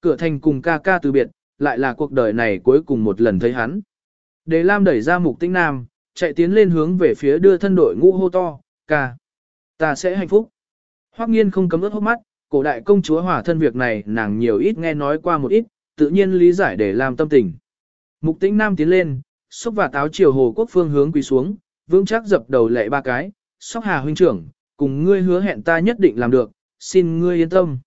cửa thành cùng ca ca từ biệt, lại là cuộc đời này cuối cùng một lần thấy hắn. Đề Lam đẩy ra mục tĩnh nam, chạy tiến lên hướng về phía đưa thân đội ngũ hô to, ca. Ta sẽ hạnh phúc. Hoắc nghiên không cấm ướt hốc mắt, cổ đại công chúa hòa thân việc này nàng nhiều ít nghe nói qua một ít, tự nhiên lý giải để làm tâm tình. Mục tĩnh nam tiến lên, xúc và táo chiều hồ quốc phương hướng quỳ xuống, vững chắc dập đầu lệ ba cái, sóc hà huynh trưởng, cùng ngươi hứa hẹn ta nhất định làm được, xin ngươi yên tâm.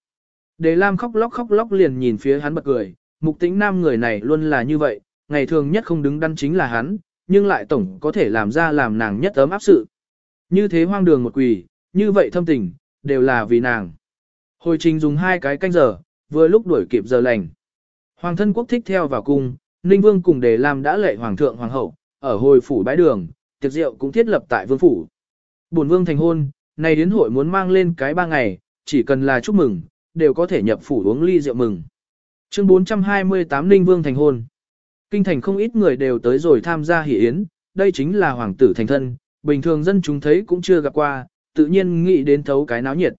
Đề Lam khóc lóc khóc lóc liền nhìn phía hắn bật cười, mục tĩnh nam người này luôn là như vậy, ngày thường nhất không đứng đắn chính là hắn, nhưng lại tổng có thể làm ra làm nàng nhất ấm áp sự. Như thế hoang đường một quỳ, như vậy thâm tình, đều là vì nàng. Hồi trình dùng hai cái canh giờ, vừa lúc đuổi kịp giờ lành. Hoàng thân quốc thích theo vào cung, Ninh Vương cùng Đề Lam đã lệ Hoàng thượng Hoàng hậu, ở hồi phủ bãi đường, tiệc rượu cũng thiết lập tại vương phủ. Bổn vương thành hôn, này đến hội muốn mang lên cái ba ngày, chỉ cần là chúc mừng, đều có thể nhập phủ uống ly rượu mừng. Chương 428 Ninh Vương thành hôn. Kinh thành không ít người đều tới rồi tham gia hỷ yến, đây chính là hoàng tử thành thân, bình thường dân chúng thấy cũng chưa gặp qua, tự nhiên nghĩ đến thấu cái náo nhiệt.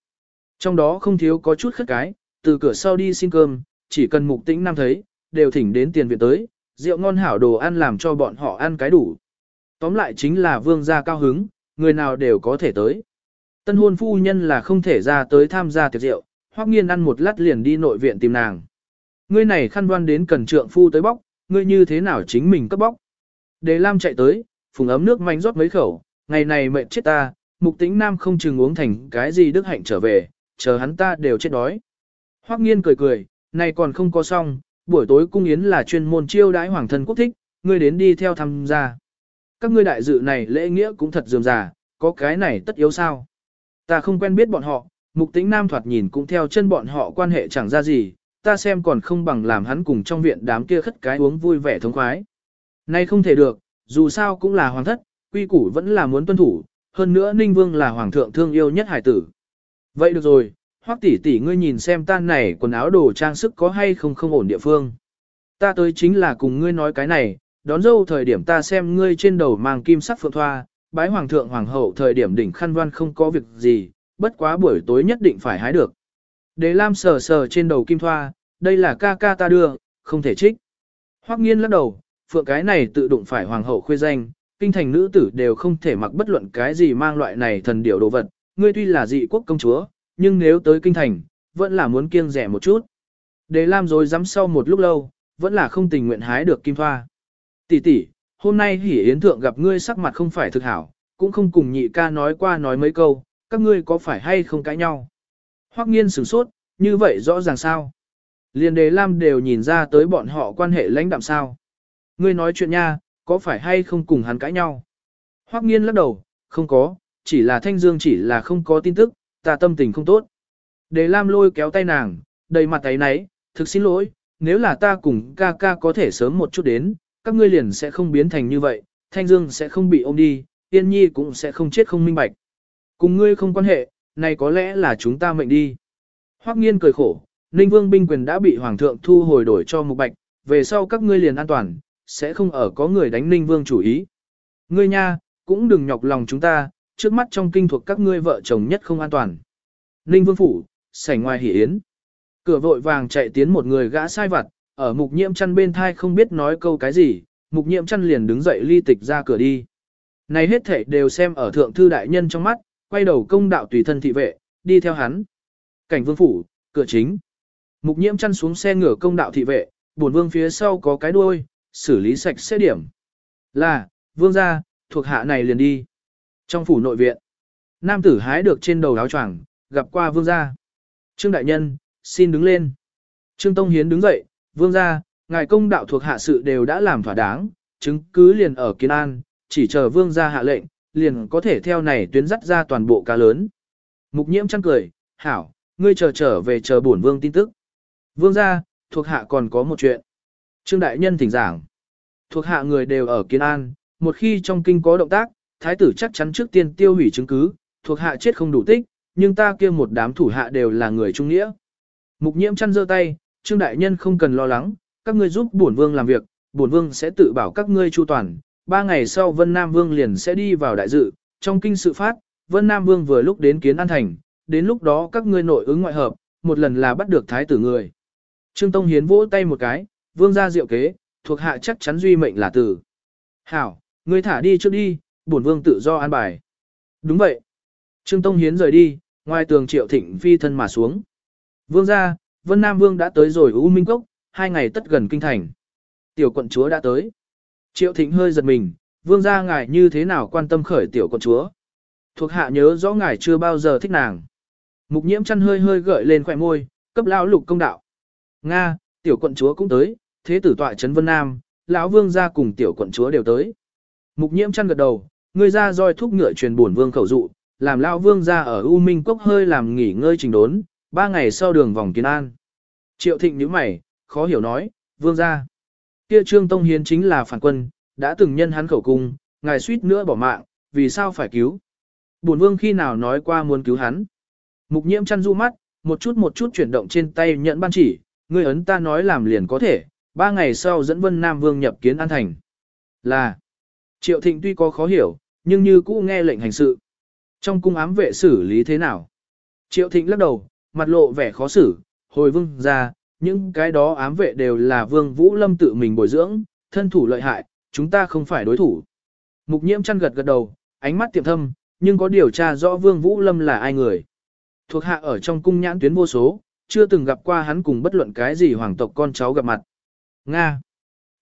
Trong đó không thiếu có chút khất cái, từ cửa sau đi xin cơm, chỉ cần mục tĩnh nam thấy, đều thỉnh đến tiền viện tới, rượu ngon hảo đồ ăn làm cho bọn họ ăn cái đủ. Tóm lại chính là vương gia cao hứng, người nào đều có thể tới. Tân hôn phu nhân là không thể ra tới tham gia tiệc rượu, hoắc nghiên ăn một lát liền đi nội viện tìm nàng. Ngươi này khăn đoan đến cần trượng phu tới bóc, ngươi như thế nào chính mình cấp bóc. Đề Lam chạy tới, phùng ấm nước manh rót mấy khẩu, ngày này mệt chết ta, mục tĩnh nam không chừng uống thành cái gì đức hạnh trở về, chờ hắn ta đều chết đói. Hoắc nghiên cười cười, này còn không có xong, buổi tối cung yến là chuyên môn chiêu đãi hoàng thân quốc thích, ngươi đến đi theo tham gia. Các ngươi đại dự này lễ nghĩa cũng thật dườm già, có cái này tất yếu sao. Ta không quen biết bọn họ, mục tĩnh nam thoạt nhìn cũng theo chân bọn họ quan hệ chẳng ra gì, ta xem còn không bằng làm hắn cùng trong viện đám kia khất cái uống vui vẻ thống khoái. Nay không thể được, dù sao cũng là hoàng thất, quy củ vẫn là muốn tuân thủ, hơn nữa Ninh Vương là hoàng thượng thương yêu nhất hải tử. Vậy được rồi, hoắc tỷ tỷ ngươi nhìn xem tan này quần áo đồ trang sức có hay không không ổn địa phương. Ta tới chính là cùng ngươi nói cái này, đón dâu thời điểm ta xem ngươi trên đầu mang kim sắc phượng thoa, bái hoàng thượng hoàng hậu thời điểm đỉnh khăn văn không có việc gì, bất quá buổi tối nhất định phải hái được. Đế Lam sờ sờ trên đầu kim thoa, đây là ca ca ta đưa, không thể trích. Hoắc nghiên lắc đầu, phượng cái này tự đụng phải hoàng hậu khuê danh, kinh thành nữ tử đều không thể mặc bất luận cái gì mang loại này thần điểu đồ vật, ngươi tuy là dị quốc công chúa, nhưng nếu tới kinh thành, vẫn là muốn kiêng rẻ một chút. Đế Lam rồi dám sau một lúc lâu, vẫn là không tình nguyện hái được kim thoa. Tỷ tỷ, hôm nay hỉ yến thượng gặp ngươi sắc mặt không phải thực hảo, cũng không cùng nhị ca nói qua nói mấy câu, các ngươi có phải hay không cãi nhau. Hoắc nghiên sửng sốt, như vậy rõ ràng sao. Liên đề Lam đều nhìn ra tới bọn họ quan hệ lãnh đạm sao. Ngươi nói chuyện nha, có phải hay không cùng hắn cãi nhau? Hoắc nghiên lắc đầu, không có, chỉ là Thanh Dương chỉ là không có tin tức, ta tâm tình không tốt. Đề Lam lôi kéo tay nàng, đầy mặt tay náy, thực xin lỗi, nếu là ta cùng ca ca có thể sớm một chút đến, các ngươi liền sẽ không biến thành như vậy, Thanh Dương sẽ không bị ôm đi, Tiên Nhi cũng sẽ không chết không minh bạch. Cùng ngươi không quan hệ, này có lẽ là chúng ta mệnh đi. Hoắc nghiên cười khổ, Ninh Vương binh quyền đã bị Hoàng thượng thu hồi đổi cho Mục Bạch, về sau các ngươi liền an toàn, sẽ không ở có người đánh Ninh Vương chủ ý. Ngươi nha, cũng đừng nhọc lòng chúng ta, trước mắt trong kinh thuộc các ngươi vợ chồng nhất không an toàn. Ninh Vương phủ, sảnh ngoài hỉ yến. Cửa vội vàng chạy tiến một người gã sai vặt, ở mục nhiễm chăn bên thai không biết nói câu cái gì, mục nhiễm chăn liền đứng dậy ly tịch ra cửa đi. Này hết thảy đều xem ở thượng thư đại nhân trong mắt, quay đầu công đạo tùy thân thị vệ, đi theo hắn. Cảnh vương phủ, cửa chính. Mục nhiễm chăn xuống xe ngửa công đạo thị vệ, buồn vương phía sau có cái đuôi, xử lý sạch xe điểm. Là, vương gia, thuộc hạ này liền đi. Trong phủ nội viện, nam tử hái được trên đầu áo choàng, gặp qua vương gia. Trương đại nhân, xin đứng lên. Trương Tông Hiến đứng dậy, vương gia, ngài công đạo thuộc hạ sự đều đã làm thỏa đáng, chứng cứ liền ở Kiến An, chỉ chờ vương gia hạ lệnh, liền có thể theo này tuyến dắt ra toàn bộ cá lớn. Mục nhiễm chăn cười, hảo, ngươi chờ trở về chờ bổn vương tin tức. Vương gia, thuộc hạ còn có một chuyện. Trương đại nhân thỉnh giảng. Thuộc hạ người đều ở Kiến An, một khi trong kinh có động tác, thái tử chắc chắn trước tiên tiêu hủy chứng cứ, thuộc hạ chết không đủ tích, nhưng ta kia một đám thủ hạ đều là người trung nghĩa. Mục nhiễm chăn giơ tay, Trương đại nhân không cần lo lắng, các ngươi giúp bổn vương làm việc, bổn vương sẽ tự bảo các ngươi chu toàn. Ba ngày sau Vân Nam Vương liền sẽ đi vào đại dự, trong kinh sự phát, Vân Nam Vương vừa lúc đến kiến an thành, đến lúc đó các ngươi nội ứng ngoại hợp, một lần là bắt được thái tử người. Trương Tông Hiến vỗ tay một cái, vương gia diệu kế, thuộc hạ chắc chắn duy mệnh là tử. Hảo, ngươi thả đi trước đi, bổn vương tự do an bài. Đúng vậy. Trương Tông Hiến rời đi, ngoài tường triệu thịnh phi thân mà xuống. Vương gia, Vân Nam Vương đã tới rồi U Minh Cốc, hai ngày tất gần kinh thành. Tiểu quận chúa đã tới. Triệu thịnh hơi giật mình, vương gia ngài như thế nào quan tâm khởi tiểu quận chúa. Thuộc hạ nhớ rõ ngài chưa bao giờ thích nàng. Mục nhiễm chăn hơi hơi gợi lên khỏe môi, cấp lão lục công đạo. Nga, tiểu quận chúa cũng tới, thế tử tọa trấn Vân Nam, lão vương gia cùng tiểu quận chúa đều tới. Mục nhiễm chăn gật đầu, người ra roi thúc ngựa truyền buồn vương khẩu dụ, làm lão vương gia ở U Minh Cốc hơi làm nghỉ ngơi trình đốn, ba ngày sau đường vòng kiến an. Triệu thịnh nhíu mày, khó hiểu nói, vương gia. Kia trương tông hiến chính là phản quân, đã từng nhân hắn khẩu cung, ngài suýt nữa bỏ mạng, vì sao phải cứu? Bổn vương khi nào nói qua muốn cứu hắn? Mục nhiễm chăn du mắt, một chút một chút chuyển động trên tay nhận ban chỉ, ngươi ấn ta nói làm liền có thể, ba ngày sau dẫn vân Nam Vương nhập kiến an thành. Là, triệu thịnh tuy có khó hiểu, nhưng như cũ nghe lệnh hành sự. Trong cung ám vệ xử lý thế nào? Triệu thịnh lắc đầu, mặt lộ vẻ khó xử, hồi vương ra, những cái đó ám vệ đều là vương Vũ Lâm tự mình bồi dưỡng, thân thủ lợi hại, chúng ta không phải đối thủ. Mục nhiễm chăn gật gật đầu, ánh mắt tiệm thâm, nhưng có điều tra rõ vương Vũ Lâm là ai người. Thuộc hạ ở trong cung nhãn tuyến vô số, chưa từng gặp qua hắn cùng bất luận cái gì hoàng tộc con cháu gặp mặt. Nga.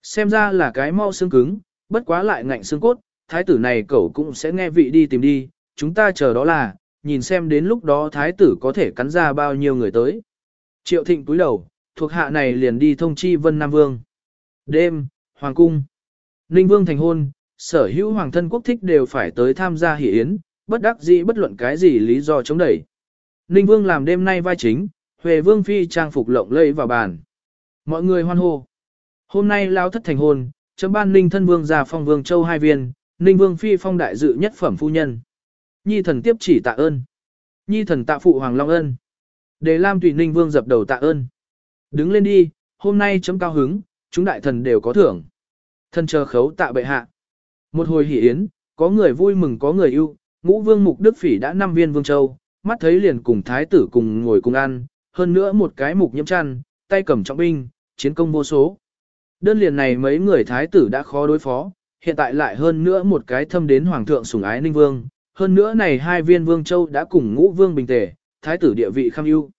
Xem ra là cái mau xương cứng, bất quá lại ngạnh xương cốt, thái tử này cậu cũng sẽ nghe vị đi tìm đi, chúng ta chờ đó là, nhìn xem đến lúc đó thái tử có thể cắn ra bao nhiêu người tới. Triệu thịnh túi đầu, thuộc hạ này liền đi thông chi Vân Nam Vương. Đêm, Hoàng Cung. Ninh Vương thành hôn, sở hữu hoàng thân quốc thích đều phải tới tham gia hỷ yến, bất đắc dĩ bất luận cái gì lý do chống đẩy. Ninh Vương làm đêm nay vai chính, Huệ Vương Phi trang phục lộng lẫy vào bàn. Mọi người hoan hô. Hôm nay lao thất thành hôn, chấm ban Ninh thân vương ra phong vương châu hai viên, Ninh Vương Phi phong đại dự nhất phẩm phu nhân. Nhi thần tiếp chỉ tạ ơn. Nhi thần tạ phụ Hoàng Long ơn, Đề Lam tùy Ninh Vương dập đầu tạ ơn. Đứng lên đi, hôm nay chấm cao hứng, chúng đại thần đều có thưởng. Thần chờ khấu tạ bệ hạ. Một hồi hỉ yến, có người vui mừng có người ưu, ngũ vương mục đức phỉ đã năm viên vương châu, mắt thấy liền cùng thái tử cùng ngồi cùng ăn, hơn nữa một cái mục nhiễm chăn, tay cầm trọng binh, chiến công vô số. Đơn liền này mấy người thái tử đã khó đối phó, hiện tại lại hơn nữa một cái thâm đến hoàng thượng sủng ái ninh vương, hơn nữa này hai viên vương châu đã cùng ngũ vương bình tề, thái tử địa vị kham ưu.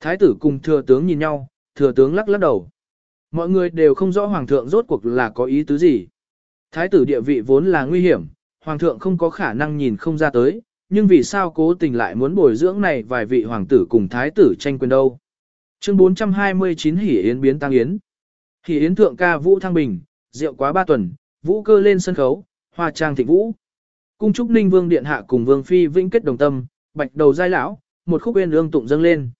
Thái tử cùng thừa tướng nhìn nhau, thừa tướng lắc lắc đầu. Mọi người đều không rõ hoàng thượng rốt cuộc là có ý tứ gì. Thái tử địa vị vốn là nguy hiểm, hoàng thượng không có khả năng nhìn không ra tới, nhưng vì sao cố tình lại muốn bồi dưỡng này vài vị hoàng tử cùng thái tử tranh quyền đâu. Chương 429 Hỷ Yến biến tăng yến. Hỷ Yến thượng ca Vũ Thăng Bình, rượu quá ba tuần, Vũ cơ lên sân khấu, hoa trang thịnh vũ. Cung trúc Ninh Vương điện hạ cùng Vương phi vĩnh kết đồng tâm, bạch đầu giai lão, một khúc uyên ương tụng dâng lên.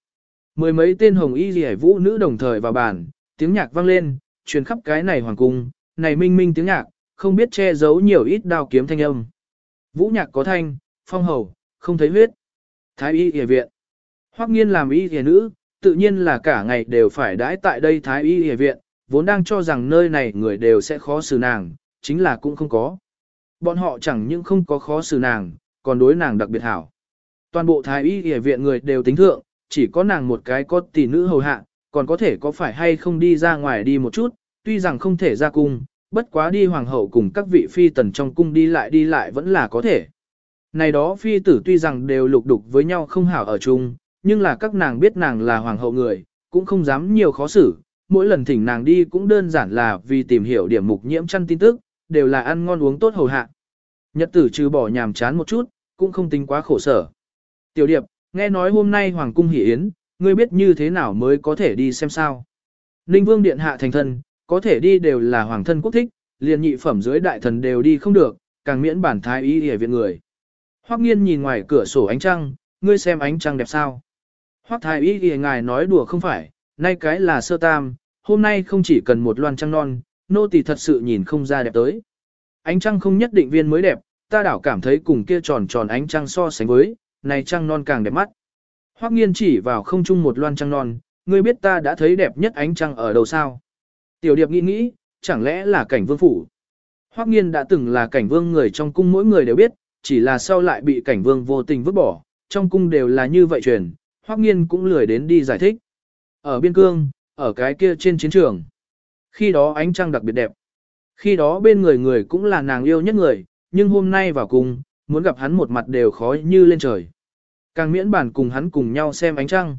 Mười mấy tên hồng y liễu vũ nữ đồng thời vào bàn, tiếng nhạc vang lên, truyền khắp cái này hoàng cung, này minh minh tiếng nhạc, không biết che giấu nhiều ít đao kiếm thanh âm. Vũ nhạc có thanh, phong hầu, không thấy huyết. Thái y y viện. Hoắc nghiên làm y y nữ, tự nhiên là cả ngày đều phải đãi tại đây thái y y viện, vốn đang cho rằng nơi này người đều sẽ khó xử nàng, chính là cũng không có. Bọn họ chẳng những không có khó xử nàng, còn đối nàng đặc biệt hảo. Toàn bộ thái y y viện người đều tính thượng, chỉ có nàng một cái có tỷ nữ hầu hạ, còn có thể có phải hay không đi ra ngoài đi một chút, tuy rằng không thể ra cung, bất quá đi hoàng hậu cùng các vị phi tần trong cung đi lại đi lại vẫn là có thể. Này đó phi tử tuy rằng đều lục đục với nhau không hảo ở chung, nhưng là các nàng biết nàng là hoàng hậu người, cũng không dám nhiều khó xử, mỗi lần thỉnh nàng đi cũng đơn giản là vì tìm hiểu điểm mục nhiễm chăn tin tức, đều là ăn ngon uống tốt hầu hạ. Nhật tử trừ bỏ nhàm chán một chút, cũng không tính quá khổ sở. Tiểu điệp, nghe nói hôm nay hoàng cung hỷ yến, ngươi biết như thế nào mới có thể đi xem sao. Ninh vương điện hạ thành thân, có thể đi đều là hoàng thân quốc thích, liền nhị phẩm dưới đại thần đều đi không được, càng miễn bản thái y hề viện người. Hoắc nghiên nhìn ngoài cửa sổ ánh trăng, ngươi xem ánh trăng đẹp sao. Hoắc thái y hề ngài nói đùa không phải, nay cái là sơ tam, hôm nay không chỉ cần một loan trăng non, nô tỳ thật sự nhìn không ra đẹp tới. Ánh trăng không nhất định viên mới đẹp, ta đảo cảm thấy cùng kia tròn tròn ánh trăng so sánh với, này trăng non càng đẹp mắt. Hoắc nghiên chỉ vào không trung một loan trăng non, ngươi biết ta đã thấy đẹp nhất ánh trăng ở đâu sao? Tiểu điệp nghĩ nghĩ, chẳng lẽ là cảnh vương phủ? Hoắc nghiên đã từng là cảnh vương người trong cung mỗi người đều biết, chỉ là sau lại bị cảnh vương vô tình vứt bỏ, trong cung đều là như vậy truyền, Hoắc nghiên cũng lười đến đi giải thích. Ở biên cương, ở cái kia trên chiến trường. Khi đó ánh trăng đặc biệt đẹp. Khi đó bên người người cũng là nàng yêu nhất người, nhưng hôm nay vào cùng, muốn gặp hắn một mặt đều khó như lên trời. Càng miễn bản cùng hắn cùng nhau xem ánh trăng.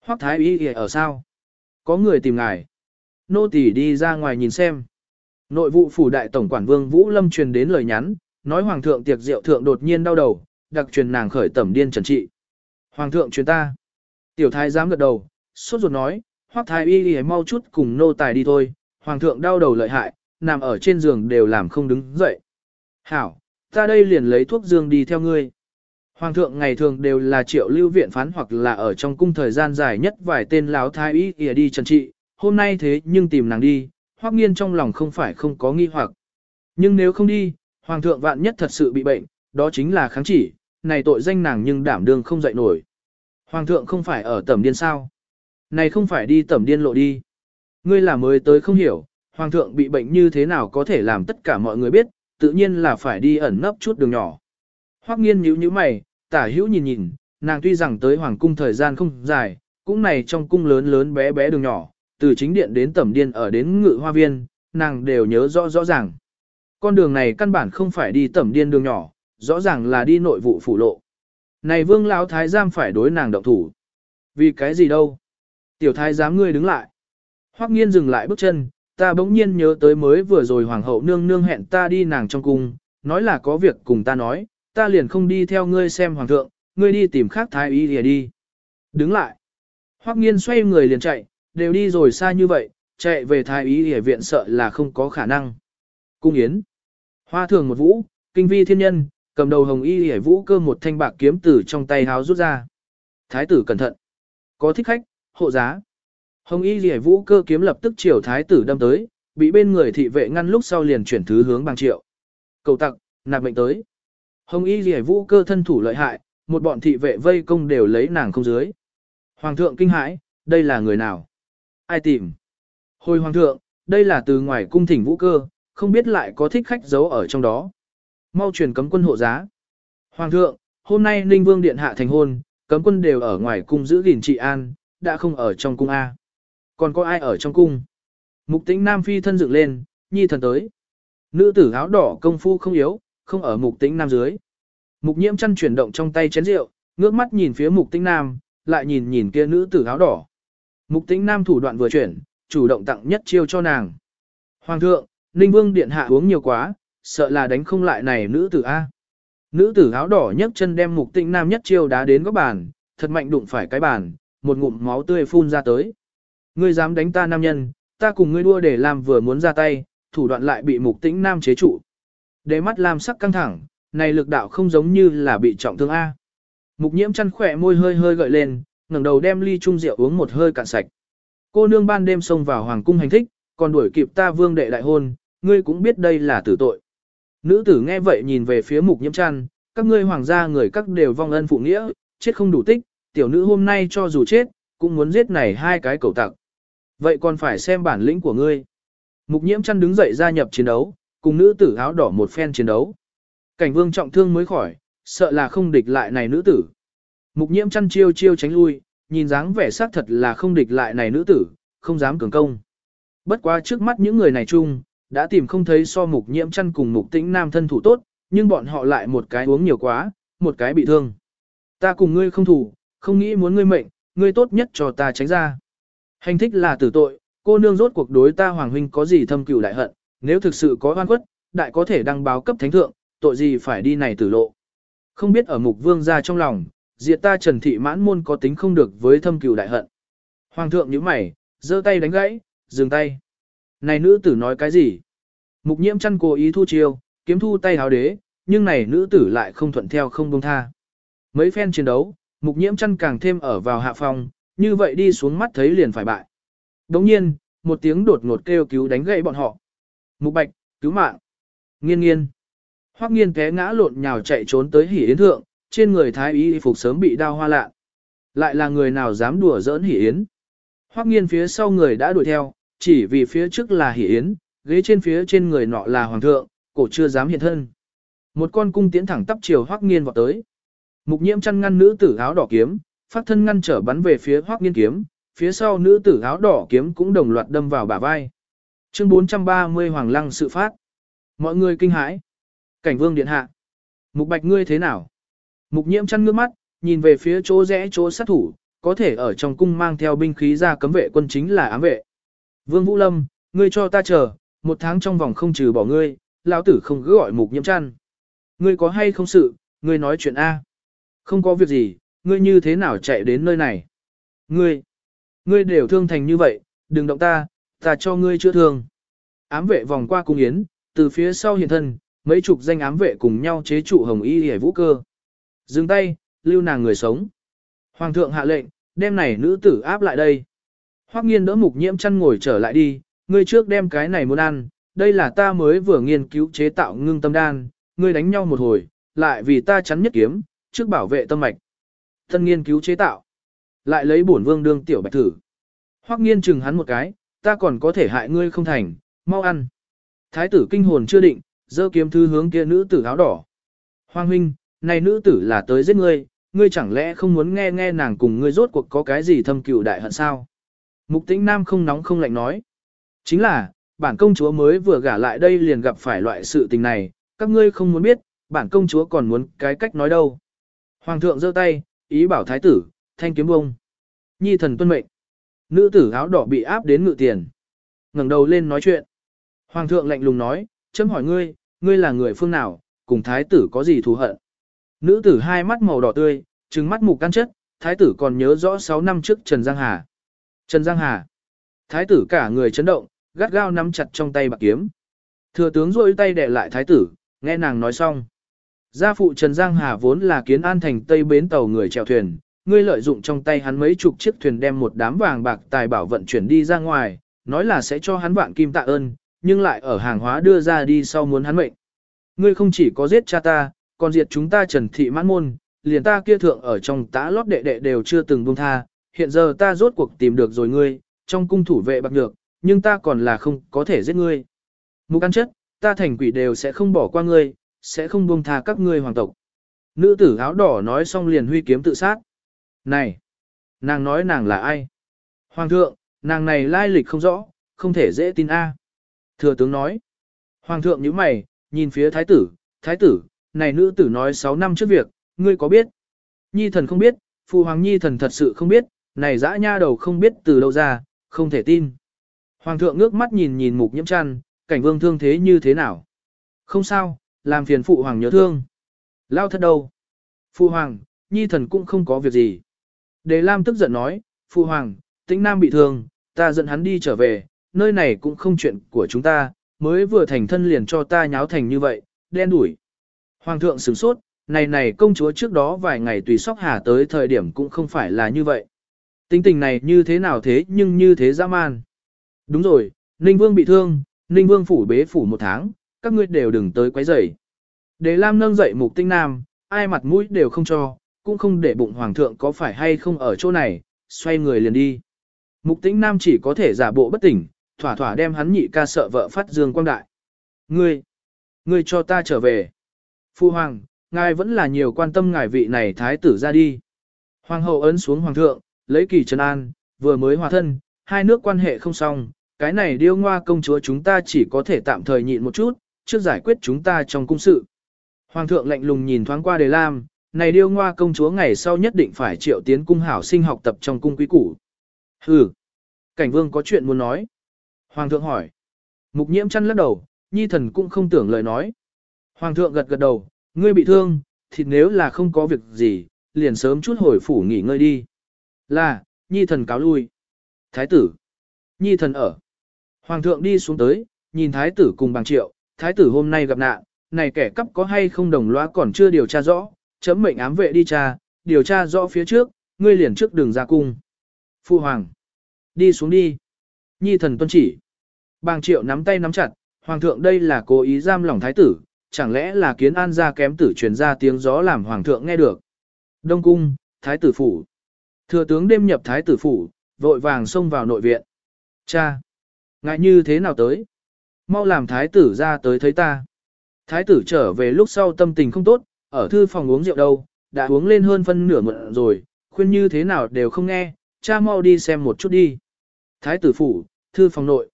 Hoắc thái y ở sao? Có người tìm ngài. Nô tỳ đi ra ngoài nhìn xem. Nội vụ phủ đại tổng quản vương Vũ Lâm truyền đến lời nhắn, nói hoàng thượng tiệc rượu thượng đột nhiên đau đầu, đặc truyền nàng khởi tẩm điên trần trị. Hoàng thượng truyền ta. Tiểu thái dám gật đầu, sốt ruột nói, hoắc thái y y mau chút cùng nô tài đi thôi, hoàng thượng đau đầu lợi hại, nằm ở trên giường đều làm không đứng dậy. Hảo, ta đây liền lấy thuốc dương đi theo ngươi. Hoàng thượng ngày thường đều là triệu lưu viện phán hoặc là ở trong cung thời gian dài nhất vài tên láo thái y y đi trần trị, hôm nay thế nhưng tìm nàng đi, hoắc nghiên trong lòng không phải không có nghi hoặc. Nhưng nếu không đi, hoàng thượng vạn nhất thật sự bị bệnh, đó chính là kháng chỉ, này tội danh nàng nhưng đảm đương không dậy nổi. Hoàng thượng không phải ở tẩm điên sao? Này không phải đi tẩm điên lộ đi. Ngươi là mới tới không hiểu, hoàng thượng bị bệnh như thế nào có thể làm tất cả mọi người biết, tự nhiên là phải đi ẩn nấp chút đường nhỏ. Hoắc nghiên nhíu nhíu mày, tả hữu nhìn nhìn, nàng tuy rằng tới hoàng cung thời gian không dài, cũng này trong cung lớn lớn bé bé đường nhỏ, từ chính điện đến tẩm điện ở đến ngự hoa viên, nàng đều nhớ rõ rõ ràng. Con đường này căn bản không phải đi tẩm điện đường nhỏ, rõ ràng là đi nội vụ phủ lộ. Này vương lão thái giám phải đối nàng động thủ. Vì cái gì đâu? Tiểu thái giám ngươi đứng lại. Hoắc nghiên dừng lại bước chân, ta bỗng nhiên nhớ tới mới vừa rồi hoàng hậu nương nương hẹn ta đi nàng trong cung, nói là có việc cùng ta nói, ta liền không đi theo ngươi xem hoàng thượng, ngươi đi tìm khác thái y lìa đi. Đứng lại. Hoắc nghiên xoay người liền chạy, đều đi rồi xa như vậy, chạy về thái y lìa viện sợ là không có khả năng. Cung yến. Hoa thường một vũ, kinh vi thiên nhân, cầm đầu hồng y lìa vũ cơ một thanh bạc kiếm từ trong tay háo rút ra. Thái tử cẩn thận. Có thích khách, hộ giá. Hồng y lìa vũ cơ kiếm lập tức chiều thái tử đâm tới, bị bên người thị vệ ngăn lúc sau liền chuyển thứ hướng bằng triệu. Cầu tặc, nạp mệnh tới. Hồng y lìa vũ cơ thân thủ lợi hại, một bọn thị vệ vây công đều lấy nàng không dưới. Hoàng thượng kinh hãi, đây là người nào? Ai tìm? Hồi hoàng thượng, đây là từ ngoài cung thỉnh vũ cơ, không biết lại có thích khách giấu ở trong đó. Mau truyền cấm quân hộ giá. Hoàng thượng, hôm nay Ninh Vương Điện hạ thành hôn, cấm quân đều ở ngoài cung giữ gìn trị an, đã không ở trong cung A. Còn có ai ở trong cung? Mục tĩnh Nam Phi thân dựng lên, nhi thần tới. Nữ tử áo đỏ công phu không yếu, không ở mục tĩnh Nam dưới. Mục nhiễm chăn chuyển động trong tay chén rượu, ngước mắt nhìn phía mục tĩnh Nam, lại nhìn nhìn kia nữ tử áo đỏ. Mục tĩnh Nam thủ đoạn vừa chuyển, chủ động tặng nhất chiêu cho nàng. Hoàng thượng, Ninh Vương Điện Hạ uống nhiều quá, sợ là đánh không lại này nữ tử A. Nữ tử áo đỏ nhấc chân đem mục tĩnh Nam nhất chiêu đá đến góc bàn, thật mạnh đụng phải cái bàn, một ngụm máu tươi phun ra tới. Ngươi dám đánh ta nam nhân, ta cùng ngươi đua để làm vừa muốn ra tay, thủ đoạn lại bị mục tĩnh nam chế trụ. Đế mắt làm sắc căng thẳng, này lực đạo không giống như là bị trọng thương A. Mục nhiễm chăn khỏe môi hơi hơi gợi lên, ngẩng đầu đem ly chung rượu uống một hơi cạn sạch. Cô nương ban đêm xông vào hoàng cung hành thích, còn đuổi kịp ta vương đệ đại hôn, ngươi cũng biết đây là tử tội. Nữ tử nghe vậy nhìn về phía mục nhiễm chăn, các ngươi hoàng gia người các đều vong ân phụ nghĩa, chết không đủ tích, tiểu nữ hôm nay cho dù chết, cũng muốn giết này hai cái cầu tặc. Vậy còn phải xem bản lĩnh của ngươi. Mục nhiễm chăn đứng dậy gia nhập chiến đấu, cùng nữ tử áo đỏ một phen chiến đấu. Cảnh vương trọng thương mới khỏi, sợ là không địch lại này nữ tử. Mục nhiễm chăn chiêu chiêu tránh lui, nhìn dáng vẻ xác thật là không địch lại này nữ tử, không dám cường công. Bất quá trước mắt những người này chung, đã tìm không thấy so mục nhiễm chăn cùng mục tĩnh nam thân thủ tốt, nhưng bọn họ lại một cái uống nhiều quá, một cái bị thương. Ta cùng ngươi không thủ, không nghĩ muốn ngươi mệnh, ngươi tốt nhất cho ta tránh ra. Hành thích là tử tội, cô nương rốt cuộc đối ta hoàng huynh có gì thâm cửu đại hận, nếu thực sự có oan khuất, đại có thể đăng báo cấp thánh thượng, tội gì phải đi này tử lộ. Không biết ở mục vương gia trong lòng, diệt ta trần thị mãn môn có tính không được với thâm cửu đại hận. Hoàng thượng nhíu mày, giơ tay đánh gãy, dừng tay. Này nữ tử nói cái gì? Mục nhiễm chăn cố ý thu chiêu, kiếm thu tay háo đế, nhưng này nữ tử lại không thuận theo không buông tha. Mấy phen chiến đấu, mục nhiễm chăn càng thêm ở vào hạ phòng, như vậy đi xuống mắt thấy liền phải bại. Đồng nhiên, một tiếng đột ngột kêu cứu đánh gậy bọn họ. Mục bạch, cứu mạng. Nghiên nghiên. Hoắc nghiên té ngã lộn nhào chạy trốn tới hỉ yến thượng, trên người thái y phục sớm bị đau hoa lạ. Lại là người nào dám đùa giỡn hỉ yến. Hoắc nghiên phía sau người đã đuổi theo, chỉ vì phía trước là hỉ yến, ghế trên phía trên người nọ là hoàng thượng, cổ chưa dám hiện thân. Một con cung tiến thẳng tắp chiều Hoắc nghiên vọt tới. Mục nhiễm chăn ngăn nữ tử áo đỏ kiếm, phát thân ngăn trở bắn về phía Hoắc Nghiên kiếm, phía sau nữ tử áo đỏ kiếm cũng đồng loạt đâm vào bả vai. Chương 430 Hoàng Lăng sự phát. Mọi người kinh hãi. Cảnh vương điện hạ. Mục bạch ngươi thế nào? Mục nhiễm chăn ngước mắt, nhìn về phía chỗ rẽ chỗ sát thủ, có thể ở trong cung mang theo binh khí ra cấm vệ quân chính là ám vệ. Vương Vũ Lâm, ngươi cho ta chờ, một tháng trong vòng không trừ bỏ ngươi, lão tử không cứ gọi mục nhiễm chăn. Ngươi có hay không sự, ngươi nói chuyện A. Không có việc gì, ngươi như thế nào chạy đến nơi này? Ngươi, ngươi đều thương thành như vậy, đừng động ta, ta cho ngươi chữa thương. Ám vệ vòng qua cung yến, từ phía sau hiện thân, mấy chục danh ám vệ cùng nhau chế trụ hồng y hề vũ cơ. Dừng tay, lưu nàng người sống. Hoàng thượng hạ lệnh, đem này nữ tử áp lại đây. Hoắc nghiên đỡ mục nhiễm chăn ngồi trở lại đi, ngươi trước đem cái này muốn ăn, đây là ta mới vừa nghiên cứu chế tạo ngưng tâm đan, ngươi đánh nhau một hồi, lại vì ta chắn nhất kiếm, trước bảo vệ tâm mạch. Thân nghiên cứu chế tạo, lại lấy bổn vương đương tiểu bạch thử. Hoắc nghiên chừng hắn một cái, ta còn có thể hại ngươi không thành, mau ăn. Thái tử kinh hồn chưa định, giơ kiếm thư hướng kia nữ tử áo đỏ. Hoàng huynh, này nữ tử là tới giết ngươi, ngươi chẳng lẽ không muốn nghe nghe nàng cùng ngươi rốt cuộc có cái gì thâm cừu đại hận sao? Mục tĩnh nam không nóng không lạnh nói. Chính là, bản công chúa mới vừa gả lại đây liền gặp phải loại sự tình này, các ngươi không muốn biết, bản công chúa còn muốn cái cách nói đâu. Hoàng thượng giơ tay, ý bảo thái tử, thanh kiếm bông. Nhi thần tuân mệnh. Nữ tử áo đỏ bị áp đến ngự tiền. ngẩng đầu lên nói chuyện. Hoàng thượng lạnh lùng nói, chấm hỏi ngươi, ngươi là người phương nào, cùng thái tử có gì thù hận. Nữ tử hai mắt màu đỏ tươi, trừng mắt mục can chất, thái tử còn nhớ rõ 6 năm trước Trần Giang Hà. Trần Giang Hà. Thái tử cả người chấn động, gắt gao nắm chặt trong tay bạc kiếm. Thừa tướng rôi tay để lại thái tử, nghe nàng nói xong. Gia phụ Trần Giang Hà vốn là kiến an thành tây bến tàu người chèo thuyền, ngươi lợi dụng trong tay hắn mấy chục chiếc thuyền đem một đám vàng bạc tài bảo vận chuyển đi ra ngoài, nói là sẽ cho hắn vạn kim tạ ơn, nhưng lại ở hàng hóa đưa ra đi sau muốn hắn mệnh. Ngươi không chỉ có giết cha ta, còn diệt chúng ta trần thị mãn môn, liền ta kia thượng ở trong tá lót đệ đệ đều chưa từng buông tha, hiện giờ ta rốt cuộc tìm được rồi ngươi, trong cung thủ vệ bạc được, nhưng ta còn là không có thể giết ngươi. Mục ăn chất, ta thành quỷ đều sẽ không bỏ qua ngươi, sẽ không buông tha các ngươi hoàng tộc. Nữ tử áo đỏ nói xong liền huy kiếm tự sát. Này, nàng nói nàng là ai? Hoàng thượng, nàng này lai lịch không rõ, không thể dễ tin a. Thừa tướng nói. Hoàng thượng nhíu mày, nhìn phía thái tử, thái tử, này nữ tử nói 6 năm trước việc, ngươi có biết? Nhi thần không biết, phụ hoàng nhi thần thật sự không biết, này dã nha đầu không biết từ đâu ra, không thể tin. Hoàng thượng ngước mắt nhìn nhìn mục nhiễm chăn, cảnh vương thương thế như thế nào? Không sao, làm phiền phụ hoàng nhớ thương. Lao thật đâu? Phụ hoàng, nhi thần cũng không có việc gì. Đề Lam tức giận nói, phụ hoàng, tĩnh nam bị thương, ta dẫn hắn đi trở về, nơi này cũng không chuyện của chúng ta, mới vừa thành thân liền cho ta nháo thành như vậy, đen đủi. Hoàng thượng sửng sốt, này này công chúa trước đó vài ngày tùy sóc hà tới thời điểm cũng không phải là như vậy. Tính tình này như thế nào thế nhưng như thế dã man. Đúng rồi, Ninh Vương bị thương, Ninh Vương phủ bế phủ một tháng, các ngươi đều đừng tới quấy rầy. Đề Lam nâng dậy mục tinh nam, ai mặt mũi đều không cho, cũng không để bụng hoàng thượng có phải hay không ở chỗ này, xoay người liền đi. Mục tinh nam chỉ có thể giả bộ bất tỉnh, thỏa thỏa đem hắn nhị ca sợ vợ phát dương quang đại. Ngươi, ngươi cho ta trở về. Phu hoàng, ngài vẫn là nhiều quan tâm ngài vị này thái tử ra đi. Hoàng hậu ấn xuống hoàng thượng, lấy kỳ trấn an, vừa mới hòa thân, hai nước quan hệ không xong, cái này điêu ngoa công chúa chúng ta chỉ có thể tạm thời nhịn một chút, trước giải quyết chúng ta trong cung sự. Hoàng thượng lạnh lùng nhìn thoáng qua đề lam, này điêu ngoa công chúa ngày sau nhất định phải triệu tiến cung hảo sinh học tập trong cung quý củ. Hừ, cảnh vương có chuyện muốn nói. Hoàng thượng hỏi. Mục nhiễm chăn lắc đầu, nhi thần cũng không tưởng lời nói. Hoàng thượng gật gật đầu, ngươi bị thương, thì nếu là không có việc gì, liền sớm chút hồi phủ nghỉ ngơi đi. Là, nhi thần cáo lui. Thái tử. Nhi thần ở. Hoàng thượng đi xuống tới, nhìn thái tử cùng bằng triệu, thái tử hôm nay gặp nạn, này kẻ cắp có hay không đồng loa còn chưa điều tra rõ, chấm mệnh ám vệ đi tra, điều tra rõ phía trước, ngươi liền trước đường ra cung. Phu hoàng. Đi xuống đi. Nhi thần tuân chỉ. Bàng triệu nắm tay nắm chặt, hoàng thượng đây là cố ý giam lỏng thái tử, chẳng lẽ là kiến an gia kém tử truyền ra tiếng gió làm hoàng thượng nghe được. Đông cung, thái tử phủ. Thừa tướng đêm nhập thái tử phủ, vội vàng xông vào nội viện. Cha! Ngại như thế nào tới? Mau làm thái tử ra tới thấy ta. Thái tử trở về lúc sau tâm tình không tốt, ở thư phòng uống rượu đâu, đã uống lên hơn phân nửa mượn rồi, khuyên như thế nào đều không nghe, cha mau đi xem một chút đi. Thái tử phủ, thư phòng nội.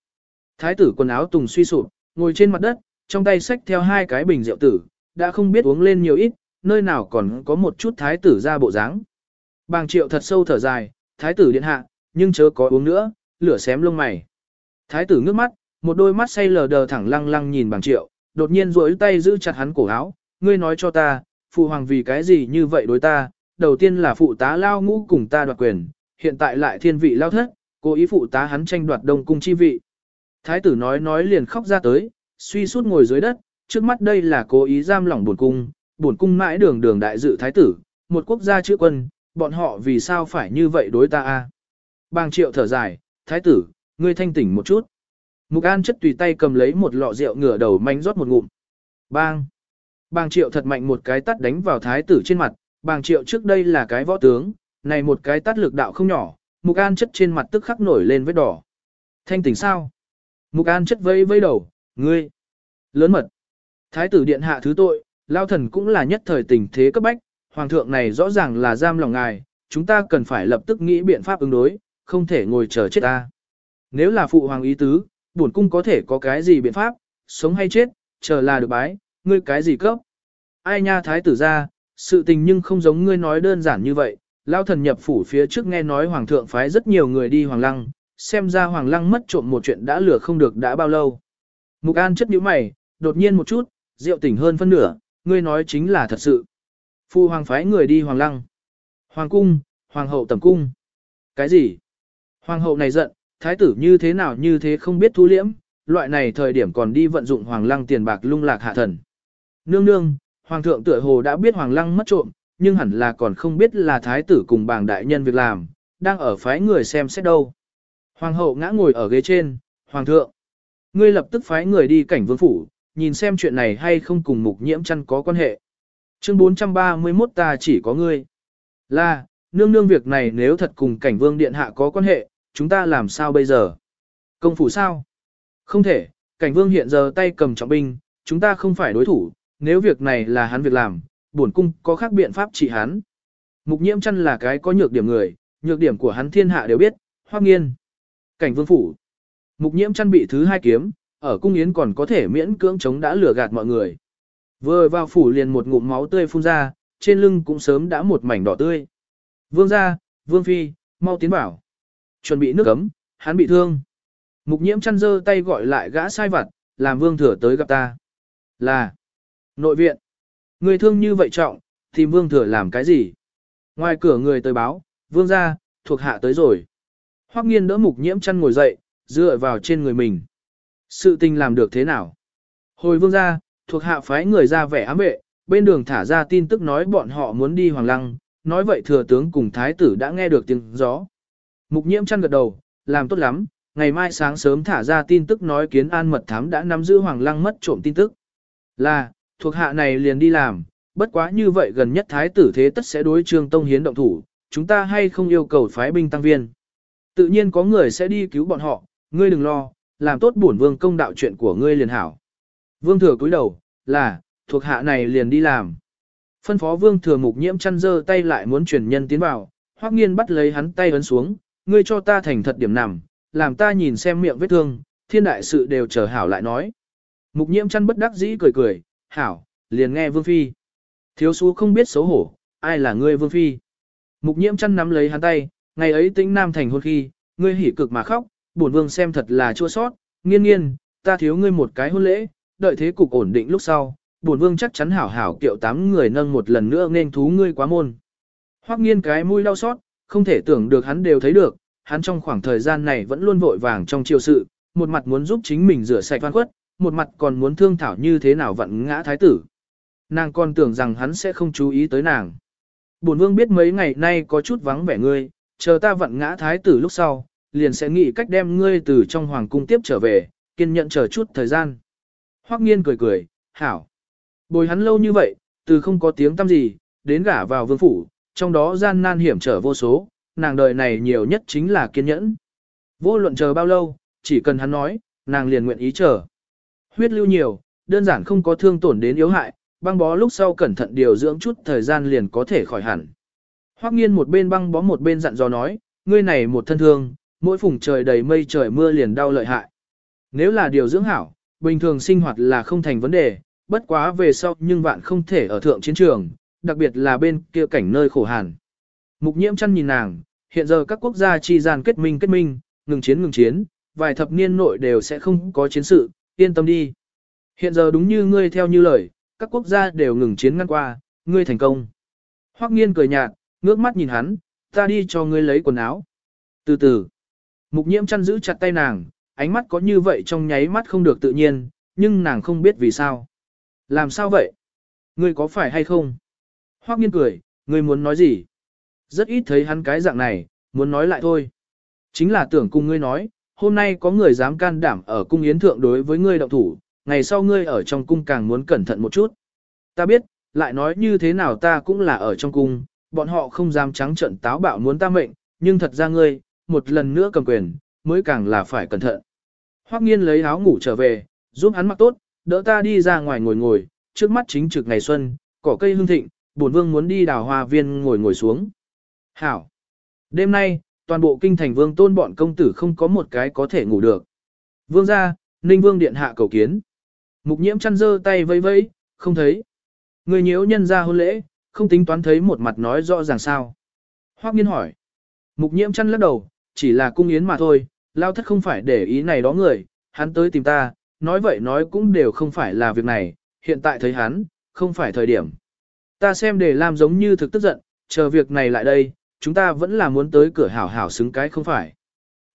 Thái tử quần áo tùng suy sụp, ngồi trên mặt đất, trong tay xách theo hai cái bình rượu tử, đã không biết uống lên nhiều ít, nơi nào còn có một chút thái tử ra bộ dáng. Bàng triệu thật sâu thở dài, thái tử điện hạ, nhưng chớ có uống nữa, lửa xém lông mày. Thái tử ngước mắt, một đôi mắt say lờ đờ thẳng lăng lăng nhìn bàng triệu, đột nhiên duỗi tay giữ chặt hắn cổ áo, ngươi nói cho ta, phụ hoàng vì cái gì như vậy đối ta, đầu tiên là phụ tá lao ngũ cùng ta đoạt quyền, hiện tại lại thiên vị lao thất, cố ý phụ tá hắn tranh đoạt đông cung chi vị. Thái tử nói nói liền khóc ra tới, suy suốt ngồi dưới đất, trước mắt đây là cố ý giam lỏng buồn cung, buồn cung mãi đường đường đại dự thái tử, một quốc gia chữa quân, bọn họ vì sao phải như vậy đối ta a? Bàng triệu thở dài, thái tử, ngươi thanh tỉnh một chút. Mục An chất tùy tay cầm lấy một lọ rượu ngửa đầu manh rót một ngụm. Bang! Bàng triệu thật mạnh một cái tắt đánh vào thái tử trên mặt, bàng triệu trước đây là cái võ tướng, này một cái tắt lực đạo không nhỏ, Mục An chất trên mặt tức khắc nổi lên vết đỏ. Thanh tỉnh sao? Mục An chất vây vây đầu, ngươi! Lớn mật! Thái tử điện hạ thứ tội, lao thần cũng là nhất thời tình thế cấp bách, hoàng thượng này rõ ràng là giam lòng ngài, chúng ta cần phải lập tức nghĩ biện pháp ứng đối, không thể ngồi chờ chết ta. Nếu là phụ hoàng ý tứ, bổn cung có thể có cái gì biện pháp, sống hay chết, chờ là được bái, ngươi cái gì cấp. Ai nha thái tử ra, sự tình nhưng không giống ngươi nói đơn giản như vậy, lao thần nhập phủ phía trước nghe nói hoàng thượng phái rất nhiều người đi hoàng lăng, xem ra hoàng lăng mất trộm một chuyện đã lừa không được đã bao lâu. Mục an chất nhíu mày, đột nhiên một chút, rượu tỉnh hơn phân nửa, ngươi nói chính là thật sự. Phu hoàng phái người đi hoàng lăng. Hoàng cung, hoàng hậu tầm cung. Cái gì? Hoàng hậu này giận, thái tử như thế nào như thế không biết thu liễm, loại này thời điểm còn đi vận dụng hoàng lăng tiền bạc lung lạc hạ thần. Nương nương, hoàng thượng tựa hồ đã biết hoàng lăng mất trộm, nhưng hẳn là còn không biết là thái tử cùng bảng đại nhân việc làm, đang ở phái người xem xét đâu. Hoàng hậu ngã ngồi ở ghế trên, hoàng thượng. Ngươi lập tức phái người đi cảnh vương phủ, nhìn xem chuyện này hay không cùng mục nhiễm chăn có quan hệ. Chương 431 ta chỉ có ngươi. Là, nương nương việc này nếu thật cùng cảnh vương điện hạ có quan hệ, chúng ta làm sao bây giờ? Công phủ sao? Không thể, cảnh vương hiện giờ tay cầm trọng binh, chúng ta không phải đối thủ, nếu việc này là hắn việc làm, bổn cung có khác biện pháp trị hắn. Mục nhiễm chăn là cái có nhược điểm người, nhược điểm của hắn thiên hạ đều biết, hoác nghiên. Cảnh vương phủ. Mục nhiễm chăn bị thứ hai kiếm, ở cung yến còn có thể miễn cưỡng chống đã lừa gạt mọi người. Vừa vào phủ liền một ngụm máu tươi phun ra, trên lưng cũng sớm đã một mảnh đỏ tươi. Vương gia, vương phi, mau tiến bảo. Chuẩn bị nước ấm, hắn bị thương. Mục nhiễm chăn dơ tay gọi lại gã sai vặt, làm vương thừa tới gặp ta. Là, nội viện. Người thương như vậy trọng, thì vương thừa làm cái gì? Ngoài cửa người tới báo, vương gia, thuộc hạ tới rồi. Hoắc nghiên đỡ mục nhiễm chăn ngồi dậy, dựa vào trên người mình. Sự tình làm được thế nào? Hồi vương gia, thuộc hạ phái người ra vẻ ám vệ, bên đường thả ra tin tức nói bọn họ muốn đi Hoàng Lăng, nói vậy thừa tướng cùng thái tử đã nghe được tiếng gió. Mục nhiễm chăn gật đầu, làm tốt lắm, ngày mai sáng sớm thả ra tin tức nói kiến an mật thám đã nắm giữ Hoàng Lăng mất trộm tin tức. Là, thuộc hạ này liền đi làm, bất quá như vậy gần nhất thái tử thế tất sẽ đối trương tông hiến động thủ, chúng ta hay không yêu cầu phái binh tăng viên. Tự nhiên có người sẽ đi cứu bọn họ, ngươi đừng lo, làm tốt bổn vương công đạo chuyện của ngươi liền hảo. Vương thừa cúi đầu, là, thuộc hạ này liền đi làm. Phân phó vương thừa mục nhiễm chăn dơ tay lại muốn truyền nhân tiến vào, hoắc nghiên bắt lấy hắn tay ấn xuống, ngươi cho ta thành thật điểm nằm, làm ta nhìn xem miệng vết thương, thiên đại sự đều chờ hảo lại nói. Mục nhiễm chăn bất đắc dĩ cười cười, hảo, liền nghe vương phi. Thiếu su không biết xấu hổ, ai là ngươi vương phi. Mục nhiễm chăn nắm lấy hắn tay, ngày ấy tĩnh nam thành hôn khi, ngươi hỉ cực mà khóc, bổn vương xem thật là chua sót, nghiên nghiên, ta thiếu ngươi một cái hôn lễ, đợi thế cục ổn định lúc sau, bổn vương chắc chắn hảo hảo kiệu tám người nâng một lần nữa nên thú ngươi quá môn. Hoắc nghiên cái mũi đau xót, không thể tưởng được hắn đều thấy được, hắn trong khoảng thời gian này vẫn luôn vội vàng trong triều sự, một mặt muốn giúp chính mình rửa sạch oan khuất, một mặt còn muốn thương thảo như thế nào vặn ngã thái tử. Nàng còn tưởng rằng hắn sẽ không chú ý tới nàng. Bổn vương biết mấy ngày nay có chút vắng vẻ ngươi, chờ ta vặn ngã thái tử lúc sau, liền sẽ nghĩ cách đem ngươi từ trong hoàng cung tiếp trở về, kiên nhẫn chờ chút thời gian. Hoắc nghiên cười cười, hảo. Bồi hắn lâu như vậy, từ không có tiếng tăm gì, đến gả vào vương phủ, trong đó gian nan hiểm trở vô số, nàng đời này nhiều nhất chính là kiên nhẫn. Vô luận chờ bao lâu, chỉ cần hắn nói, nàng liền nguyện ý chờ. Huyết lưu nhiều, đơn giản không có thương tổn đến yếu hại, băng bó lúc sau cẩn thận điều dưỡng chút thời gian liền có thể khỏi hẳn. Hoắc nghiên một bên băng bó một bên dặn dò nói, ngươi này một thân thương, mỗi phùng trời đầy mây trời mưa liền đau lợi hại. Nếu là điều dưỡng hảo, bình thường sinh hoạt là không thành vấn đề, bất quá về sau nhưng bạn không thể ở thượng chiến trường, đặc biệt là bên kia cảnh nơi khổ hàn. Mục nhiễm chăn nhìn nàng, hiện giờ các quốc gia chi gian kết minh kết minh, ngừng chiến ngừng chiến, vài thập niên nội đều sẽ không có chiến sự, yên tâm đi. Hiện giờ đúng như ngươi theo như lời, các quốc gia đều ngừng chiến ngăn qua, ngươi thành công. Hoắc nghiên cười nhạt, ngước mắt nhìn hắn, ta đi cho ngươi lấy quần áo. Từ từ, mục nhiễm chăn giữ chặt tay nàng, ánh mắt có như vậy trong nháy mắt không được tự nhiên, nhưng nàng không biết vì sao. Làm sao vậy? Ngươi có phải hay không? Hoắc nghiên cười, ngươi muốn nói gì? Rất ít thấy hắn cái dạng này, muốn nói lại thôi. Chính là tưởng cùng ngươi nói, hôm nay có người dám can đảm ở cung yến thượng đối với ngươi động thủ, ngày sau ngươi ở trong cung càng muốn cẩn thận một chút. Ta biết, lại nói như thế nào ta cũng là ở trong cung, bọn họ không dám trắng trận táo bạo muốn ta mệnh, nhưng thật ra ngươi, một lần nữa cầm quyền, mới càng là phải cẩn thận. Hoắc nghiên lấy áo ngủ trở về, giúp hắn mặc tốt, đỡ ta đi ra ngoài ngồi ngồi, trước mắt chính trực ngày xuân, cỏ cây hương thịnh, bổn vương muốn đi đào hoa viên ngồi ngồi xuống. Hảo! Đêm nay, toàn bộ kinh thành vương tôn bọn công tử không có một cái có thể ngủ được. Vương ra, ninh vương điện hạ cầu kiến. Mục nhiễm chăn dơ tay vẫy vẫy, không thấy. Người nhiễu nhân ra hôn lễ, không tính toán thấy một mặt nói rõ ràng sao. Hoác nghiên hỏi. Mục nhiễm chăn lắc đầu, chỉ là cung yến mà thôi, lao thất không phải để ý này đó người, hắn tới tìm ta, nói vậy nói cũng đều không phải là việc này, hiện tại thấy hắn, không phải thời điểm. Ta xem để làm giống như thực tức giận, chờ việc này lại đây, chúng ta vẫn là muốn tới cửa hảo hảo xứng cái không phải.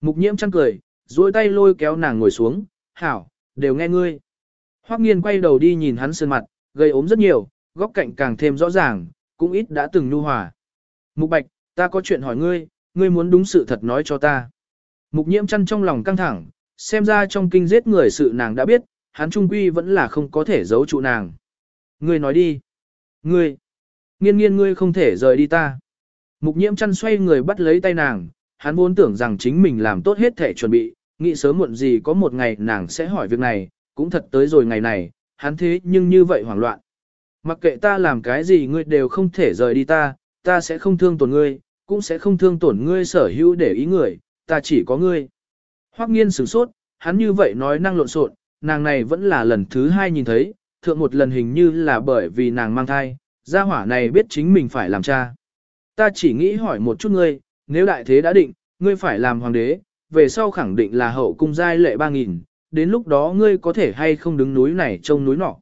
Mục nhiễm chăn cười, duỗi tay lôi kéo nàng ngồi xuống, hảo, đều nghe ngươi. Hoắc nghiên quay đầu đi nhìn hắn sơn mặt, gây ốm rất nhiều, góc cạnh càng thêm rõ ràng, cũng ít đã từng nhu hòa. Mục bạch, ta có chuyện hỏi ngươi, ngươi muốn đúng sự thật nói cho ta. Mục nhiễm chăn trong lòng căng thẳng, xem ra trong kinh giết người sự nàng đã biết, hắn trung quy vẫn là không có thể giấu trụ nàng. Ngươi nói đi. Ngươi. Nghiên nghiên ngươi không thể rời đi ta. Mục nhiễm chăn xoay người bắt lấy tay nàng, hắn vốn tưởng rằng chính mình làm tốt hết thể chuẩn bị, nghĩ sớm muộn gì có một ngày nàng sẽ hỏi việc này, cũng thật tới rồi ngày này, hắn thế nhưng như vậy hoảng loạn. Mặc kệ ta làm cái gì ngươi đều không thể rời đi ta, ta sẽ không thương tổn ngươi, cũng sẽ không thương tổn ngươi sở hữu để ý người, ta chỉ có ngươi. Hoắc nghiên sửng sốt, hắn như vậy nói năng lộn xộn, nàng này vẫn là lần thứ hai nhìn thấy, thượng một lần hình như là bởi vì nàng mang thai, gia hỏa này biết chính mình phải làm cha. Ta chỉ nghĩ hỏi một chút ngươi, nếu đại thế đã định, ngươi phải làm hoàng đế, về sau khẳng định là hậu cung giai lệ ba nghìn, đến lúc đó ngươi có thể hay không đứng núi này trông núi nọ.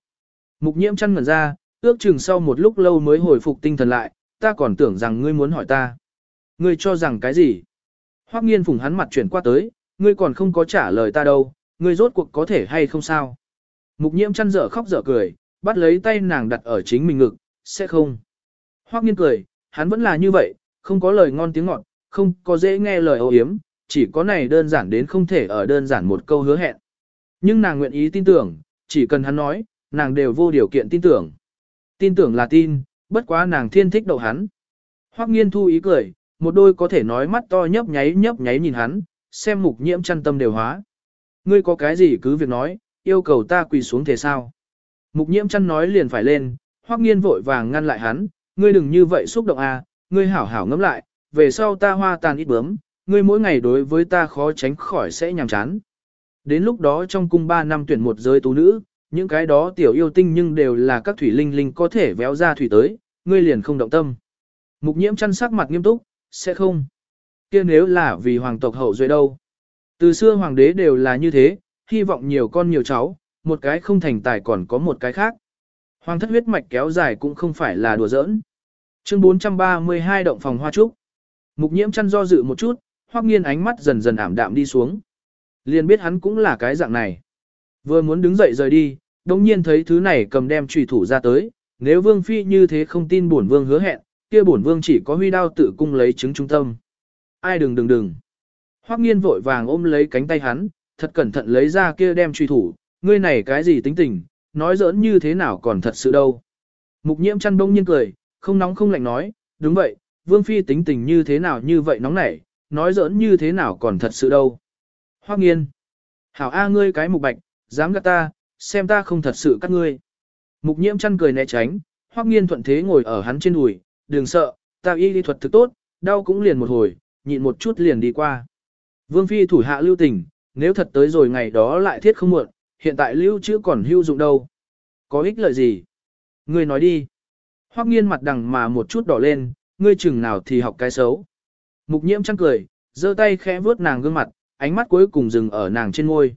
Mục nhiễm chăn ngẩn ra, ước chừng sau một lúc lâu mới hồi phục tinh thần lại, ta còn tưởng rằng ngươi muốn hỏi ta. Ngươi cho rằng cái gì? Hoắc nghiên phùng hắn mặt chuyển qua tới, ngươi còn không có trả lời ta đâu, ngươi rốt cuộc có thể hay không sao? Mục nhiễm chăn dở khóc dở cười, bắt lấy tay nàng đặt ở chính mình ngực, sẽ không. Hoắc nghiên cười, hắn vẫn là như vậy, không có lời ngon tiếng ngọt, không có dễ nghe lời âu yếm, chỉ có này đơn giản đến không thể ở đơn giản một câu hứa hẹn. Nhưng nàng nguyện ý tin tưởng, chỉ cần hắn nói, nàng đều vô điều kiện tin tưởng. Tin tưởng là tin, bất quá nàng thiên thích đậu hắn. Hoắc nghiên thu ý cười, một đôi có thể nói mắt to nhấp nháy nhấp nháy nhìn hắn, xem mục nhiễm chăn tâm đều hóa. Ngươi có cái gì cứ việc nói, yêu cầu ta quỳ xuống thế sao? Mục nhiễm chăn nói liền phải lên, Hoắc nghiên vội vàng ngăn lại hắn, ngươi đừng như vậy xúc động à, ngươi hảo hảo ngẫm lại, về sau ta hoa tàn ít bướm, ngươi mỗi ngày đối với ta khó tránh khỏi sẽ nhàm chán. Đến lúc đó trong cung 3 năm tuyển một giới tú nữ, những cái đó tiểu yêu tinh nhưng đều là các thủy linh linh có thể véo ra thủy tới, ngươi liền không động tâm. Mục nhiễm chăn sắc mặt nghiêm túc, sẽ không. kia nếu là vì hoàng tộc hậu duệ đâu. Từ xưa hoàng đế đều là như thế, hy vọng nhiều con nhiều cháu, một cái không thành tài còn có một cái khác. Hoàng thất huyết mạch kéo dài cũng không phải là đùa giỡn. Chương 432 động phòng hoa trúc. Mục nhiễm chăn do dự một chút, hoắc nghiên ánh mắt dần dần ảm đạm đi xuống. Liền biết hắn cũng là cái dạng này. Vừa muốn đứng dậy rời đi, đồng nhiên thấy thứ này cầm đem trùy thủ ra tới, nếu vương phi như thế không tin bổn vương hứa hẹn, kia bổn vương chỉ có huy đao tự cung lấy chứng trung tâm. Ai đừng đừng đừng. Hoắc nghiên vội vàng ôm lấy cánh tay hắn, thật cẩn thận lấy ra kia đem truy thủ, ngươi này cái gì tính tình, nói giỡn như thế nào còn thật sự đâu. Mục nhiễm chăn đông nhiên cười, không nóng không lạnh nói, đúng vậy, vương phi tính tình như thế nào như vậy nóng nảy, nói giỡn như thế nào còn thật sự đâu. Hoắc nghiên, hảo a ngươi cái mục bạch, dám gạt ta, xem ta không thật sự cắt ngươi. Mục nhiễm chăn cười né tránh, Hoắc nghiên thuận thế ngồi ở hắn trên đùi, đừng sợ, ta y lý thuật thực tốt, đau cũng liền một hồi, nhịn một chút liền đi qua. Vương Phi thủ hạ lưu tình, nếu thật tới rồi ngày đó lại thiết không muộn, hiện tại lưu chữ còn hữu dụng đâu. Có ích lợi gì? Ngươi nói đi. Hoắc nghiên mặt đằng mà một chút đỏ lên, ngươi chừng nào thì học cái xấu. Mục nhiễm chăng cười, giơ tay khẽ vuốt nàng gương mặt, ánh mắt cuối cùng dừng ở nàng trên môi.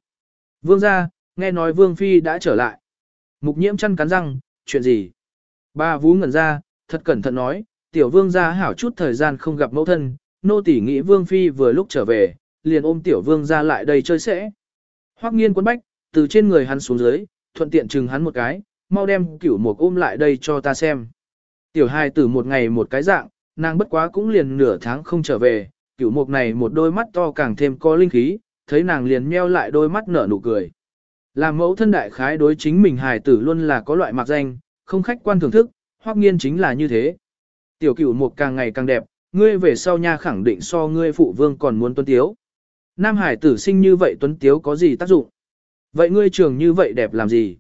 Vương gia, nghe nói Vương Phi đã trở lại. Mục nhiễm chăn cắn răng, chuyện gì? Ba vú ngẩn ra, thật cẩn thận nói, tiểu vương gia hảo chút thời gian không gặp mẫu thân, nô tỉ nghĩ Vương Phi vừa lúc trở về, liền ôm tiểu vương ra lại đây chơi sẽ. Hoắc nghiên quấn bách, từ trên người hắn xuống dưới, thuận tiện chừng hắn một cái, mau đem cửu mục ôm lại đây cho ta xem. Tiểu hài tử một ngày một cái dạng, nàng bất quá cũng liền nửa tháng không trở về, cửu mục này một đôi mắt to càng thêm có linh khí, thấy nàng liền meo lại đôi mắt nở nụ cười. Làm mẫu thân đại khái đối chính mình hài tử luôn là có loại mạc danh, không khách quan thưởng thức, hoắc nghiên chính là như thế. Tiểu cửu mục càng ngày càng đẹp, ngươi về sau nha khẳng định so ngươi phụ vương còn muốn tuân tiếu. Nam hải tử sinh như vậy tuấn tiếu có gì tác dụng? Vậy ngươi trường như vậy đẹp làm gì?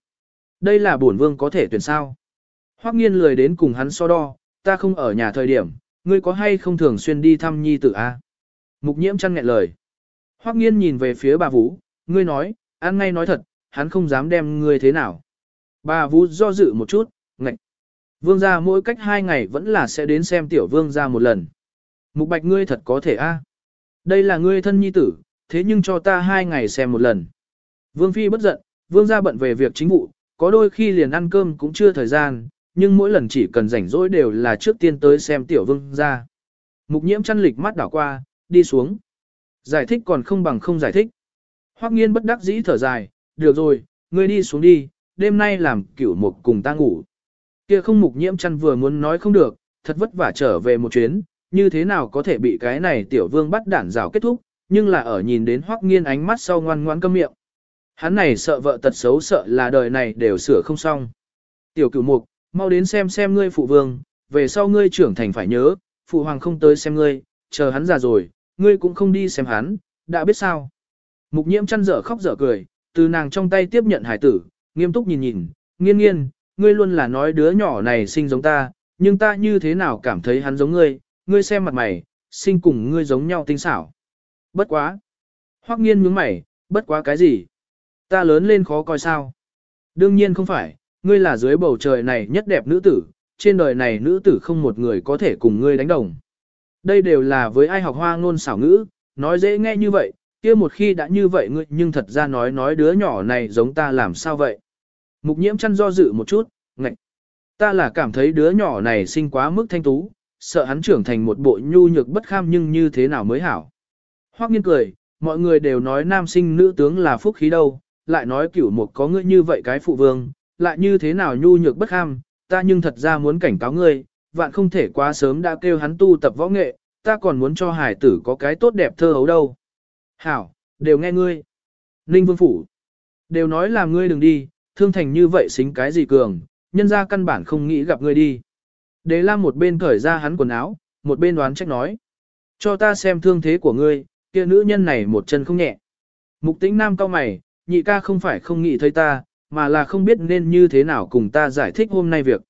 Đây là bổn vương có thể tuyển sao? Hoắc nghiên lười đến cùng hắn so đo, ta không ở nhà thời điểm, ngươi có hay không thường xuyên đi thăm nhi tử a? Mục nhiễm chăn nghẹn lời. Hoắc nghiên nhìn về phía bà Vũ, ngươi nói, ăn ngay nói thật, hắn không dám đem ngươi thế nào. Bà Vũ do dự một chút, ngạch. Vương gia mỗi cách hai ngày vẫn là sẽ đến xem tiểu vương gia một lần. Mục bạch ngươi thật có thể a. Đây là ngươi thân nhi tử, thế nhưng cho ta hai ngày xem một lần. Vương Phi bất giận, Vương gia bận về việc chính vụ, có đôi khi liền ăn cơm cũng chưa thời gian, nhưng mỗi lần chỉ cần rảnh rỗi đều là trước tiên tới xem tiểu Vương gia. Mục nhiễm chăn lịch mắt đảo qua, đi xuống. Giải thích còn không bằng không giải thích. Hoắc nghiên bất đắc dĩ thở dài, được rồi, ngươi đi xuống đi, đêm nay làm cửu mục cùng ta ngủ. Kia không mục nhiễm chăn vừa muốn nói không được, thật vất vả trở về một chuyến, như thế nào có thể bị cái này tiểu vương bắt đản rào kết thúc, nhưng là ở nhìn đến hoắc nghiên ánh mắt sau ngoan ngoãn câm miệng. Hắn này sợ vợ tật xấu sợ là đời này đều sửa không xong. Tiểu cửu mục, mau đến xem xem ngươi phụ vương, về sau ngươi trưởng thành phải nhớ, phụ hoàng không tới xem ngươi, chờ hắn già rồi, ngươi cũng không đi xem hắn, đã biết sao. Mục nhiễm chăn dở khóc dở cười, từ nàng trong tay tiếp nhận hải tử, nghiêm túc nhìn nhìn, nghiên nghiên, ngươi luôn là nói đứa nhỏ này sinh giống ta, nhưng ta như thế nào cảm thấy hắn giống ngươi, ngươi xem mặt mày, sinh cùng ngươi giống nhau tinh xảo. Bất quá. Hoắc nghiên nhướng mày, bất quá cái gì? Ta lớn lên khó coi sao? Đương nhiên không phải, ngươi là dưới bầu trời này nhất đẹp nữ tử, trên đời này nữ tử không một người có thể cùng ngươi đánh đồng. Đây đều là với ai học hoa ngôn xảo ngữ, nói dễ nghe như vậy, kia một khi đã như vậy ngươi nhưng thật ra nói nói đứa nhỏ này giống ta làm sao vậy? Mục nhiễm chăn do dự một chút, ngạch. Ta là cảm thấy đứa nhỏ này sinh quá mức thanh tú, sợ hắn trưởng thành một bộ nhu nhược bất kham nhưng như thế nào mới hảo. Hoắc nghiên cười, mọi người đều nói nam sinh nữ tướng là phúc khí đâu, lại nói cửu một có ngươi như vậy cái phụ vương, lại như thế nào nhu nhược bất ham, ta nhưng thật ra muốn cảnh cáo ngươi, vạn không thể quá sớm đã kêu hắn tu tập võ nghệ, ta còn muốn cho hải tử có cái tốt đẹp thơ hấu đâu. Hảo, đều nghe ngươi. Ninh Vương Phủ. Đều nói là ngươi đừng đi, thương thành như vậy xính cái gì cường, nhân ra căn bản không nghĩ gặp ngươi đi. Đế Lam một bên cởi ra hắn quần áo, một bên đoán trách nói. Cho ta xem thương thế của ngươi, kia nữ nhân này một chân không nhẹ. Mục tĩnh nam cao mày, nhị ca không phải không nghĩ thấy ta, mà là không biết nên như thế nào cùng ta giải thích hôm nay việc.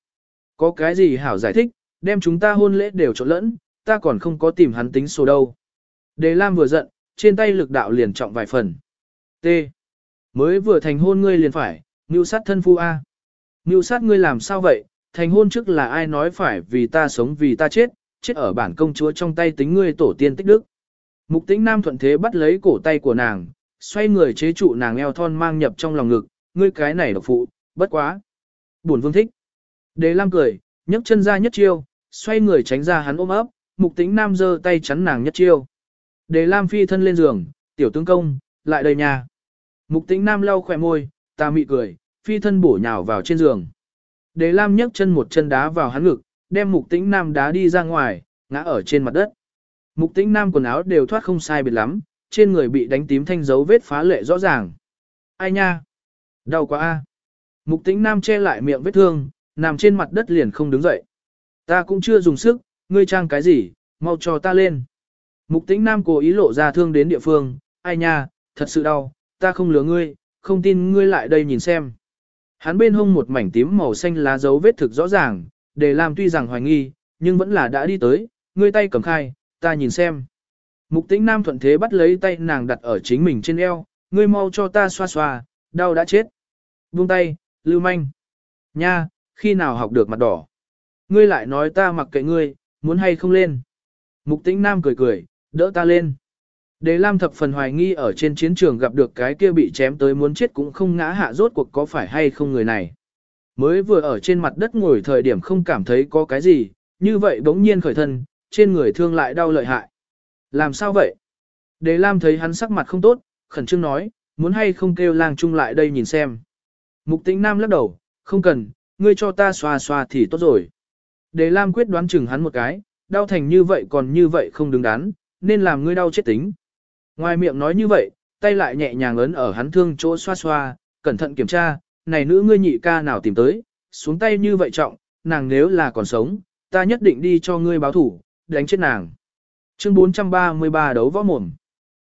Có cái gì hảo giải thích, đem chúng ta hôn lễ đều trộn lẫn, ta còn không có tìm hắn tính số đâu. Đề Lam vừa giận, trên tay lực đạo liền trọng vài phần. T. Mới vừa thành hôn ngươi liền phải, mưu sát thân phu A. Mưu sát ngươi làm sao vậy, thành hôn trước là ai nói phải vì ta sống vì ta chết, chết ở bản công chúa trong tay tính ngươi tổ tiên tích đức. Mục tĩnh nam thuận thế bắt lấy cổ tay của nàng, xoay người chế trụ nàng eo thon mang nhập trong lòng ngực, ngươi cái này độc phụ, bất quá. Buồn vương thích. Đế Lam cười, nhấc chân ra nhất chiêu, xoay người tránh ra hắn ôm ấp, mục tĩnh nam giơ tay chắn nàng nhất chiêu. Đế Lam phi thân lên giường, tiểu tướng công, lại đây nhà. Mục tĩnh nam lau khỏe môi, ta mị cười, phi thân bổ nhào vào trên giường. Đế Lam nhấc chân một chân đá vào hắn ngực, đem mục tĩnh nam đá đi ra ngoài, ngã ở trên mặt đất. Mục tĩnh nam quần áo đều thoát không sai biệt lắm, trên người bị đánh tím thanh dấu vết phá lệ rõ ràng. Ai nha? Đau quá a. Mục tĩnh nam che lại miệng vết thương, nằm trên mặt đất liền không đứng dậy. Ta cũng chưa dùng sức, ngươi trang cái gì, mau cho ta lên. Mục tĩnh nam cố ý lộ ra thương đến địa phương, ai nha, thật sự đau, ta không lừa ngươi, không tin ngươi lại đây nhìn xem. Hắn bên hông một mảnh tím màu xanh lá dấu vết thực rõ ràng, để làm tuy rằng hoài nghi, nhưng vẫn là đã đi tới, ngươi tay cầm khai, ta nhìn xem. Mục tĩnh nam thuận thế bắt lấy tay nàng đặt ở chính mình trên eo, ngươi mau cho ta xoa xoa, đau đã chết. Buông tay, lưu manh. Nha, khi nào học được mặt đỏ. Ngươi lại nói ta mặc kệ ngươi, muốn hay không lên. Mục tĩnh nam cười cười, đỡ ta lên. Đề Lam thập phần hoài nghi ở trên chiến trường gặp được cái kia bị chém tới muốn chết cũng không ngã hạ rốt cuộc có phải hay không người này. Mới vừa ở trên mặt đất ngồi thời điểm không cảm thấy có cái gì, như vậy bỗng nhiên khởi thân, trên người thương lại đau lợi hại. Làm sao vậy? Đề Lam thấy hắn sắc mặt không tốt, khẩn trương nói, muốn hay không kêu lang chung lại đây nhìn xem. Mục tĩnh nam lắc đầu, không cần, ngươi cho ta xoa xoa thì tốt rồi. Đề Lam quyết đoán chừng hắn một cái, đau thành như vậy còn như vậy không đứng đắn, nên làm ngươi đau chết tính. Ngoài miệng nói như vậy, tay lại nhẹ nhàng ấn ở hắn thương chỗ xoa xoa, cẩn thận kiểm tra, này nữ ngươi nhị ca nào tìm tới, xuống tay như vậy trọng, nàng nếu là còn sống, ta nhất định đi cho ngươi báo thủ, đánh chết nàng. Chương 433 đấu võ mồm.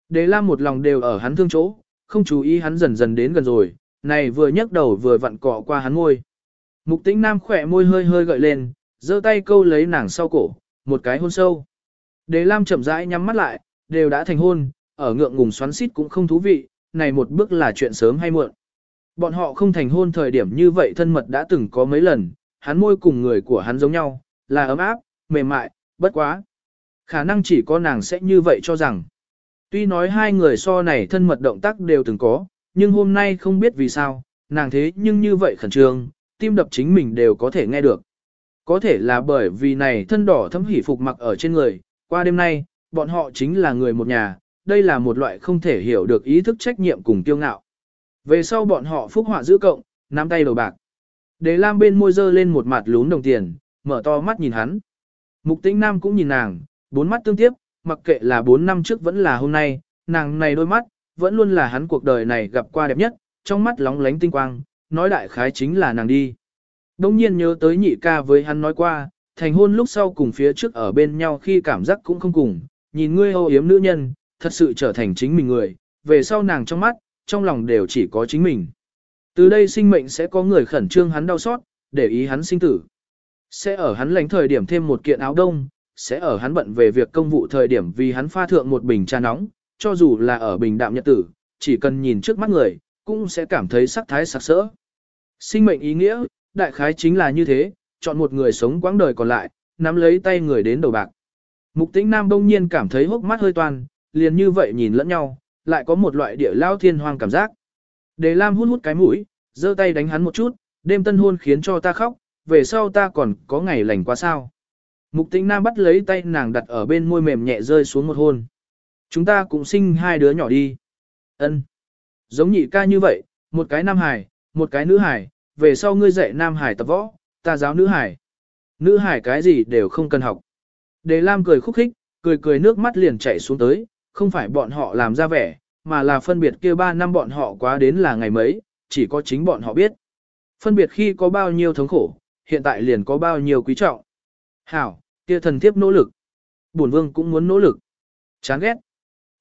Đế Lam một lòng đều ở hắn thương chỗ, không chú ý hắn dần dần đến gần rồi, này vừa nhấc đầu vừa vặn cọ qua hắn môi. Mục tĩnh nam khỏe môi hơi hơi gợi lên, giơ tay câu lấy nàng sau cổ, một cái hôn sâu. Đế Lam chậm rãi nhắm mắt lại, đều đã thành hôn, ở ngượng ngùng xoắn xít cũng không thú vị, này một bước là chuyện sớm hay muộn. Bọn họ không thành hôn thời điểm như vậy thân mật đã từng có mấy lần, hắn môi cùng người của hắn giống nhau, là ấm áp, mềm mại, bất quá. Khả năng chỉ có nàng sẽ như vậy cho rằng. Tuy nói hai người so này thân mật động tác đều từng có, nhưng hôm nay không biết vì sao, nàng thế nhưng như vậy khẩn trương, tim đập chính mình đều có thể nghe được. Có thể là bởi vì này thân đỏ thấm hỉ phục mặc ở trên người, qua đêm nay, bọn họ chính là người một nhà, đây là một loại không thể hiểu được ý thức trách nhiệm cùng kiêu ngạo. Về sau bọn họ phúc họa giữ cộng, nắm tay đầu bạc. Đế Lam bên môi dơ lên một mặt lún đồng tiền, mở to mắt nhìn hắn. Mục tĩnh Nam cũng nhìn nàng, bốn mắt tương tiếp, mặc kệ là bốn năm trước vẫn là hôm nay, nàng này đôi mắt, vẫn luôn là hắn cuộc đời này gặp qua đẹp nhất, trong mắt lóng lánh tinh quang, nói đại khái chính là nàng đi. Đông nhiên nhớ tới nhị ca với hắn nói qua, thành hôn lúc sau cùng phía trước ở bên nhau khi cảm giác cũng không cùng, nhìn ngươi hô yếm nữ nhân, thật sự trở thành chính mình người, về sau nàng trong mắt, trong lòng đều chỉ có chính mình. Từ đây sinh mệnh sẽ có người khẩn trương hắn đau xót, để ý hắn sinh tử. Sẽ ở hắn lánh thời điểm thêm một kiện áo đông, sẽ ở hắn bận về việc công vụ thời điểm vì hắn pha thượng một bình trà nóng, cho dù là ở bình đạm nhật tử, chỉ cần nhìn trước mắt người, cũng sẽ cảm thấy sắc thái sặc sỡ. Sinh mệnh ý nghĩa, đại khái chính là như thế, chọn một người sống quãng đời còn lại, nắm lấy tay người đến đầu bạc. Mục tĩnh nam đông nhiên cảm thấy hốc mắt hơi toàn, liền như vậy nhìn lẫn nhau, lại có một loại địa lao thiên hoang cảm giác. Đề Lam hút hút cái mũi, giơ tay đánh hắn một chút, đêm tân hôn khiến cho ta khóc, về sau ta còn có ngày lành quá sao. Mục tĩnh nam bắt lấy tay nàng đặt ở bên môi mềm nhẹ rơi xuống một hôn. Chúng ta cũng sinh hai đứa nhỏ đi. Ân, Giống nhị ca như vậy, một cái nam hải, một cái nữ hải, về sau ngươi dạy nam hải tập võ, ta giáo nữ hải. Nữ hải cái gì đều không cần học. Đề Lam cười khúc khích, cười cười nước mắt liền chảy xuống tới, không phải bọn họ làm ra vẻ, mà là phân biệt kia ba năm bọn họ quá đến là ngày mấy, chỉ có chính bọn họ biết. Phân biệt khi có bao nhiêu thống khổ, hiện tại liền có bao nhiêu quý trọng. Hảo, kia thần thiếp nỗ lực. Bổn vương cũng muốn nỗ lực. Chán ghét.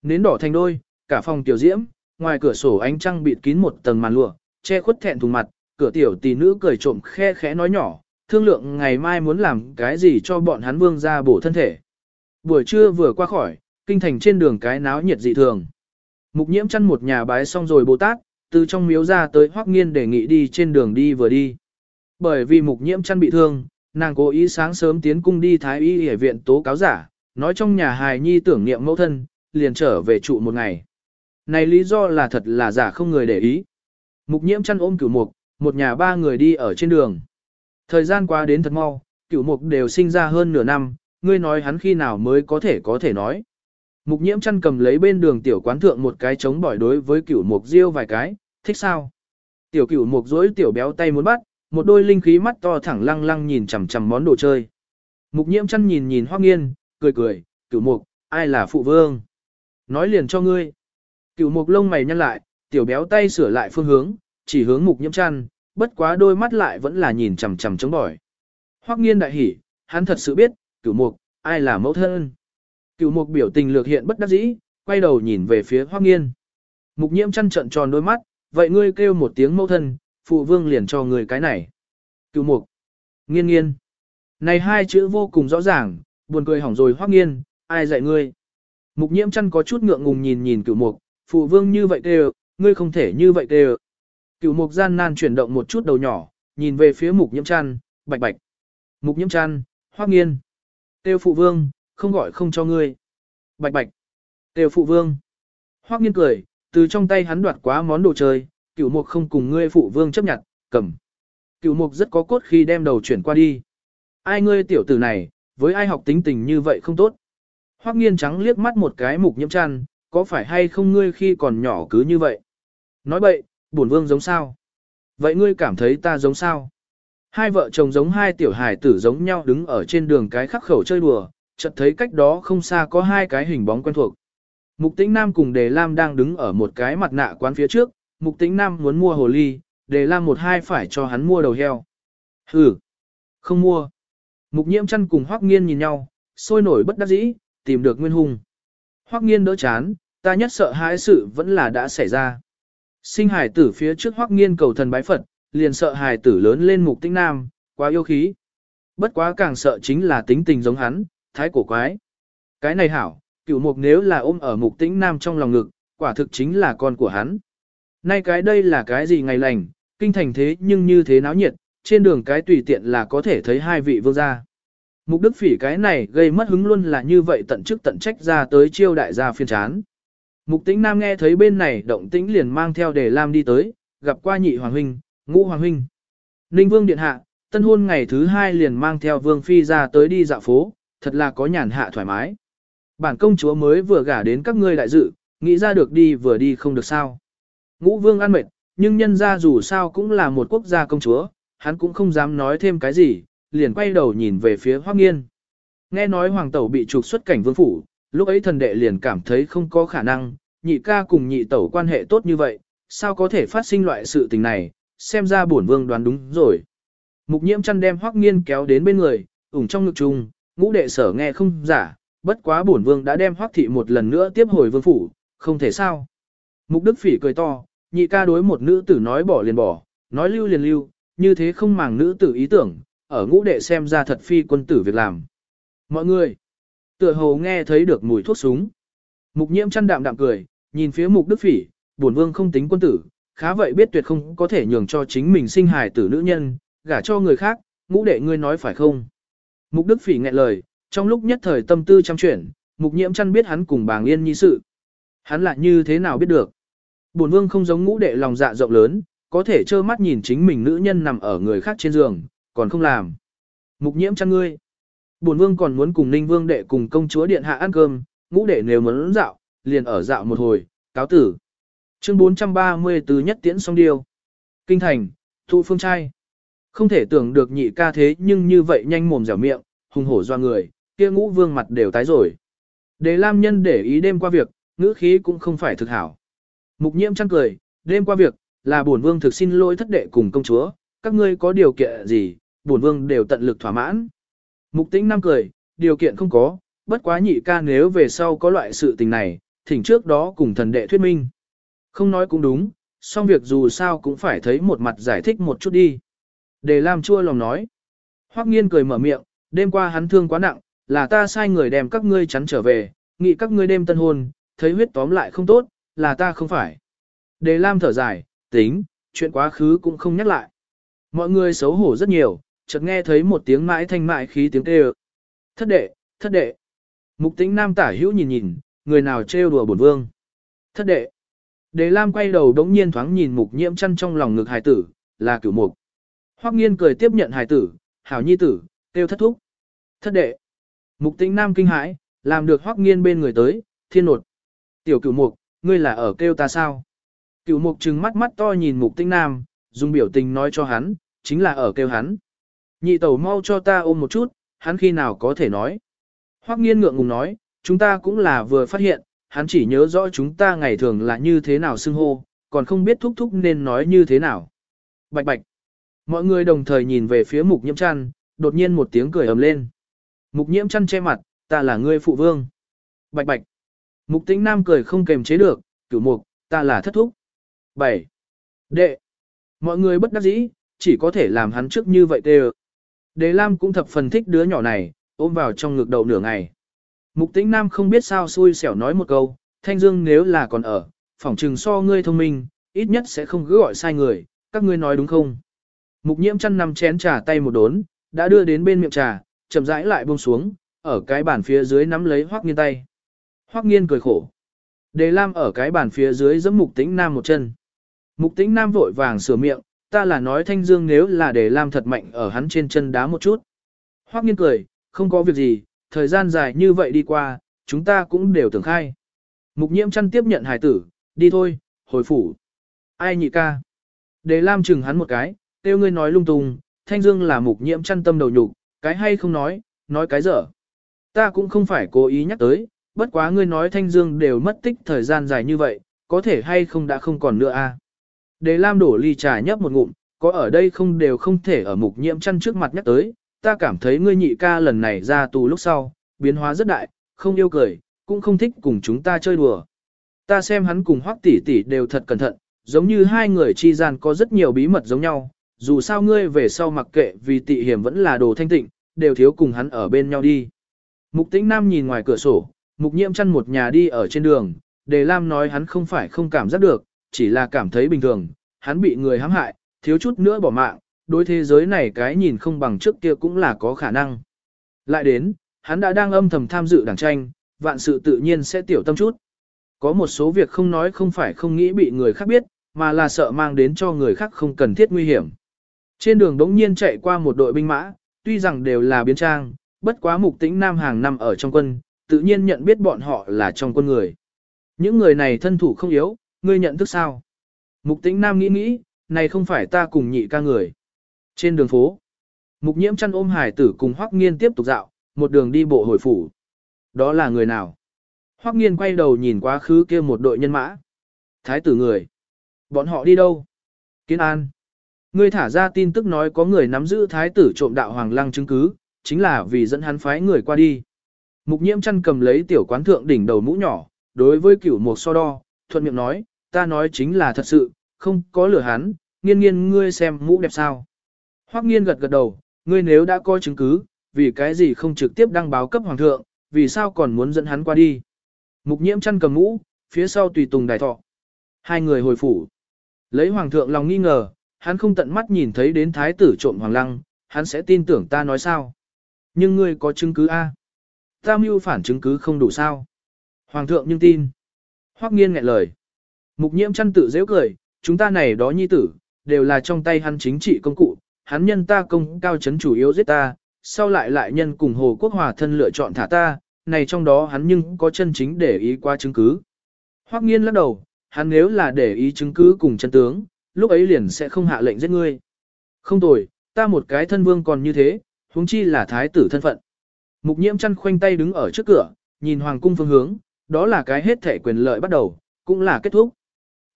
Nến đỏ thành đôi, cả phòng tiểu diễm, ngoài cửa sổ ánh trăng bịt kín một tầng màn lụa, che khuất thẹn thùng mặt, cửa tiểu tỷ nữ cười trộm khe khẽ nói nhỏ, thương lượng ngày mai muốn làm cái gì cho bọn hắn vương ra bổ thân thể. Buổi trưa vừa qua khỏi, kinh thành trên đường cái náo nhiệt dị thường. Mục nhiễm chăn một nhà bái xong rồi Bồ Tát, từ trong miếu ra tới Hoắc Nghiên đề nghị đi trên đường đi vừa đi. Bởi vì mục nhiễm chăn bị thương, nàng cố ý sáng sớm tiến cung đi Thái Y Y viện tố cáo giả, nói trong nhà hài nhi tưởng niệm mẫu thân, liền trở về trụ một ngày. Này lý do là thật là giả không người để ý. Mục nhiễm chăn ôm cửu mục, một nhà ba người đi ở trên đường. Thời gian qua đến thật mau, cửu mục đều sinh ra hơn nửa năm, ngươi nói hắn khi nào mới có thể có thể nói. Mục nhiễm chăn cầm lấy bên đường tiểu quán thượng một cái chống bỏi đối với cửu mục riêu vài cái, thích sao? Tiểu cửu mục dối tiểu béo tay muốn bắt, một đôi linh khí mắt to thẳng lăng lăng nhìn chằm chằm món đồ chơi. Mục nhiễm chăn nhìn nhìn hoác nghiên, cười cười, cửu mục, ai là phụ vương? Nói liền cho ngươi. Cửu mục lông mày nhăn lại, tiểu béo tay sửa lại phương hướng, chỉ hướng mục nhiễm chăn, bất quá đôi mắt lại vẫn là nhìn chằm chằm chống bỏi. Hoắc nghiên đại hỉ, hắn thật sự biết, cửu mục, ai là mẫu thân. Cửu mục biểu tình lược hiện bất đắc dĩ, quay đầu nhìn về phía Hoắc nghiên. Mục nhiễm chăn trợn tròn đôi mắt, vậy ngươi kêu một tiếng mẫu thân, phụ vương liền cho ngươi cái này. Cửu mục, nghiên nghiên. Này hai chữ vô cùng rõ ràng, buồn cười hỏng rồi Hoắc nghiên, ai dạy ngươi. Mục nhiễm chăn có chút ngượng ngùng nhìn nhìn cửu mục, phụ vương như vậy kêu, ngươi không thể như vậy kêu. Cửu mục gian nan chuyển động một chút đầu nhỏ, nhìn về phía mục nhiễm chăn, bạch bạch. Mục nhiễm chăn, hoác nghiên. Têu phụ vương, không gọi không cho ngươi. Bạch bạch. Têu phụ vương. Hoác nghiên cười, từ trong tay hắn đoạt quá món đồ chơi, cửu mục không cùng ngươi phụ vương chấp nhận, cầm. Cửu mục rất có cốt khi đem đầu chuyển qua đi. Ai ngươi tiểu tử này, với ai học tính tình như vậy không tốt. Hoắc nghiên trắng liếc mắt một cái mục nhiễm chăn, có phải hay không ngươi khi còn nhỏ cứ như vậy? Nói bậy, bổn vương giống sao? Vậy ngươi cảm thấy ta giống sao? Hai vợ chồng giống hai tiểu hài tử giống nhau đứng ở trên đường cái khắc khẩu chơi đùa, chợt thấy cách đó không xa có hai cái hình bóng quen thuộc. Mục Tĩnh Nam cùng Đề Lam đang đứng ở một cái mặt nạ quán phía trước, Mục Tĩnh Nam muốn mua hồ ly, Đề Lam một hai phải cho hắn mua đầu heo. Hừ, không mua. Mục Nhiễm chăn cùng Hoắc Nghiên nhìn nhau, sôi nổi bất đắc dĩ, tìm được nguyên hung. Hoắc nghiên đỡ chán, ta nhất sợ hãi sự vẫn là đã xảy ra. Sinh hải tử phía trước Hoắc nghiên cầu thần bái Phật, liền sợ hải tử lớn lên mục Tĩnh nam, quá yêu khí. Bất quá càng sợ chính là tính tình giống hắn, thái cổ quái. Cái này hảo, cựu mục nếu là ôm ở mục tĩnh nam trong lòng ngực, quả thực chính là con của hắn. Nay cái đây là cái gì ngày lành, kinh thành thế nhưng như thế náo nhiệt, trên đường cái tùy tiện là có thể thấy hai vị vương gia. Mục đức phỉ cái này gây mất hứng luôn là như vậy tận chức tận trách ra tới chiêu đại gia phiên chán. Mục tĩnh nam nghe thấy bên này động tĩnh liền mang theo để Lam đi tới, gặp qua nhị hoàng huynh, ngũ hoàng huynh. Ninh vương điện hạ, tân hôn ngày thứ hai liền mang theo vương phi ra tới đi dạo phố, thật là có nhàn hạ thoải mái. Bản công chúa mới vừa gả đến các ngươi đại dự, nghĩ ra được đi vừa đi không được sao. Ngũ vương ăn mệt, nhưng nhân ra dù sao cũng là một quốc gia công chúa, hắn cũng không dám nói thêm cái gì, liền quay đầu nhìn về phía Hoắc Nghiên. Nghe nói hoàng tẩu bị trục xuất cảnh vương phủ, lúc ấy thần đệ liền cảm thấy không có khả năng, nhị ca cùng nhị tẩu quan hệ tốt như vậy, sao có thể phát sinh loại sự tình này, xem ra bổn vương đoán đúng rồi. Mục nhiễm chăn đem Hoắc Nghiên kéo đến bên người, ủng trong ngực chung, ngũ đệ sở nghe không giả, bất quá bổn vương đã đem Hoắc thị một lần nữa tiếp hồi vương phủ, không thể sao. Mục Đức Phỉ cười to, nhị ca đối một nữ tử nói bỏ liền bỏ, nói lưu liền lưu, như thế không màng nữ tử ý tưởng, ở ngũ đệ xem ra thật phi quân tử việc làm. Mọi người, tựa hồ nghe thấy được mùi thuốc súng. Mục nhiễm chăn đạm đạm cười, nhìn phía mục đức phỉ, buồn vương không tính quân tử, khá vậy biết tuyệt không có thể nhường cho chính mình sinh hài tử nữ nhân, gả cho người khác, ngũ đệ ngươi nói phải không? Mục đức phỉ nghẹn lời, trong lúc nhất thời tâm tư chăm chuyển, mục nhiễm chăn biết hắn cùng bàng yên nhi sự. Hắn lại như thế nào biết được? Bổn vương không giống ngũ đệ lòng dạ rộng lớn, có thể trơ mắt nhìn chính mình nữ nhân nằm ở người khác trên giường, còn không làm. Mục nhiễm chăn ngươi. Bổn vương còn muốn cùng ninh vương đệ cùng công chúa điện hạ ăn cơm, ngũ đệ nếu muốn dạo, liền ở dạo một hồi, cáo tử. Chương 434 nhất tiễn xong điều. Kinh thành, thụ phương trai. Không thể tưởng được nhị ca thế nhưng như vậy nhanh mồm dẻo miệng, hùng hổ doa người, kia ngũ vương mặt đều tái rồi. Đề Lam nhân để ý đêm qua việc, ngữ khí cũng không phải thực hảo. Mục nhiễm chăn cười, đêm qua việc, là bổn vương thực xin lỗi thất đệ cùng công chúa, các ngươi có điều kiện gì, bổn vương đều tận lực thỏa mãn. Mục tĩnh năm cười, điều kiện không có, bất quá nhị ca nếu về sau có loại sự tình này, thỉnh trước đó cùng thần đệ thuyết minh. Không nói cũng đúng, song việc dù sao cũng phải thấy một mặt giải thích một chút đi. Để làm chua lòng nói. Hoắc nghiên cười mở miệng, đêm qua hắn thương quá nặng, là ta sai người đem các ngươi chắn trở về, nghị các ngươi đêm tân hôn, thấy huyết tóm lại không tốt, là ta không phải. Đề Lam thở dài, tính, chuyện quá khứ cũng không nhắc lại. Mọi người xấu hổ rất nhiều, chợt nghe thấy một tiếng mãi thanh mại khí tiếng kêu. Thất đệ, thất đệ. Mục tĩnh nam tả hữu nhìn nhìn, người nào trêu đùa bổn vương. Thất đệ. Đề Lam quay đầu đống nhiên thoáng nhìn mục nhiễm chăn trong lòng ngực hài tử, là cửu mục. Hoắc nghiên cười tiếp nhận hài tử, hảo nhi tử, kêu thất thúc. Thất đệ. Mục tĩnh nam kinh hãi, làm được Hoắc nghiên bên người tới, thiên nột. Tiểu cửu mục, ngươi là ở kêu ta sao? Cửu mục trừng mắt mắt to nhìn mục tinh nam, dùng biểu tình nói cho hắn, chính là ở kêu hắn. Nhị tẩu mau cho ta ôm một chút, hắn khi nào có thể nói. Hoắc nghiên ngượng ngùng nói, chúng ta cũng là vừa phát hiện, hắn chỉ nhớ rõ chúng ta ngày thường là như thế nào xưng hô, còn không biết thúc thúc nên nói như thế nào. Bạch bạch. Mọi người đồng thời nhìn về phía mục nhiễm chăn, đột nhiên một tiếng cười ầm lên. Mục nhiễm chăn che mặt, ta là ngươi phụ vương. Bạch bạch. Mục tĩnh nam cười không kềm chế được, cửu mục, ta là thất thúc. Bảy. Đệ. Mọi người bất đắc dĩ, chỉ có thể làm hắn trước như vậy tê Đề Lam cũng thập phần thích đứa nhỏ này, ôm vào trong ngực đầu nửa ngày. Mục tĩnh nam không biết sao xui xẻo nói một câu, thanh dương nếu là còn ở, phỏng trừng so ngươi thông minh, ít nhất sẽ không cứ gọi sai người, các ngươi nói đúng không? Mục nhiễm chăn nằm chén trà tay một đốn, đã đưa đến bên miệng trà, chậm rãi lại buông xuống, ở cái bàn phía dưới nắm lấy hoắc nghiên tay. Hoắc nghiên cười khổ. Đề Lam ở cái bàn phía dưới giẫm mục tĩnh nam một chân. Mục tĩnh nam vội vàng sửa miệng, ta là nói thanh dương nếu là Đề Lam thật mạnh ở hắn trên chân đá một chút. Hoắc nghiên cười, không có việc gì, thời gian dài như vậy đi qua, chúng ta cũng đều tưởng khai. Mục nhiễm chăn tiếp nhận hài tử, đi thôi, hồi phủ. Ai nhị ca? Đề Lam chừng hắn một cái, tiêu ngươi nói lung tung, thanh dương là mục nhiễm chăn tâm đầu nhục, cái hay không nói, nói cái dở. Ta cũng không phải cố ý nhắc tới, bất quá ngươi nói thanh dương đều mất tích thời gian dài như vậy, có thể hay không đã không còn nữa a. À? Đề Lam đổ ly trà nhấp một ngụm, có ở đây không đều không thể ở mục nhiễm chăn trước mặt nhắc tới, ta cảm thấy ngươi nhị ca lần này ra tù lúc sau, biến hóa rất đại, không yêu cười, cũng không thích cùng chúng ta chơi đùa. Ta xem hắn cùng hoắc tỷ tỷ đều thật cẩn thận, giống như hai người chi gian có rất nhiều bí mật giống nhau, dù sao ngươi về sau mặc kệ vì tị hiểm vẫn là đồ thanh tịnh, đều thiếu cùng hắn ở bên nhau đi. Mục tĩnh nam nhìn ngoài cửa sổ, mục nhiễm chăn một nhà đi ở trên đường, đề lam nói hắn không phải không cảm giác được, chỉ là cảm thấy bình thường, hắn bị người hãm hại, thiếu chút nữa bỏ mạng, đối thế giới này cái nhìn không bằng trước kia cũng là có khả năng. Lại đến, hắn đã đang âm thầm tham dự đảng tranh, vạn sự tự nhiên sẽ tiểu tâm chút. Có một số việc không nói không phải không nghĩ bị người khác biết, mà là sợ mang đến cho người khác không cần thiết nguy hiểm. Trên đường đống nhiên chạy qua một đội binh mã, tuy rằng đều là biến trang, bất quá mục tĩnh nam hàng năm ở trong quân, tự nhiên nhận biết bọn họ là trong quân người. Những người này thân thủ không yếu, ngươi nhận thức sao? Mục tĩnh nam nghĩ nghĩ, này không phải ta cùng nhị ca người. Trên đường phố, mục nhiễm chăn ôm hải tử cùng hoắc nghiên tiếp tục dạo, một đường đi bộ hồi phủ. Đó là người nào? Hoắc nghiên quay đầu nhìn quá khứ kia một đội nhân mã. Thái tử người. Bọn họ đi đâu? Kiến An. Ngươi thả ra tin tức nói có người nắm giữ thái tử trộm đạo hoàng lăng chứng cứ, chính là vì dẫn hắn phái người qua đi. Mục nhiễm chăn cầm lấy tiểu quán thượng đỉnh đầu mũ nhỏ, đối với cửu mục so đo, thuận miệng nói, ta nói chính là thật sự, không có lừa hắn, nghiên nghiên ngươi xem mũ đẹp sao. Hoắc nghiên gật gật đầu, ngươi nếu đã có chứng cứ, vì cái gì không trực tiếp đăng báo cấp hoàng thượng, vì sao còn muốn dẫn hắn qua đi. Mục nhiễm chăn cầm mũ, phía sau tùy tùng đại thọ. Hai người hồi phủ. Lấy hoàng thượng lòng nghi ngờ, hắn không tận mắt nhìn thấy đến thái tử trộm hoàng lăng, hắn sẽ tin tưởng ta nói sao. Nhưng ngươi có chứng cứ A. Ta mưu phản chứng cứ không đủ sao. Hoàng thượng nhưng tin. Hoắc nghiên nghẹn lời. Mục nhiễm chăn tự dễ cười, chúng ta này đó nhi tử, đều là trong tay hắn chính trị công cụ, hắn nhân ta công cao chấn chủ yếu giết ta, sau lại lại nhân cùng Hồ Quốc Hòa thân lựa chọn thả ta, này trong đó hắn nhưng có chân chính để ý qua chứng cứ. Hoắc nghiên lắc đầu, hắn nếu là để ý chứng cứ cùng chân tướng, lúc ấy liền sẽ không hạ lệnh giết ngươi. Không tồi, ta một cái thân vương còn như thế, huống chi là thái tử thân phận. Mục nhiễm chăn khoanh tay đứng ở trước cửa, nhìn hoàng cung phương hướng, đó là cái hết thể quyền lợi bắt đầu, cũng là kết thúc.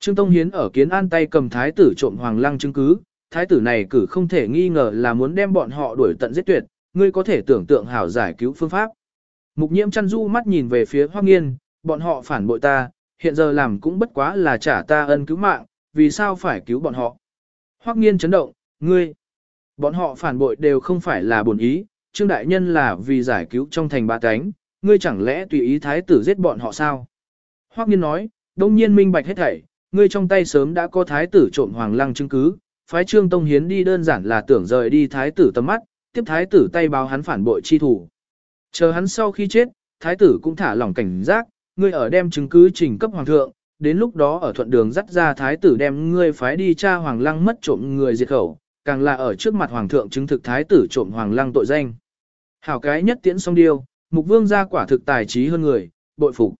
Trương Tông Hiến ở kiến an tay cầm thái tử trộm hoàng lăng chứng cứ, thái tử này cử không thể nghi ngờ là muốn đem bọn họ đuổi tận giết tuyệt, ngươi có thể tưởng tượng hảo giải cứu phương pháp. Mục nhiễm chăn du mắt nhìn về phía Hoắc Nghiên, bọn họ phản bội ta, hiện giờ làm cũng bất quá là trả ta ân cứu mạng, vì sao phải cứu bọn họ? Hoắc Nghiên chấn động, ngươi, bọn họ phản bội đều không phải là buồn ý, Trương Đại Nhân là vì giải cứu trong thành ba cánh, ngươi chẳng lẽ tùy ý thái tử giết bọn họ sao? Hoắc Nghiên nói, đông nhiên minh bạch hết thảy, ngươi trong tay sớm đã có thái tử trộm hoàng lăng chứng cứ, phái Trương Tông Hiến đi đơn giản là tưởng rời đi thái tử tầm mắt, tiếp thái tử tay báo hắn phản bội chi thủ. Chờ hắn sau khi chết, thái tử cũng thả lỏng cảnh giác, ngươi ở đem chứng cứ trình cấp hoàng thượng, đến lúc đó ở thuận đường dắt ra thái tử đem ngươi phái đi tra hoàng lăng mất trộm người diệt khẩu, càng là ở trước mặt hoàng thượng chứng thực thái tử trộm hoàng lăng tội danh. Hảo cái nhất tiễn song điêu, mục vương gia quả thực tài trí hơn người, bội phục.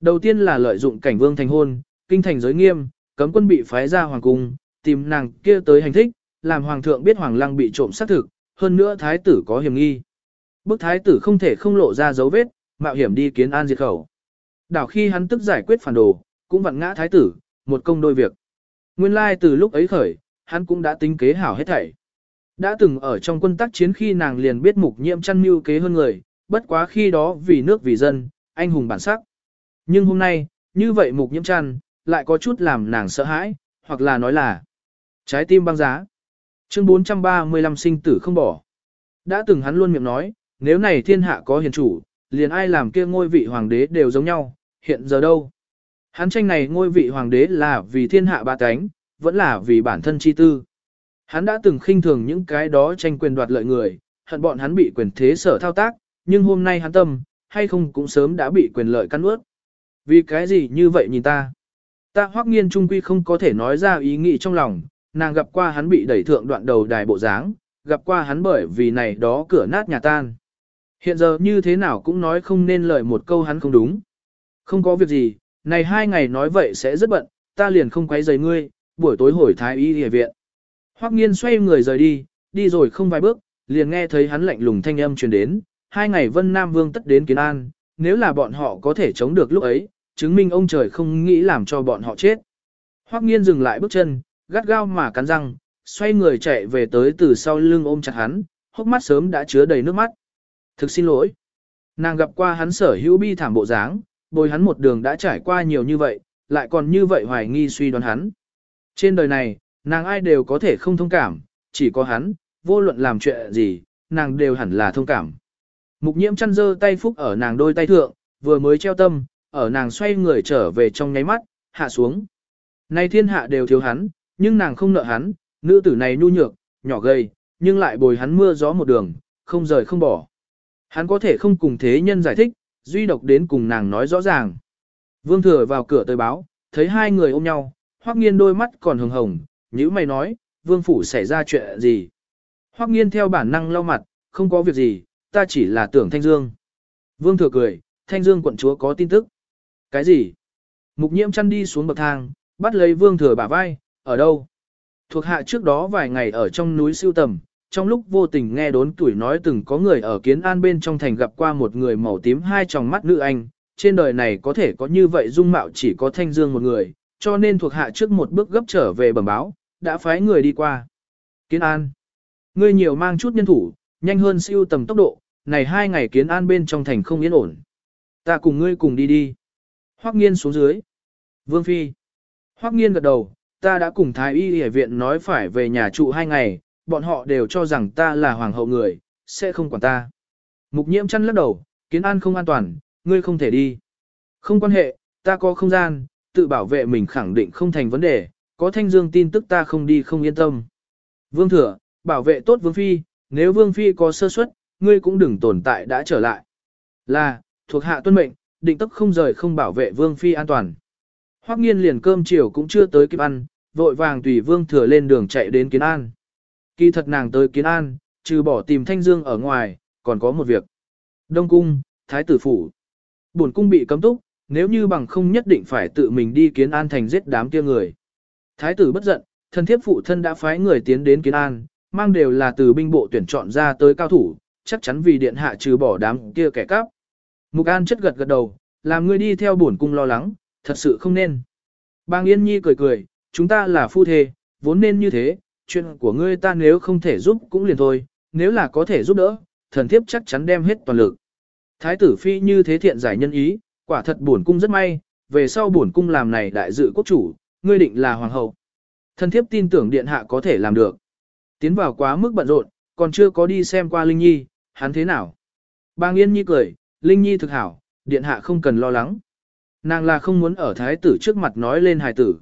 Đầu tiên là lợi dụng cảnh vương thành hôn, kinh thành giới nghiêm, cấm quân bị phái ra hoàng cung, tìm nàng kia tới hành thích, làm hoàng thượng biết hoàng lăng bị trộm xác thực, hơn nữa thái tử có hiểm nghi. Bức thái tử không thể không lộ ra dấu vết, mạo hiểm đi kiến an diệt khẩu. Đảo khi hắn tức giải quyết phản đồ, cũng vặn ngã thái tử, một công đôi việc. Nguyên lai từ lúc ấy khởi, hắn cũng đã tính kế hảo hết thảy. Đã từng ở trong quân tác chiến khi nàng liền biết mục nhiễm chăn mưu kế hơn người, bất quá khi đó vì nước vì dân, anh hùng bản sắc. Nhưng hôm nay, như vậy mục nhiễm chăn, lại có chút làm nàng sợ hãi, hoặc là nói là trái tim băng giá. Chương 435 sinh tử không bỏ. Đã từng hắn luôn miệng nói, nếu này thiên hạ có hiền chủ, liền ai làm kia ngôi vị hoàng đế đều giống nhau, hiện giờ đâu. Hắn tranh này ngôi vị hoàng đế là vì thiên hạ ba cánh, vẫn là vì bản thân chi tư. Hắn đã từng khinh thường những cái đó tranh quyền đoạt lợi người, hận bọn hắn bị quyền thế sở thao tác, nhưng hôm nay hắn tâm, hay không cũng sớm đã bị quyền lợi căn ướt. Vì cái gì như vậy nhìn ta? Ta hoắc nghiên trung quy không có thể nói ra ý nghĩ trong lòng, nàng gặp qua hắn bị đẩy thượng đoạn đầu đài bộ dáng, gặp qua hắn bởi vì này đó cửa nát nhà tan. Hiện giờ như thế nào cũng nói không nên lời một câu hắn không đúng. Không có việc gì, này hai ngày nói vậy sẽ rất bận, ta liền không quấy rầy ngươi, buổi tối hồi thái y y viện. Hoắc nghiên xoay người rời đi, đi rồi không vài bước, liền nghe thấy hắn lạnh lùng thanh âm truyền đến, hai ngày Vân Nam Vương tất đến kiến an, nếu là bọn họ có thể chống được lúc ấy, chứng minh ông trời không nghĩ làm cho bọn họ chết. Hoắc nghiên dừng lại bước chân, gắt gao mà cắn răng, xoay người chạy về tới từ sau lưng ôm chặt hắn, hốc mắt sớm đã chứa đầy nước mắt. Thực xin lỗi. Nàng gặp qua hắn sở hữu bi thảm bộ dáng, bồi hắn một đường đã trải qua nhiều như vậy, lại còn như vậy hoài nghi suy đoán hắn. Trên đời này, nàng ai đều có thể không thông cảm, chỉ có hắn, vô luận làm chuyện gì, nàng đều hẳn là thông cảm. Mục nhiễm chăn dơ tay phúc ở nàng đôi tay thượng, vừa mới treo tâm, ở nàng xoay người trở về trong nháy mắt, hạ xuống. Nay thiên hạ đều thiếu hắn, nhưng nàng không nợ hắn, nữ tử này nhu nhược, nhỏ gầy, nhưng lại bồi hắn mưa gió một đường, không rời không bỏ. Hắn có thể không cùng thế nhân giải thích, duy độc đến cùng nàng nói rõ ràng. Vương thừa vào cửa tới báo, thấy hai người ôm nhau, hoắc nghiên đôi mắt còn hồng hồng, nhữ mày nói, vương phủ xảy ra chuyện gì. Hoắc nghiên theo bản năng lau mặt, không có việc gì, ta chỉ là tưởng Thanh Dương. Vương thừa cười, Thanh Dương quận chúa có tin tức. Cái gì? Mục nhiễm chăn đi xuống bậc thang, bắt lấy vương thừa bả vai, ở đâu? Thuộc hạ trước đó vài ngày ở trong núi siêu tầm, trong lúc vô tình nghe đốn tuổi nói từng có người ở kiến an bên trong thành gặp qua một người màu tím hai tròng mắt nữ anh, trên đời này có thể có như vậy dung mạo chỉ có thanh dương một người, cho nên thuộc hạ trước một bước gấp trở về bẩm báo, đã phái người đi qua. Kiến an, ngươi nhiều mang chút nhân thủ, nhanh hơn siêu tầm tốc độ, này hai ngày kiến an bên trong thành không yên ổn. Ta cùng ngươi cùng đi đi. Hoắc nghiên xuống dưới. Vương Phi. Hoắc nghiên gật đầu, ta đã cùng Thái Y Y viện nói phải về nhà trụ hai ngày, bọn họ đều cho rằng ta là hoàng hậu người, sẽ không quản ta. Mục nhiễm chăn lắc đầu, kiến an không an toàn, ngươi không thể đi. Không quan hệ, ta có không gian, tự bảo vệ mình khẳng định không thành vấn đề, có thanh dương tin tức ta không đi không yên tâm. Vương thừa, bảo vệ tốt vương phi, nếu vương phi có sơ suất, ngươi cũng đừng tồn tại đã trở lại. Là, thuộc hạ tuân mệnh, định tức không rời không bảo vệ vương phi an toàn. Hoắc nghiên liền cơm chiều cũng chưa tới kịp ăn, vội vàng tùy vương thừa lên đường chạy đến kiến an. Kỳ thật nàng tới kiến an, trừ bỏ tìm thanh dương ở ngoài, còn có một việc. Đông cung, thái tử phủ. Bổn cung bị cấm túc, nếu như bằng không nhất định phải tự mình đi kiến an thành giết đám kia người. Thái tử bất giận, thân thiếp phụ thân đã phái người tiến đến kiến an, mang đều là từ binh bộ tuyển chọn ra tới cao thủ, chắc chắn vì điện hạ trừ bỏ đám kia kẻ cắp. Mục An chất gật gật đầu, làm ngươi đi theo bổn cung lo lắng, thật sự không nên. Bang Yên Nhi cười cười, chúng ta là phu thê, vốn nên như thế, chuyện của ngươi ta nếu không thể giúp cũng liền thôi, nếu là có thể giúp đỡ, thần thiếp chắc chắn đem hết toàn lực. Thái tử phi như thế thiện giải nhân ý, quả thật bổn cung rất may, về sau bổn cung làm này đại dự quốc chủ, ngươi định là hoàng hậu. Thần thiếp tin tưởng điện hạ có thể làm được. Tiến vào quá mức bận rộn, còn chưa có đi xem qua Linh Nhi, hắn thế nào. Bang Yên Nhi cười, Linh Nhi thực hảo, điện hạ không cần lo lắng. Nàng là không muốn ở thái tử trước mặt nói lên hài tử.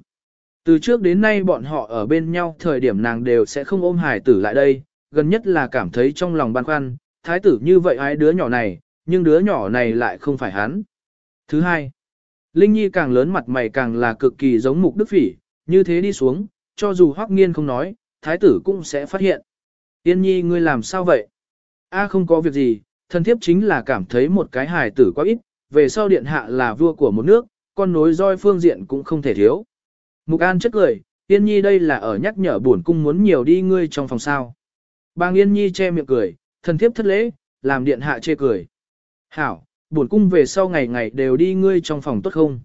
Từ trước đến nay bọn họ ở bên nhau thời điểm nàng đều sẽ không ôm hài tử lại đây, gần nhất là cảm thấy trong lòng băn khoăn, thái tử như vậy ai đứa nhỏ này, nhưng đứa nhỏ này lại không phải hắn. Thứ hai, Linh Nhi càng lớn mặt mày càng là cực kỳ giống mục đức phỉ, như thế đi xuống, cho dù hoắc nghiên không nói, thái tử cũng sẽ phát hiện. Yên Nhi ngươi làm sao vậy? A không có việc gì, thân thiếp chính là cảm thấy một cái hài tử quá ít, về sau điện hạ là vua của một nước, con nối roi phương diện cũng không thể thiếu. Mục An chất cười, Yên Nhi đây là ở nhắc nhở buồn cung muốn nhiều đi ngươi trong phòng sao. Bang Yên Nhi che miệng cười, thần thiếp thất lễ, làm điện hạ chê cười. Hảo, buồn cung về sau ngày ngày đều đi ngươi trong phòng tốt không?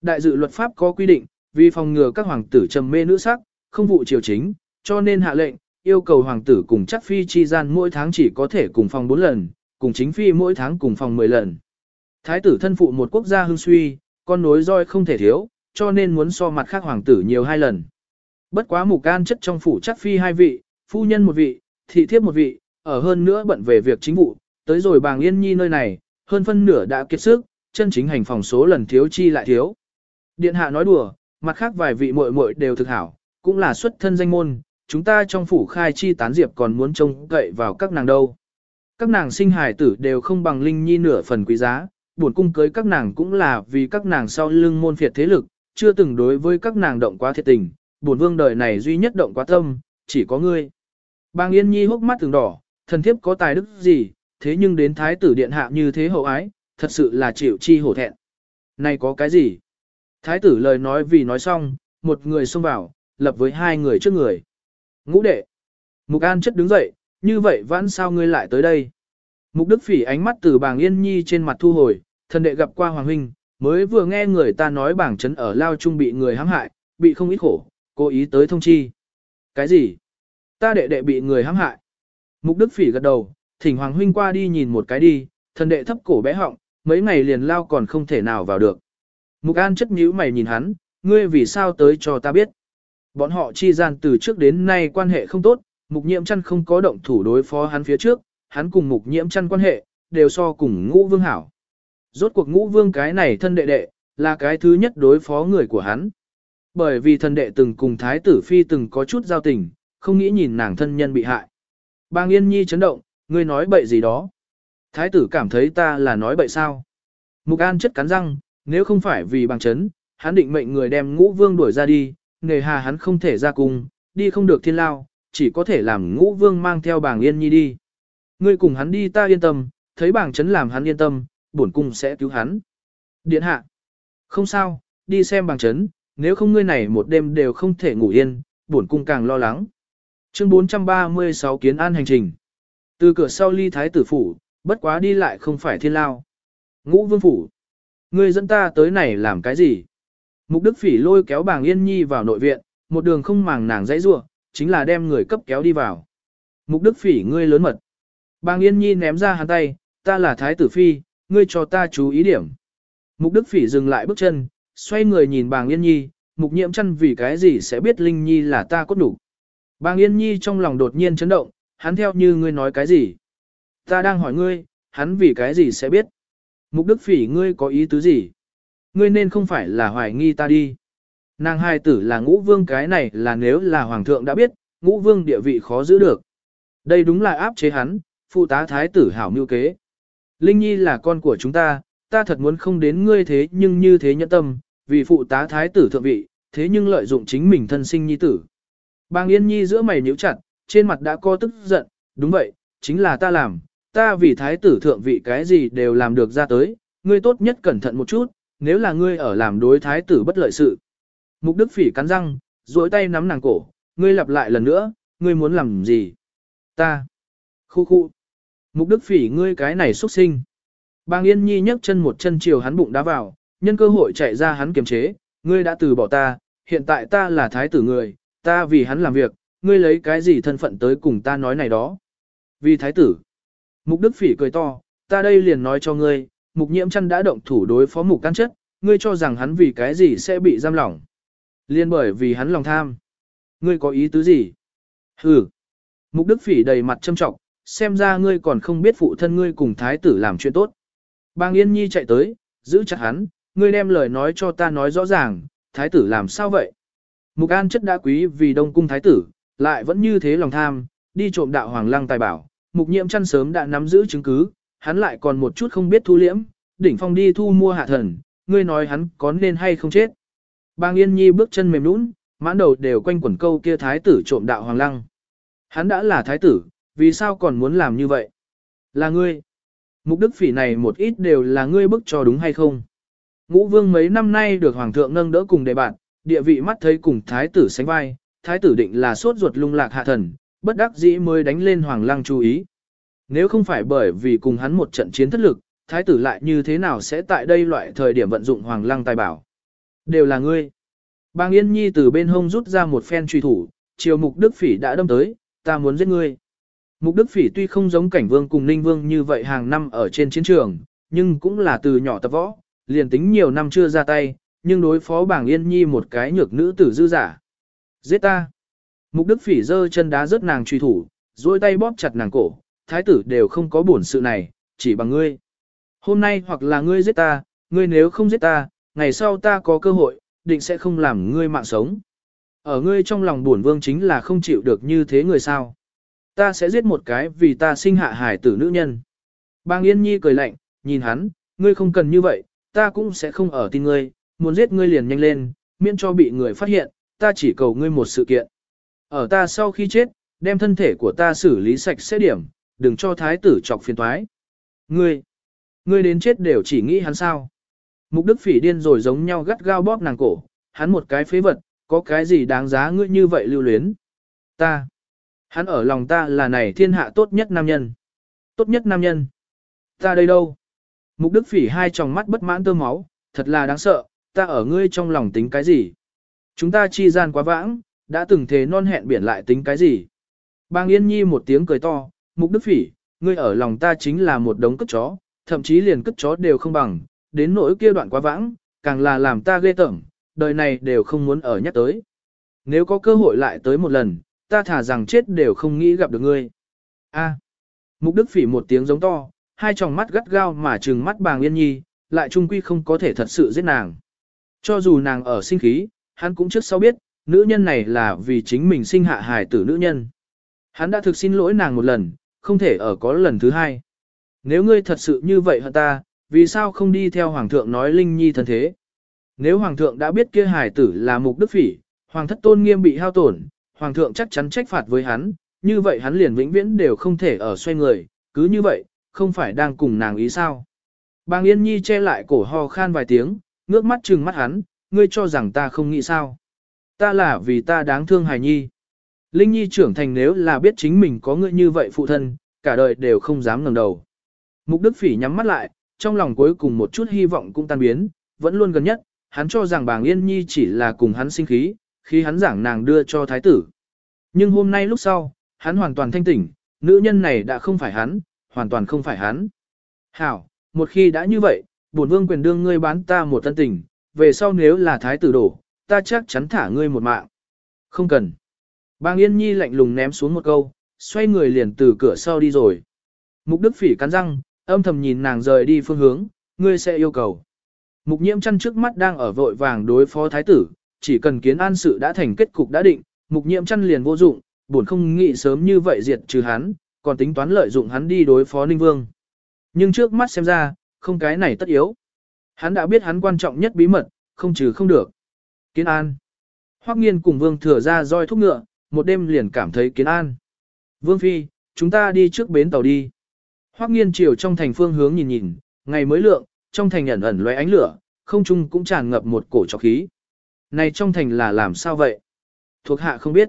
Đại dự luật pháp có quy định, vì phòng ngừa các hoàng tử trầm mê nữ sắc, không vụ triều chính, cho nên hạ lệnh, yêu cầu hoàng tử cùng chắc phi chi gian mỗi tháng chỉ có thể cùng phòng 4 lần, cùng chính phi mỗi tháng cùng phòng 10 lần. Thái tử thân phụ một quốc gia hương suy, con nối roi không thể thiếu, cho nên muốn so mặt khác hoàng tử nhiều hai lần. Bất quá mục can chất trong phủ chắc phi hai vị, phu nhân một vị, thị thiếp một vị, ở hơn nữa bận về việc chính vụ, tới rồi bàng yên nhi nơi này, hơn phân nửa đã kiệt sức, chân chính hành phòng số lần thiếu chi lại thiếu. Điện hạ nói đùa, mặt khác vài vị muội muội đều thực hảo, cũng là xuất thân danh môn, chúng ta trong phủ khai chi tán diệp còn muốn trông cậy vào các nàng đâu. Các nàng sinh hài tử đều không bằng linh nhi nửa phần quý giá, buồn cung cưới các nàng cũng là vì các nàng sau lưng môn phiệt thế lực, chưa từng đối với các nàng động quá thiệt tình, buồn vương đời này duy nhất động quá tâm, chỉ có ngươi. Bàng Yên Nhi hốc mắt từng đỏ, thần thiếp có tài đức gì, thế nhưng đến thái tử điện hạ như thế hậu ái, thật sự là chịu chi hổ thẹn. Này có cái gì? Thái tử lời nói vì nói xong, một người xông vào, lập với hai người trước người. Ngũ đệ. Mục An chất đứng dậy, như vậy vãn sao ngươi lại tới đây? Mục Đức Phỉ ánh mắt từ bàng Yên Nhi trên mặt thu hồi, thần đệ gặp qua Hoàng Huynh, mới vừa nghe người ta nói bảng chấn ở Lao Trung bị người hãm hại, bị không ít khổ, cố ý tới thông chi. Cái gì? Ta đệ đệ bị người hãm hại. Mục Đức Phỉ gật đầu, thỉnh Hoàng Huynh qua đi nhìn một cái đi, thần đệ thấp cổ bé họng, mấy ngày liền lao còn không thể nào vào được. Mục An chất nhíu mày nhìn hắn, ngươi vì sao tới cho ta biết. Bọn họ chi gian từ trước đến nay quan hệ không tốt, mục nhiễm chăn không có động thủ đối phó hắn phía trước, hắn cùng mục nhiễm chăn quan hệ, đều so cùng ngũ vương hảo. Rốt cuộc ngũ vương cái này thân đệ đệ, là cái thứ nhất đối phó người của hắn. Bởi vì thân đệ từng cùng thái tử phi từng có chút giao tình, không nghĩ nhìn nàng thân nhân bị hại. Bang Yên Nhi chấn động, ngươi nói bậy gì đó. Thái tử cảm thấy ta là nói bậy sao. Mục An chất cắn răng, nếu không phải vì bằng chấn, hắn định mệnh người đem ngũ vương đuổi ra đi, nề hà hắn không thể ra cùng, đi không được thiên lao, chỉ có thể làm ngũ vương mang theo bảng yên nhi đi. Ngươi cùng hắn đi ta yên tâm, thấy bảng chấn làm hắn yên tâm, bổn cung sẽ cứu hắn. Điện hạ. Không sao, đi xem bảng chấn, nếu không ngươi này một đêm đều không thể ngủ yên, bổn cung càng lo lắng. Chương 436 kiến an hành trình. Từ cửa sau ly thái tử phủ, bất quá đi lại không phải thiên lao. Ngũ vương phủ. Ngươi dẫn ta tới này làm cái gì? Mục Đức Phỉ lôi kéo bàng Yên Nhi vào nội viện, một đường không màng nàng dãy rua, chính là đem người cấp kéo đi vào. Mục Đức Phỉ ngươi lớn mật. Bàng Yên Nhi ném ra hắn tay, ta là Thái tử Phi, ngươi cho ta chú ý điểm. Mục Đức Phỉ dừng lại bước chân, xoay người nhìn bàng Yên Nhi, mục nhiễm chăn vì cái gì sẽ biết Linh Nhi là ta cốt đủ. Bàng Yên Nhi trong lòng đột nhiên chấn động, hắn theo như ngươi nói cái gì. Ta đang hỏi ngươi, hắn vì cái gì sẽ biết. Mục Đức Phỉ ngươi có ý tứ gì? Ngươi nên không phải là hoài nghi ta đi. Nàng hai tử là ngũ vương cái này là nếu là hoàng thượng đã biết, ngũ vương địa vị khó giữ được. Đây đúng là áp chế hắn, phụ tá thái tử hảo mưu kế. Linh Nhi là con của chúng ta, ta thật muốn không đến ngươi thế nhưng như thế nhẫn tâm, vì phụ tá thái tử thượng vị, thế nhưng lợi dụng chính mình thân sinh nhi tử. Bang Yên Nhi giữa mày nhíu chặt, trên mặt đã có tức giận, đúng vậy, chính là ta làm, ta vì thái tử thượng vị cái gì đều làm được ra tới, ngươi tốt nhất cẩn thận một chút, nếu là ngươi ở làm đối thái tử bất lợi sự. Mục Đức Phỉ cắn răng, duỗi tay nắm nàng cổ, ngươi lặp lại lần nữa, ngươi muốn làm gì? Ta. Khu khu. Mục Đức Phỉ ngươi cái này xuất sinh. Bàng Yên Nhi nhấc chân một chân chiều hắn bụng đá vào, nhân cơ hội chạy ra hắn kiềm chế, ngươi đã từ bỏ ta, hiện tại ta là thái tử người, ta vì hắn làm việc, ngươi lấy cái gì thân phận tới cùng ta nói này đó. Vì thái tử. Mục Đức Phỉ cười to, ta đây liền nói cho ngươi, mục nhiễm chăn đã động thủ đối phó mục can chất, ngươi cho rằng hắn vì cái gì sẽ bị giam lỏng. Liên bởi vì hắn lòng tham. Ngươi có ý tứ gì? Hừ. Mục Đức Phỉ đầy mặt châm trọng, xem ra ngươi còn không biết phụ thân ngươi cùng thái tử làm chuyện tốt. Bang Yên Nhi chạy tới, giữ chặt hắn, ngươi đem lời nói cho ta nói rõ ràng, thái tử làm sao vậy? Mục An chất đã quý vì đông cung thái tử, lại vẫn như thế lòng tham, đi trộm đạo hoàng lăng tài bảo, mục nhiễm chăn sớm đã nắm giữ chứng cứ, hắn lại còn một chút không biết thu liễm, đỉnh phong đi thu mua hạ thần, ngươi nói hắn có nên hay không chết. Bang Yên Nhi bước chân mềm nũng, mãn đầu đều quanh quẩn câu kia thái tử trộm đạo hoàng lăng. Hắn đã là thái tử, vì sao còn muốn làm như vậy? Là ngươi. Mục đức phỉ này một ít đều là ngươi bức cho đúng hay không? Ngũ vương mấy năm nay được hoàng thượng nâng đỡ cùng đề bạn, địa vị mắt thấy cùng thái tử sánh vai, thái tử định là sốt ruột lung lạc hạ thần, bất đắc dĩ mới đánh lên hoàng lăng chú ý. Nếu không phải bởi vì cùng hắn một trận chiến thất lực, thái tử lại như thế nào sẽ tại đây loại thời điểm vận dụng hoàng lăng tài bảo. Đều là ngươi. Bàng Yên Nhi từ bên hông rút ra một phen truy thủ, chiều Mục Đức Phỉ đã đâm tới, ta muốn giết ngươi. Mục Đức Phỉ tuy không giống cảnh vương cùng Ninh Vương như vậy hàng năm ở trên chiến trường, nhưng cũng là từ nhỏ tập võ, liền tính nhiều năm chưa ra tay, nhưng đối phó Bàng Yên Nhi một cái nhược nữ tử dư giả. Giết ta. Mục Đức Phỉ giơ chân đá rớt nàng truy thủ, duỗi tay bóp chặt nàng cổ, thái tử đều không có buồn sự này, chỉ bằng ngươi. Hôm nay hoặc là ngươi giết ta, ngươi nếu không giết ta, ngày sau ta có cơ hội, định sẽ không làm ngươi mạng sống. Ở ngươi trong lòng buồn vương chính là không chịu được như thế người sao. Ta sẽ giết một cái vì ta sinh hạ hải tử nữ nhân. Bang Yên Nhi cười lạnh, nhìn hắn, ngươi không cần như vậy, ta cũng sẽ không ở tin ngươi, muốn giết ngươi liền nhanh lên, miễn cho bị người phát hiện, ta chỉ cầu ngươi một sự kiện. Ở ta sau khi chết, đem thân thể của ta xử lý sạch sẽ điểm, đừng cho thái tử chọc phiền toái. Ngươi, ngươi đến chết đều chỉ nghĩ hắn sao. Mục đức phỉ điên rồi giống nhau gắt gao bóp nàng cổ, hắn một cái phế vật, có cái gì đáng giá ngươi như vậy lưu luyến. Ta, hắn ở lòng ta là này thiên hạ tốt nhất nam nhân. Tốt nhất nam nhân. Ta đây đâu? Mục đức phỉ hai tròng mắt bất mãn tơ máu, thật là đáng sợ, ta ở ngươi trong lòng tính cái gì? Chúng ta chi gian quá vãng, đã từng thế non hẹn biển lại tính cái gì? Bang Yên Nhi một tiếng cười to, mục đức phỉ, ngươi ở lòng ta chính là một đống cất chó, thậm chí liền cất chó đều không bằng, đến nỗi kia đoạn quá vãng, càng là làm ta ghê tởm, đời này đều không muốn ở nhắc tới. Nếu có cơ hội lại tới một lần, ta thả rằng chết đều không nghĩ gặp được ngươi. A. Mục Đức Phỉ một tiếng giống to, hai tròng mắt gắt gao mà trừng mắt Bàng Yên Nhi, lại trung quy không có thể thật sự giết nàng. Cho dù nàng ở sinh khí, hắn cũng trước sau biết, nữ nhân này là vì chính mình sinh hạ hài tử nữ nhân. Hắn đã thực xin lỗi nàng một lần, không thể ở có lần thứ hai. Nếu ngươi thật sự như vậy hả ta, vì sao không đi theo Hoàng thượng nói Linh Nhi thân thế? Nếu Hoàng thượng đã biết kia hài tử là mục đức phỉ, Hoàng thất tôn nghiêm bị hao tổn, Hoàng thượng chắc chắn trách phạt với hắn, như vậy hắn liền vĩnh viễn đều không thể ở xoay người, cứ như vậy, không phải đang cùng nàng ý sao? Bàng Yên Nhi che lại cổ ho khan vài tiếng, ngước mắt trừng mắt hắn, ngươi cho rằng ta không nghĩ sao? Ta là vì ta đáng thương hài nhi. Linh Nhi trưởng thành nếu là biết chính mình có ngươi như vậy phụ thân, cả đời đều không dám ngẩng đầu. Mục Đức Phỉ nhắm mắt lại, trong lòng cuối cùng một chút hy vọng cũng tan biến, vẫn luôn gần nhất, hắn cho rằng bàng Yên Nhi chỉ là cùng hắn sinh khí, khi hắn giảng nàng đưa cho thái tử. Nhưng hôm nay lúc sau, hắn hoàn toàn thanh tỉnh, nữ nhân này đã không phải hắn, hoàn toàn không phải hắn. Hảo, một khi đã như vậy, bổn vương quyền đương ngươi bán ta một thân tình, về sau nếu là thái tử đổ, ta chắc chắn thả ngươi một mạng. Không cần. Bàng Yên Nhi lạnh lùng ném xuống một câu, xoay người liền từ cửa sau đi rồi. Mục Đức Phỉ cắn răng, âm thầm nhìn nàng rời đi phương hướng, ngươi sẽ yêu cầu. Mục nhiễm chăn trước mắt đang ở vội vàng đối phó thái tử, chỉ cần kiến an sự đã thành kết cục đã định, mục nhiễm chăn liền vô dụng, buồn không nghĩ sớm như vậy diệt trừ hắn, còn tính toán lợi dụng hắn đi đối phó Ninh Vương. Nhưng trước mắt xem ra, không cái này tất yếu. Hắn đã biết hắn quan trọng nhất bí mật, không trừ không được. Kiến an. Hoắc nghiên cùng Vương thừa ra roi thúc ngựa, một đêm liền cảm thấy kiến an. Vương Phi, chúng ta đi trước bến tàu đi. Hoắc nghiên chiều trong thành phương hướng nhìn nhìn, ngày mới lượng, trong thành ẩn ẩn loé ánh lửa, không trung cũng tràn ngập một cổ trọc khí. Này trong thành là làm sao vậy? Thuộc hạ không biết.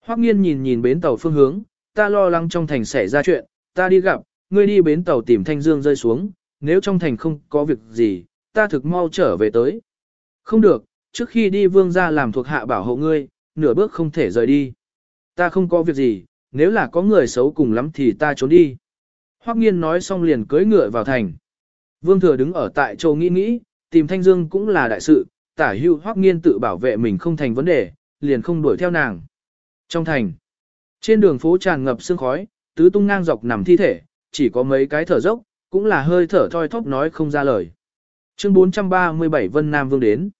Hoắc nghiên nhìn nhìn bến tàu phương hướng, ta lo lắng trong thành xảy ra chuyện, ta đi gặp, ngươi đi bến tàu tìm Thanh Dương rơi xuống, nếu trong thành không có việc gì, ta thực mau trở về tới. Không được, trước khi đi vương gia làm thuộc hạ bảo hộ ngươi, nửa bước không thể rời đi. Ta không có việc gì, nếu là có người xấu cùng lắm thì ta trốn đi. Hoắc nghiên nói xong liền cưỡi ngựa vào thành. Vương thừa đứng ở tại châu nghĩ nghĩ, tìm Thanh Dương cũng là đại sự, tả hưu Hoắc nghiên tự bảo vệ mình không thành vấn đề, liền không đuổi theo nàng. Trong thành, trên đường phố tràn ngập sương khói, tứ tung ngang dọc nằm thi thể, chỉ có mấy cái thở dốc, cũng là hơi thở thoi thóp nói không ra lời. Chương 437 Vân Nam Vương đến.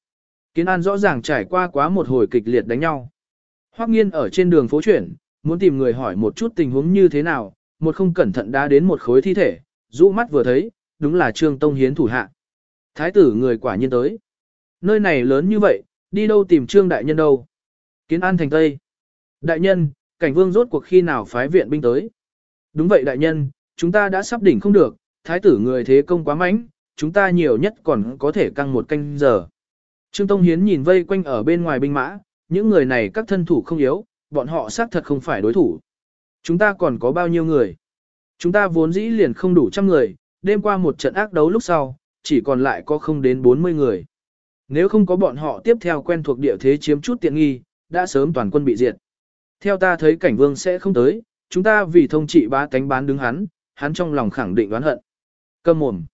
Kiến An rõ ràng trải qua quá một hồi kịch liệt đánh nhau. Hoắc Nghiên ở trên đường phố chuyển, muốn tìm người hỏi một chút tình huống như thế nào, một không cẩn thận đã đến một khối thi thể, rũ mắt vừa thấy, đúng là Trương Tông Hiến thủ hạ. Thái tử người quả nhiên tới. Nơi này lớn như vậy, đi đâu tìm Trương đại nhân đâu? Kiến An thành Tây. Đại nhân, cảnh vương rốt cuộc khi nào phái viện binh tới? Đúng vậy đại nhân, chúng ta đã sắp đỉnh không được, thái tử người thế công quá mạnh, chúng ta nhiều nhất còn có thể căng một canh giờ. Trương Tông Hiến nhìn vây quanh ở bên ngoài binh mã, những người này các thân thủ không yếu, bọn họ xác thật không phải đối thủ. Chúng ta còn có bao nhiêu người? Chúng ta vốn dĩ liền không đủ trăm người, đêm qua một trận ác đấu lúc sau, chỉ còn lại có không đến 40 người. Nếu không có bọn họ tiếp theo quen thuộc địa thế chiếm chút tiện nghi, đã sớm toàn quân bị diệt. Theo ta thấy cảnh vương sẽ không tới, chúng ta vì thông trị bá tánh bán đứng hắn, hắn trong lòng khẳng định đoán hận. Cầm mồm.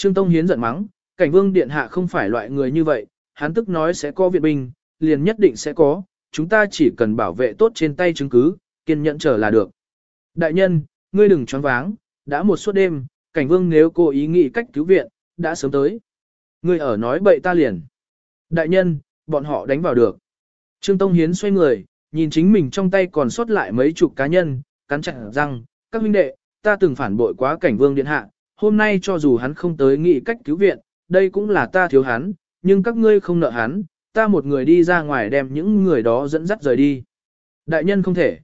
Trương Tông Hiến giận mắng, cảnh vương điện hạ không phải loại người như vậy, hắn tức nói sẽ có viện binh, liền nhất định sẽ có, chúng ta chỉ cần bảo vệ tốt trên tay chứng cứ, kiên nhẫn chờ là được. Đại nhân, ngươi đừng choáng váng, đã một suốt đêm, cảnh vương nếu cô ý nghĩ cách cứu viện, đã sớm tới. Ngươi ở nói bậy ta liền. Đại nhân, bọn họ đánh vào được. Trương Tông Hiến xoay người, nhìn chính mình trong tay còn sót lại mấy chục cá nhân, cắn chặt răng, các huynh đệ, ta từng phản bội quá cảnh vương điện hạ, hôm nay cho dù hắn không tới nghị cách cứu viện, đây cũng là ta thiếu hắn, nhưng các ngươi không nợ hắn, ta một người đi ra ngoài đem những người đó dẫn dắt rời đi. Đại nhân không thể.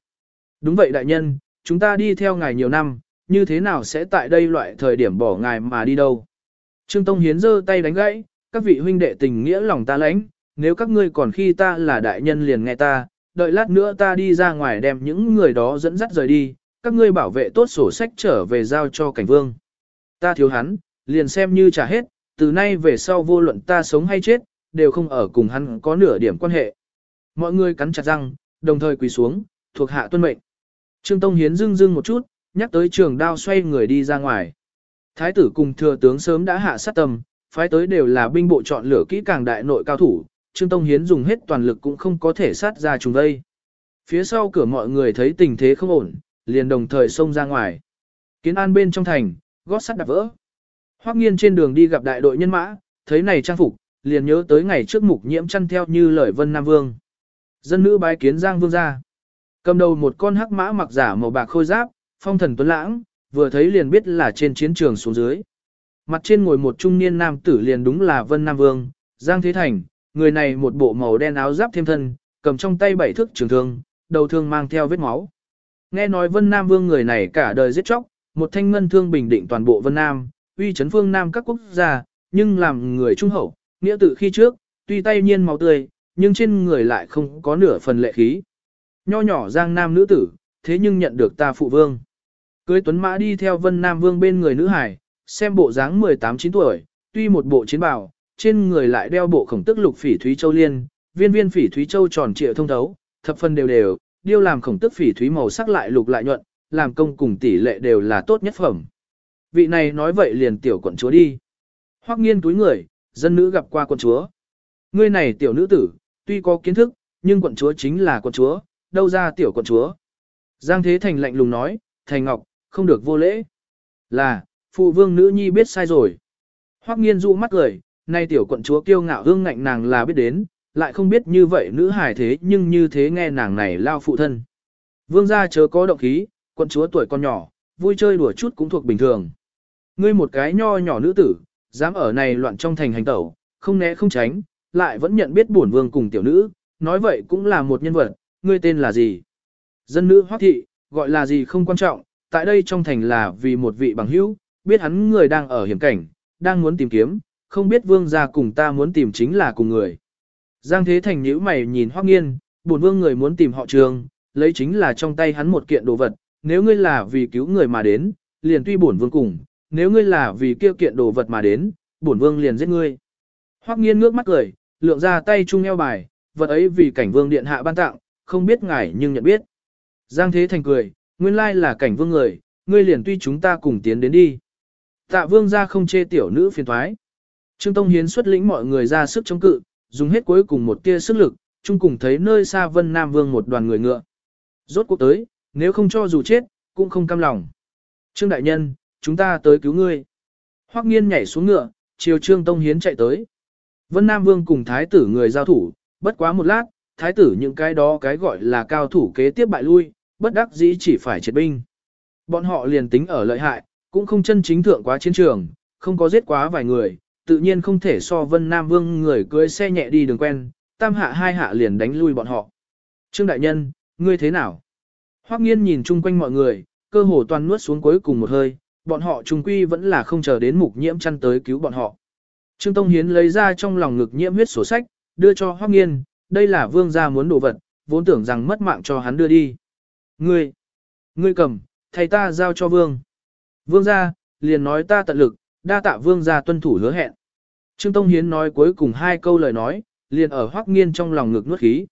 Đúng vậy đại nhân, chúng ta đi theo ngài nhiều năm, như thế nào sẽ tại đây loại thời điểm bỏ ngài mà đi đâu. Trương Tông Hiến giơ tay đánh gãy, các vị huynh đệ tình nghĩa lòng ta lãnh, nếu các ngươi còn khi ta là đại nhân liền nghe ta, đợi lát nữa ta đi ra ngoài đem những người đó dẫn dắt rời đi, các ngươi bảo vệ tốt sổ sách trở về giao cho cảnh vương. Ta thiếu hắn, liền xem như trả hết, từ nay về sau vô luận ta sống hay chết, đều không ở cùng hắn có nửa điểm quan hệ. Mọi người cắn chặt răng, đồng thời quỳ xuống, thuộc hạ tuân mệnh. Trương Tông Hiến dưng dưng một chút, nhắc tới trường đao xoay người đi ra ngoài. Thái tử cùng thừa tướng sớm đã hạ sát tâm, phái tới đều là binh bộ chọn lựa kỹ càng đại nội cao thủ, Trương Tông Hiến dùng hết toàn lực cũng không có thể sát ra chúng đây. Phía sau cửa mọi người thấy tình thế không ổn, liền đồng thời xông ra ngoài. Kiến an bên trong thành, gót sắt đạp vỡ. Hoắc nghiên trên đường đi gặp đại đội nhân mã, thấy này trang phục, liền nhớ tới ngày trước mục nhiễm chăn theo như lời Vân Nam Vương. Dân nữ bái kiến Giang Vương ra. Cầm đầu một con hắc mã mặc giả màu bạc khôi giáp, phong thần tuấn lãng, vừa thấy liền biết là trên chiến trường xuống dưới. Mặt trên ngồi một trung niên nam tử liền đúng là Vân Nam Vương, Giang Thế Thành, người này một bộ màu đen áo giáp thêm thân, cầm trong tay bảy thước trường thương, đầu thương mang theo vết máu. Nghe nói Vân Nam Vương người này cả đời giết chóc, một thanh ngân thương bình định toàn bộ Vân Nam, uy chấn phương Nam các quốc gia, nhưng làm người trung hậu, nghĩa tự khi trước, tuy tay nhiên máu tươi, nhưng trên người lại không có nửa phần lệ khí. Nho nhỏ giang nam nữ tử, thế nhưng nhận được ta phụ vương. Cưới tuấn mã đi theo vân nam vương bên người nữ hải, xem bộ dáng 18-9 tuổi, tuy một bộ chiến bào, trên người lại đeo bộ khổng tức lục phỉ thúy châu liên, viên viên phỉ thúy châu tròn trịa thông thấu, thập phần đều đều, điêu làm khổng tức phỉ thúy màu sắc lại lục lại nhuận, làm công cùng tỷ lệ đều là tốt nhất phẩm. Vị này nói vậy liền tiểu quận chúa đi. Hoắc nghiên túi người, dân nữ gặp qua quận chúa. Ngươi này tiểu nữ tử, tuy có kiến thức, nhưng quận chúa chính là quận chúa, đâu ra tiểu quận chúa. Giang Thế Thành lạnh lùng nói, Thành Ngọc, không được vô lễ. Là, phụ vương nữ nhi biết sai rồi. Hoắc nghiên dụ mắt cười, nay tiểu quận chúa kiêu ngạo hương ngạnh nàng là biết đến, lại không biết như vậy nữ hài thế nhưng như thế nghe nàng này lao phụ thân. Vương gia chớ có động khí, quận chúa tuổi con nhỏ, vui chơi đùa chút cũng thuộc bình thường. Ngươi một cái nho nhỏ nữ tử, dám ở này loạn trong thành hành tẩu, không né không tránh, lại vẫn nhận biết bổn vương cùng tiểu nữ, nói vậy cũng là một nhân vật, ngươi tên là gì? Dân nữ hoắc thị, gọi là gì không quan trọng, tại đây trong thành là vì một vị bằng hữu, biết hắn người đang ở hiểm cảnh, đang muốn tìm kiếm, không biết vương gia cùng ta muốn tìm chính là cùng người. Giang Thế Thành nhíu mày nhìn Hoắc Nghiên, bổn vương người muốn tìm họ Trường, lấy chính là trong tay hắn một kiện đồ vật, nếu ngươi là vì cứu người mà đến, liền tuy bổn vương cùng, nếu ngươi là vì kia kiện đồ vật mà đến, bổn vương liền giết ngươi. Hoắc Nghiên ngước mắt cười, lượng ra tay chung eo bài, vật ấy vì cảnh vương điện hạ ban tặng, không biết ngài nhưng nhận biết. Giang Thế Thành cười, nguyên lai là cảnh vương người, ngươi liền tuy chúng ta cùng tiến đến đi. Tạ vương gia không chê tiểu nữ phiền thoái. Trương Tông Hiến xuất lĩnh mọi người ra sức chống cự, dùng hết cuối cùng một tia sức lực, chung cùng thấy nơi xa Vân Nam Vương một đoàn người ngựa. Rốt cuộc tới, nếu không cho dù chết, cũng không cam lòng. Trương Đại Nhân, chúng ta tới cứu ngươi. Hoắc nghiên nhảy xuống ngựa, chiều Trương Tông Hiến chạy tới. Vân Nam Vương cùng thái tử người giao thủ, bất quá một lát, thái tử những cái đó cái gọi là cao thủ kế tiếp bại lui, bất đắc dĩ chỉ phải triệt binh. Bọn họ liền tính ở lợi hại, cũng không chân chính thượng quá chiến trường, không có giết quá vài người, tự nhiên không thể so Vân Nam Vương người cưới xe nhẹ đi đường quen, tam hạ hai hạ liền đánh lui bọn họ. Trương Đại Nhân, ngươi thế nào? Hoắc nghiên nhìn chung quanh mọi người, cơ hồ toàn nuốt xuống cuối cùng một hơi, bọn họ trùng quy vẫn là không chờ đến mục nhiễm chăn tới cứu bọn họ. Trương Tông Hiến lấy ra trong lòng ngực nhiễm huyết sổ sách, đưa cho Hoắc nghiên, đây là vương gia muốn đồ vật, vốn tưởng rằng mất mạng cho hắn đưa đi. Ngươi, ngươi cầm, thầy ta giao cho vương. Vương gia, liền nói ta tận lực, đa tạ vương gia tuân thủ hứa hẹn. Trương Tông Hiến nói cuối cùng hai câu lời nói, liền ở Hoắc Nghiên trong lòng ngực nuốt khí.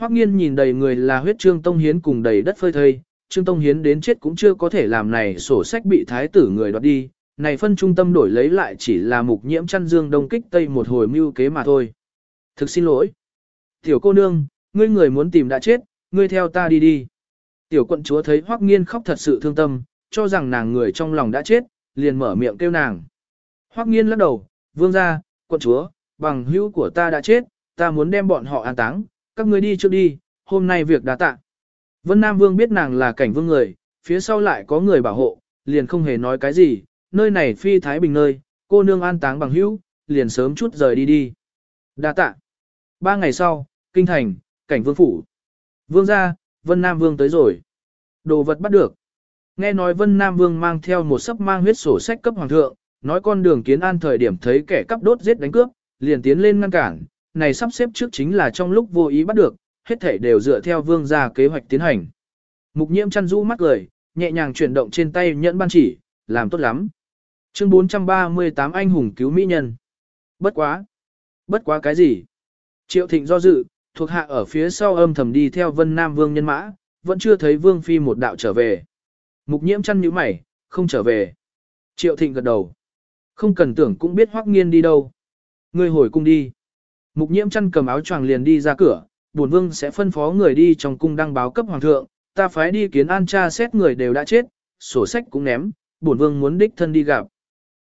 Hoắc Nghiên nhìn đầy người là huyết Trương Tông Hiến cùng đầy đất phơi thây, Trương Tông Hiến đến chết cũng chưa có thể làm này sổ sách bị thái tử người đoạt đi, này phân trung tâm đổi lấy lại chỉ là mục nhiễm chăn dương đông kích tây một hồi mưu kế mà thôi. Thực xin lỗi. Tiểu cô nương, ngươi người muốn tìm đã chết, ngươi theo ta đi đi. Tiểu quận chúa thấy Hoắc Nghiên khóc thật sự thương tâm, cho rằng nàng người trong lòng đã chết, liền mở miệng kêu nàng. Hoắc nghiên lắc đầu, vương gia, quận chúa, bằng hữu của ta đã chết, ta muốn đem bọn họ an táng, các ngươi đi trước đi, hôm nay việc đã tạ. Vân Nam Vương biết nàng là cảnh vương người, phía sau lại có người bảo hộ, liền không hề nói cái gì, nơi này phi thái bình nơi, cô nương an táng bằng hữu, liền sớm chút rời đi đi. Đa tạ. Ba ngày sau, kinh thành, cảnh vương phủ. Vương gia, Vân Nam Vương tới rồi. Đồ vật bắt được. Nghe nói Vân Nam Vương mang theo một sấp mang huyết sổ sách cấp hoàng thượng, nói con đường kiến an thời điểm thấy kẻ cắp đốt giết đánh cướp, liền tiến lên ngăn cản, này sắp xếp trước chính là trong lúc vô ý bắt được, hết thảy đều dựa theo vương gia kế hoạch tiến hành. Mục nhiễm chăn rũ mắt cười, nhẹ nhàng chuyển động trên tay nhẫn ban chỉ, làm tốt lắm. Chương 438 anh hùng cứu mỹ nhân. Bất quá. Bất quá cái gì? Triệu thịnh do dự, thuộc hạ ở phía sau âm thầm đi theo vân nam vương nhân mã, vẫn chưa thấy vương phi một đạo trở về. Mục nhiễm chăn nhíu mày, không trở về. Triệu thịnh gật đầu. Không cần tưởng cũng biết hoắc nghiên đi đâu. Ngươi hồi cung đi. Mục nhiễm chăn cầm áo choàng liền đi ra cửa, bổn vương sẽ phân phó người đi trong cung đăng báo cấp hoàng thượng, ta phái đi kiến an cha xét người đều đã chết, sổ sách cũng ném, bổn vương muốn đích thân đi gặp.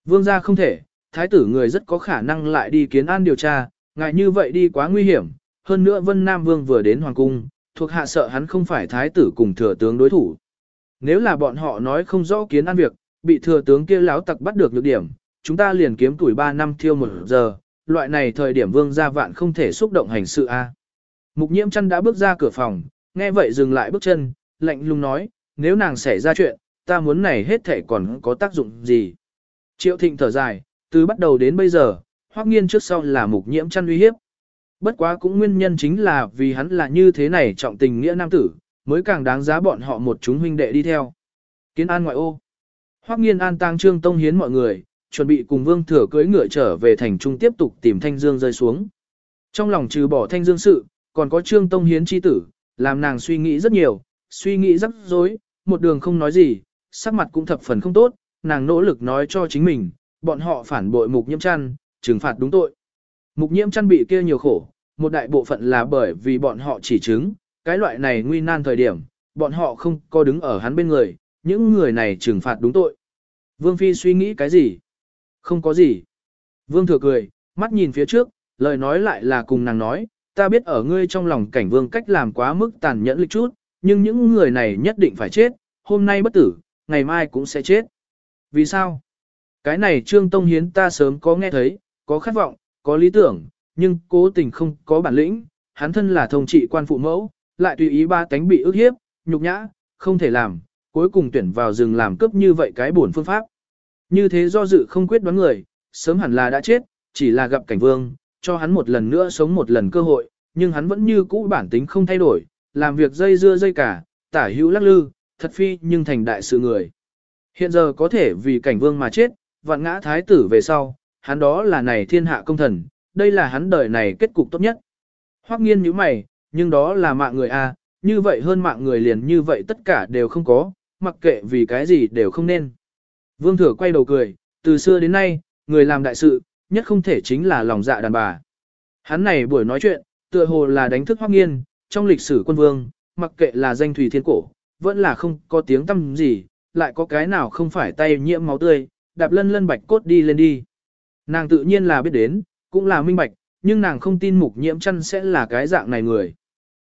Vương gia không thể, thái tử người rất có khả năng lại đi kiến an điều tra, ngại như vậy đi quá nguy hiểm, hơn nữa Vân Nam Vương vừa đến hoàng cung, thuộc hạ sợ hắn không phải thái tử cùng thừa tướng đối thủ. Nếu là bọn họ nói không rõ kiến an việc, bị thừa tướng kia láo tặc bắt được lược điểm, chúng ta liền kiếm tuổi 3 năm thiêu một giờ, loại này thời điểm vương gia vạn không thể xúc động hành sự a. Mục nhiễm chân đã bước ra cửa phòng, nghe vậy dừng lại bước chân, lạnh lùng nói, nếu nàng xảy ra chuyện, ta muốn này hết thể còn có tác dụng gì. Triệu thịnh thở dài, từ bắt đầu đến bây giờ, hoác nghiên trước sau là mục nhiễm chăn uy hiếp. Bất quá cũng nguyên nhân chính là vì hắn là như thế này trọng tình nghĩa nam tử, mới càng đáng giá bọn họ một chúng huynh đệ đi theo. Kiến an ngoại ô. Hoắc nghiên an tang trương tông hiến mọi người, chuẩn bị cùng vương thừa cưỡi ngựa trở về thành trung tiếp tục tìm thanh dương rơi xuống. Trong lòng trừ bỏ thanh dương sự, còn có trương tông hiến chi tử, làm nàng suy nghĩ rất nhiều, suy nghĩ rắc rối, một đường không nói gì, sắc mặt cũng thập phần không tốt, nàng nỗ lực nói cho chính mình, bọn họ phản bội mục nhiễm chăn, trừng phạt đúng tội. Mục nhiễm chăn bị kia nhiều khổ, một đại bộ phận là bởi vì bọn họ chỉ chứng, cái loại này nguy nan thời điểm, bọn họ không có đứng ở hắn bên người, những người này trừng phạt đúng tội. Vương Phi suy nghĩ cái gì? Không có gì. Vương thừa cười, mắt nhìn phía trước, lời nói lại là cùng nàng nói, ta biết ở ngươi trong lòng cảnh vương cách làm quá mức tàn nhẫn lịch chút, nhưng những người này nhất định phải chết, hôm nay bất tử, ngày mai cũng sẽ chết. Vì sao? Cái này Trương Tông Hiến ta sớm có nghe thấy, có khát vọng, có lý tưởng, nhưng cố tình không có bản lĩnh, hắn thân là thông trị quan phụ mẫu, lại tùy ý ba cánh bị ức hiếp, nhục nhã, không thể làm, cuối cùng tuyển vào rừng làm cướp như vậy cái buồn phương pháp. Như thế do dự không quyết đoán người, sớm hẳn là đã chết, chỉ là gặp cảnh vương, cho hắn một lần nữa sống một lần cơ hội, nhưng hắn vẫn như cũ bản tính không thay đổi, làm việc dây dưa dây cả, tả hữu lắc lư, thật phi nhưng thành đại sự người. Hiện giờ có thể vì cảnh vương mà chết, vạn ngã thái tử về sau, hắn đó là này thiên hạ công thần, đây là hắn đời này kết cục tốt nhất. Hoắc nghiên như mày, nhưng đó là mạng người a, như vậy hơn mạng người liền như vậy tất cả đều không có, mặc kệ vì cái gì đều không nên. Vương thừa quay đầu cười, từ xưa đến nay, người làm đại sự, nhất không thể chính là lòng dạ đàn bà. Hắn này buổi nói chuyện, tựa hồ là đánh thức Hoắc nghiên, trong lịch sử quân vương, mặc kệ là danh thủy thiên cổ, vẫn là không có tiếng tâm gì, lại có cái nào không phải tay nhiễm máu tươi, đạp lân lân bạch cốt đi lên đi. Nàng tự nhiên là biết đến, cũng là minh bạch, nhưng nàng không tin mục nhiễm chăn sẽ là cái dạng này người.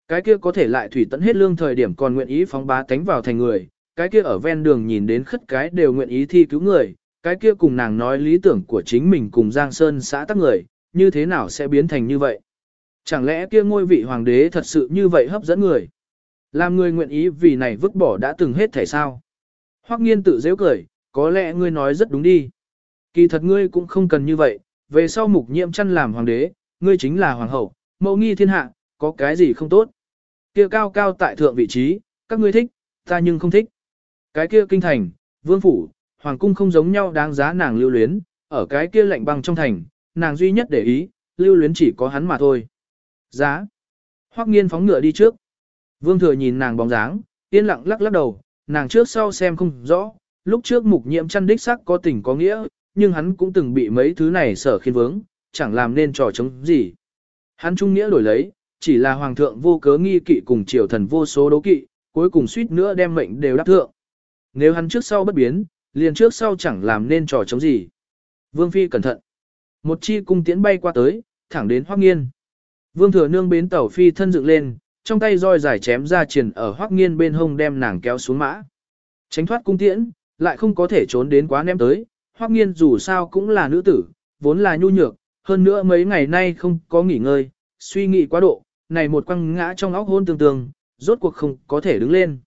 Cái kia có thể lại thủy tận hết lương thời điểm còn nguyện ý phóng bá tánh vào thành người, cái kia ở ven đường nhìn đến khất cái đều nguyện ý thi cứu người, cái kia cùng nàng nói lý tưởng của chính mình cùng Giang Sơn xã tắc người, như thế nào sẽ biến thành như vậy. Chẳng lẽ kia ngôi vị hoàng đế thật sự như vậy hấp dẫn người? Làm người nguyện ý vì này vứt bỏ đã từng hết thể sao? Hoắc nghiên tự dễ cười, có lẽ ngươi nói rất đúng đi. Kỳ thật ngươi cũng không cần như vậy, về sau mục nhiệm chăn làm hoàng đế, ngươi chính là hoàng hậu, mẫu nghi thiên hạ, có cái gì không tốt. Kia cao cao tại thượng vị trí, các ngươi thích, ta nhưng không thích. Cái kia kinh thành, vương phủ, hoàng cung không giống nhau đáng giá nàng lưu luyến, ở cái kia lạnh băng trong thành, nàng duy nhất để ý, lưu luyến chỉ có hắn mà thôi. Giá. Hoắc nghiên phóng ngựa đi trước. Vương thừa nhìn nàng bóng dáng, yên lặng lắc lắc đầu, nàng trước sau xem không rõ, lúc trước mục nhiễm chăn đích sắc có tình có nghĩa, nhưng hắn cũng từng bị mấy thứ này sở khiên vướng, chẳng làm nên trò chống gì. Hắn trung nghĩa đổi lấy, chỉ là hoàng thượng vô cớ nghi kỵ cùng triều thần vô số đấu kỵ, cuối cùng suýt nữa đem mệnh đều đáp thượng. Nếu hắn trước sau bất biến, liền trước sau chẳng làm nên trò chống gì. Vương Phi cẩn thận. Một chi cung tiễn bay qua tới, thẳng đến Hoắc Nghiên. Vương Thừa Nương bến tàu phi thân dựng lên, trong tay roi dài chém ra triển ở Hoắc Nghiên bên hông đem nàng kéo xuống mã. Tránh thoát cung tiễn, lại không có thể trốn đến quá ném tới, Hoắc Nghiên dù sao cũng là nữ tử, vốn là nhu nhược, hơn nữa mấy ngày nay không có nghỉ ngơi, suy nghĩ quá độ, này một quăng ngã trong óc hôn tương tương, rốt cuộc không có thể đứng lên.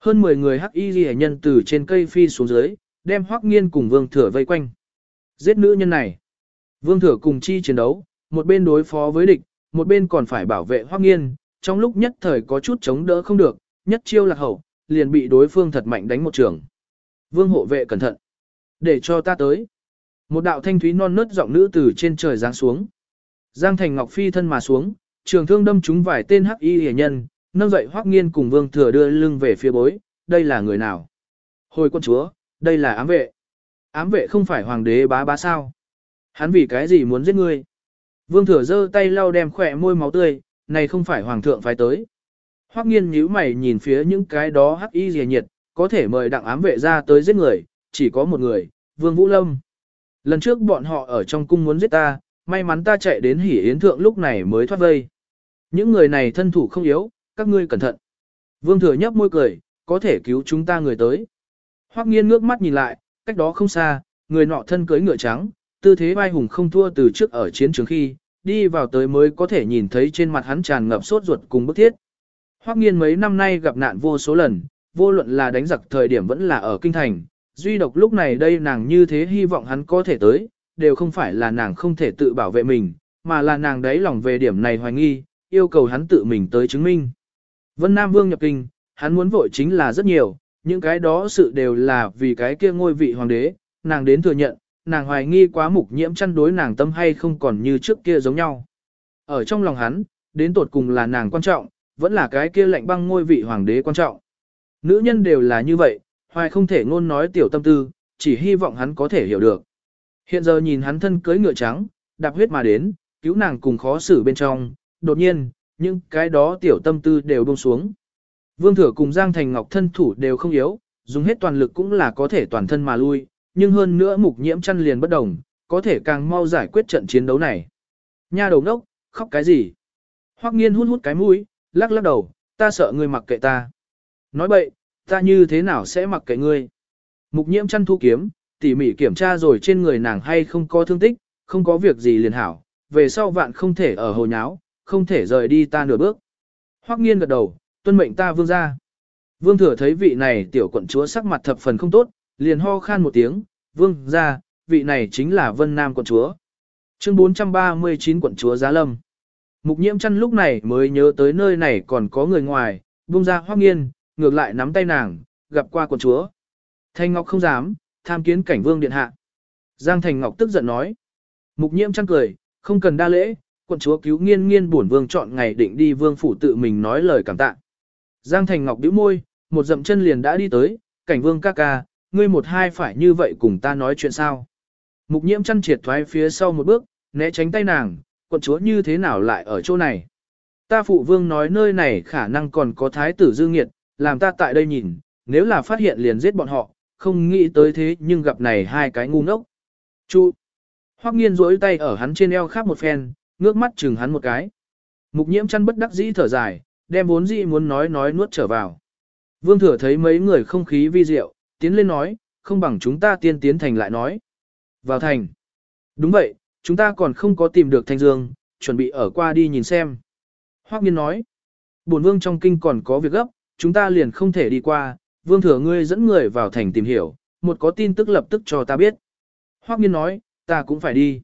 Hơn 10 người hắc y ghi nhân từ trên cây phi xuống dưới, đem Hoắc Nghiên cùng Vương Thừa vây quanh. Giết nữ nhân này. Vương Thừa cùng chi chiến đấu, một bên đối phó với địch, một bên còn phải bảo vệ Hoắc Nghiên, trong lúc nhất thời có chút chống đỡ không được, nhất chiêu lạc hậu, liền bị đối phương thật mạnh đánh một trường. Vương hộ vệ cẩn thận. Để cho ta tới. Một đạo thanh thúy non nớt giọng nữ từ trên trời giáng xuống. Giang Thành Ngọc phi thân mà xuống, trường thương đâm trúng vài tên hắc y hề nhân, nâng dậy Hoắc Nghiên cùng Vương Thừa đưa lưng về phía bối, đây là người nào? Hồi quân chúa, đây là ám vệ. Ám vệ không phải hoàng đế bá bá sao? Hắn vì cái gì muốn giết ngươi? Vương Thừa giơ tay lau đem khỏe môi máu tươi, này không phải hoàng thượng phải tới. Hoắc Nghiên nhíu mày nhìn phía những cái đó hắc y rìa nhiệt, có thể mời đặng ám vệ ra tới giết người, chỉ có một người, Vương Vũ Lâm. Lần trước bọn họ ở trong cung muốn giết ta, may mắn ta chạy đến hỉ yến thượng lúc này mới thoát vây. Những người này thân thủ không yếu, các ngươi cẩn thận. Vương Thừa nhấp môi cười, có thể cứu chúng ta người tới. Hoắc Nghiên ngước mắt nhìn lại, cách đó không xa, người nọ thân cưới ngựa trắng, tư thế vai hùng không thua từ trước ở chiến trường khi, đi vào tới mới có thể nhìn thấy trên mặt hắn tràn ngập sốt ruột cùng bức thiết. Hoắc Nghiên mấy năm nay gặp nạn vô số lần, vô luận là đánh giặc thời điểm vẫn là ở kinh thành, duy độc lúc này đây nàng như thế hy vọng hắn có thể tới, đều không phải là nàng không thể tự bảo vệ mình, mà là nàng đấy lòng về điểm này hoài nghi, yêu cầu hắn tự mình tới chứng minh. Vân Nam Vương nhập kinh, hắn muốn vội chính là rất nhiều, những cái đó sự đều là vì cái kia ngôi vị hoàng đế, nàng đến thừa nhận, nàng hoài nghi quá mục nhiễm chăn đối nàng tâm hay không còn như trước kia giống nhau. Ở trong lòng hắn, đến tột cùng là nàng quan trọng, vẫn là cái kia lạnh băng ngôi vị hoàng đế quan trọng. Nữ nhân đều là như vậy, hoài không thể ngôn nói tiểu tâm tư, chỉ hy vọng hắn có thể hiểu được. Hiện giờ nhìn hắn thân cưới ngựa trắng, đạp huyết mà đến, cứu nàng cùng khó xử bên trong, đột nhiên, những cái đó tiểu tâm tư đều buông xuống. Vương Thừa cùng Giang Thành Ngọc thân thủ đều không yếu, dùng hết toàn lực cũng là có thể toàn thân mà lui, nhưng hơn nữa mục nhiễm chăn liền bất đồng, có thể càng mau giải quyết trận chiến đấu này. Nha đầu đốc, khóc cái gì? Hoắc nghiên hút hút cái mũi, lắc lắc đầu, ta sợ ngươi mặc kệ ta. Nói bậy, ta như thế nào sẽ mặc kệ ngươi? Mục nhiễm chăn thu kiếm, tỉ mỉ kiểm tra rồi trên người nàng hay không có thương tích, không có việc gì liền hảo, về sau vạn không thể ở hồ nháo, không thể rời đi ta nửa bước. Hoắc nghiên gật đầu, tuân mệnh ta vương ra. Vương thừa thấy vị này tiểu quận chúa sắc mặt thập phần không tốt, liền ho khan một tiếng, vương ra, vị này chính là vân nam quận chúa. Chương 439 quận chúa Giá Lâm. Mục nhiễm chăn lúc này mới nhớ tới nơi này còn có người ngoài, vương ra hoác nghiên, ngược lại nắm tay nàng, gặp qua quận chúa. Thanh Ngọc không dám, tham kiến cảnh vương điện hạ. Giang Thành Ngọc tức giận nói. Mục nhiễm chăn cười, không cần đa lễ, quận chúa cứu nghiên nghiên bổn vương chọn ngày định đi vương phủ tự mình nói lời cảm tạ. Giang Thành Ngọc bĩu môi, một dậm chân liền đã đi tới, cảnh vương ca ca, ngươi một hai phải như vậy cùng ta nói chuyện sao. Mục nhiễm chăn triệt thoái phía sau một bước, né tránh tay nàng, quận chúa như thế nào lại ở chỗ này. Ta phụ vương nói nơi này khả năng còn có thái tử dư nghiệt, làm ta tại đây nhìn, nếu là phát hiện liền giết bọn họ, không nghĩ tới thế nhưng gặp này hai cái ngu ngốc. Chu. Hoắc nghiên rỗi tay ở hắn trên eo khắp một phen, ngước mắt chừng hắn một cái. Mục nhiễm chăn bất đắc dĩ thở dài, đem vốn dĩ muốn nói nói nuốt trở vào. Vương thừa thấy mấy người không khí vi diệu, tiến lên nói, không bằng chúng ta tiên tiến thành lại nói. Vào thành. Đúng vậy, chúng ta còn không có tìm được thanh dương, chuẩn bị ở qua đi nhìn xem. Hoắc nghiên nói, bổn vương trong kinh còn có việc gấp, chúng ta liền không thể đi qua, vương thừa ngươi dẫn người vào thành tìm hiểu, một có tin tức lập tức cho ta biết. Hoắc nghiên nói, ta cũng phải đi.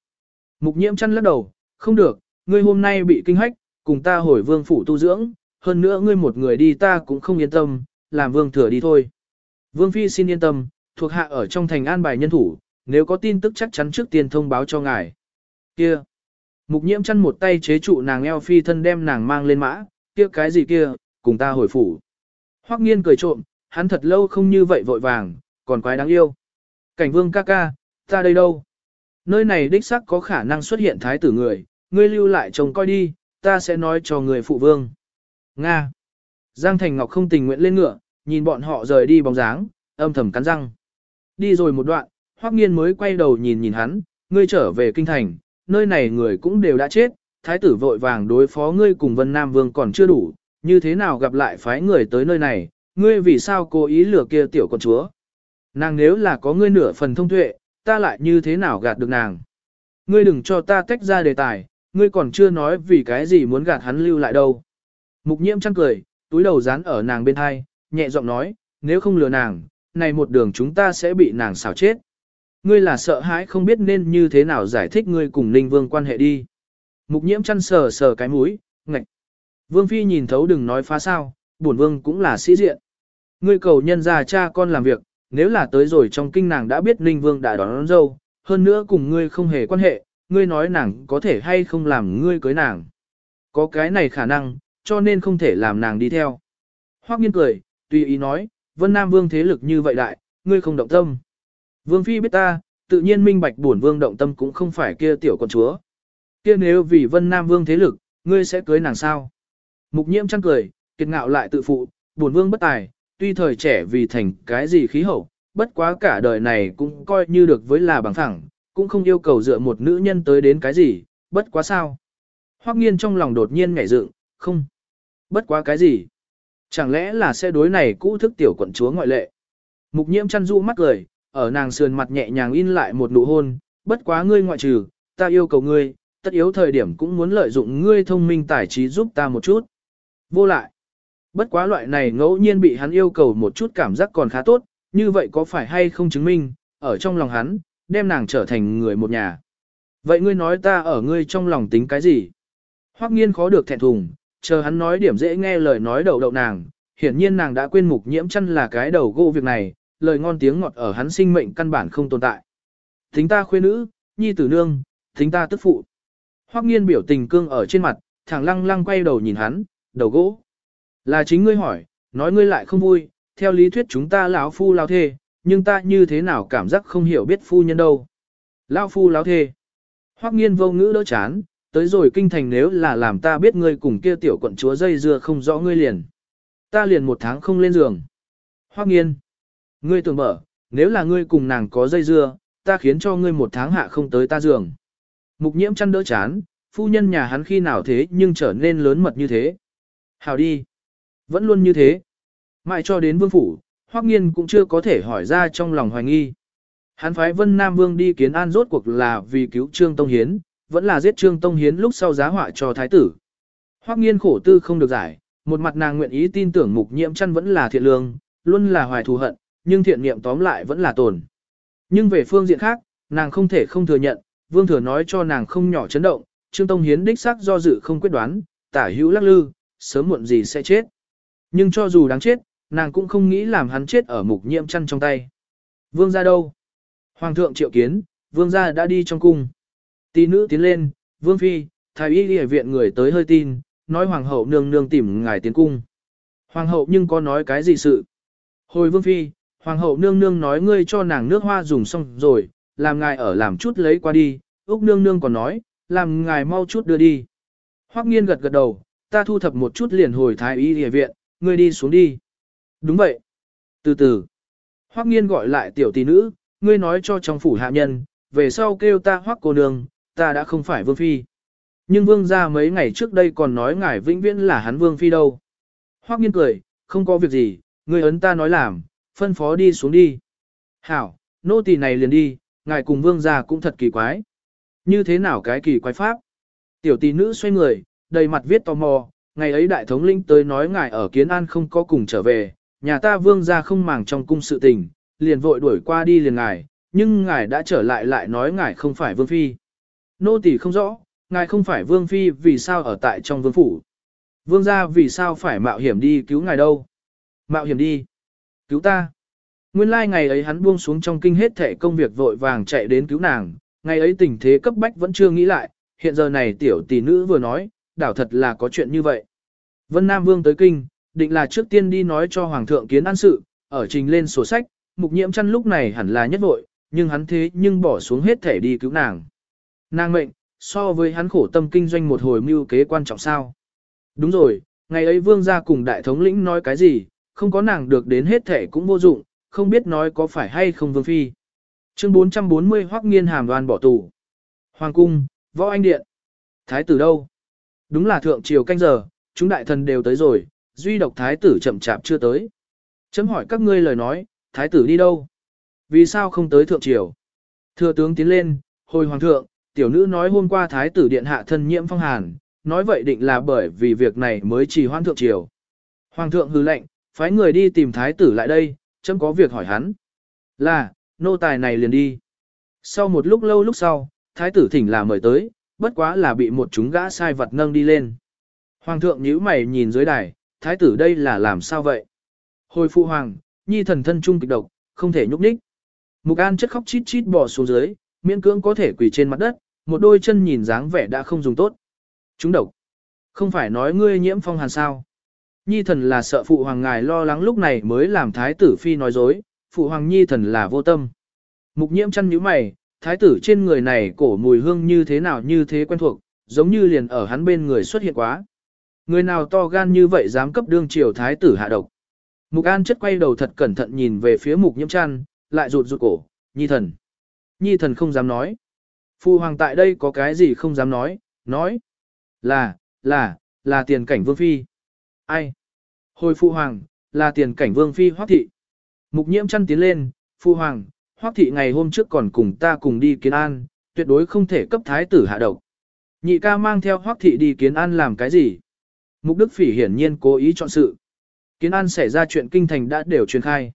Mục nhiễm chăn lắc đầu, không được, ngươi hôm nay bị kinh hách, cùng ta hồi vương phủ tu dưỡng, hơn nữa ngươi một người đi ta cũng không yên tâm, làm vương thừa đi thôi. Vương phi xin yên tâm, thuộc hạ ở trong thành an bài nhân thủ, nếu có tin tức chắc chắn trước tiên thông báo cho ngài. Kia. Mục nhiễm chăn một tay chế trụ nàng eo phi thân đem nàng mang lên mã, kia cái gì kia, cùng ta hồi phủ. Hoắc nghiên cười trộm, hắn thật lâu không như vậy vội vàng, còn quái đáng yêu. Cảnh vương ca ca, ta đây đâu? Nơi này đích xác có khả năng xuất hiện thái tử người, ngươi lưu lại chồng coi đi, ta sẽ nói cho người phụ vương. Nga. Giang Thành Ngọc không tình nguyện lên ngựa, nhìn bọn họ rời đi bóng dáng, âm thầm cắn răng. đi rồi một đoạn, Hoắc Nghiên mới quay đầu nhìn nhìn hắn, ngươi trở về kinh thành, nơi này người cũng đều đã chết, thái tử vội vàng đối phó ngươi cùng Vân Nam Vương còn chưa đủ, như thế nào gặp lại phái người tới nơi này, ngươi vì sao cố ý lừa kia tiểu con chúa? Nàng nếu là có ngươi nửa phần thông tuệ, ta lại như thế nào gạt được nàng? Ngươi đừng cho ta tách ra đề tài, ngươi còn chưa nói vì cái gì muốn gạt hắn lưu lại đâu. Mục nhiễm chăng cười, túi đầu dán ở nàng bên hai, nhẹ giọng nói, nếu không lừa nàng, này một đường chúng ta sẽ bị nàng xào chết. Ngươi là sợ hãi không biết nên như thế nào giải thích ngươi cùng Ninh Vương quan hệ đi. Mục nhiễm chăn sờ sờ cái mũi, ngạch. Vương Phi nhìn thấu đừng nói phá sao, bổn Vương cũng là sĩ diện. Ngươi cầu nhân ra cha con làm việc, nếu là tới rồi trong kinh nàng đã biết Ninh Vương đã đón, đón dâu, hơn nữa cùng ngươi không hề quan hệ, ngươi nói nàng có thể hay không làm ngươi cưới nàng. Có cái này khả năng, cho nên không thể làm nàng đi theo. Hoắc nghiên cười, tùy ý nói, Vân Nam Vương thế lực như vậy đại, ngươi không động tâm. Vương Phi biết ta, tự nhiên minh bạch bổn Vương động tâm cũng không phải kia tiểu con chúa. Kia nếu vì Vân Nam Vương thế lực, ngươi sẽ cưới nàng sao? Mục nhiễm chăng cười, kiệt ngạo lại tự phụ, bổn Vương bất tài, tuy thời trẻ vì thành cái gì khí hậu, bất quá cả đời này cũng coi như được với là bằng thẳng, cũng không yêu cầu dựa một nữ nhân tới đến cái gì, bất quá sao. Hoắc nghiên trong lòng đột nhiên nhảy dựng, không. Bất quá cái gì? Chẳng lẽ là sẽ đối này cũ thức tiểu quận chúa ngoại lệ? Mục nhiễm chăn du mắt cười, ở nàng sườn mặt nhẹ nhàng in lại một nụ hôn, bất quá ngươi ngoại trừ, ta yêu cầu ngươi, tất yếu thời điểm cũng muốn lợi dụng ngươi thông minh tài trí giúp ta một chút. Vô lại. Bất quá loại này ngẫu nhiên bị hắn yêu cầu một chút cảm giác còn khá tốt, như vậy có phải hay không chứng minh, ở trong lòng hắn, đem nàng trở thành người một nhà. Vậy ngươi nói ta ở ngươi trong lòng tính cái gì? Hoắc nghiên khó được thẹn thùng, chờ hắn nói điểm dễ nghe lời nói đầu đậu nàng, hiển nhiên nàng đã quên mục nhiễm chăn là cái đầu gỗ việc này, lời ngon tiếng ngọt ở hắn sinh mệnh căn bản không tồn tại. Tính ta khuê nữ, nhi tử nương, tính ta tức phụ. Hoắc nghiên biểu tình cương ở trên mặt, thẳng lăng lăng quay đầu nhìn hắn, đầu gỗ. Là chính ngươi hỏi, nói ngươi lại không vui, theo lý thuyết chúng ta lão phu lao thê, nhưng ta như thế nào cảm giác không hiểu biết phu nhân đâu. Lão phu lão thê. Hoắc nghiên vô ngữ đỡ chán, tới rồi kinh thành nếu là làm ta biết ngươi cùng kia tiểu quận chúa dây dưa không rõ ngươi liền. Ta liền một tháng không lên giường. Hoắc nghiên. Ngươi tưởng mở, nếu là ngươi cùng nàng có dây dưa, ta khiến cho ngươi một tháng hạ không tới ta giường. Mục nhiễm chăn đỡ chán, phu nhân nhà hắn khi nào thế nhưng trở nên lớn mật như thế. Hào đi. Vẫn luôn như thế. Mãi cho đến vương phủ, Hoắc Nghiên cũng chưa có thể hỏi ra trong lòng hoài nghi. Hắn phái Vân Nam Vương đi kiến an rốt cuộc là vì cứu Trương Tông Hiến, vẫn là giết Trương Tông Hiến lúc sau giá họa cho thái tử. Hoắc Nghiên khổ tư không được giải, một mặt nàng nguyện ý tin tưởng mục nhiễm chân vẫn là thiện lương, luôn là hoài thù hận, nhưng thiện niệm tóm lại vẫn là tồn. Nhưng về phương diện khác, nàng không thể không thừa nhận, Vương Thừa nói cho nàng không nhỏ chấn động, Trương Tông Hiến đích xác do dự không quyết đoán, tả hữu lắc lư, sớm muộn gì sẽ chết. Nhưng cho dù đáng chết, nàng cũng không nghĩ làm hắn chết ở mục nhiễm chăn trong tay. Vương gia đâu? Hoàng thượng triệu kiến, vương gia đã đi trong cung. Tỷ nữ tiến lên, vương phi, thái y đi viện người tới hơi tin, nói hoàng hậu nương nương tìm ngài tiến cung. Hoàng hậu nhưng có nói cái gì sự? Hồi vương phi, hoàng hậu nương nương nói ngươi cho nàng nước hoa dùng xong rồi, làm ngài ở làm chút lấy qua đi, Úc nương nương còn nói, làm ngài mau chút đưa đi. Hoắc nghiên gật gật đầu, ta thu thập một chút liền hồi thái y địa viện, ngươi đi xuống đi. Đúng vậy. Từ từ. Hoắc nghiên gọi lại tiểu tỷ nữ, ngươi nói cho trong phủ hạ nhân, về sau kêu ta Hoắc cô nương, ta đã không phải vương phi. Nhưng vương gia mấy ngày trước đây còn nói ngài vĩnh viễn là hắn vương phi đâu. Hoắc nghiên cười, không có việc gì, ngươi ấn ta nói làm, phân phó đi xuống đi. Hảo, nô tỳ này liền đi, ngài cùng vương gia cũng thật kỳ quái. Như thế nào cái kỳ quái pháp? Tiểu tỷ nữ xoay người, đầy mặt viết tò mò, ngày ấy đại thống linh tới nói ngài ở kiến an không có cùng trở về, nhà ta vương gia không màng trong cung sự tình, liền vội đuổi qua đi liền ngài, nhưng ngài đã trở lại lại nói ngài không phải vương phi. Nô tỳ không rõ, ngài không phải vương phi vì sao ở tại trong vương phủ. Vương gia vì sao phải mạo hiểm đi cứu ngài đâu? Mạo hiểm đi. Cứu ta. Nguyên lai like ngày ấy hắn buông xuống trong kinh hết thể công việc vội vàng chạy đến cứu nàng, ngày ấy tình thế cấp bách vẫn chưa nghĩ lại, hiện giờ này tiểu tỷ nữ vừa nói, đảo thật là có chuyện như vậy. Vân Nam Vương tới kinh, định là trước tiên đi nói cho Hoàng thượng kiến an sự, ở trình lên sổ sách, mục nhiễm chăn lúc này hẳn là nhất vội, nhưng hắn thế nhưng bỏ xuống hết thể đi cứu nàng. Nàng mệnh, so với hắn khổ tâm kinh doanh một hồi mưu kế quan trọng sao. Đúng rồi, ngày ấy vương gia cùng đại thống lĩnh nói cái gì, không có nàng được đến hết thể cũng vô dụng, không biết nói có phải hay không vương phi. Chương 440 Hoắc Nghiên hàm đoan bỏ tù. Hoàng cung, võ anh điện. Thái tử đâu? Đúng là thượng triều canh giờ, chúng đại thần đều tới rồi, duy độc thái tử chậm chạp chưa tới. Chấm hỏi các ngươi lời nói, thái tử đi đâu? Vì sao không tới thượng triều? Thừa tướng tiến lên, hồi hoàng thượng, tiểu nữ nói hôm qua thái tử điện hạ thân nhiễm phong hàn, nói vậy định là bởi vì việc này mới trì hoãn thượng triều. Hoàng thượng hư lệnh, phái người đi tìm thái tử lại đây, chấm có việc hỏi hắn. Là, nô tài này liền đi. Sau một lúc lâu lúc sau, thái tử thỉnh là mời tới, bất quá là bị một chúng gã sai vật nâng đi lên. Hoàng thượng nhíu mày nhìn dưới đài, thái tử đây là làm sao vậy? Hồi phụ hoàng, nhi thần thân trung kịch độc, không thể nhúc nhích. Mục An chất khóc chít chít bò xuống dưới, miễn cưỡng có thể quỳ trên mặt đất, một đôi chân nhìn dáng vẻ đã không dùng tốt. Chúng độc. Không phải nói ngươi nhiễm phong hàn sao. Nhi thần là sợ phụ hoàng ngài lo lắng lúc này mới làm thái tử phi nói dối, phụ hoàng nhi thần là vô tâm. Mục nhiễm chăn nhíu mày, thái tử trên người này cổ mùi hương như thế nào như thế quen thuộc, giống như liền ở hắn bên người xuất hiện quá. Người nào to gan như vậy dám cấp đương triều thái tử hạ độc. Mục An chất quay đầu thật cẩn thận nhìn về phía mục nhiễm chăn, lại rụt rụt cổ, nhi thần. Nhi thần không dám nói. Phu hoàng tại đây có cái gì không dám nói, nói. Là, là, là tiền cảnh vương phi. Ai? Hồi Phu hoàng, là tiền cảnh vương phi hoác thị. Mục nhiễm chăn tiến lên, Phu hoàng, hoác thị ngày hôm trước còn cùng ta cùng đi kiến an, tuyệt đối không thể cấp thái tử hạ độc. Nhị ca mang theo hoác thị đi kiến an làm cái gì? Mục Đức Phỉ hiển nhiên cố ý chọn sự. Kiến An xảy ra chuyện kinh thành đã đều truyền khai.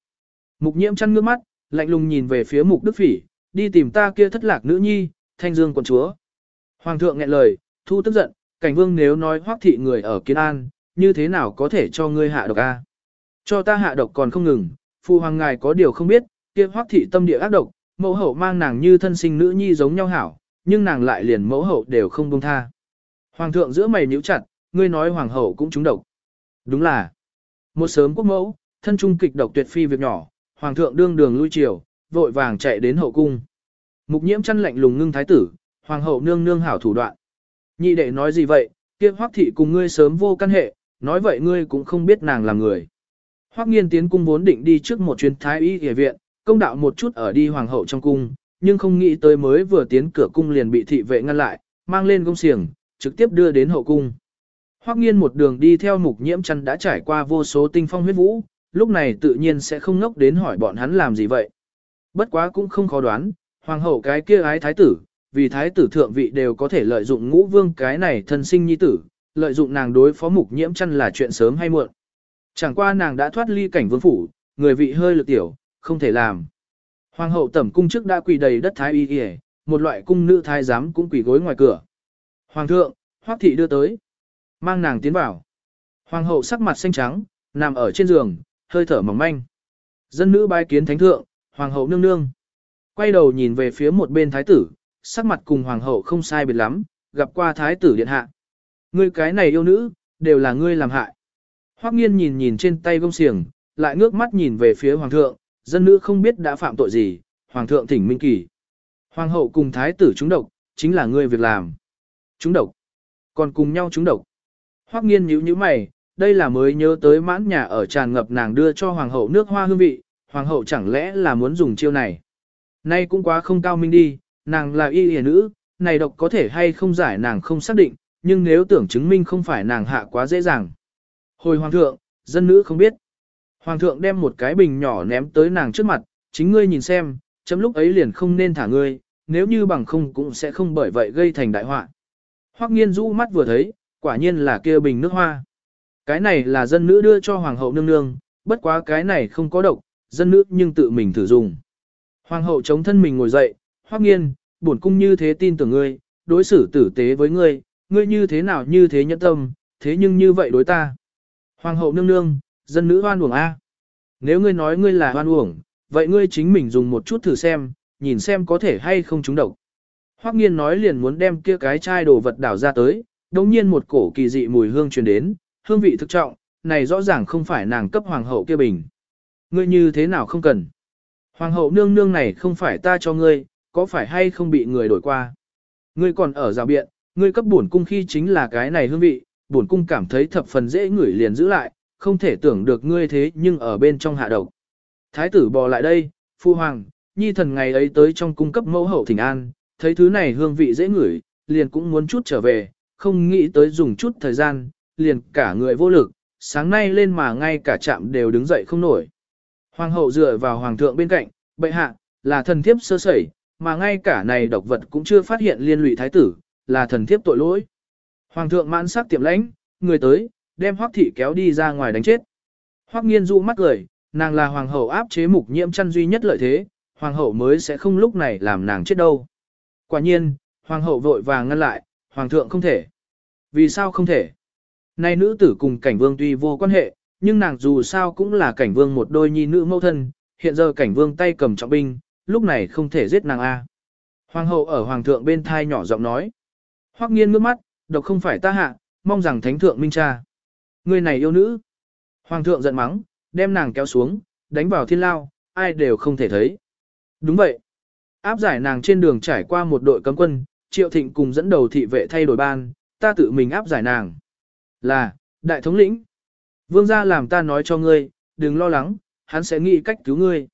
Mục Nhiễm chăn ngước mắt, lạnh lùng nhìn về phía Mục Đức Phỉ, đi tìm ta kia thất lạc nữ nhi, Thanh Dương quận chúa. Hoàng thượng nghẹn lời, thu tức giận, cảnh vương nếu nói Hoắc thị người ở Kiến An, như thế nào có thể cho ngươi hạ độc a? Cho ta hạ độc còn không ngừng, phu hoàng ngài có điều không biết, kia Hoắc thị tâm địa ác độc, mẫu hậu mang nàng như thân sinh nữ nhi giống nhau hảo, nhưng nàng lại liền mẫu hậu đều không buông tha. Hoàng thượng giữa mày nhíu chặt, ngươi nói hoàng hậu cũng trúng độc. Đúng là, một sớm quốc mẫu, thân trung kịch độc tuyệt phi việc nhỏ, hoàng thượng đương đường lui chiều, vội vàng chạy đến hậu cung. Mục nhiễm chăn lạnh lùng ngưng thái tử, hoàng hậu nương nương hảo thủ đoạn. Nhị đệ nói gì vậy, kia hoắc thị cùng ngươi sớm vô căn hệ, nói vậy ngươi cũng không biết nàng là người. Hoắc nghiên tiến cung vốn định đi trước một chuyến thái y y viện, công đạo một chút ở đi hoàng hậu trong cung, nhưng không nghĩ tới mới vừa tiến cửa cung liền bị thị vệ ngăn lại, mang lên công xiềng, trực tiếp đưa đến hậu cung. Hoắc nghiên một đường đi theo mục nhiễm chăn đã trải qua vô số tinh phong huyết vũ, lúc này tự nhiên sẽ không ngốc đến hỏi bọn hắn làm gì vậy. Bất quá cũng không khó đoán, hoàng hậu cái kia ái thái tử, vì thái tử thượng vị đều có thể lợi dụng ngũ vương cái này thân sinh nhi tử, lợi dụng nàng đối phó mục nhiễm chăn là chuyện sớm hay muộn. Chẳng qua nàng đã thoát ly cảnh vương phủ, người vị hơi lực tiểu, không thể làm. Hoàng hậu tẩm cung trước đã quỳ đầy đất thái y y, một loại cung nữ thái giám cũng quỳ gối ngoài cửa. Hoàng thượng, hoắc thị đưa tới. Mang nàng tiến vào. Hoàng hậu sắc mặt xanh trắng, nằm ở trên giường, hơi thở mỏng manh. Dân nữ bái kiến thánh thượng, hoàng hậu nương nương. Quay đầu nhìn về phía một bên thái tử, sắc mặt cùng hoàng hậu không sai biệt lắm, gặp qua thái tử điện hạ. Ngươi cái này yêu nữ, đều là ngươi làm hại. Hoắc nghiên nhìn nhìn trên tay gông xiềng, lại ngước mắt nhìn về phía hoàng thượng, dân nữ không biết đã phạm tội gì, hoàng thượng thỉnh minh kỳ. Hoàng hậu cùng thái tử trúng độc, chính là ngươi việc làm. Trúng độc. Còn cùng nhau trúng độc. Hoắc nghiên nhíu nhíu mày, đây là mới nhớ tới mãn nhà ở tràn ngập nàng đưa cho hoàng hậu nước hoa hương vị, hoàng hậu chẳng lẽ là muốn dùng chiêu này. Nay cũng quá không cao minh đi, nàng là y hề nữ, này độc có thể hay không giải nàng không xác định, nhưng nếu tưởng chứng minh không phải nàng hạ quá dễ dàng. Hồi hoàng thượng, dân nữ không biết. Hoàng thượng đem một cái bình nhỏ ném tới nàng trước mặt, chính ngươi nhìn xem, chấm lúc ấy liền không nên thả ngươi, nếu như bằng không cũng sẽ không bởi vậy gây thành đại họa. Hoắc nghiên rũ mắt vừa thấy, quả nhiên là kia bình nước hoa. Cái này là dân nữ đưa cho hoàng hậu nương nương, bất quá cái này không có độc, dân nữ nhưng tự mình thử dùng. Hoàng hậu chống thân mình ngồi dậy, hoắc nghiên, bổn cung như thế tin tưởng ngươi, đối xử tử tế với ngươi, ngươi như thế nào như thế nhẫn tâm, thế nhưng như vậy đối ta. Hoàng hậu nương nương, dân nữ hoan uổng A. Nếu ngươi nói ngươi là hoan uổng, vậy ngươi chính mình dùng một chút thử xem, nhìn xem có thể hay không trúng độc. Hoắc nghiên nói liền muốn đem kia cái chai đồ vật đảo ra tới, đồng nhiên một cổ kỳ dị mùi hương truyền đến, hương vị thực trọng, này rõ ràng không phải nàng cấp hoàng hậu kia bình. Ngươi như thế nào không cần. Hoàng hậu nương nương này không phải ta cho ngươi, có phải hay không bị người đổi qua. Ngươi còn ở rào biện, ngươi cấp bổn cung khi chính là cái này hương vị, bổn cung cảm thấy thập phần dễ ngửi liền giữ lại, không thể tưởng được ngươi thế nhưng ở bên trong hạ độc. Thái tử bò lại đây, phu hoàng, nhi thần ngày ấy tới trong cung cấp mẫu hậu thỉnh an, thấy thứ này hương vị dễ ngửi, liền cũng muốn chút trở về, không nghĩ tới dùng chút thời gian, liền cả người vô lực, sáng nay lên mà ngay cả chạm đều đứng dậy không nổi. Hoàng hậu dựa vào hoàng thượng bên cạnh, bệ hạ, là thần thiếp sơ sẩy, mà ngay cả này độc vật cũng chưa phát hiện liên lụy thái tử, là thần thiếp tội lỗi. Hoàng thượng mãn sắc tiệm lãnh, người tới, đem hoắc thị kéo đi ra ngoài đánh chết. Hoắc nghiên dụ mắt cười, nàng là hoàng hậu áp chế mục nhiễm chăn duy nhất lợi thế, hoàng hậu mới sẽ không lúc này làm nàng chết đâu. Quả nhiên, hoàng hậu vội vàng ngăn lại, hoàng thượng không thể. Vì sao không thể? Nay nữ tử cùng cảnh vương tuy vô quan hệ, nhưng nàng dù sao cũng là cảnh vương một đôi nhi nữ mẫu thân, hiện giờ cảnh vương tay cầm trọng binh, lúc này không thể giết nàng A. Hoàng hậu ở hoàng thượng bên thai nhỏ giọng nói. Hoắc nghiên ngước mắt, độc không phải ta hạ, mong rằng thánh thượng minh cha. Người này yêu nữ. Hoàng thượng giận mắng, đem nàng kéo xuống, đánh vào thiên lao, ai đều không thể thấy. Đúng vậy. Áp giải nàng trên đường trải qua một đội cấm quân, triệu thịnh cùng dẫn đầu thị vệ thay đổi ban, ta tự mình áp giải nàng. Là, đại thống lĩnh. Vương gia làm ta nói cho ngươi, đừng lo lắng, hắn sẽ nghĩ cách cứu ngươi.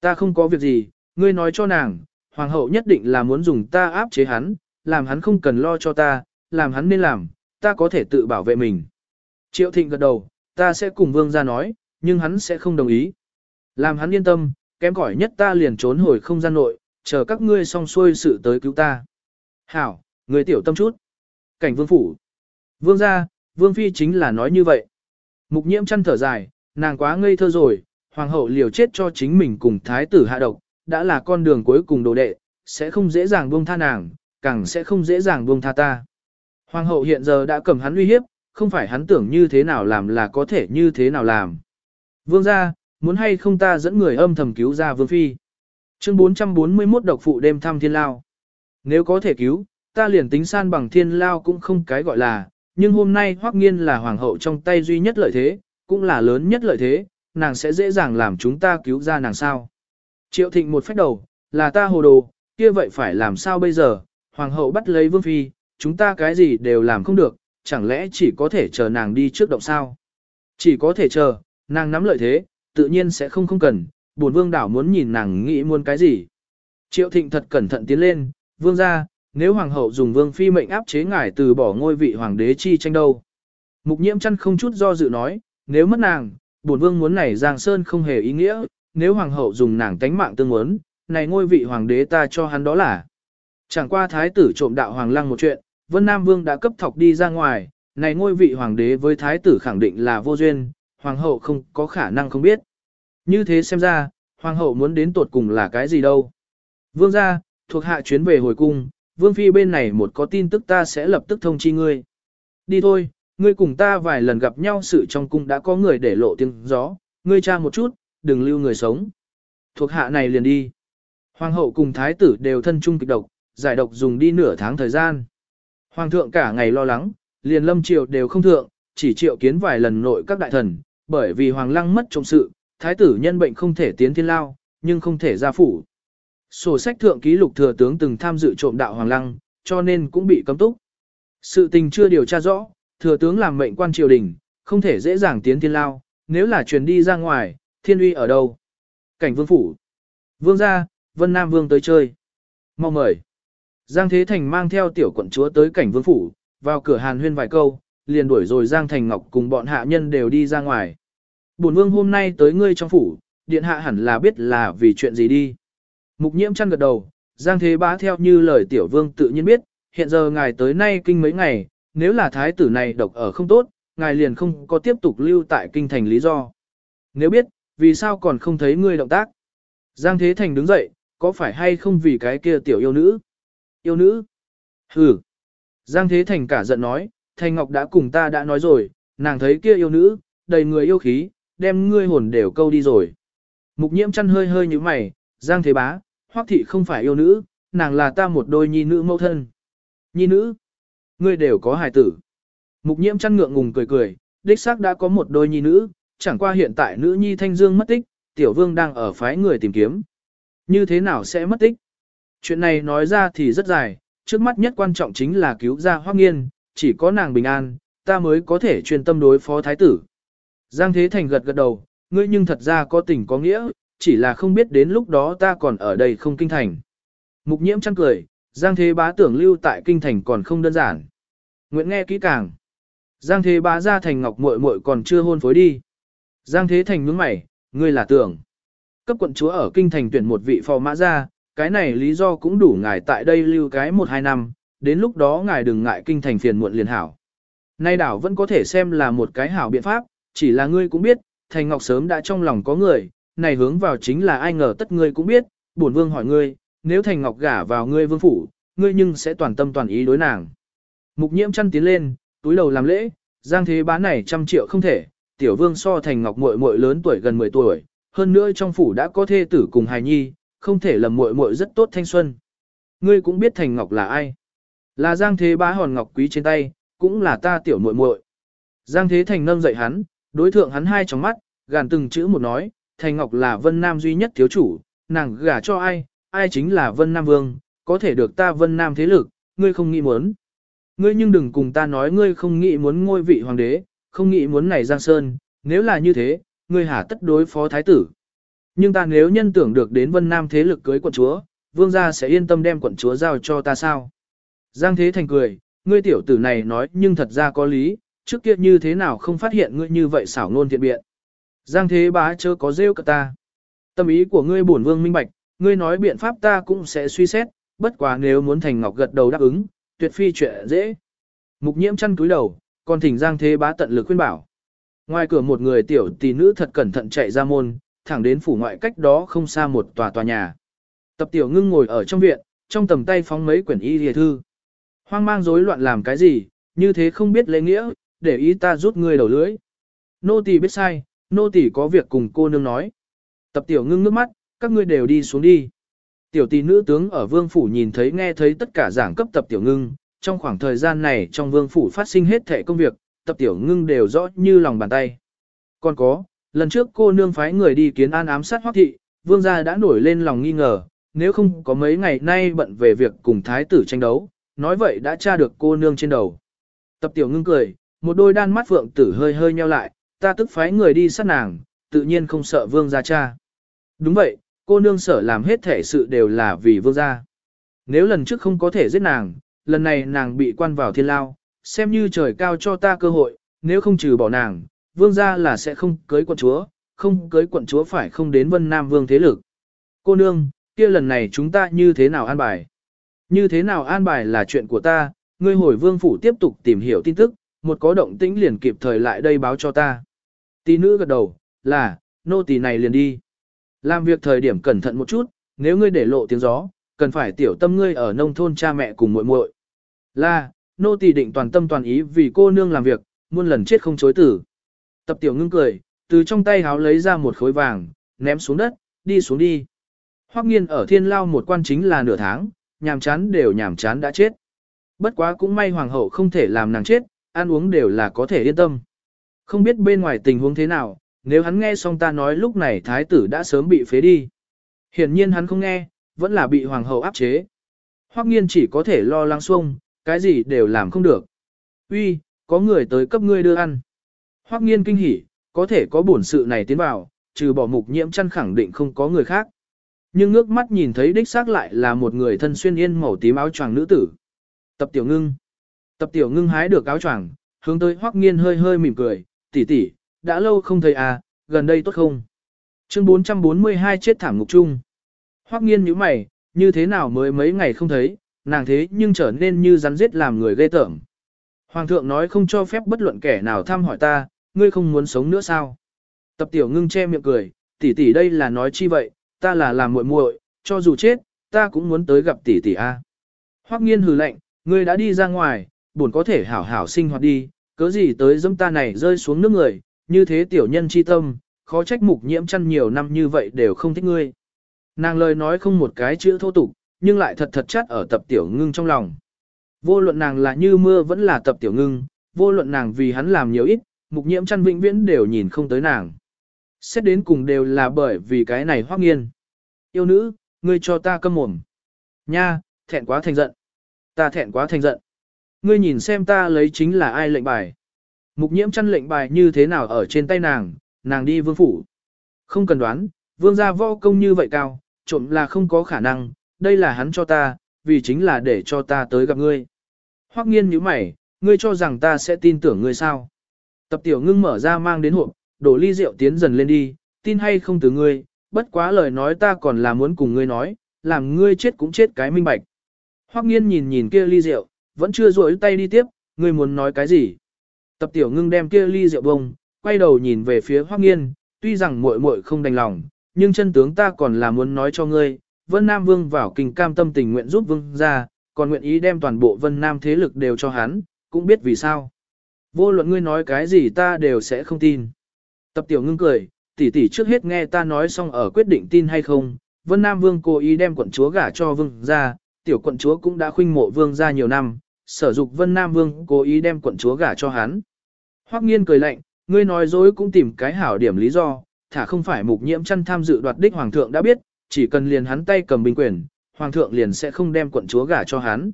Ta không có việc gì, ngươi nói cho nàng, hoàng hậu nhất định là muốn dùng ta áp chế hắn, làm hắn không cần lo cho ta, làm hắn nên làm, ta có thể tự bảo vệ mình. Triệu thịnh gật đầu, ta sẽ cùng vương gia nói, nhưng hắn sẽ không đồng ý. Làm hắn yên tâm, kém cỏi nhất ta liền trốn hồi không gian nội, chờ các ngươi xong xuôi sự tới cứu ta. Hảo, người tiểu tâm chút. Cảnh vương phủ. Vương gia, vương phi chính là nói như vậy. Mục nhiễm chăn thở dài, nàng quá ngây thơ rồi, hoàng hậu liều chết cho chính mình cùng thái tử hạ độc, đã là con đường cuối cùng đồ đệ, sẽ không dễ dàng buông tha nàng, càng sẽ không dễ dàng buông tha ta. Hoàng hậu hiện giờ đã cầm hắn uy hiếp, không phải hắn tưởng như thế nào làm là có thể như thế nào làm. Vương gia, muốn hay không ta dẫn người âm thầm cứu ra vương phi. Chương 441 độc phụ đêm thăm thiên lao. Nếu có thể cứu, ta liền tính san bằng thiên lao cũng không cái gọi là, nhưng hôm nay hoắc nghiên là hoàng hậu trong tay duy nhất lợi thế, cũng là lớn nhất lợi thế, nàng sẽ dễ dàng làm chúng ta cứu ra nàng sao. Triệu thịnh một phép đầu, là ta hồ đồ, kia vậy phải làm sao bây giờ, hoàng hậu bắt lấy vương phi, chúng ta cái gì đều làm không được, chẳng lẽ chỉ có thể chờ nàng đi trước động sao. Chỉ có thể chờ, nàng nắm lợi thế, tự nhiên sẽ không không cần, buồn vương đảo muốn nhìn nàng nghĩ muốn cái gì. Triệu thịnh thật cẩn thận tiến lên, vương gia, nếu hoàng hậu dùng vương phi mệnh áp chế ngài từ bỏ ngôi vị hoàng đế chi tranh đâu. Mục nhiễm chăn không chút do dự nói, nếu mất nàng, bổn vương muốn này Giang Sơn không hề ý nghĩa, nếu hoàng hậu dùng nàng tánh mạng tương muốn, này ngôi vị hoàng đế ta cho hắn đó là. Chẳng qua thái tử trộm đạo hoàng lăng một chuyện, Vân Nam Vương đã cấp thọc đi ra ngoài, này ngôi vị hoàng đế với thái tử khẳng định là vô duyên, hoàng hậu không có khả năng không biết. Như thế xem ra, hoàng hậu muốn đến tột cùng là cái gì đâu. Vương gia, thuộc hạ chuyến về hồi cung, vương phi bên này một có tin tức ta sẽ lập tức thông chi ngươi. Đi thôi, ngươi cùng ta vài lần gặp nhau sự trong cung đã có người để lộ tiếng gió, ngươi tra một chút, đừng lưu người sống. Thuộc hạ này liền đi. Hoàng hậu cùng thái tử đều thân chung kịch độc, giải độc dùng đi nửa tháng thời gian. Hoàng thượng cả ngày lo lắng, liền lâm triều đều không thượng, chỉ triệu kiến vài lần nội các đại thần, bởi vì hoàng lăng mất trọng sự, thái tử nhân bệnh không thể tiến thiên lao, nhưng không thể ra phủ. Sổ sách thượng ký lục thừa tướng từng tham dự trộm đạo hoàng lăng, cho nên cũng bị cấm túc. Sự tình chưa điều tra rõ, thừa tướng làm mệnh quan triều đình, không thể dễ dàng tiến thiên lao, nếu là truyền đi ra ngoài, thiên uy ở đâu? Cảnh vương phủ. Vương gia, Vân Nam Vương tới chơi. Mau mời. Giang Thế Thành mang theo tiểu quận chúa tới cảnh vương phủ, vào cửa hàn huyên vài câu, liền đuổi rồi Giang Thành Ngọc cùng bọn hạ nhân đều đi ra ngoài. Bổn vương hôm nay tới ngươi trong phủ, điện hạ hẳn là biết là vì chuyện gì đi. Mục nhiễm chăn gật đầu, Giang Thế Bá theo như lời tiểu vương tự nhiên biết, hiện giờ ngài tới nay kinh mấy ngày, nếu là thái tử này độc ở không tốt, ngài liền không có tiếp tục lưu tại kinh thành lý do. Nếu biết, vì sao còn không thấy ngươi động tác? Giang Thế Thành đứng dậy, có phải hay không vì cái kia tiểu yêu nữ? Yêu nữ? Hừ. Giang Thế Thành cả giận nói, Thành Ngọc đã cùng ta đã nói rồi, nàng thấy kia yêu nữ, đầy người yêu khí, đem ngươi hồn đều câu đi rồi. Mục nhiễm chăn hơi hơi như mày, Giang Thế Bá, Hoắc Thị không phải yêu nữ, nàng là ta một đôi nhi nữ mẫu thân. Nhi nữ? Ngươi đều có hài tử. Mục nhiễm chăn ngượng ngùng cười cười, đích xác đã có một đôi nhi nữ, chẳng qua hiện tại nữ nhi thanh dương mất tích, tiểu vương đang ở phái người tìm kiếm. Như thế nào sẽ mất tích? Chuyện này nói ra thì rất dài, trước mắt nhất quan trọng chính là cứu ra Hoắc Nghiên, chỉ có nàng bình an, ta mới có thể chuyên tâm đối phó thái tử. Giang Thế Thành gật gật đầu, ngươi nhưng thật ra có tình có nghĩa, chỉ là không biết đến lúc đó ta còn ở đây không kinh thành. Mục nhiễm chăng cười, Giang Thế Bá tưởng lưu tại kinh thành còn không đơn giản. nguyễn nghe kỹ càng. Giang Thế Bá ra thành ngọc muội muội còn chưa hôn phối đi. Giang Thế Thành nhướng mày, ngươi là tưởng. Cấp quận chúa ở kinh thành tuyển một vị phò mã ra, cái này lý do cũng đủ ngài tại đây lưu cái một hai năm, đến lúc đó ngài đừng ngại kinh thành phiền muộn liền hảo. Nay đảo vẫn có thể xem là một cái hảo biện pháp, chỉ là ngươi cũng biết, Thành Ngọc sớm đã trong lòng có người, này hướng vào chính là ai ngờ tất ngươi cũng biết, bổn vương hỏi ngươi, nếu Thành Ngọc gả vào ngươi vương phủ, ngươi nhưng sẽ toàn tâm toàn ý đối nàng. Mục nhiễm chăn tiến lên, túi đầu làm lễ, giang thế Bá này trăm triệu không thể, tiểu vương so Thành Ngọc muội muội lớn tuổi gần 10 tuổi, hơn nữa trong phủ đã có thê tử cùng hài nhi, không thể lầm muội muội rất tốt thanh xuân. Ngươi cũng biết Thành Ngọc là ai? Là Giang Thế Bá hòn ngọc quý trên tay, cũng là ta tiểu muội muội. Giang Thế Thành nâng dậy hắn, đối thượng hắn hai trong mắt, gàn từng chữ một nói, Thành Ngọc là Vân Nam duy nhất thiếu chủ, nàng gả cho ai, ai chính là Vân Nam Vương, có thể được ta Vân Nam thế lực, ngươi không nghĩ muốn. Ngươi nhưng đừng cùng ta nói ngươi không nghĩ muốn ngôi vị hoàng đế, không nghĩ muốn này Giang Sơn, nếu là như thế, ngươi hả tất đối phó thái tử. Nhưng ta nếu nhân tưởng được đến Vân Nam thế lực cưới quận chúa, vương gia sẽ yên tâm đem quận chúa giao cho ta sao? Giang Thế Thành cười, ngươi tiểu tử này nói nhưng thật ra có lý, trước kia như thế nào không phát hiện ngươi như vậy xảo ngôn thiện biện. Giang Thế bá chớ có rêu cả ta. Tâm ý của ngươi bổn vương minh bạch, ngươi nói biện pháp ta cũng sẽ suy xét, bất quá nếu muốn Thành Ngọc gật đầu đáp ứng, tuyệt phi chuyện dễ. Mục nhiễm chăn túi đầu, còn thỉnh Giang Thế bá tận lực khuyên bảo. Ngoài cửa một người tiểu tỷ nữ thật cẩn thận chạy ra môn, thẳng đến phủ ngoại cách đó không xa một tòa tòa nhà. Tập tiểu ngưng ngồi ở trong viện, trong tầm tay phóng mấy quyển y lìa thư. Hoang mang rối loạn làm cái gì, như thế không biết lễ nghĩa, để ý ta rút người đầu lưới. Nô tỳ biết sai, nô tỳ có việc cùng cô nương nói. Tập tiểu ngưng nước mắt, các ngươi đều đi xuống đi. Tiểu tỷ nữ tướng ở vương phủ nhìn thấy nghe thấy tất cả giảng cấp tập tiểu ngưng, trong khoảng thời gian này trong vương phủ phát sinh hết thể công việc, tập tiểu ngưng đều rõ như lòng bàn tay. Còn có, lần trước cô nương phái người đi kiến an ám sát hoác thị, vương gia đã nổi lên lòng nghi ngờ, nếu không có mấy ngày nay bận về việc cùng thái tử tranh đấu, nói vậy đã tra được cô nương trên đầu. Tập tiểu ngưng cười, một đôi đan mắt vượng tử hơi hơi nheo lại, ta tức phái người đi sát nàng, tự nhiên không sợ vương gia cha. Đúng vậy, cô nương sở làm hết thể sự đều là vì vương gia. Nếu lần trước không có thể giết nàng, lần này nàng bị quan vào thiên lao, xem như trời cao cho ta cơ hội, nếu không trừ bỏ nàng, vương gia là sẽ không cưới quận chúa, không cưới quận chúa phải không đến vân nam vương thế lực. Cô nương, kia lần này chúng ta như thế nào an bài? Như thế nào an bài là chuyện của ta, ngươi hồi vương phủ tiếp tục tìm hiểu tin tức, một có động tĩnh liền kịp thời lại đây báo cho ta. Tỷ nữ gật đầu, là, nô tỳ này liền đi. Làm việc thời điểm cẩn thận một chút, nếu ngươi để lộ tiếng gió, cần phải tiểu tâm ngươi ở nông thôn cha mẹ cùng muội muội. Là, nô tỳ định toàn tâm toàn ý vì cô nương làm việc, muôn lần chết không chối tử. Tập tiểu ngưng cười, từ trong tay háo lấy ra một khối vàng, ném xuống đất, đi xuống đi. Hoắc nghiên ở thiên lao một quan chính là nửa tháng, nhàm chán đều nhàm chán đã chết. Bất quá cũng may hoàng hậu không thể làm nàng chết, ăn uống đều là có thể yên tâm. Không biết bên ngoài tình huống thế nào, nếu hắn nghe xong ta nói lúc này thái tử đã sớm bị phế đi. Hiển nhiên hắn không nghe, vẫn là bị hoàng hậu áp chế. Hoắc nghiên chỉ có thể lo lắng xuông, cái gì đều làm không được. Uy, có người tới cấp ngươi đưa ăn. Hoắc nghiên kinh hỉ, có thể có bổn sự này tiến vào, trừ bỏ mục nhiễm chăn khẳng định không có người khác. Nhưng ngước mắt nhìn thấy đích xác lại là một người thân xuyên yên màu tím áo choàng nữ tử. Tập tiểu ngưng. Tập tiểu ngưng hái được áo choàng, hướng tới Hoắc Nghiên hơi hơi mỉm cười, tỷ tỷ, đã lâu không thấy à, gần đây tốt không? Chương 442 chết thảm ngục chung. Hoắc Nghiên nhíu mày, như thế nào mới mấy ngày không thấy, nàng thế nhưng trở nên như rắn giết làm người ghê tởm. Hoàng thượng nói không cho phép bất luận kẻ nào thăm hỏi ta, ngươi không muốn sống nữa sao? Tập tiểu ngưng che miệng cười, tỷ tỷ đây là nói chi vậy, ta là làm muội muội, cho dù chết, ta cũng muốn tới gặp tỷ tỷ a. Hoắc Nghiên hừ lạnh, ngươi đã đi ra ngoài, buồn có thể hảo hảo sinh hoạt đi, cớ gì tới dâm ta này rơi xuống nước người, như thế tiểu nhân chi tâm, khó trách mục nhiễm chăn nhiều năm như vậy đều không thích ngươi. Nàng lời nói không một cái chữ thô tục, nhưng lại thật thật chất ở tập tiểu ngưng trong lòng. Vô luận nàng là như mưa vẫn là tập tiểu ngưng, vô luận nàng vì hắn làm nhiều ít, mục nhiễm chăn vĩnh viễn đều nhìn không tới nàng. Xét đến cùng đều là bởi vì cái này hoác nghiên. Yêu nữ, ngươi cho ta câm mồm. Nha, thẹn quá thành giận. Ta thẹn quá thành giận. Ngươi nhìn xem ta lấy chính là ai lệnh bài. Mục nhiễm chăn lệnh bài như thế nào ở trên tay nàng, nàng đi vương phủ. Không cần đoán, Vương gia võ công như vậy cao, trộm là không có khả năng, đây là hắn cho ta, vì chính là để cho ta tới gặp ngươi. Hoắc nghiên nhíu mày, ngươi cho rằng ta sẽ tin tưởng ngươi sao? Tập tiểu ngưng mở ra mang đến hộp, đổ ly rượu tiến dần lên đi, tin hay không từ ngươi, bất quá lời nói ta còn là muốn cùng ngươi nói, làm ngươi chết cũng chết cái minh bạch. Hoắc nghiên nhìn nhìn kia ly rượu, vẫn chưa rỗi tay đi tiếp, ngươi muốn nói cái gì? Tập tiểu ngưng đem kia ly rượu bông, quay đầu nhìn về phía Hoắc nghiên, tuy rằng muội muội không đành lòng, nhưng chân tướng ta còn là muốn nói cho ngươi, Vân Nam Vương vào kinh cam tâm tình nguyện giúp vương gia, còn nguyện ý đem toàn bộ Vân Nam thế lực đều cho hắn, cũng biết vì sao. Vô luận ngươi nói cái gì ta đều sẽ không tin. Tập tiểu ngưng cười, tỷ tỷ trước hết nghe ta nói xong ở quyết định tin hay không, Vân Nam Vương cố ý đem quận chúa gả cho vương gia tiểu quận chúa cũng đã khuynh mộ vương ra nhiều năm, sở dục Vân Nam Vương cố ý đem quận chúa gả cho hắn. Hoắc nghiên cười lạnh, ngươi nói dối cũng tìm cái hảo điểm lý do, thả không phải mục nhiễm chăn tham dự đoạt đích hoàng thượng đã biết, chỉ cần liền hắn tay cầm binh quyền, hoàng thượng liền sẽ không đem quận chúa gả cho hắn.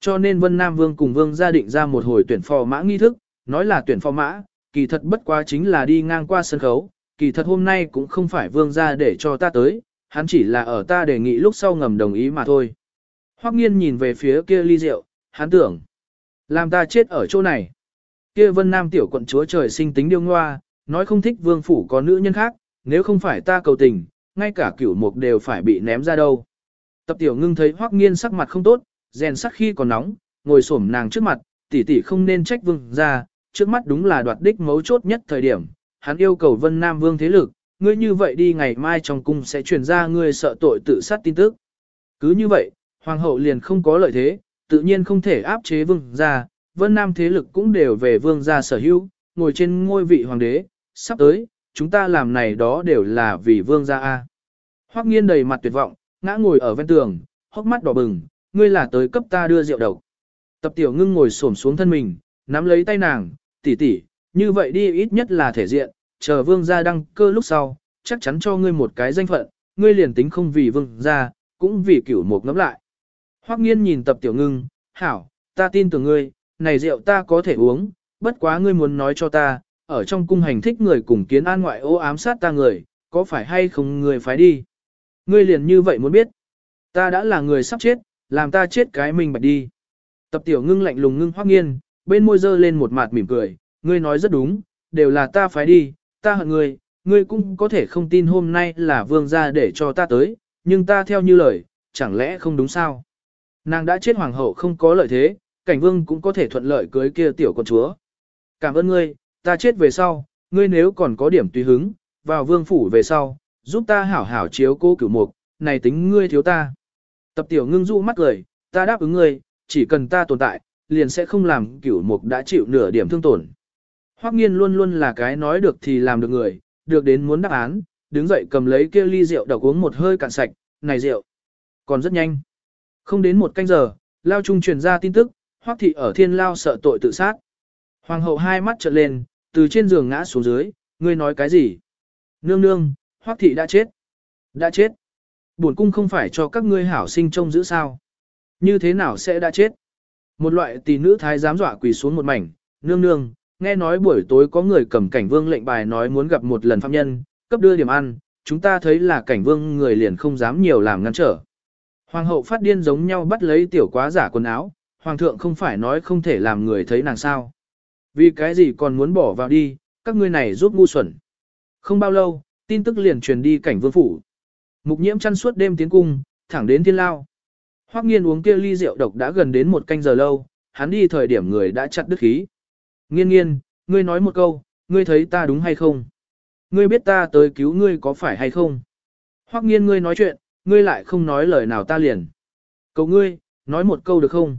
Cho nên Vân Nam Vương cùng Vương gia định ra một hồi tuyển phò mã nghi thức, nói là tuyển phò mã, kỳ thật bất quá chính là đi ngang qua sân khấu, kỳ thật hôm nay cũng không phải Vương gia để cho ta tới, hắn chỉ là ở ta đề nghị lúc sau ngầm đồng ý mà thôi. Hoắc nghiên nhìn về phía kia ly rượu, hắn tưởng, làm ta chết ở chỗ này. Kia Vân Nam tiểu quận chúa trời sinh tính điêu ngoa, nói không thích vương phủ có nữ nhân khác, nếu không phải ta cầu tình, ngay cả cửu mục đều phải bị ném ra đâu. Tập tiểu ngưng thấy hoắc nghiên sắc mặt không tốt, rèn sắc khi còn nóng, ngồi xổm nàng trước mặt, tỷ tỷ không nên trách vương ra, trước mắt đúng là đoạt đích mấu chốt nhất thời điểm, hắn yêu cầu vân nam vương thế lực, ngươi như vậy đi ngày mai trong cung sẽ truyền ra ngươi sợ tội tự sát tin tức. Cứ như vậy, hoàng hậu liền không có lợi thế, tự nhiên không thể áp chế vương gia, vân nam thế lực cũng đều về vương gia sở hữu, ngồi trên ngôi vị hoàng đế, sắp tới, chúng ta làm này đó đều là vì vương gia A. Hoắc nghiên đầy mặt tuyệt vọng, ngã ngồi ở ven tường, hốc mắt đỏ bừng, ngươi là tới cấp ta đưa rượu độc. Tập tiểu ngưng ngồi xổm xuống thân mình, nắm lấy tay nàng, tỷ tỷ, như vậy đi ít nhất là thể diện, chờ vương gia đăng cơ lúc sau, chắc chắn cho ngươi một cái danh phận, ngươi liền tính không vì vương gia, cũng vì cửu một ngắm lại. Hoắc nghiên nhìn tập tiểu ngưng, hảo, ta tin tưởng ngươi, này rượu ta có thể uống, bất quá ngươi muốn nói cho ta, ở trong cung hành thích người cùng kiến an ngoại ô ám sát ta người, có phải hay không người phải đi? Ngươi liền như vậy muốn biết. Ta đã là người sắp chết, làm ta chết cái mình bạch đi. Tập tiểu ngưng lạnh lùng ngưng hoắc nghiên, bên môi dơ lên một mặt mỉm cười, ngươi nói rất đúng, đều là ta phải đi, ta hận ngươi, ngươi cũng có thể không tin hôm nay là vương gia để cho ta tới, nhưng ta theo như lời, chẳng lẽ không đúng sao? Nàng đã chết hoàng hậu không có lợi thế, cảnh vương cũng có thể thuận lợi cưới kia tiểu con chúa. Cảm ơn ngươi, ta chết về sau, ngươi nếu còn có điểm tùy hứng, vào vương phủ về sau, giúp ta hảo hảo chiếu cô cửu mục, này tính ngươi thiếu ta. Tập tiểu ngưng dụ mắt cười, ta đáp ứng ngươi, chỉ cần ta tồn tại, liền sẽ không làm cửu mục đã chịu nửa điểm thương tổn. Hoắc nghiên luôn luôn là cái nói được thì làm được người, được đến muốn đáp án, đứng dậy cầm lấy kia ly rượu độc uống một hơi cạn sạch, này rượu. Còn rất nhanh. Không đến một canh giờ, Lao Trung truyền ra tin tức, Hoắc thị ở thiên lao sợ tội tự sát. Hoàng hậu hai mắt trợn lên, từ trên giường ngã xuống dưới, ngươi nói cái gì? Nương nương, Hoắc thị đã chết. Đã chết. Buồn cung không phải cho các ngươi hảo sinh trông giữ sao? Như thế nào sẽ đã chết? Một loại tỷ nữ thái giám dọa quỳ xuống một mảnh, nương nương, nghe nói buổi tối có người cầm cảnh vương lệnh bài nói muốn gặp một lần phạm nhân, cấp đưa điểm ăn, chúng ta thấy là cảnh vương người liền không dám nhiều làm ngăn trở. Hoàng hậu phát điên giống nhau bắt lấy tiểu quá giả quần áo, hoàng thượng không phải nói không thể làm người thấy nàng sao. Vì cái gì còn muốn bỏ vào đi, các ngươi này giúp ngu xuẩn. Không bao lâu, tin tức liền truyền đi cảnh vương phủ. Mục nhiễm chăn suốt đêm tiến cung, thẳng đến thiên lao. Hoắc nghiên uống kia ly rượu độc đã gần đến một canh giờ lâu, hắn đi thời điểm người đã chặt đứt khí. Nghiên nghiên, ngươi nói một câu, ngươi thấy ta đúng hay không? Ngươi biết ta tới cứu ngươi có phải hay không? Hoắc nghiên ngươi nói chuyện, ngươi lại không nói lời nào ta liền. Cầu ngươi, nói một câu được không?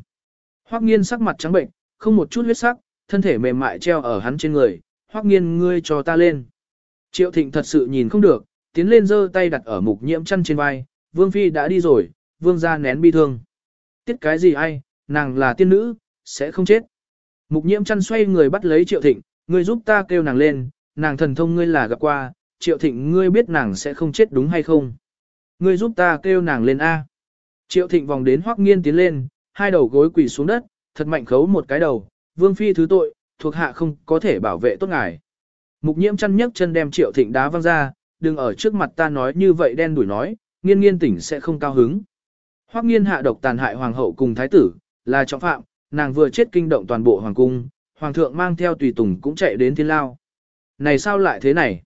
Hoắc nghiên sắc mặt trắng bệnh, không một chút huyết sắc, thân thể mềm mại treo ở hắn trên người, Hoắc nghiên ngươi cho ta lên. Triệu thịnh thật sự nhìn không được, tiến lên giơ tay đặt ở mục nhiễm chăn trên vai, vương phi đã đi rồi, vương gia nén bi thương. Tiết cái gì ai, nàng là tiên nữ, sẽ không chết. Mục nhiễm chăn xoay người bắt lấy triệu thịnh, ngươi giúp ta kêu nàng lên, nàng thần thông ngươi là gặp qua, triệu thịnh ngươi biết nàng sẽ không chết đúng hay không. Ngươi giúp ta kêu nàng lên A. Triệu thịnh vòng đến hoắc nghiên tiến lên, hai đầu gối quỳ xuống đất, thật mạnh khấu một cái đầu, vương phi thứ tội, thuộc hạ không có thể bảo vệ tốt ngài. Mục nhiễm chăn nhấc chân đem triệu thịnh đá văng ra, đừng ở trước mặt ta nói như vậy đen đuổi nói, nghiên nghiên tỉnh sẽ không cao hứng. Hoắc nghiên hạ độc tàn hại hoàng hậu cùng thái tử, là trọng phạm, nàng vừa chết kinh động toàn bộ hoàng cung, hoàng thượng mang theo tùy tùng cũng chạy đến thiên lao. Này sao lại thế này?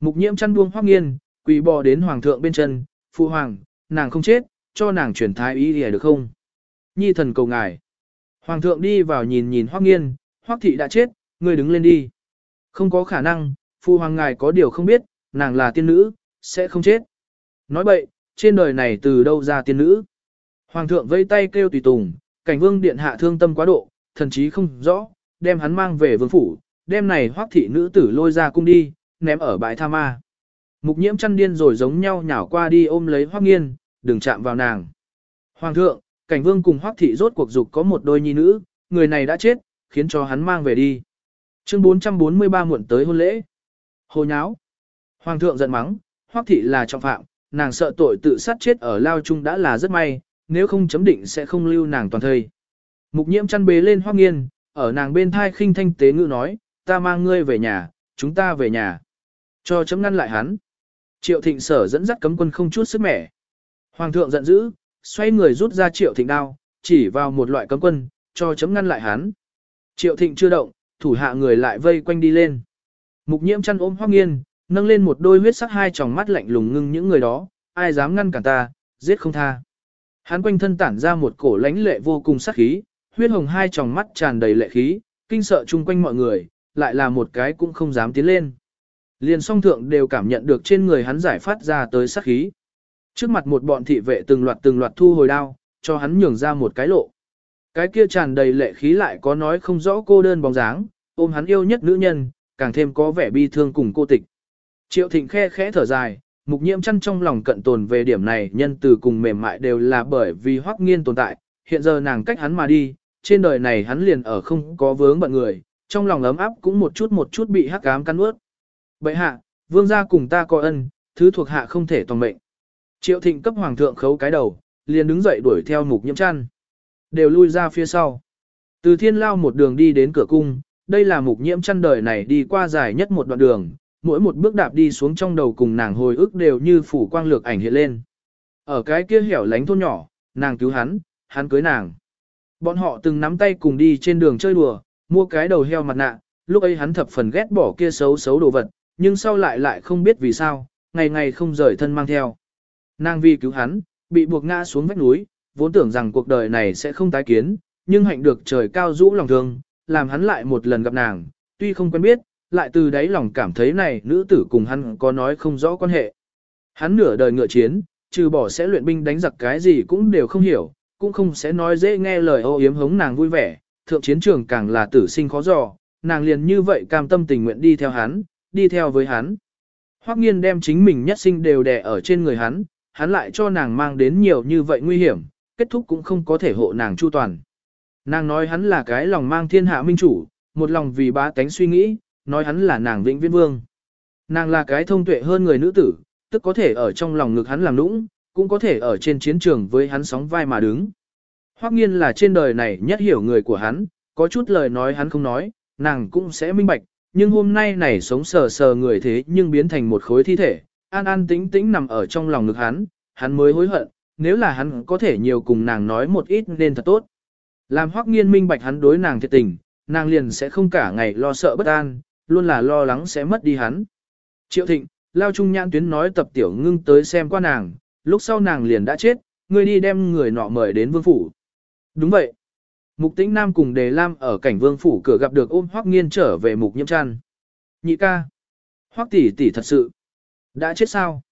Mục nhiễm chăn buông Hoắc nghiên, quỳ bò đến hoàng thượng bên chân, phụ hoàng, nàng không chết, cho nàng chuyển thái y thì được không? Nhi thần cầu ngài. Hoàng thượng đi vào nhìn nhìn Hoắc nghiên, Hoắc thị đã chết, ngươi đứng lên đi. Không có khả năng, phụ hoàng ngài có điều không biết, nàng là tiên nữ, sẽ không chết. Nói bậy, trên đời này từ đâu ra tiên nữ? Hoàng thượng vây tay kêu tùy tùng, cảnh vương điện hạ thương tâm quá độ, thần chí không rõ, đem hắn mang về vương phủ, đem này hoắc thị nữ tử lôi ra cung đi, ném ở bãi tha ma. Mục nhiễm chăn điên rồi giống nhau nhào qua đi ôm lấy hoắc nghiên, đừng chạm vào nàng. Hoàng thượng, cảnh vương cùng hoắc thị rốt cuộc dục có một đôi nhi nữ, người này đã chết, khiến cho hắn mang về đi. Chương 443 muộn tới hôn lễ. Hồ nháo. Hoàng thượng giận mắng, hoắc thị là trọng phạm, nàng sợ tội tự sát chết ở lao chung đã là rất may, nếu không chấm định sẽ không lưu nàng toàn thời. Mục nhiễm chăn bế lên hoắc nghiên, ở nàng bên thai khinh thanh tế ngữ nói, ta mang ngươi về nhà, chúng ta về nhà. Cho chấm ngăn lại hắn. Triệu thịnh sở dẫn dắt cấm quân không chút sức mẻ. Hoàng thượng giận dữ, xoay người rút ra triệu thịnh đao, chỉ vào một loại cấm quân, cho chấm ngăn lại hắn. Triệu thịnh chưa động, thủ hạ người lại vây quanh đi lên. Mục nhiễm chăn ôm hoắc nghiên, nâng lên một đôi huyết sắc hai tròng mắt lạnh lùng ngưng những người đó, ai dám ngăn cản ta, giết không tha. Hắn quanh thân tản ra một cổ lãnh lệ vô cùng sắc khí, huyết hồng hai tròng mắt tràn đầy lệ khí, kinh sợ chung quanh mọi người, lại là một cái cũng không dám tiến lên. Liền song thượng đều cảm nhận được trên người hắn giải phát ra tới sát khí. Trước mặt một bọn thị vệ từng loạt từng loạt thu hồi đao, cho hắn nhường ra một cái lộ. Cái kia tràn đầy lệ khí lại có nói không rõ cô đơn bóng dáng, ôm hắn yêu nhất nữ nhân, càng thêm có vẻ bi thương cùng cô tịch. Triệu thịnh khe khẽ thở dài, mục nhiễm chăn trong lòng cận tồn về điểm này nhân từ cùng mềm mại đều là bởi vì hoắc nghiên tồn tại, hiện giờ nàng cách hắn mà đi, trên đời này hắn liền ở không có vướng bận người, trong lòng ấm áp cũng một chút một chút bị hắc ám cắn ướt. Bệ hạ, vương gia cùng ta có ân, thứ thuộc hạ không thể toàn mệnh. Triệu thịnh cấp hoàng thượng khấu cái đầu, liền đứng dậy đuổi theo mục nhiễm chăn. Đều lui ra phía sau. Từ thiên lao một đường đi đến cửa cung, đây là mục nhiễm chăn đời này đi qua dài nhất một đoạn đường, mỗi một bước đạp đi xuống trong đầu cùng nàng hồi ức đều như phủ quang lược ảnh hiện lên. Ở cái kia hẻo lánh thôn nhỏ, nàng cứu hắn, hắn cưới nàng. Bọn họ từng nắm tay cùng đi trên đường chơi đùa, mua cái đầu heo mặt nạ, lúc ấy hắn thập phần ghét bỏ kia xấu xấu đồ vật, nhưng sau lại lại không biết vì sao, ngày ngày không rời thân mang theo. Nàng vì cứu hắn, bị buộc ngã xuống vách núi, vốn tưởng rằng cuộc đời này sẽ không tái kiến, nhưng hạnh được trời cao rũ lòng thương, làm hắn lại một lần gặp nàng, tuy không quen biết, lại từ đáy lòng cảm thấy này nữ tử cùng hắn có nói không rõ quan hệ. Hắn nửa đời ngựa chiến, trừ bỏ sẽ luyện binh đánh giặc cái gì cũng đều không hiểu, cũng không sẽ nói dễ nghe lời ô yếm hống nàng vui vẻ, thượng chiến trường càng là tử sinh khó dò, nàng liền như vậy cam tâm tình nguyện đi theo hắn, đi theo với hắn. Hoắc nghiên đem chính mình nhất sinh đều đè ở trên người hắn, hắn lại cho nàng mang đến nhiều như vậy nguy hiểm, kết thúc cũng không có thể hộ nàng chu toàn. Nàng nói hắn là cái lòng mang thiên hạ minh chủ, một lòng vì bá tánh suy nghĩ, nói hắn là nàng vĩnh viễn vương. Nàng là cái thông tuệ hơn người nữ tử, tức có thể ở trong lòng ngực hắn làm nũng, cũng có thể ở trên chiến trường với hắn sóng vai mà đứng. Hoắc nghiên là trên đời này nhất hiểu người của hắn, có chút lời nói hắn không nói, nàng cũng sẽ minh bạch, nhưng hôm nay này sống sờ sờ người thế nhưng biến thành một khối thi thể, an an tĩnh tĩnh nằm ở trong lòng ngực hắn, hắn mới hối hận, nếu là hắn có thể nhiều cùng nàng nói một ít nên thật tốt. Làm Hoắc nghiên minh bạch hắn đối nàng thiệt tình, nàng liền sẽ không cả ngày lo sợ bất an, luôn là lo lắng sẽ mất đi hắn. Triệu Thịnh, Lao Trung Nhãn Tuyến nói tập tiểu ngưng tới xem qua nàng, lúc sau nàng liền đã chết, ngươi đi đem người nọ mời đến vương phủ. Đúng vậy. Mục Tĩnh Nam cùng Đề Lam ở cảnh vương phủ cửa gặp được ôm Hoắc Nghiên trở về mục nhiễm trăn. Nhị ca. Hoắc tỷ tỷ thật sự. Đã chết sao?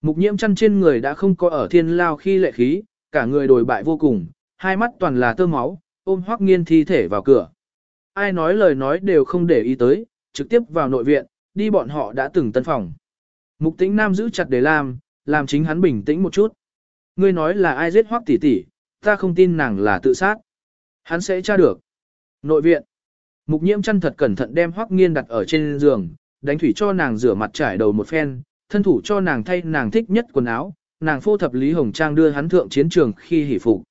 Mục nhiễm chăn trên người đã không có ở thiên lao khi lệ khí, cả người đổi bại vô cùng, hai mắt toàn là tơ máu, ôm Hoắc Nghiên thi thể vào cửa. Ai nói lời nói đều không để ý tới, trực tiếp vào nội viện, đi bọn họ đã từng tân phòng. Mục Tĩnh Nam giữ chặt Đề Lam, làm chính hắn bình tĩnh một chút. Ngươi nói là ai giết Hoắc tỷ tỷ, ta không tin nàng là tự sát. Hắn sẽ tra được. Nội viện. Mục nhiễm chăn thật cẩn thận đem hoắc nghiên đặt ở trên giường, đánh thủy cho nàng rửa mặt trải đầu một phen, thân thủ cho nàng thay nàng thích nhất quần áo, nàng phô thập Lý Hồng Trang đưa hắn thượng chiến trường khi hỉ phục.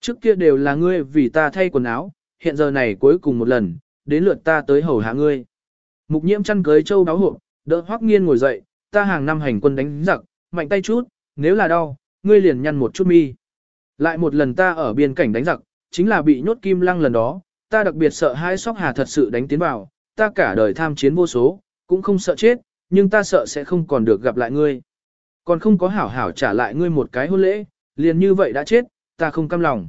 Trước kia đều là ngươi vì ta thay quần áo, hiện giờ này cuối cùng một lần, đến lượt ta tới hầu hạ ngươi. Mục nhiễm chăn cưới châu báo hộp, đỡ hoắc nghiên ngồi dậy, ta hàng năm hành quân đánh giặc, mạnh tay chút, nếu là đau, ngươi liền nhăn một chút mi. Lại một lần ta ở biên cảnh đánh giặc, chính là bị nhốt kim lăng lần đó, ta đặc biệt sợ hai sóc hà thật sự đánh tiến vào, ta cả đời tham chiến vô số, cũng không sợ chết, nhưng ta sợ sẽ không còn được gặp lại ngươi. Còn không có hảo hảo trả lại ngươi một cái hôn lễ, liền như vậy đã chết, ta không cam lòng.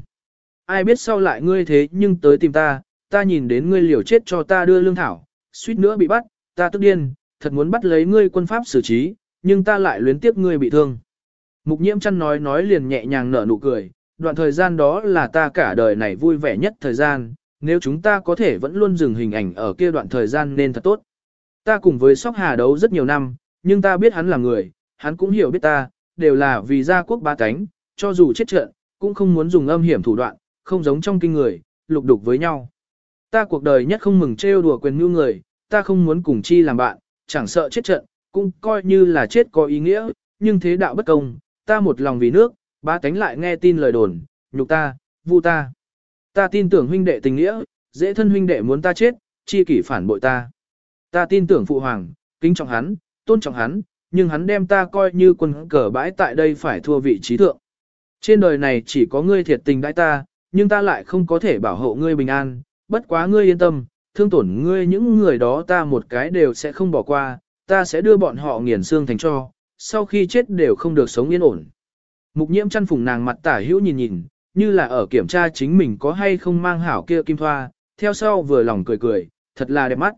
Ai biết sau lại ngươi thế nhưng tới tìm ta, ta nhìn đến ngươi liều chết cho ta đưa lương thảo, suýt nữa bị bắt, ta tức điên, thật muốn bắt lấy ngươi quân pháp xử trí, nhưng ta lại luyến tiếc ngươi bị thương. Mục nhiễm chăn nói nói liền nhẹ nhàng nở nụ cười, đoạn thời gian đó là ta cả đời này vui vẻ nhất thời gian, nếu chúng ta có thể vẫn luôn dừng hình ảnh ở kia đoạn thời gian nên thật tốt. Ta cùng với Sóc Hà đấu rất nhiều năm, nhưng ta biết hắn là người, hắn cũng hiểu biết ta, đều là vì gia quốc ba cánh, cho dù chết trận, cũng không muốn dùng âm hiểm thủ đoạn, không giống trong kinh người, lục đục với nhau. Ta cuộc đời nhất không mừng trêu đùa quyền mưu người, ta không muốn cùng chi làm bạn, chẳng sợ chết trận, cũng coi như là chết có ý nghĩa, nhưng thế đạo bất công, ta một lòng vì nước, ba tánh lại nghe tin lời đồn, nhục ta, vu ta. Ta tin tưởng huynh đệ tình nghĩa, dễ thân huynh đệ muốn ta chết, chi kỷ phản bội ta. Ta tin tưởng phụ hoàng, kính trọng hắn, tôn trọng hắn, nhưng hắn đem ta coi như quân cờ bãi tại đây phải thua vị trí thượng. Trên đời này chỉ có ngươi thiệt tình đãi ta, nhưng ta lại không có thể bảo hộ ngươi bình an, bất quá ngươi yên tâm, thương tổn ngươi những người đó ta một cái đều sẽ không bỏ qua, ta sẽ đưa bọn họ nghiền xương thành cho, sau khi chết đều không được sống yên ổn. Mục nhiễm chăn phùng nàng mặt tả hữu nhìn nhìn, như là ở kiểm tra chính mình có hay không mang hảo kia kim thoa, theo sau vừa lòng cười cười, thật là đẹp mắt.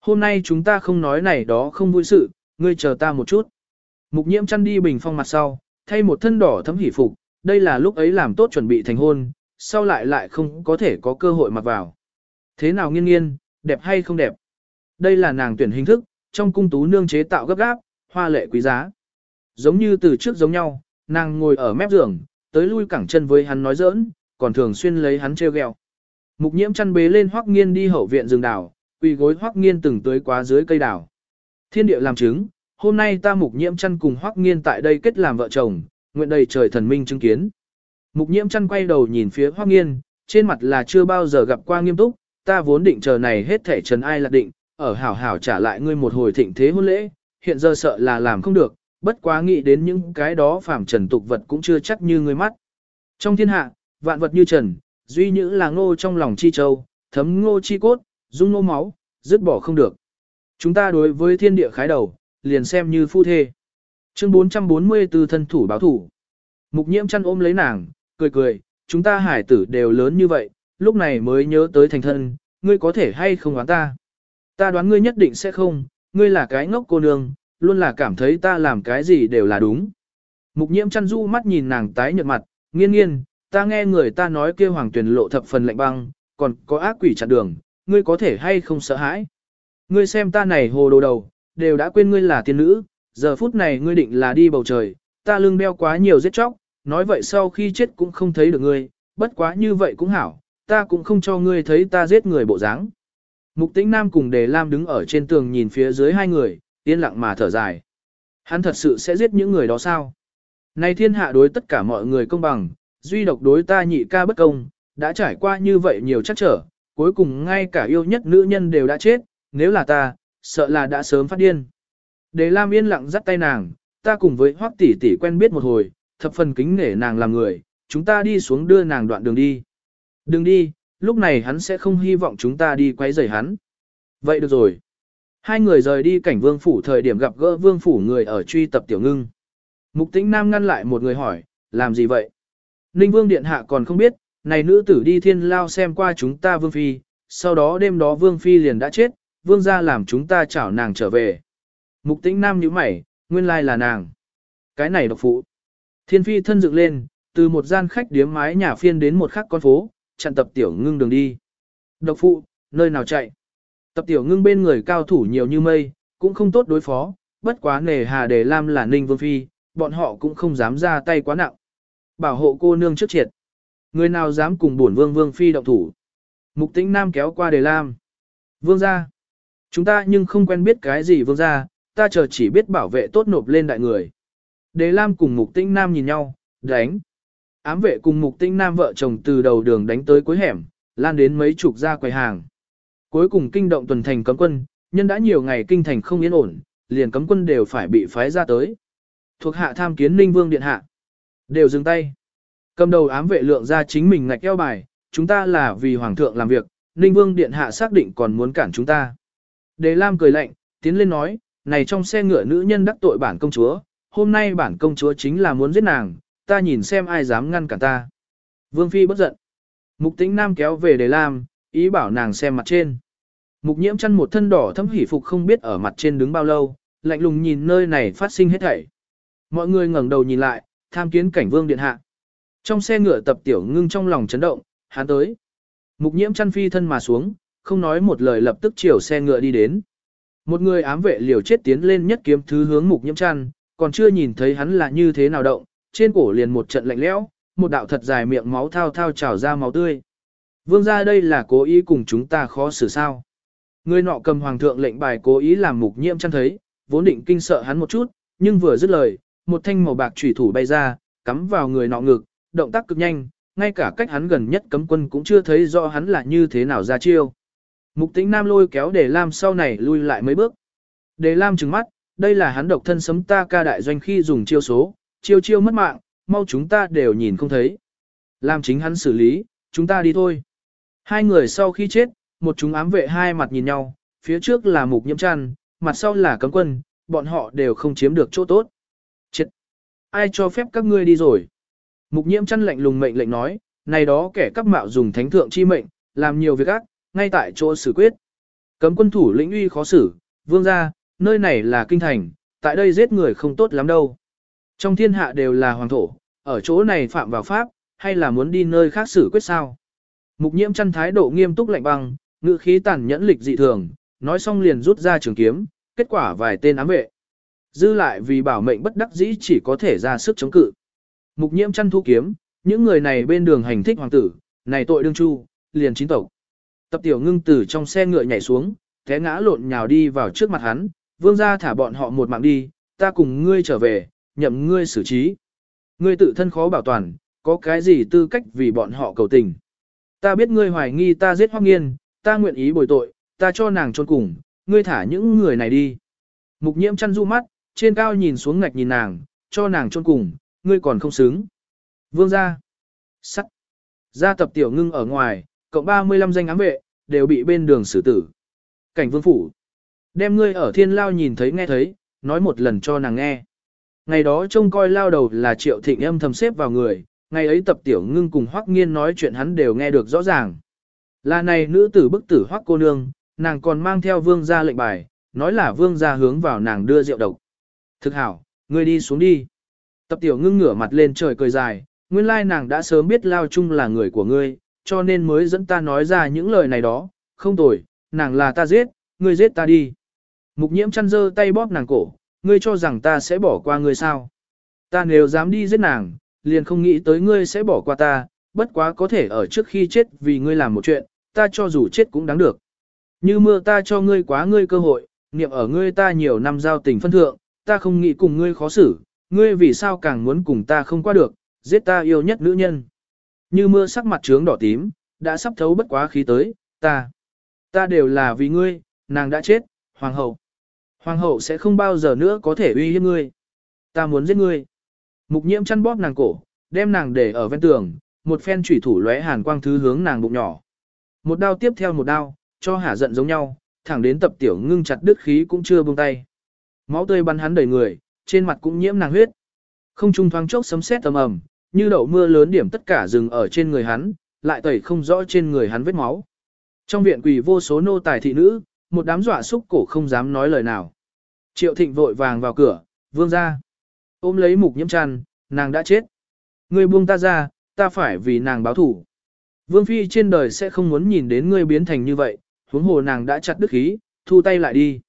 Hôm nay chúng ta không nói này đó không vui sự, ngươi chờ ta một chút. Mục nhiễm chăn đi bình phong mặt sau, thay một thân đỏ thấm hỉ phục, đây là lúc ấy làm tốt chuẩn bị thành hôn, sau lại lại không có thể có cơ hội mặc vào. Thế nào nghiên nghiên, đẹp hay không đẹp? Đây là nàng tuyển hình thức, trong cung tú nương chế tạo gấp gáp, hoa lệ quý giá. Giống như từ trước giống nhau, nàng ngồi ở mép giường, tới lui cẳng chân với hắn nói giỡn, còn thường xuyên lấy hắn treo ghẹo. Mục nhiễm chăn bế lên hoắc nghiên đi hậu viện rừng đảo, quỳ gối hoắc nghiên từng tới quá dưới cây đảo. Thiên địa làm chứng, hôm nay ta mục nhiễm chăn cùng hoắc nghiên tại đây kết làm vợ chồng, nguyện đầy trời thần minh chứng kiến. Mục nhiễm chăn quay đầu nhìn phía hoắc nghiên, trên mặt là chưa bao giờ gặp qua nghiêm túc, ta vốn định chờ này hết thể trần ai là định, ở hảo hảo trả lại ngươi một hồi thịnh thế hôn lễ, hiện giờ sợ là làm không được, bất quá nghĩ đến những cái đó phàm trần tục vật cũng chưa chắc như người mắt. Trong thiên hạ, vạn vật như trần, duy nhữ là ngô trong lòng chi châu, thấm ngô chi cốt, dung ngô máu, dứt bỏ không được. Chúng ta đối với thiên địa khái đầu, liền xem như phu thê. Chương 444 thân thủ báo thủ. Mục nhiễm chăn ôm lấy nàng, cười cười, chúng ta hải tử đều lớn như vậy, lúc này mới nhớ tới thành thân, ngươi có thể hay không đoán ta. Ta đoán ngươi nhất định sẽ không, ngươi là cái ngốc cô nương, luôn là cảm thấy ta làm cái gì đều là đúng. Mục nhiễm chăn du mắt nhìn nàng tái nhợt mặt, nghiên nghiên, ta nghe người ta nói kia hoàng tuyển lộ thập phần lạnh băng, còn có ác quỷ chặn đường, ngươi có thể hay không sợ hãi. Ngươi xem ta này hồ đồ đầu, đều đã quên ngươi là tiên nữ, giờ phút này ngươi định là đi bầu trời, ta lưng đeo quá nhiều giết chóc, nói vậy sau khi chết cũng không thấy được ngươi, bất quá như vậy cũng hảo, ta cũng không cho ngươi thấy ta giết người bộ dáng. Mục tĩnh nam cùng đề lam đứng ở trên tường nhìn phía dưới hai người, yên lặng mà thở dài. Hắn thật sự sẽ giết những người đó sao? Này thiên hạ đối tất cả mọi người công bằng, duy độc đối ta nhị ca bất công, đã trải qua như vậy nhiều chắc trở, cuối cùng ngay cả yêu nhất nữ nhân đều đã chết, nếu là ta, sợ là đã sớm phát điên. Đề Lam yên lặng dắt tay nàng, ta cùng với Hoắc tỷ tỷ quen biết một hồi, thập phần kính nể nàng làm người, chúng ta đi xuống đưa nàng đoạn đường đi. Đừng đi, lúc này hắn sẽ không hy vọng chúng ta đi quấy rầy hắn. Vậy được rồi. Hai người rời đi cảnh vương phủ thời điểm gặp gỡ vương phủ người ở truy tập tiểu ngưng. Mục tĩnh nam ngăn lại một người hỏi, làm gì vậy? Ninh vương điện hạ còn không biết, này nữ tử đi thiên lao xem qua chúng ta vương phi, sau đó đêm đó vương phi liền đã chết, vương gia làm chúng ta chảo nàng trở về. Mục tĩnh nam nhíu mày, nguyên lai là nàng. Cái này độc phụ. Thiên phi thân dựng lên, từ một gian khách điếm mái nhà phiên đến một khắc con phố, chặn tập tiểu ngưng đường đi. Độc phụ, nơi nào chạy? Tập tiểu ngưng bên người cao thủ nhiều như mây, cũng không tốt đối phó, bất quá nề hà đề lam là ninh vương phi, bọn họ cũng không dám ra tay quá nặng. Bảo hộ cô nương trước triệt. Người nào dám cùng bổn vương vương phi động thủ. Mục tĩnh nam kéo qua đề lam. Vương gia. Chúng ta nhưng không quen biết cái gì vương gia, ta chờ chỉ biết bảo vệ tốt nộp lên đại người. Đề lam cùng mục tĩnh nam nhìn nhau, đánh. Ám vệ cùng mục tĩnh nam vợ chồng từ đầu đường đánh tới cuối hẻm, lan đến mấy chục ra quầy hàng. Cuối cùng kinh động tuần thành cấm quân, nhân đã nhiều ngày kinh thành không yên ổn, liền cấm quân đều phải bị phái ra tới. Thuộc hạ tham kiến Ninh Vương Điện Hạ. Đều dừng tay. Cầm đầu ám vệ lượng ra chính mình ngạch eo bài, chúng ta là vì Hoàng thượng làm việc, Ninh Vương Điện Hạ xác định còn muốn cản chúng ta. Đề Lam cười lạnh, tiến lên nói, này trong xe ngựa nữ nhân đắc tội bản công chúa, hôm nay bản công chúa chính là muốn giết nàng, ta nhìn xem ai dám ngăn cản ta. Vương Phi bất giận. Mục tính nam kéo về Đề Lam, ý bảo nàng xem mặt trên. Mục nhiễm chăn một thân đỏ thấm hỉ phục không biết ở mặt trên đứng bao lâu, lạnh lùng nhìn nơi này phát sinh hết thảy. Mọi người ngẩng đầu nhìn lại, tham kiến cảnh vương điện hạ. Trong xe ngựa tập tiểu ngưng trong lòng chấn động, hắn tới. Mục nhiễm chăn phi thân mà xuống, không nói một lời lập tức chiều xe ngựa đi đến. Một người ám vệ liều chết tiến lên nhất kiếm thứ hướng mục nhiễm chăn, còn chưa nhìn thấy hắn là như thế nào động, trên cổ liền một trận lạnh lẽo, một đạo thật dài miệng máu thao thao trào ra máu tươi. Vương gia đây là cố ý cùng chúng ta khó xử sao. Người nọ cầm hoàng thượng lệnh bài cố ý làm mục nhiễm chăn thấy, vốn định kinh sợ hắn một chút, nhưng vừa dứt lời, một thanh màu bạc chủy thủ bay ra, cắm vào người nọ ngực, động tác cực nhanh, ngay cả cách hắn gần nhất cấm quân cũng chưa thấy rõ hắn là như thế nào ra chiêu. Mục tĩnh nam lôi kéo để Lam sau này lui lại mấy bước. Đề Lam trừng mắt, đây là hắn độc thân sấm ta ca đại doanh khi dùng chiêu số, chiêu chiêu mất mạng, mau chúng ta đều nhìn không thấy. Lam chính hắn xử lý, chúng ta đi thôi. Hai người sau khi chết, một chúng ám vệ hai mặt nhìn nhau, phía trước là mục nhiễm chăn, mặt sau là cấm quân, bọn họ đều không chiếm được chỗ tốt. Chết! Ai cho phép các ngươi đi rồi? Mục nhiễm chăn lạnh lùng mệnh lệnh nói, này đó kẻ cắp mạo dùng thánh thượng chi mệnh, làm nhiều việc ác, ngay tại chỗ xử quyết. Cấm quân thủ lĩnh uy khó xử, vương gia, nơi này là kinh thành, tại đây giết người không tốt lắm đâu. Trong thiên hạ đều là hoàng thổ, ở chỗ này phạm vào pháp, hay là muốn đi nơi khác xử quyết sao? Mục nhiễm chăn thái độ nghiêm túc lạnh băng, ngữ khí tàn nhẫn lịch dị thường, nói xong liền rút ra trường kiếm, kết quả vài tên ám vệ. Dư lại vì bảo mệnh bất đắc dĩ chỉ có thể ra sức chống cự. Mục nhiễm chăn thu kiếm, những người này bên đường hành thích hoàng tử, này tội đương chu, liền chính tộc. Tập tiểu ngưng từ trong xe ngựa nhảy xuống, té ngã lộn nhào đi vào trước mặt hắn, vương gia thả bọn họ một mạng đi, ta cùng ngươi trở về, nhậm ngươi xử trí. Ngươi tự thân khó bảo toàn, có cái gì tư cách vì bọn họ cầu tình. Ta biết ngươi hoài nghi ta giết hoác nghiên, ta nguyện ý bồi tội, ta cho nàng trôn cùng, ngươi thả những người này đi. Mục nhiễm chăn du mắt, trên cao nhìn xuống ngạch nhìn nàng, cho nàng trôn cùng, ngươi còn không xứng. Vương gia. Sắt. Gia tập tiểu ngưng ở ngoài, cộng 35 danh ám vệ, đều bị bên đường xử tử. Cảnh vương phủ. Đem ngươi ở thiên lao nhìn thấy nghe thấy, nói một lần cho nàng nghe. Ngày đó trông coi lao đầu là triệu thịnh âm thầm xếp vào người, ngày ấy tập tiểu ngưng cùng hoắc nghiên nói chuyện hắn đều nghe được rõ ràng. Là này nữ tử bức tử hoắc cô nương, nàng còn mang theo vương gia lệnh bài, nói là vương gia hướng vào nàng đưa rượu độc. Thực hảo, ngươi đi xuống đi. Tập tiểu ngưng ngửa mặt lên trời cười dài, nguyên lai nàng đã sớm biết lao trung là người của ngươi, cho nên mới dẫn ta nói ra những lời này đó, không tồi, nàng là ta giết, ngươi giết ta đi. Mục nhiễm chăn dơ tay bóp nàng cổ, ngươi cho rằng ta sẽ bỏ qua ngươi sao. Ta nếu dám đi giết nàng, liền không nghĩ tới ngươi sẽ bỏ qua ta, bất quá có thể ở trước khi chết vì ngươi làm một chuyện, ta cho dù chết cũng đáng được. Như mưa ta cho ngươi quá ngươi cơ hội, niệm ở ngươi ta nhiều năm giao tình phân thượng, ta không nghĩ cùng ngươi khó xử, ngươi vì sao càng muốn cùng ta không qua được, giết ta yêu nhất nữ nhân. Như mưa sắc mặt trướng đỏ tím, đã sắp thấu bất quá khí tới, ta. Ta đều là vì ngươi, nàng đã chết, hoàng hậu. Hoàng hậu sẽ không bao giờ nữa có thể uy hiếp ngươi. Ta muốn giết ngươi. Mục nhiễm chăn bóp nàng cổ, đem nàng để ở ven tường, một phen chủy thủ lóe hàn quang thứ hướng nàng bụng nhỏ. Một đao tiếp theo một đao, cho hả giận giống nhau, thẳng đến tập tiểu ngưng chặt đứt khí cũng chưa buông tay. Máu tươi bắn hắn đầy người, trên mặt cũng nhiễm nàng huyết. Không trung thoáng chốc sấm sét tầm ầm, như đậu mưa lớn điểm tất cả dừng ở trên người hắn, lại tẩy không rõ trên người hắn vết máu. Trong viện quỷ vô số nô tài thị nữ, một đám dọa xúc cổ không dám nói lời nào. Triệu thịnh vội vàng vào cửa, vương ra. Ôm lấy mục nhiễm chăn, nàng đã chết. Ngươi buông ta ra, ta phải vì nàng báo thủ. Vương phi trên đời sẽ không muốn nhìn đến ngươi biến thành như vậy, huống hồ nàng đã chặt đứt khí, thu tay lại đi.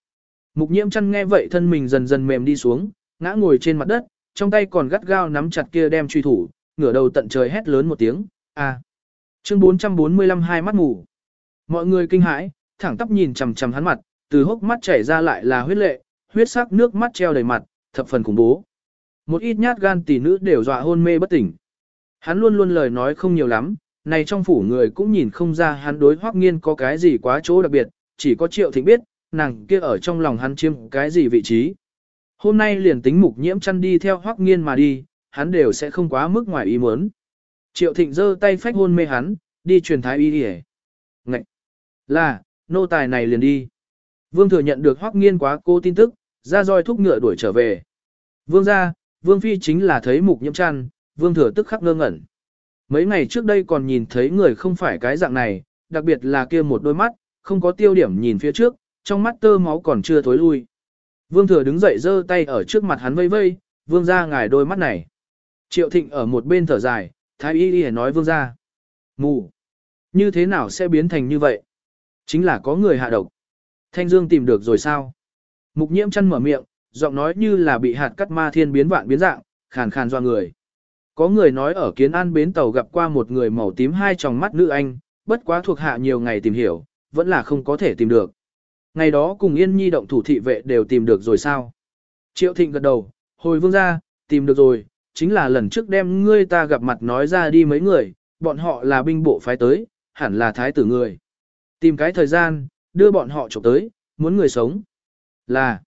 Mục nhiễm chăn nghe vậy thân mình dần dần mềm đi xuống, ngã ngồi trên mặt đất, trong tay còn gắt gao nắm chặt kia đem truy thủ, ngửa đầu tận trời hét lớn một tiếng, a. À. Chương 445 hai mắt ngủ. Mọi người kinh hãi, thẳng tắp nhìn chằm chằm hắn mặt, từ hốc mắt chảy ra lại là huyết lệ, huyết sắc nước mắt treo đầy mặt, thập phần khủng bố. Một ít nhát gan tỷ nữ đều dọa hôn mê bất tỉnh. Hắn luôn luôn lời nói không nhiều lắm, này trong phủ người cũng nhìn không ra hắn đối hoắc nghiên có cái gì quá chỗ đặc biệt, chỉ có triệu thịnh biết, nàng kia ở trong lòng hắn chiếm cái gì vị trí. Hôm nay liền tính mục nhiễm chăn đi theo hoắc nghiên mà đi, hắn đều sẽ không quá mức ngoài ý muốn. Triệu thịnh giơ tay phách hôn mê hắn, đi truyền thái y hề. Ngậy! Là, nô tài này liền đi. Vương thừa nhận được hoắc nghiên quá cô tin tức, ra roi thúc ngựa đuổi trở về. Vương ra, vương phi chính là thấy mục nhiễm chăn, vương thừa tức khắc ngơ ngẩn. Mấy ngày trước đây còn nhìn thấy người không phải cái dạng này, đặc biệt là kia một đôi mắt, không có tiêu điểm nhìn phía trước, trong mắt tơ máu còn chưa thối lui. Vương thừa đứng dậy giơ tay ở trước mặt hắn vây vây, vương ra ngài đôi mắt này. Triệu thịnh ở một bên thở dài, thái y y nói vương ra. Mù. Như thế nào sẽ biến thành như vậy? Chính là có người hạ độc. Thanh Dương tìm được rồi sao? Mục nhiễm chăn mở miệng, giọng nói như là bị hạt cắt ma thiên biến vạn biến dạng, khàn khàn doa người. Có người nói ở kiến an bến tàu gặp qua một người màu tím hai tròng mắt nữ anh, bất quá thuộc hạ nhiều ngày tìm hiểu, vẫn là không có thể tìm được. Ngày đó cùng Yên Nhi động thủ thị vệ đều tìm được rồi sao? Triệu Thịnh gật đầu, hồi vương ra, tìm được rồi, chính là lần trước đem ngươi ta gặp mặt nói ra đi mấy người, bọn họ là binh bộ phái tới, hẳn là thái tử người. Tìm cái thời gian, đưa bọn họ trộm tới, muốn người sống. Là,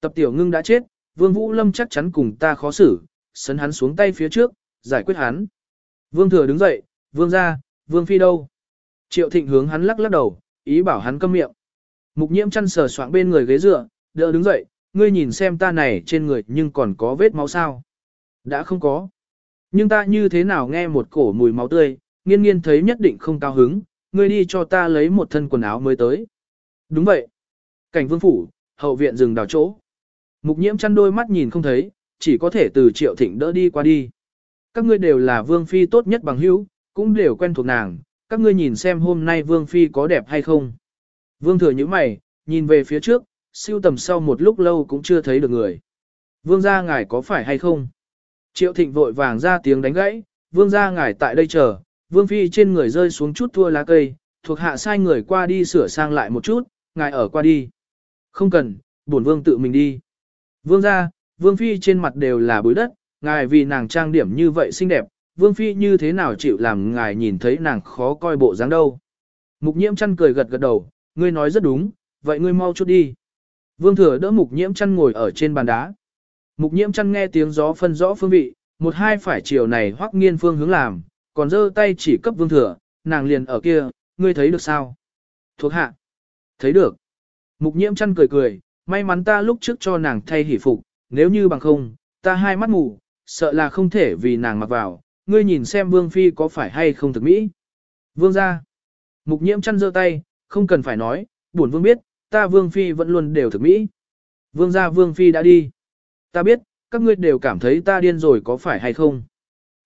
tập tiểu ngưng đã chết, vương vũ lâm chắc chắn cùng ta khó xử, sấn hắn xuống tay phía trước, giải quyết hắn. Vương thừa đứng dậy, vương ra, vương phi đâu? Triệu thịnh hướng hắn lắc lắc đầu, ý bảo hắn câm miệng. Mục nhiễm chăn sờ soạng bên người ghế dựa, đỡ đứng dậy, ngươi nhìn xem ta này trên người nhưng còn có vết máu sao? Đã không có. Nhưng ta như thế nào nghe một cổ mùi máu tươi, nghiên nghiên thấy nhất định không cao hứng, ngươi đi cho ta lấy một thân quần áo mới tới. Đúng vậy. Cảnh vương phủ, hậu viện rừng đào chỗ. Mục nhiễm chăn đôi mắt nhìn không thấy, chỉ có thể từ triệu thịnh đỡ đi qua đi. Các ngươi đều là vương phi tốt nhất bằng hữu, cũng đều quen thuộc nàng, các ngươi nhìn xem hôm nay vương phi có đẹp hay không. Vương thừa như mày, nhìn về phía trước, siêu tầm sau một lúc lâu cũng chưa thấy được người. Vương gia ngài có phải hay không? Triệu thịnh vội vàng ra tiếng đánh gãy, vương gia ngài tại đây chờ, vương phi trên người rơi xuống chút thua lá cây, thuộc hạ sai người qua đi sửa sang lại một chút, ngài ở qua đi. Không cần, bổn vương tự mình đi. Vương gia, vương phi trên mặt đều là bối đất, ngài vì nàng trang điểm như vậy xinh đẹp, vương phi như thế nào chịu làm ngài nhìn thấy nàng khó coi bộ dáng đâu. Mục nhiễm chăn cười gật gật đầu, ngươi nói rất đúng, vậy ngươi mau chút đi. Vương thừa đỡ mục nhiễm chăn ngồi ở trên bàn đá. Mục nhiễm chăn nghe tiếng gió phân rõ phương vị, một hai phải chiều này hoắc nghiên phương hướng làm, còn giơ tay chỉ cấp vương thừa, nàng liền ở kia, ngươi thấy được sao? Thuộc hạ. Thấy được. Mục nhiễm chăn cười cười, may mắn ta lúc trước cho nàng thay hỷ phục, nếu như bằng không, ta hai mắt mù, sợ là không thể vì nàng mặc vào, ngươi nhìn xem vương phi có phải hay không thực mỹ. Vương ra. Mục nhiễm chăn giơ tay, không cần phải nói, bổn vương biết, ta vương phi vẫn luôn đều thực mỹ. Vương gia vương phi đã đi. Ta biết, các ngươi đều cảm thấy ta điên rồi có phải hay không.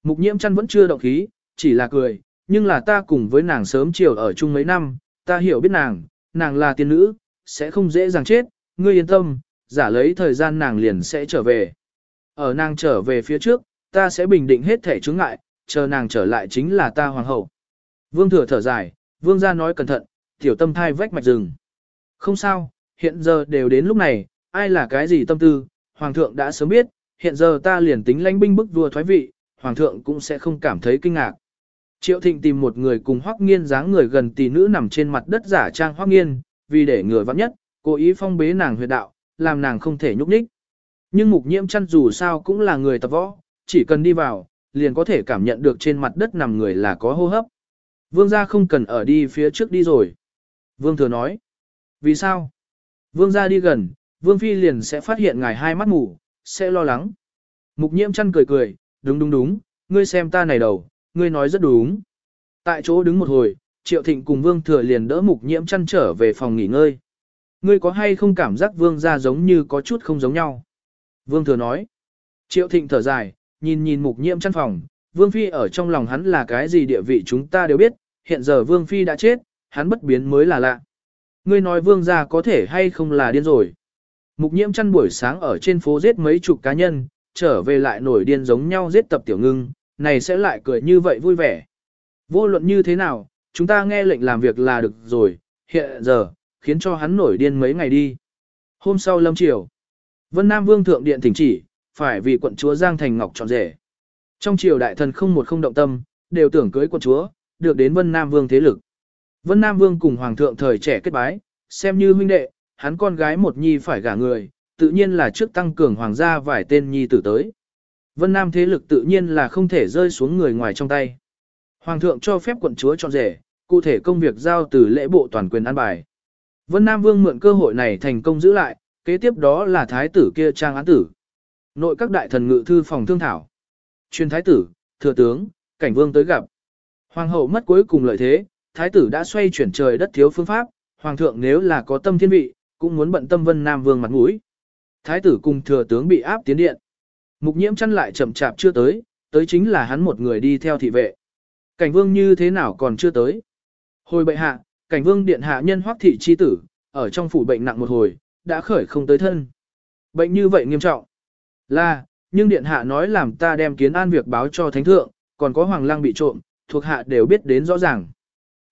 Mục nhiễm chăn vẫn chưa động khí, chỉ là cười, nhưng là ta cùng với nàng sớm chiều ở chung mấy năm, ta hiểu biết nàng, nàng là tiên nữ, sẽ không dễ dàng chết, ngươi yên tâm, giả lấy thời gian nàng liền sẽ trở về. Ở nàng trở về phía trước, ta sẽ bình định hết thể chứng ngại, chờ nàng trở lại chính là ta hoàng hậu. Vương thừa thở dài, vương gia nói cẩn thận, tiểu tâm thai vách mạch rừng. Không sao, hiện giờ đều đến lúc này, ai là cái gì tâm tư, hoàng thượng đã sớm biết, hiện giờ ta liền tính lãnh binh bức vua thoái vị, hoàng thượng cũng sẽ không cảm thấy kinh ngạc. Triệu Thịnh tìm một người cùng Hoắc Nghiên dáng người gần tỷ nữ nằm trên mặt đất giả trang Hoắc Nghiên, vì để người vắng nhất, cố ý phong bế nàng huyệt đạo, làm nàng không thể nhúc nhích. Nhưng Mục Nhiễm chăn dù sao cũng là người tập võ, chỉ cần đi vào, liền có thể cảm nhận được trên mặt đất nằm người là có hô hấp. Vương gia không cần ở đi phía trước đi rồi. Vương thừa nói. Vì sao? Vương gia đi gần, Vương phi liền sẽ phát hiện ngài hai mắt mù, sẽ lo lắng. Mục nhiễm chăn cười cười, đúng đúng đúng, ngươi xem ta này đầu, ngươi nói rất đúng. Tại chỗ đứng một hồi, Triệu Thịnh cùng Vương Thừa liền đỡ mục nhiễm chăn trở về phòng nghỉ ngơi. Ngươi có hay không cảm giác Vương gia giống như có chút không giống nhau? Vương Thừa nói. Triệu Thịnh thở dài, nhìn nhìn mục nhiễm chăn phòng, Vương Phi ở trong lòng hắn là cái gì địa vị chúng ta đều biết, hiện giờ Vương Phi đã chết, hắn bất biến mới là lạ. Ngươi nói Vương gia có thể hay không là điên rồi. Mục nhiễm chăn buổi sáng ở trên phố giết mấy chục cá nhân, trở về lại nổi điên giống nhau giết tập tiểu ngưng, này sẽ lại cười như vậy vui vẻ. Vô luận như thế nào, chúng ta nghe lệnh làm việc là được rồi, hiện giờ, khiến cho hắn nổi điên mấy ngày đi. Hôm sau lâm chiều, Vân Nam Vương Thượng Điện thỉnh chỉ, phải vì quận chúa Giang Thành Ngọc chọn rể. Trong triều đại thần không một không động tâm, đều tưởng cưới quận chúa, được đến Vân Nam Vương thế lực. Vân Nam Vương cùng Hoàng thượng thời trẻ kết bái, xem như huynh đệ, hắn con gái một nhi phải gả người, tự nhiên là trước tăng cường hoàng gia vài tên nhi tử tới. Vân Nam thế lực tự nhiên là không thể rơi xuống người ngoài trong tay. Hoàng thượng cho phép quận chúa chọn rể, cụ thể công việc giao từ lễ bộ toàn quyền an bài. Vân Nam Vương mượn cơ hội này thành công giữ lại, kế tiếp đó là thái tử kia trang án tử. Nội các đại thần ngự thư phòng thương thảo. Truyền thái tử, thừa tướng, cảnh vương tới gặp. Hoàng hậu mất cuối cùng lợi thế, thái tử đã xoay chuyển trời đất thiếu phương pháp, hoàng thượng nếu là có tâm thiên vị, cũng muốn bận tâm Vân Nam Vương mặt mũi. Thái tử cùng thừa tướng bị áp tiến điện. Mục nhiễm chăn lại chậm chạp chưa tới, tới chính là hắn một người đi theo thị vệ. Cảnh vương như thế nào còn chưa tới. Hồi bệ hạ, cảnh vương điện hạ nhân hoắc thị chi tử, ở trong phủ bệnh nặng một hồi, đã khởi không tới thân. Bệnh như vậy nghiêm trọng. Là, nhưng điện hạ nói làm ta đem kiến an việc báo cho thánh thượng, còn có hoàng lăng bị trộm, thuộc hạ đều biết đến rõ ràng.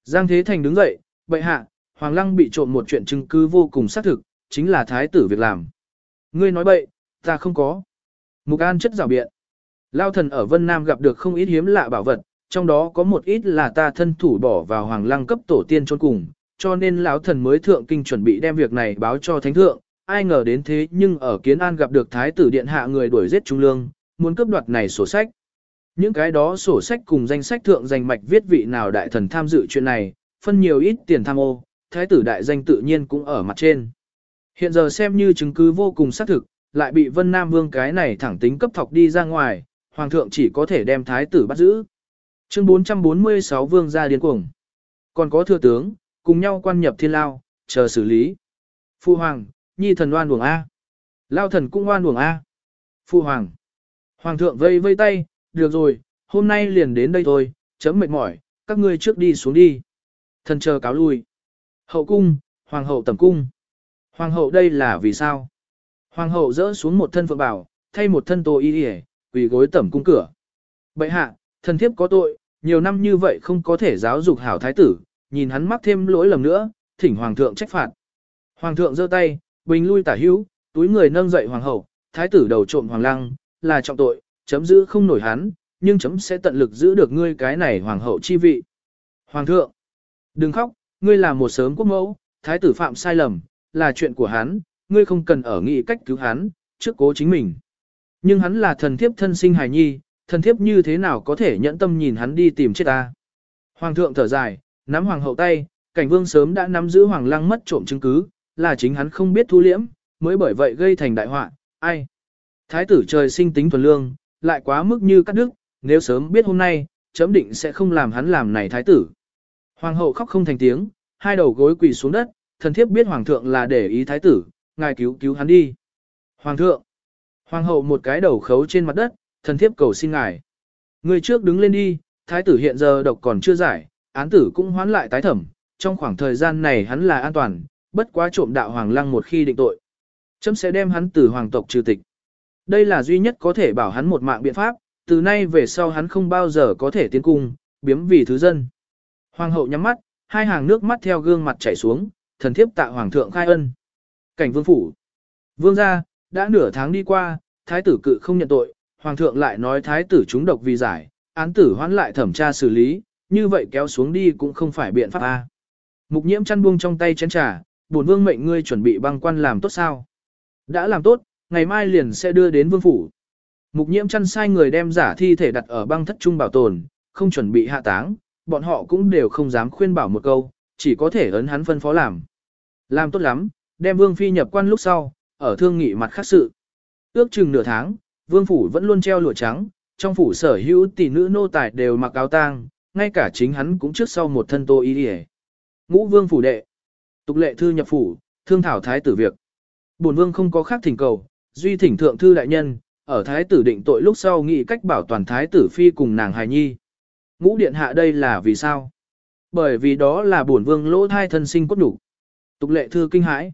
Giang Thế Thành đứng dậy, bệ hạ, hoàng lăng bị trộm một chuyện chứng cứ vô cùng xác thực, chính là thái tử việc làm. Ngươi nói bậy, ta không có. Mục An chất rào biện. Lao thần ở Vân Nam gặp được không ít hiếm lạ bảo vật, trong đó có một ít là ta thân thủ bỏ vào hoàng lăng cấp tổ tiên chôn cùng, cho nên lão thần mới thượng kinh chuẩn bị đem việc này báo cho thánh thượng, ai ngờ đến thế nhưng ở Kiến An gặp được thái tử điện hạ người đuổi giết trung lương, muốn cướp đoạt này sổ sách. Những cái đó sổ sách cùng danh sách thượng danh mạch viết vị nào đại thần tham dự chuyện này, phân nhiều ít tiền tham ô, thái tử đại danh tự nhiên cũng ở mặt trên. Hiện giờ xem như chứng cứ vô cùng xác thực, lại bị Vân Nam Vương cái này thẳng tính cấp thọc đi ra ngoài, Hoàng thượng chỉ có thể đem thái tử bắt giữ. Chương 446 Vương ra điên cuồng. Còn có thừa tướng, cùng nhau quan nhập thiên lao, chờ xử lý. Phu Hoàng, nhi thần oan uổng A. Lao thần cũng oan uổng A. Phu Hoàng. Hoàng thượng vây vây tay, được rồi, hôm nay liền đến đây thôi, chấm mệt mỏi, các ngươi trước đi xuống đi. Thần chờ cáo lui. Hậu cung, Hoàng hậu tẩm cung. Hoàng hậu đây là vì sao? Hoàng hậu dỡ xuống một thân phượng bảo, thay một thân tô y yể, quỳ gối tẩm cung cửa. Bệ hạ, thần thiếp có tội, nhiều năm như vậy không có thể giáo dục hảo thái tử, nhìn hắn mắc thêm lỗi lầm nữa, thỉnh hoàng thượng trách phạt. Hoàng thượng giơ tay, bình lui tả hữu, túi người nâng dậy hoàng hậu, thái tử đầu trộm hoàng lăng, là trọng tội, chấm giữ không nổi hắn, nhưng chấm sẽ tận lực giữ được ngươi cái này hoàng hậu chi vị. Hoàng thượng, đừng khóc, ngươi là một sớm quốc mẫu, thái tử phạm sai lầm, là chuyện của hắn, ngươi không cần ở nghị cách cứu hắn, trước cố chính mình. Nhưng hắn là thần thiếp thân sinh hài nhi, thần thiếp như thế nào có thể nhẫn tâm nhìn hắn đi tìm chết ta. Hoàng thượng thở dài, nắm hoàng hậu tay, cảnh vương sớm đã nắm giữ hoàng lăng mất trộm chứng cứ, là chính hắn không biết thu liễm, mới bởi vậy gây thành đại họa, ai. Thái tử trời sinh tính thuần lương, lại quá mức như cắt đức, nếu sớm biết hôm nay, chấm định sẽ không làm hắn làm này thái tử. Hoàng hậu khóc không thành tiếng, hai đầu gối quỳ xuống đất, thần thiếp biết hoàng thượng là để ý thái tử, ngài cứu cứu hắn đi. Hoàng thượng, hoàng hậu một cái đầu khấu trên mặt đất, thần thiếp cầu xin ngài. Người trước đứng lên đi, thái tử hiện giờ độc còn chưa giải, án tử cũng hoán lại tái thẩm, trong khoảng thời gian này hắn là an toàn, bất quá trộm đạo hoàng lăng một khi định tội. Chấm sẽ đem hắn từ hoàng tộc trừ tịch. Đây là duy nhất có thể bảo hắn một mạng biện pháp, từ nay về sau hắn không bao giờ có thể tiến cung, biếm vì thứ dân. Hoàng hậu nhắm mắt, hai hàng nước mắt theo gương mặt chảy xuống, thần thiếp tạ hoàng thượng khai ân. Cảnh vương phủ. Vương gia, đã nửa tháng đi qua, thái tử cự không nhận tội, hoàng thượng lại nói thái tử trúng độc vì giải, án tử hoãn lại thẩm tra xử lý, như vậy kéo xuống đi cũng không phải biện pháp a. Mục nhiễm chăn buông trong tay chén trà, bổn vương mệnh ngươi chuẩn bị băng quan làm tốt sao? Đã làm tốt, ngày mai liền sẽ đưa đến vương phủ. Mục nhiễm chăn sai người đem giả thi thể đặt ở băng thất trung bảo tồn, không chuẩn bị hạ táng, bọn họ cũng đều không dám khuyên bảo một câu, chỉ có thể ấn hắn phân phó làm. Làm tốt lắm, đem vương phi nhập quan lúc sau, ở thương nghị mặt khác sự. Ước chừng nửa tháng, vương phủ vẫn luôn treo lụa trắng, trong phủ sở hữu tỷ nữ nô tài đều mặc áo tang, ngay cả chính hắn cũng trước sau một thân tô y đi Ngũ vương phủ đệ. Tục lệ thư nhập phủ, thương thảo thái tử việc. Bổn vương không có khác thỉnh cầu, duy thỉnh thượng thư đại nhân, ở thái tử định tội lúc sau nghĩ cách bảo toàn thái tử phi cùng nàng hài nhi. Ngũ điện hạ đây là vì sao? Bởi vì đó là bổn vương lỗ thai thân sinh cốt đủ. Tục lệ thư kinh hãi.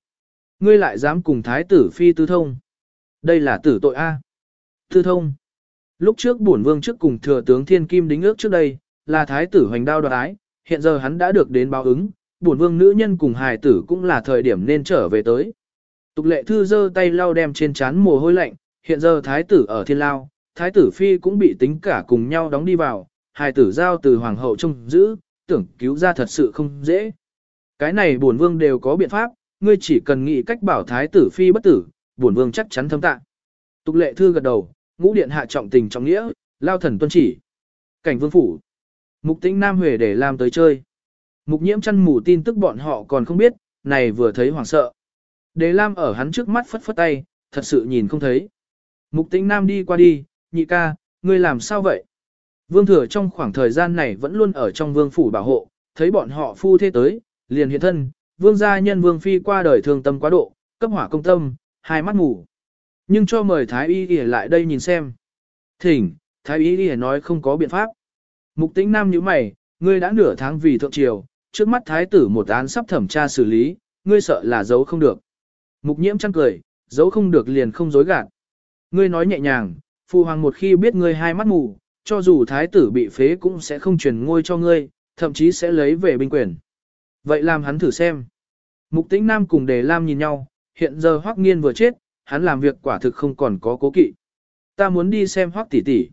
Ngươi lại dám cùng thái tử phi tư thông. Đây là tử tội A. Tư thông. Lúc trước bổn vương trước cùng thừa tướng thiên kim đính ước trước đây, là thái tử hoành đao đoạt ái, hiện giờ hắn đã được đến báo ứng, bổn vương nữ nhân cùng hài tử cũng là thời điểm nên trở về tới. Tục lệ thư giơ tay lau đem trên trán mồ hôi lạnh, hiện giờ thái tử ở thiên lao, thái tử phi cũng bị tính cả cùng nhau đóng đi vào, hài tử giao từ hoàng hậu trông giữ, tưởng cứu ra thật sự không dễ. Cái này bổn vương đều có biện pháp, ngươi chỉ cần nghĩ cách bảo thái tử phi bất tử, bổn vương chắc chắn thâm tạ. Tục lệ thư gật đầu, ngũ điện hạ trọng tình trọng nghĩa, lao thần tuân chỉ. Cảnh vương phủ. Mục tĩnh Nam Huệ để làm tới chơi. Mục nhiễm chăn mù tin tức bọn họ còn không biết, này vừa thấy hoảng sợ. Đề Lam ở hắn trước mắt phất phất tay, thật sự nhìn không thấy. Mục tĩnh Nam đi qua đi, nhị ca, ngươi làm sao vậy? Vương thừa trong khoảng thời gian này vẫn luôn ở trong vương phủ bảo hộ, thấy bọn họ phu thế tới, liền hiện thân, vương gia nhân vương phi qua đời thương tâm quá độ, cấp hỏa công tâm, hai mắt ngủ. Nhưng cho mời Thái Y Y lại đây nhìn xem. Thỉnh, Thái Y Y nói không có biện pháp. Mục tĩnh nam như mày, ngươi đã nửa tháng vì thượng triều, trước mắt Thái tử một án sắp thẩm tra xử lý, ngươi sợ là giấu không được. Mục nhiễm chăng cười, giấu không được liền không dối gạt. Ngươi nói nhẹ nhàng, phụ hoàng một khi biết ngươi hai mắt mù, cho dù thái tử bị phế cũng sẽ không truyền ngôi cho ngươi, thậm chí sẽ lấy về binh quyền. Vậy làm hắn thử xem. Mục tĩnh nam cùng đề lam nhìn nhau, hiện giờ hoắc nghiên vừa chết, hắn làm việc quả thực không còn có cố kỵ. Ta muốn đi xem hoắc tỷ tỷ.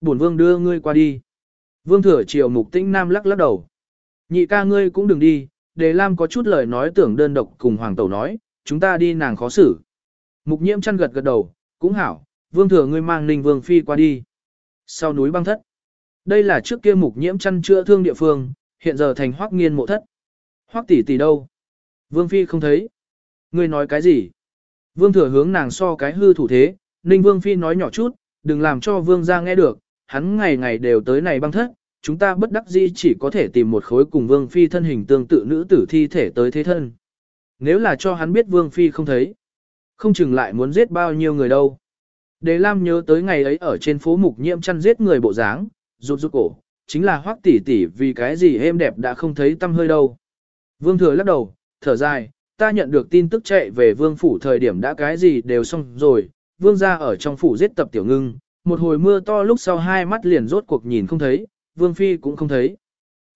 Bổn vương đưa ngươi qua đi. Vương thừa chiều mục tĩnh nam lắc lắc đầu. Nhị ca ngươi cũng đừng đi, đề lam có chút lời nói tưởng đơn độc cùng hoàng tẩu nói, chúng ta đi nàng khó xử. Mục nhiễm chăn gật gật đầu, cũng hảo, vương thừa ngươi mang ninh vương phi qua đi. Sau núi băng thất. Đây là trước kia mục nhiễm chăn chữa thương địa phương, hiện giờ thành hoắc nghiên mộ thất. Hoắc tỷ tỷ đâu? Vương phi không thấy. Ngươi nói cái gì? Vương thừa hướng nàng so cái hư thủ thế, ninh vương phi nói nhỏ chút, đừng làm cho vương ra nghe được, hắn ngày ngày đều tới này băng thất, chúng ta bất đắc dĩ chỉ có thể tìm một khối cùng vương phi thân hình tương tự nữ tử thi thể tới thế thân. Nếu là cho hắn biết vương phi không thấy, không chừng lại muốn giết bao nhiêu người đâu. Đề Lam nhớ tới ngày ấy ở trên phố mục nhiễm chăn giết người bộ dáng, rụt rụt cổ, chính là hoắc tỷ tỷ vì cái gì êm đẹp đã không thấy tâm hơi đâu. Vương thừa lắc đầu, thở dài, ta nhận được tin tức chạy về vương phủ thời điểm đã cái gì đều xong rồi, vương gia ở trong phủ giết tập tiểu ngưng, một hồi mưa to lúc sau hai mắt liền rốt cuộc nhìn không thấy, vương phi cũng không thấy.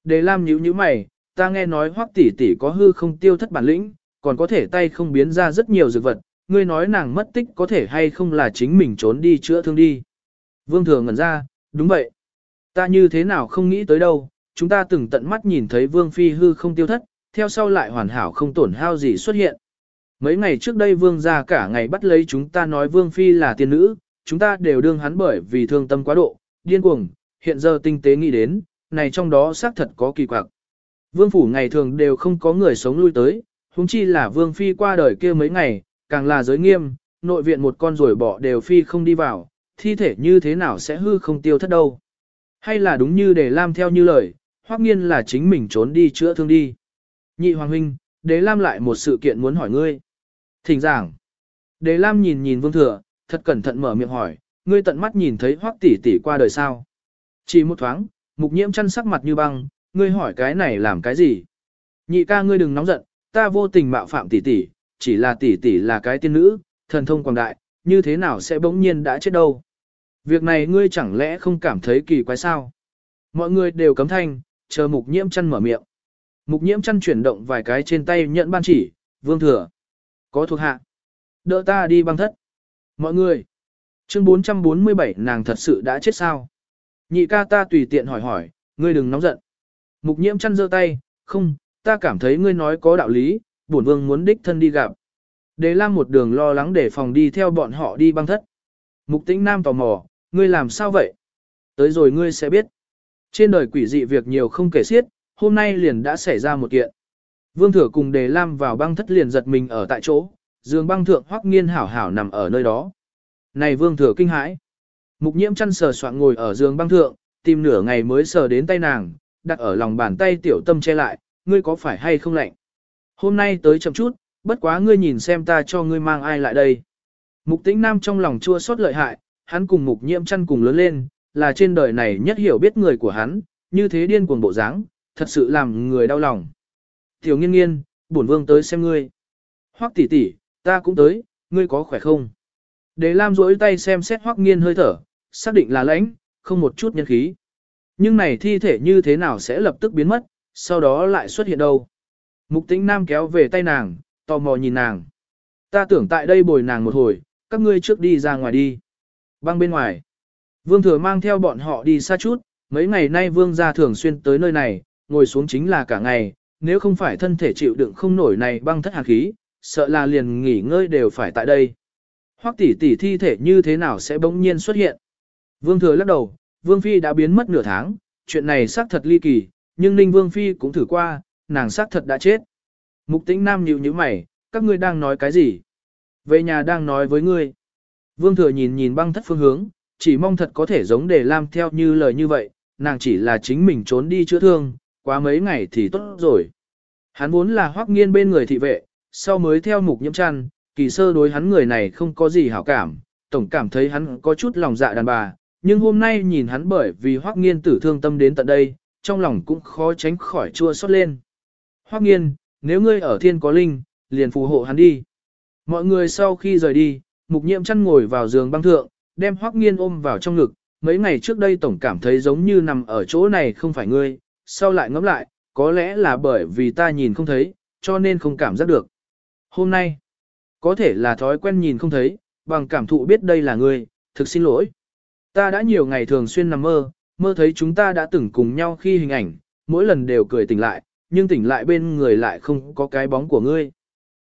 Đề Lam nhíu nhíu mày, ta nghe nói hoắc tỷ tỷ có hư không tiêu thất bản lĩnh, còn có thể tay không biến ra rất nhiều dược vật, ngươi nói nàng mất tích có thể hay không là chính mình trốn đi chữa thương đi. Vương Thừa ngẩn ra, đúng vậy. Ta như thế nào không nghĩ tới đâu, chúng ta từng tận mắt nhìn thấy Vương Phi hư không tiêu thất, theo sau lại hoàn hảo không tổn hao gì xuất hiện. Mấy ngày trước đây Vương ra cả ngày bắt lấy chúng ta nói Vương Phi là tiên nữ, chúng ta đều đương hắn bởi vì thương tâm quá độ, điên cuồng, hiện giờ tinh tế nghĩ đến, này trong đó xác thật có kỳ quặc. Vương phủ ngày thường đều không có người sống lui tới, huống chi là Vương Phi qua đời kia mấy ngày, càng là giới nghiêm, nội viện một con rồi bỏ đều phi không đi vào, thi thể như thế nào sẽ hư không tiêu thất đâu. Hay là đúng như để Lam theo như lời, hoắc nghiên là chính mình trốn đi chữa thương đi. Nhị Hoàng Huynh, Đế Lam lại một sự kiện muốn hỏi ngươi. Thỉnh giảng. Đế Lam nhìn nhìn Vương Thừa, thật cẩn thận mở miệng hỏi, ngươi tận mắt nhìn thấy hoắc tỷ tỷ qua đời sao. Chỉ một thoáng, mục nhiễm chăn sắc mặt như băng, ngươi hỏi cái này làm cái gì. Nhị ca ngươi đừng nóng giận, ta vô tình mạo phạm tỷ tỷ, chỉ là tỷ tỷ là cái tiên nữ, thần thông quảng đại, như thế nào sẽ bỗng nhiên đã chết đâu. Việc này ngươi chẳng lẽ không cảm thấy kỳ quái sao? Mọi người đều cấm thanh, chờ mục nhiễm chăn mở miệng. Mục nhiễm chăn chuyển động vài cái trên tay nhận ban chỉ, vương thừa. Có thuộc hạ. Đỡ ta đi băng thất. Mọi người. Chương 447 nàng thật sự đã chết sao? Nhị ca ta tùy tiện hỏi hỏi, ngươi đừng nóng giận. Mục nhiễm chăn giơ tay, không, ta cảm thấy ngươi nói có đạo lý, bổn vương muốn đích thân đi gặp. Đề Lam một đường lo lắng để phòng đi theo bọn họ đi băng thất. Mục tĩnh nam tò mò, ngươi làm sao vậy? Tới rồi ngươi sẽ biết. Trên đời quỷ dị việc nhiều không kể xiết, hôm nay liền đã xảy ra một kiện. Vương thừa cùng Đề Lam vào băng thất liền giật mình ở tại chỗ, giường băng thượng hoắc nghiên hảo hảo nằm ở nơi đó. Này vương thừa kinh hãi. Mục nhiễm chăn sờ soạn ngồi ở giường băng thượng, tìm nửa ngày mới sờ đến tay nàng, đặt ở lòng bàn tay tiểu tâm che lại, ngươi có phải hay không lạnh? Hôm nay tới chậm chút, bất quá ngươi nhìn xem ta cho ngươi mang ai lại đây. Mục tĩnh nam trong lòng chua xót lợi hại, hắn cùng mục nhiễm chăn cùng lớn lên, là trên đời này nhất hiểu biết người của hắn, như thế điên cuồng bộ dáng, thật sự làm người đau lòng. Tiểu nghiên nghiên, bổn vương tới xem ngươi. Hoắc tỷ tỷ, ta cũng tới, ngươi có khỏe không? Đề Lam duỗi tay xem xét Hoắc nghiên hơi thở, xác định là lãnh, không một chút nhân khí. Nhưng này thi thể như thế nào sẽ lập tức biến mất, sau đó lại xuất hiện đâu? Mục tĩnh nam kéo về tay nàng, tò mò nhìn nàng. Ta tưởng tại đây bồi nàng một hồi, các ngươi trước đi ra ngoài đi. Băng bên ngoài. Vương thừa mang theo bọn họ đi xa chút, mấy ngày nay vương gia thường xuyên tới nơi này, ngồi xuống chính là cả ngày, nếu không phải thân thể chịu đựng không nổi này băng thất hàn khí, sợ là liền nghỉ ngơi đều phải tại đây. Hoắc tỷ tỷ thi thể như thế nào sẽ bỗng nhiên xuất hiện? Vương thừa lắc đầu, Vương Phi đã biến mất nửa tháng, chuyện này xác thật ly kỳ, nhưng Ninh Vương Phi cũng thử qua, nàng xác thật đã chết. Mục tĩnh nam nhíu nhíu mày, các ngươi đang nói cái gì? Về nhà đang nói với ngươi. Vương thừa nhìn nhìn băng thất phương hướng, chỉ mong thật có thể giống để làm theo như lời như vậy, nàng chỉ là chính mình trốn đi chữa thương, quá mấy ngày thì tốt rồi. Hắn vốn là hoắc nghiên bên người thị vệ, sau mới theo mục nhiễm chăn, kỳ sơ đối hắn người này không có gì hảo cảm, tổng cảm thấy hắn có chút lòng dạ đàn bà, nhưng hôm nay nhìn hắn bởi vì hoắc nghiên tử thương tâm đến tận đây, trong lòng cũng khó tránh khỏi chua xót lên. Hoắc nghiên, nếu ngươi ở thiên có linh, liền phù hộ hắn đi. Mọi người sau khi rời đi, mục nhiễm chăn ngồi vào giường băng thượng, đem hoắc nghiên ôm vào trong ngực, mấy ngày trước đây tổng cảm thấy giống như nằm ở chỗ này không phải ngươi, sau lại ngẫm lại, có lẽ là bởi vì ta nhìn không thấy, cho nên không cảm giác được. Hôm nay, có thể là thói quen nhìn không thấy, bằng cảm thụ biết đây là ngươi, thực xin lỗi. Ta đã nhiều ngày thường xuyên nằm mơ, mơ thấy chúng ta đã từng cùng nhau khi hình ảnh, mỗi lần đều cười tỉnh lại, nhưng tỉnh lại bên người lại không có cái bóng của ngươi.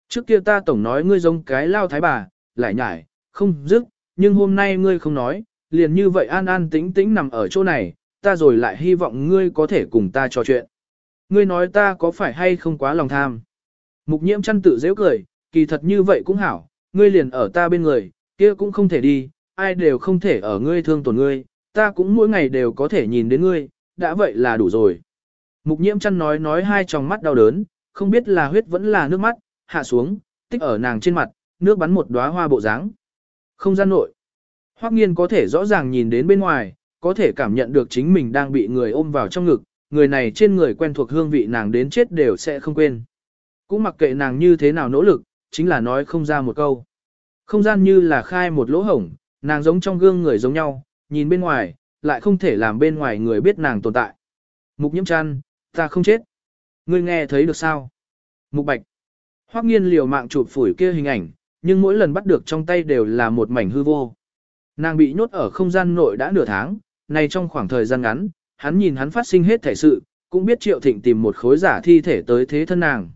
Trước kia ta tổng nói ngươi giống cái lao thái bà, lại nhải, không dứt, nhưng hôm nay ngươi không nói, liền như vậy an an tĩnh tĩnh nằm ở chỗ này, ta rồi lại hy vọng ngươi có thể cùng ta trò chuyện. Ngươi nói ta có phải hay không quá lòng tham. Mục nhiễm chăn tự dễ cười, kỳ thật như vậy cũng hảo, ngươi liền ở ta bên người, kia cũng không thể đi, ai đều không thể ở ngươi thương tổn ngươi, ta cũng mỗi ngày đều có thể nhìn đến ngươi, đã vậy là đủ rồi. Mục nhiễm chăn nói nói hai tròng mắt đau đớn, không biết là huyết vẫn là nước mắt, hạ xuống, tích ở nàng trên mặt, nước bắn một đóa hoa bộ dáng. Không gian nội. Hoắc nghiên có thể rõ ràng nhìn đến bên ngoài, có thể cảm nhận được chính mình đang bị người ôm vào trong ngực, người này trên người quen thuộc hương vị nàng đến chết đều sẽ không quên. Cũng mặc kệ nàng như thế nào nỗ lực, chính là nói không ra một câu. Không gian như là khai một lỗ hổng, nàng giống trong gương người giống nhau, nhìn bên ngoài, lại không thể làm bên ngoài người biết nàng tồn tại. Mục nhiễm chăn, ta không chết. Ngươi nghe thấy được sao? Mục bạch. Hoắc nghiên liều mạng chụp phủi kia hình ảnh, nhưng mỗi lần bắt được trong tay đều là một mảnh hư vô. Nàng bị nhốt ở không gian nội đã nửa tháng, nay trong khoảng thời gian ngắn, hắn nhìn hắn phát sinh hết thể sự, cũng biết Triệu Thịnh tìm một khối giả thi thể tới thế thân nàng.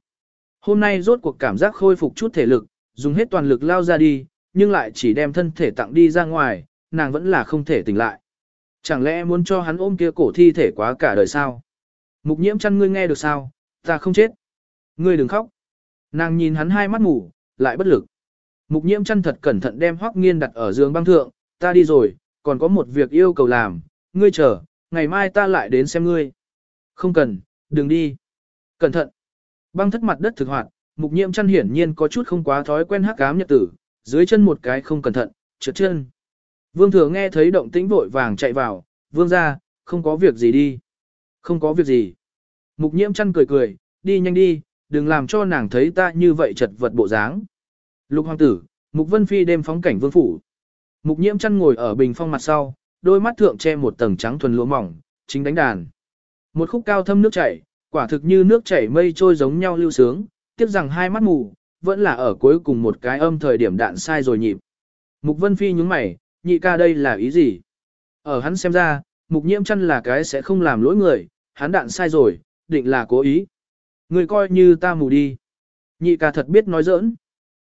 Hôm nay rốt cuộc cảm giác khôi phục chút thể lực, dùng hết toàn lực lao ra đi, nhưng lại chỉ đem thân thể tặng đi ra ngoài, nàng vẫn là không thể tỉnh lại. Chẳng lẽ muốn cho hắn ôm kia cổ thi thể quá cả đời sao? Mục nhiễm chăn ngươi nghe được sao? Ta không chết. Ngươi đừng khóc. Nàng nhìn hắn hai mắt ngủ, lại bất lực. Mục nhiễm chăn thật cẩn thận đem hoắc nghiên đặt ở giường băng thượng, ta đi rồi, còn có một việc yêu cầu làm, ngươi chờ, ngày mai ta lại đến xem ngươi. Không cần, đừng đi. Cẩn thận. Băng thất mặt đất thực hoạt, mục nhiễm chăn hiển nhiên có chút không quá thói quen hắc ám nhật tử, dưới chân một cái không cẩn thận, trượt chân. Vương thừa nghe thấy động tĩnh vội vàng chạy vào, vương ra, không có việc gì đi. Không có việc gì. Mục nhiễm chăn cười cười, đi nhanh đi, đừng làm cho nàng thấy ta như vậy chật vật bộ dáng. Lục hoàng tử, mục vân phi đêm phóng cảnh vương phủ. Mục nhiễm chăn ngồi ở bình phong mặt sau, đôi mắt thượng che một tầng trắng thuần lúa mỏng, chính đánh đàn. Một khúc cao thâm nước chảy, quả thực như nước chảy mây trôi giống nhau lưu sướng, tiếc rằng hai mắt mù, vẫn là ở cuối cùng một cái âm thời điểm đạn sai rồi nhịp. Mục Vân Phi nhúng mày, nhị ca đây là ý gì? Ở hắn xem ra, mục nhiễm chăn là cái sẽ không làm lỗi người, hắn đạn sai rồi, định là cố ý. Người coi như ta mù đi. Nhị ca thật biết nói giỡn.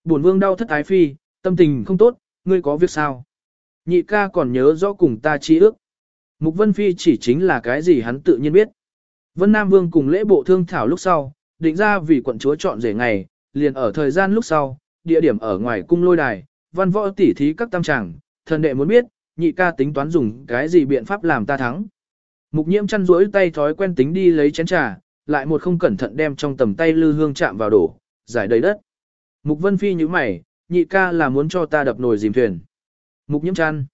Bổn vương đau thất ái phi, tâm tình không tốt, ngươi có việc sao? Nhị ca còn nhớ rõ cùng ta chi ước. Mục Vân Phi chỉ chính là cái gì hắn tự nhiên biết. Vân Nam Vương cùng lễ bộ thương thảo lúc sau, định ra vì quận chúa chọn rể ngày, liền ở thời gian lúc sau, địa điểm ở ngoài cung lôi đài, văn võ tỉ thí các tam tràng, thần đệ muốn biết, nhị ca tính toán dùng cái gì biện pháp làm ta thắng. Mục nhiễm chăn rỗi tay thói quen tính đi lấy chén trà, lại một không cẩn thận đem trong tầm tay lư hương chạm vào đổ, giải đầy đất. Mục Vân Phi như mày, nhị ca là muốn cho ta đập nồi dìm thuyền. Mục nhiễm chăn.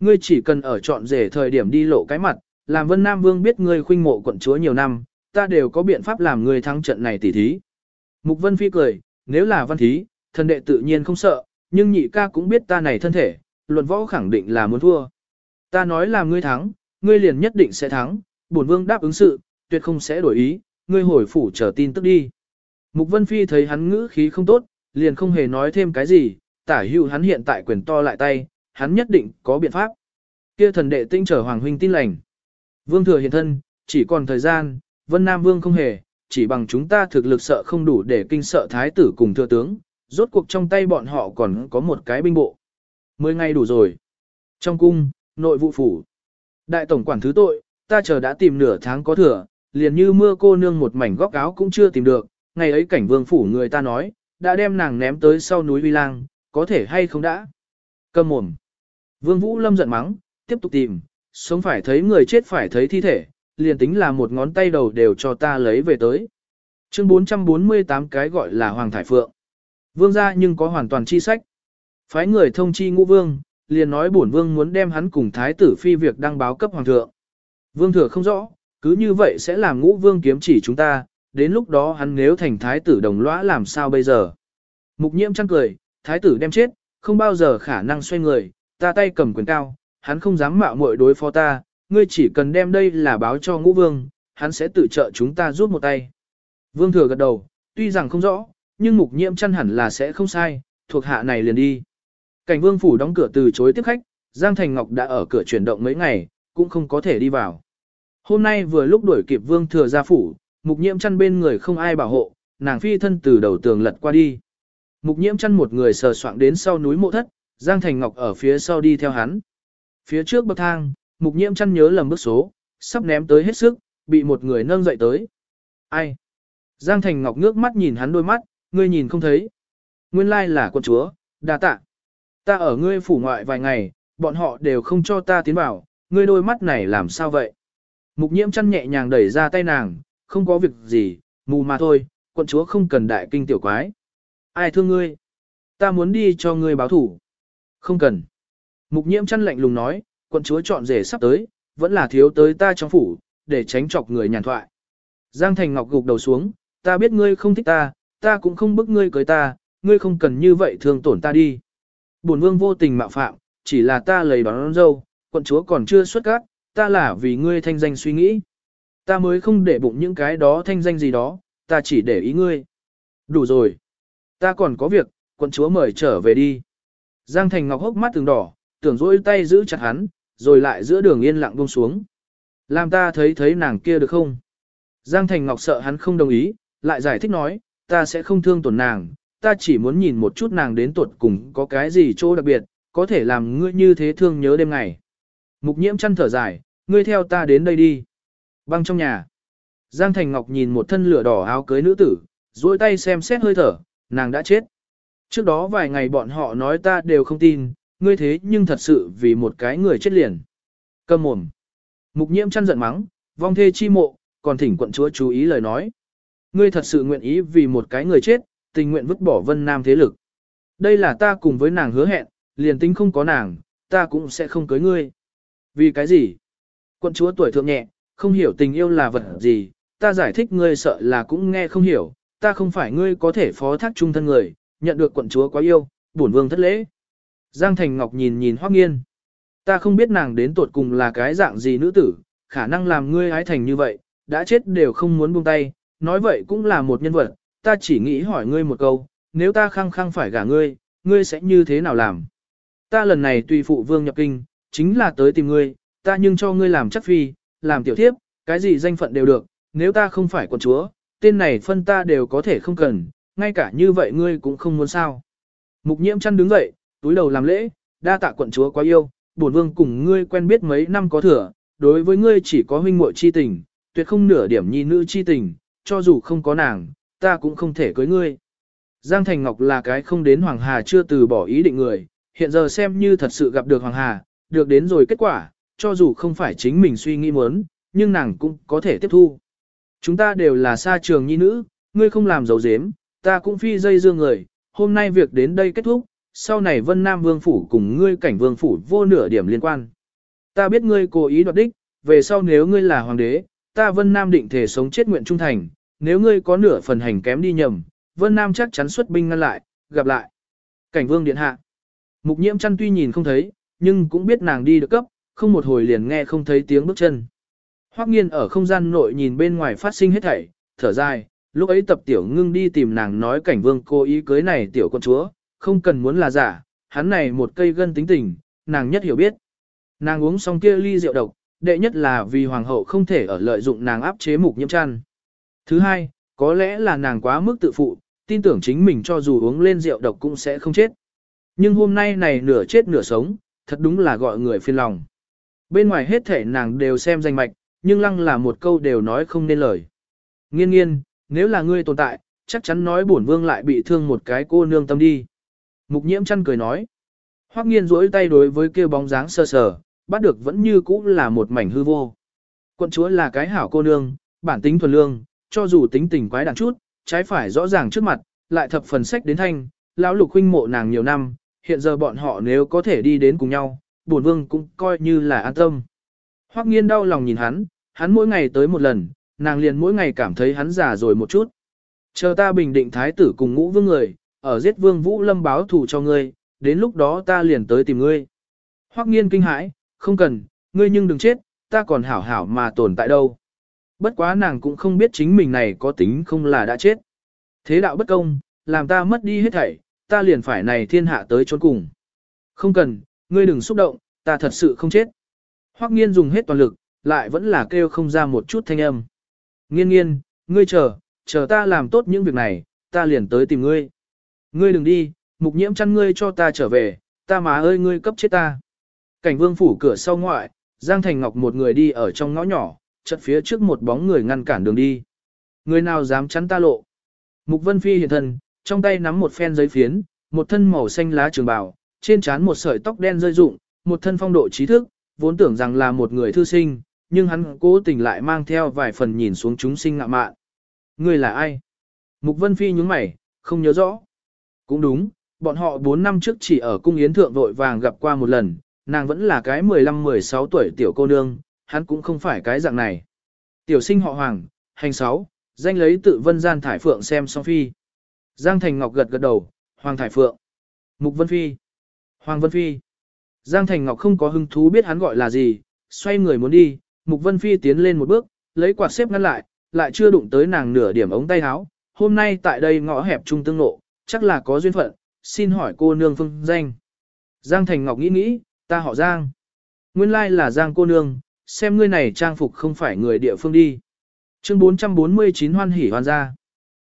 Ngươi chỉ cần ở chọn rể thời điểm đi lộ cái mặt, làm Vân Nam Vương biết ngươi khuynh mộ quận chúa nhiều năm, ta đều có biện pháp làm ngươi thắng trận này tỉ thí. Mục Vân Phi cười, nếu là văn thí, thần đệ tự nhiên không sợ, nhưng nhị ca cũng biết ta này thân thể, luận võ khẳng định là muốn thua. Ta nói là ngươi thắng, ngươi liền nhất định sẽ thắng, bổn vương đáp ứng sự, tuyệt không sẽ đổi ý, ngươi hồi phủ chờ tin tức đi. Mục Vân Phi thấy hắn ngữ khí không tốt, liền không hề nói thêm cái gì, tả hữu hắn hiện tại quyền to lại tay, hắn nhất định có biện pháp. Kia thần đệ tinh trở hoàng huynh tin lành. Vương thừa hiện thân, chỉ còn thời gian, Vân Nam Vương không hề, chỉ bằng chúng ta thực lực sợ không đủ để kinh sợ thái tử cùng thừa tướng, rốt cuộc trong tay bọn họ còn có một cái binh bộ. Mười ngày đủ rồi. Trong cung, nội vụ phủ. Đại tổng quản thứ tội, ta chờ đã tìm nửa tháng có thừa, liền như mưa cô nương một mảnh góc áo cũng chưa tìm được, ngày ấy cảnh vương phủ người ta nói, đã đem nàng ném tới sau núi Vi Lang, có thể hay không đã. Cầm mồm. Vương Vũ Lâm giận mắng, tiếp tục tìm, sống phải thấy người chết phải thấy thi thể, liền tính là một ngón tay đầu đều cho ta lấy về tới. Chương 448 cái gọi là Hoàng Thải Phượng. Vương gia nhưng có hoàn toàn chi sách. Phái người thông chi ngũ vương, liền nói bổn vương muốn đem hắn cùng thái tử phi việc đăng báo cấp hoàng thượng. Vương thừa không rõ, cứ như vậy sẽ làm ngũ vương kiếm chỉ chúng ta, đến lúc đó hắn nếu thành thái tử đồng lõa làm sao bây giờ. Mục nhiễm chăng cười, thái tử đem chết, không bao giờ khả năng xoay người, ta tay cầm quyền cao, hắn không dám mạo muội đối phó ta, ngươi chỉ cần đem đây là báo cho ngũ vương, hắn sẽ tự trợ chúng ta giúp một tay. Vương thừa gật đầu, tuy rằng không rõ, nhưng mục nhiễm chăn hẳn là sẽ không sai, thuộc hạ này liền đi. Cảnh vương phủ đóng cửa từ chối tiếp khách, Giang Thành Ngọc đã ở cửa chuyển động mấy ngày, cũng không có thể đi vào. Hôm nay vừa lúc đuổi kịp vương thừa ra phủ, mục nhiễm chăn bên người không ai bảo hộ, nàng phi thân từ đầu tường lật qua đi. Mục nhiễm chăn một người sờ soạng đến sau núi mộ thất, Giang Thành Ngọc ở phía sau đi theo hắn. Phía trước bậc thang, mục nhiễm chăn nhớ lầm bước số, sắp ném tới hết sức, bị một người nâng dậy tới. Ai? Giang Thành Ngọc ngước mắt nhìn hắn đôi mắt, ngươi nhìn không thấy. Nguyên lai là quân chúa, đa tạ. Ta ở ngươi phủ ngoại vài ngày, bọn họ đều không cho ta tiến vào, ngươi đôi mắt này làm sao vậy? Mục nhiễm chăn nhẹ nhàng đẩy ra tay nàng, không có việc gì, mù mà thôi, quận chúa không cần đại kinh tiểu quái. Ai thương ngươi? Ta muốn đi cho ngươi báo thủ. Không cần. Mục nhiễm chăn lạnh lùng nói, quận chúa chọn rể sắp tới, vẫn là thiếu tới ta trong phủ, để tránh chọc người nhàn thoại. Giang Thành Ngọc gục đầu xuống, ta biết ngươi không thích ta, ta cũng không bức ngươi cưới ta, ngươi không cần như vậy thương tổn ta đi. Bổn vương vô tình mạo phạm, chỉ là ta lấy đón dâu, quận chúa còn chưa xuất cát, ta là vì ngươi thanh danh suy nghĩ. Ta mới không để bụng những cái đó thanh danh gì đó, ta chỉ để ý ngươi. Đủ rồi. Ta còn có việc, quận chúa mời trở về đi. Giang Thành Ngọc hốc mắt từng đỏ, tưởng dỗi tay giữ chặt hắn, rồi lại giữa đường yên lặng buông xuống. Làm ta thấy thấy nàng kia được không? Giang Thành Ngọc sợ hắn không đồng ý, lại giải thích nói, ta sẽ không thương tổn nàng, ta chỉ muốn nhìn một chút nàng đến tuột cùng có cái gì chỗ đặc biệt, có thể làm ngươi như thế thương nhớ đêm ngày. Mục nhiễm chăn thở dài, ngươi theo ta đến đây đi. Băng trong nhà. Giang Thành Ngọc nhìn một thân lửa đỏ áo cưới nữ tử, duỗi tay xem xét hơi thở, nàng đã chết. Trước đó vài ngày bọn họ nói ta đều không tin, ngươi thế nhưng thật sự vì một cái người chết liền. Cầm mồm. Mục nhiễm chăn giận mắng, vong thê chi mộ, còn thỉnh quận chúa chú ý lời nói. Ngươi thật sự nguyện ý vì một cái người chết, tình nguyện vứt bỏ vân nam thế lực. Đây là ta cùng với nàng hứa hẹn, liền tính không có nàng, ta cũng sẽ không cưới ngươi. Vì cái gì? Quận chúa tuổi thượng nhẹ, không hiểu tình yêu là vật gì, ta giải thích ngươi sợ là cũng nghe không hiểu, ta không phải ngươi có thể phó thác trung thân người, nhận được quận chúa quá yêu, bổn vương thất lễ. Giang Thành Ngọc nhìn nhìn Hoắc Nghiên. Ta không biết nàng đến tột cùng là cái dạng gì nữ tử, khả năng làm ngươi hái thành như vậy, đã chết đều không muốn buông tay, nói vậy cũng là một nhân vật, ta chỉ nghĩ hỏi ngươi một câu, nếu ta khăng khăng phải gả ngươi, ngươi sẽ như thế nào làm? Ta lần này tùy phụ vương nhập kinh, chính là tới tìm ngươi, ta nhưng cho ngươi làm chắc phi, làm tiểu thiếp, cái gì danh phận đều được, nếu ta không phải quận chúa, tên này phân ta đều có thể không cần, ngay cả như vậy ngươi cũng không muốn sao. Mục nhiễm chăn đứng dậy, túi đầu làm lễ, đa tạ quận chúa quá yêu, bổn vương cùng ngươi quen biết mấy năm có thừa, đối với ngươi chỉ có huynh muội chi tình, tuyệt không nửa điểm nhi nữ chi tình, cho dù không có nàng, ta cũng không thể cưới ngươi. Giang Thành Ngọc là cái không đến Hoàng Hà chưa từ bỏ ý định người, hiện giờ xem như thật sự gặp được Hoàng Hà, được đến rồi kết quả, cho dù không phải chính mình suy nghĩ muốn, nhưng nàng cũng có thể tiếp thu. Chúng ta đều là xa trường nhi nữ, ngươi không làm dấu dếm, ta cũng phi dây dương người, hôm nay việc đến đây kết thúc, sau này Vân Nam Vương Phủ cùng ngươi cảnh Vương Phủ vô nửa điểm liên quan. Ta biết ngươi cố ý đoạt đích, về sau nếu ngươi là hoàng đế, ta Vân Nam định thể sống chết nguyện trung thành, nếu ngươi có nửa phần hành kém đi nhầm, Vân Nam chắc chắn xuất binh ngăn lại, gặp lại. Cảnh Vương Điện Hạ Mục nhiễm chăn tuy nhìn không thấy, nhưng cũng biết nàng đi được cấp, không một hồi liền nghe không thấy tiếng bước chân. Hoắc nghiên ở không gian nội nhìn bên ngoài phát sinh hết thảy, thở dài, lúc ấy tập tiểu ngưng đi tìm nàng nói cảnh vương cô ý cưới này tiểu con chúa, không cần muốn là giả, hắn này một cây gân tính tình, nàng nhất hiểu biết. Nàng uống xong kia ly rượu độc, đệ nhất là vì hoàng hậu không thể ở lợi dụng nàng áp chế mục nhiễm chăn. Thứ hai, có lẽ là nàng quá mức tự phụ, tin tưởng chính mình cho dù uống lên rượu độc cũng sẽ không chết. Nhưng hôm nay này nửa chết nửa sống, thật đúng là gọi người phiền lòng. Bên ngoài hết thể nàng đều xem danh mạch, nhưng lăng là một câu đều nói không nên lời. Nghiên nghiên, nếu là ngươi tồn tại, chắc chắn nói bổn vương lại bị thương một cái cô nương tâm đi. Mục nhiễm chăn cười nói. Hoắc nghiên duỗi tay đối với kia bóng dáng sơ sờ, bắt được vẫn như cũ là một mảnh hư vô. Quận chúa là cái hảo cô nương, bản tính thuần lương, cho dù tính tình quái đản chút, trái phải rõ ràng trước mặt, lại thập phần sách đến thanh, lão lục huynh mộ nàng nhiều năm, hiện giờ bọn họ nếu có thể đi đến cùng nhau, bổn vương cũng coi như là an tâm. Hoắc nghiên đau lòng nhìn hắn, hắn mỗi ngày tới một lần, nàng liền mỗi ngày cảm thấy hắn già rồi một chút. Chờ ta bình định thái tử cùng ngũ vương người, ở giết vương vũ lâm báo thù cho ngươi, đến lúc đó ta liền tới tìm ngươi. Hoắc nghiên kinh hãi, không cần, ngươi nhưng đừng chết, ta còn hảo hảo mà tồn tại đâu. Bất quá nàng cũng không biết chính mình này có tính không là đã chết. Thế đạo bất công, làm ta mất đi hết thảy, ta liền phải này thiên hạ tới chốn cùng. Không cần, ngươi đừng xúc động, ta thật sự không chết. Hoắc nghiên dùng hết toàn lực, lại vẫn là kêu không ra một chút thanh âm. Nghiên nghiên, ngươi chờ, chờ ta làm tốt những việc này, ta liền tới tìm ngươi. Ngươi đừng đi, mục nhiễm chăn ngươi cho ta trở về, ta má ơi ngươi cấp chết ta. Cảnh vương phủ cửa sau ngoại, Giang Thành Ngọc một người đi ở trong ngõ nhỏ, chợt phía trước một bóng người ngăn cản đường đi. Người nào dám chắn ta lộ. Mục Vân Phi hiện thân, trong tay nắm một phen giấy phiến, một thân màu xanh lá trường bào, trên trán một sợi tóc đen rơi rụng, một thân phong độ trí thức, vốn tưởng rằng là một người thư sinh, nhưng hắn cố tình lại mang theo vài phần nhìn xuống chúng sinh ngạ mạn. Ngươi là ai? Mục Vân Phi nhướng mày, không nhớ rõ. Cũng đúng, bọn họ 4 năm trước chỉ ở cung yến thượng vội vàng gặp qua một lần, nàng vẫn là cái 15-16 tuổi tiểu cô nương, hắn cũng không phải cái dạng này. Tiểu sinh họ Hoàng, hành sáu, danh lấy tự vân gian thải phượng xem song phi. Giang Thành Ngọc gật gật đầu, Hoàng thải phượng. Mục Vân Phi. Hoàng Vân Phi. Giang Thành Ngọc không có hứng thú biết hắn gọi là gì, xoay người muốn đi, Mục Vân Phi tiến lên một bước, lấy quạt xếp ngăn lại, lại chưa đụng tới nàng nửa điểm ống tay áo. Hôm nay tại đây ngõ hẹp trung tương lộ chắc là có duyên phận, xin hỏi cô nương phương danh. Giang Thành Ngọc nghĩ nghĩ, ta họ Giang. Nguyên lai là Giang cô nương, xem ngươi này trang phục không phải người địa phương đi. Chương 449 hoan hỉ hoan ra.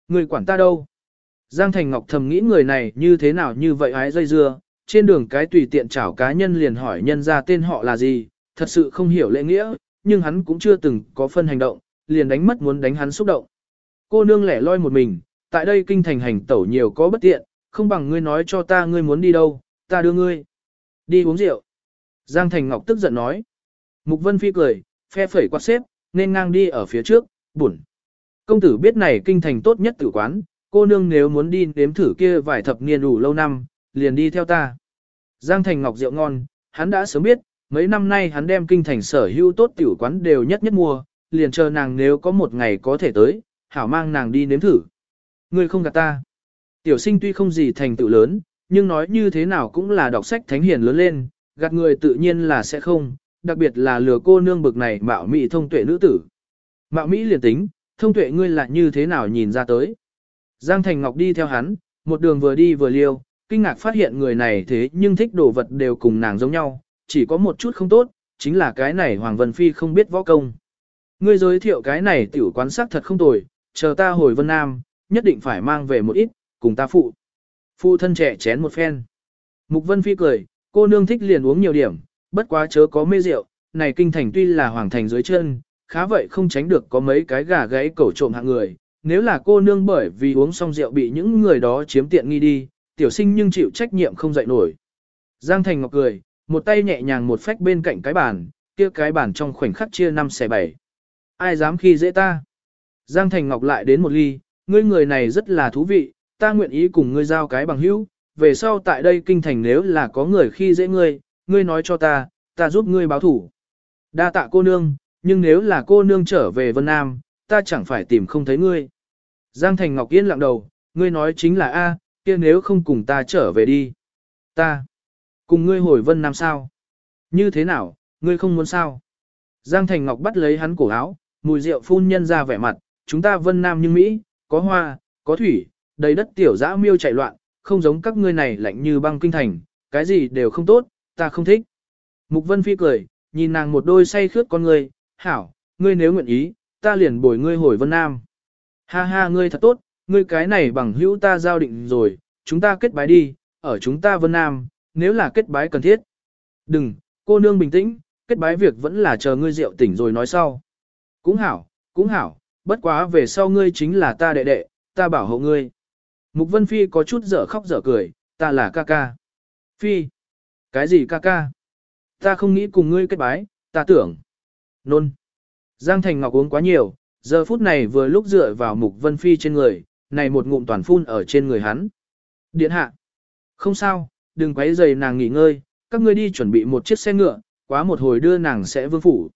Người quản ta đâu? Giang Thành Ngọc thầm nghĩ người này như thế nào như vậy ái dây dưa, trên đường cái tùy tiện chảo cá nhân liền hỏi nhân ra tên họ là gì, thật sự không hiểu lễ nghĩa, nhưng hắn cũng chưa từng có phân hành động, liền đánh mất muốn đánh hắn xúc động. Cô nương lẻ loi một mình, tại đây kinh thành hành tẩu nhiều có bất tiện, không bằng ngươi nói cho ta ngươi muốn đi đâu, ta đưa ngươi. Đi uống rượu. Giang Thành Ngọc tức giận nói. Mục Vân Phi cười, phe phẩy quạt xếp, nên ngang đi ở phía trước, buồn. Công tử biết này kinh thành tốt nhất tử quán, cô nương nếu muốn đi nếm thử kia vài thập niên đủ lâu năm, liền đi theo ta. Giang Thành Ngọc rượu ngon, hắn đã sớm biết, mấy năm nay hắn đem kinh thành sở hữu tốt tiểu quán đều nhất nhất mua, liền chờ nàng nếu có một ngày có thể tới, hảo mang nàng đi nếm thử. Ngươi không gạt ta. Tiểu sinh tuy không gì thành tựu lớn, nhưng nói như thế nào cũng là đọc sách thánh hiền lớn lên, gạt người tự nhiên là sẽ không, đặc biệt là lừa cô nương bực này mạo mỹ thông tuệ nữ tử. Mạo mỹ liền tính, thông tuệ ngươi là như thế nào nhìn ra tới. Giang Thành Ngọc đi theo hắn, một đường vừa đi vừa liêu, kinh ngạc phát hiện người này thế nhưng thích đồ vật đều cùng nàng giống nhau, chỉ có một chút không tốt, chính là cái này Hoàng Vân Phi không biết võ công. Ngươi giới thiệu cái này tiểu quán sắc thật không tồi, chờ ta hồi Vân Nam, nhất định phải mang về một ít, cùng ta phụ. Phụ thân trẻ chén một phen. Mục Vân Phi cười, cô nương thích liền uống nhiều điểm, bất quá chớ có mê rượu, này kinh thành tuy là hoàng thành dưới chân, khá vậy không tránh được có mấy cái gà gáy cẩu trộm hạng người. Nếu là cô nương bởi vì uống xong rượu bị những người đó chiếm tiện nghi đi, tiểu sinh nhưng chịu trách nhiệm không dậy nổi. Giang Thành Ngọc cười, một tay nhẹ nhàng một phách bên cạnh cái bàn, kia cái bàn trong khoảnh khắc chia năm xẻ bảy. Ai dám khi dễ ta? Giang Thành Ngọc lại đến một ly, ngươi người này rất là thú vị, ta nguyện ý cùng ngươi giao cái bằng hữu, về sau tại đây kinh thành nếu là có người khi dễ ngươi, ngươi nói cho ta, ta giúp ngươi báo thủ. Đa tạ cô nương, nhưng nếu là cô nương trở về Vân Nam, ta chẳng phải tìm không thấy ngươi. Giang Thành Ngọc Yên lặng đầu, ngươi nói chính là A, kia nếu không cùng ta trở về đi. Ta, cùng ngươi hồi Vân Nam sao? Như thế nào, ngươi không muốn sao? Giang Thành Ngọc bắt lấy hắn cổ áo, mùi rượu phun nhân ra vẻ mặt, chúng ta Vân Nam như Mỹ, có hoa, có thủy, đầy đất tiểu dã miêu chạy loạn, không giống các ngươi này lạnh như băng kinh thành, cái gì đều không tốt, ta không thích. Mục Vân Phi cười, nhìn nàng một đôi say khướt con ngươi, hảo, ngươi nếu nguyện ý, ta liền bồi ngươi hồi Vân Nam. Ha ha ngươi thật tốt, ngươi cái này bằng hữu ta giao định rồi, chúng ta kết bái đi, ở chúng ta Vân Nam, nếu là kết bái cần thiết. Đừng, cô nương bình tĩnh, kết bái việc vẫn là chờ ngươi rượu tỉnh rồi nói sau. Cũng hảo, cũng hảo, bất quá về sau ngươi chính là ta đệ đệ, ta bảo hộ ngươi. Mục Vân Phi có chút dở khóc dở cười, ta là ca ca. Phi, cái gì ca ca? Ta không nghĩ cùng ngươi kết bái, ta tưởng. Nôn. Giang Thành Ngọc uống quá nhiều, giờ phút này vừa lúc dựa vào Mục Vân Phi trên người, này một ngụm toàn phun ở trên người hắn. Điện hạ. Không sao, đừng quấy rầy nàng nghỉ ngơi, các ngươi đi chuẩn bị một chiếc xe ngựa, quá một hồi đưa nàng sẽ vương phủ.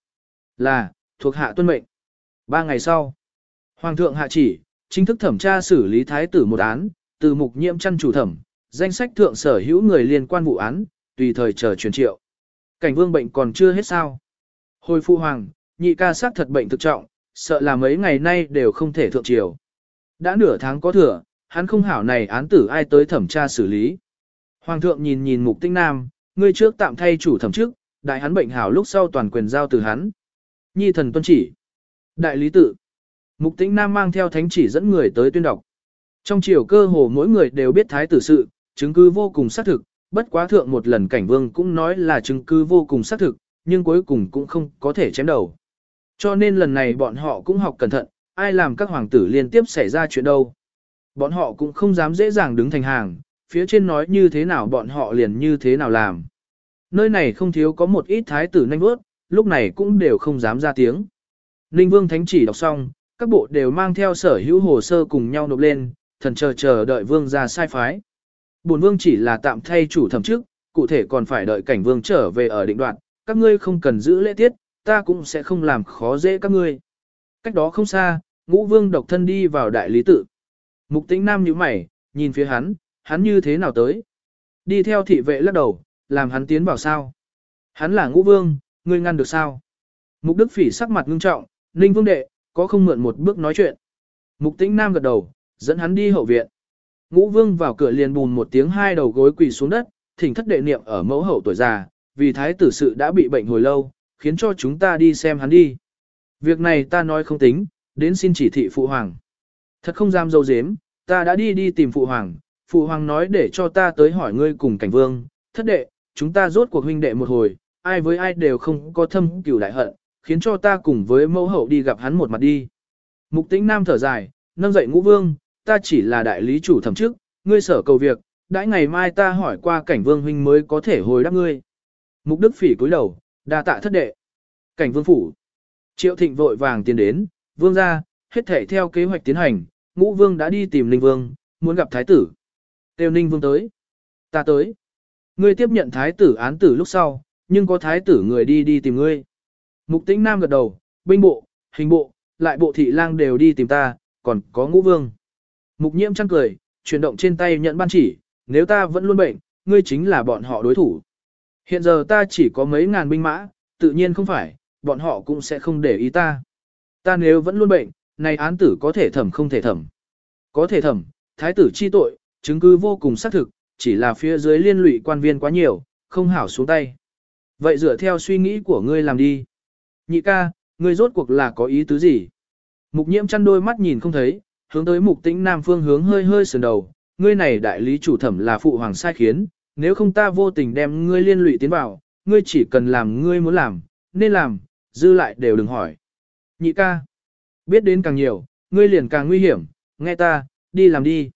Là, thuộc hạ tuân mệnh. Ba ngày sau, Hoàng thượng hạ chỉ, chính thức thẩm tra xử lý thái tử một án, từ mục nhiễm chăn chủ thẩm, danh sách thượng sở hữu người liên quan vụ án, tùy thời chờ truyền triệu. Cảnh vương bệnh còn chưa hết sao. Hồi phụ hoàng, nhị ca xác thật bệnh thực trọng, sợ là mấy ngày nay đều không thể thượng triều. Đã nửa tháng có thừa, hắn không hảo này án tử ai tới thẩm tra xử lý. Hoàng thượng nhìn nhìn mục tinh nam, ngươi trước tạm thay chủ thẩm chức, đại hắn bệnh hảo lúc sau toàn quyền giao từ hắn. Nhi thần tuân chỉ. Đại lý tự. Mục tĩnh nam mang theo thánh chỉ dẫn người tới tuyên đọc. Trong triều cơ hồ mỗi người đều biết thái tử sự, chứng cứ vô cùng xác thực, bất quá thượng một lần cảnh vương cũng nói là chứng cứ vô cùng xác thực, nhưng cuối cùng cũng không có thể chém đầu. Cho nên lần này bọn họ cũng học cẩn thận, ai làm các hoàng tử liên tiếp xảy ra chuyện đâu. Bọn họ cũng không dám dễ dàng đứng thành hàng, phía trên nói như thế nào bọn họ liền như thế nào làm. Nơi này không thiếu có một ít thái tử nhanh bước, lúc này cũng đều không dám ra tiếng. Ninh Vương Thánh chỉ đọc xong, các bộ đều mang theo sở hữu hồ sơ cùng nhau nộp lên, thần chờ chờ đợi Vương ra sai phái. Bổn Vương chỉ là tạm thay chủ thẩm chức, cụ thể còn phải đợi cảnh Vương trở về ở định đoạn, các ngươi không cần giữ lễ tiết, ta cũng sẽ không làm khó dễ các ngươi. Cách đó không xa, ngũ Vương độc thân đi vào đại lý tự. Mục tĩnh nam nhíu mày, nhìn phía hắn, hắn như thế nào tới. Đi theo thị vệ lắc đầu, làm hắn tiến vào sao. Hắn là ngũ vương, ngươi ngăn được sao. Mục đức phỉ sắc mặt ngưng trọng, ninh vương đệ, có không mượn một bước nói chuyện. Mục tĩnh nam gật đầu, dẫn hắn đi hậu viện. Ngũ vương vào cửa liền bùn một tiếng hai đầu gối quỳ xuống đất, thỉnh thất đệ niệm ở mẫu hậu tuổi già, vì thái tử sự đã bị bệnh hồi lâu, khiến cho chúng ta đi xem hắn đi. Việc này ta nói không tính, đến xin chỉ thị phụ hoàng. Thật không dám dâu dếm, ta đã đi đi tìm phụ hoàng, phụ hoàng nói để cho ta tới hỏi ngươi cùng cảnh vương, thất đệ, chúng ta rốt cuộc huynh đệ một hồi, ai với ai đều không có thâm cửu đại hận, khiến cho ta cùng với mẫu hậu đi gặp hắn một mặt đi. Mục tĩnh nam thở dài, nâng dậy ngũ vương, ta chỉ là đại lý chủ thẩm chức, ngươi sở cầu việc, đãi ngày mai ta hỏi qua cảnh vương huynh mới có thể hồi đáp ngươi. Mục đức phỉ cúi đầu, đa tạ thất đệ. Cảnh vương phủ. Triệu thịnh vội vàng tiến đến, vương ra, hết thể theo kế hoạch tiến hành, ngũ vương đã đi tìm ninh vương, muốn gặp thái tử. Tiêu ninh vương tới. Ta tới. Ngươi tiếp nhận thái tử án tử lúc sau, nhưng có thái tử người đi đi tìm ngươi. Mục tĩnh nam gật đầu, binh bộ, hình bộ, lại bộ thị lang đều đi tìm ta, còn có ngũ vương. Mục nhiễm chăn cười, chuyển động trên tay nhận ban chỉ, nếu ta vẫn luôn bệnh, ngươi chính là bọn họ đối thủ. Hiện giờ ta chỉ có mấy ngàn binh mã, tự nhiên không phải, bọn họ cũng sẽ không để ý ta. Ta nếu vẫn luôn bệnh, này án tử có thể thẩm không thể thẩm. Có thể thẩm, thái tử chi tội, chứng cứ vô cùng xác thực, chỉ là phía dưới liên lụy quan viên quá nhiều, không hảo xuống tay. Vậy dựa theo suy nghĩ của ngươi làm đi. Nhị ca, ngươi rốt cuộc là có ý tứ gì? Mục nhiễm chăn đôi mắt nhìn không thấy, hướng tới mục tĩnh nam phương hướng hơi hơi sườn đầu. Ngươi này đại lý chủ thẩm là phụ hoàng sai khiến, nếu không ta vô tình đem ngươi liên lụy tiến vào, ngươi chỉ cần làm ngươi muốn làm, nên làm, dư lại đều đừng hỏi. Nhị ca, biết đến càng nhiều, ngươi liền càng nguy hiểm, nghe ta, đi làm đi.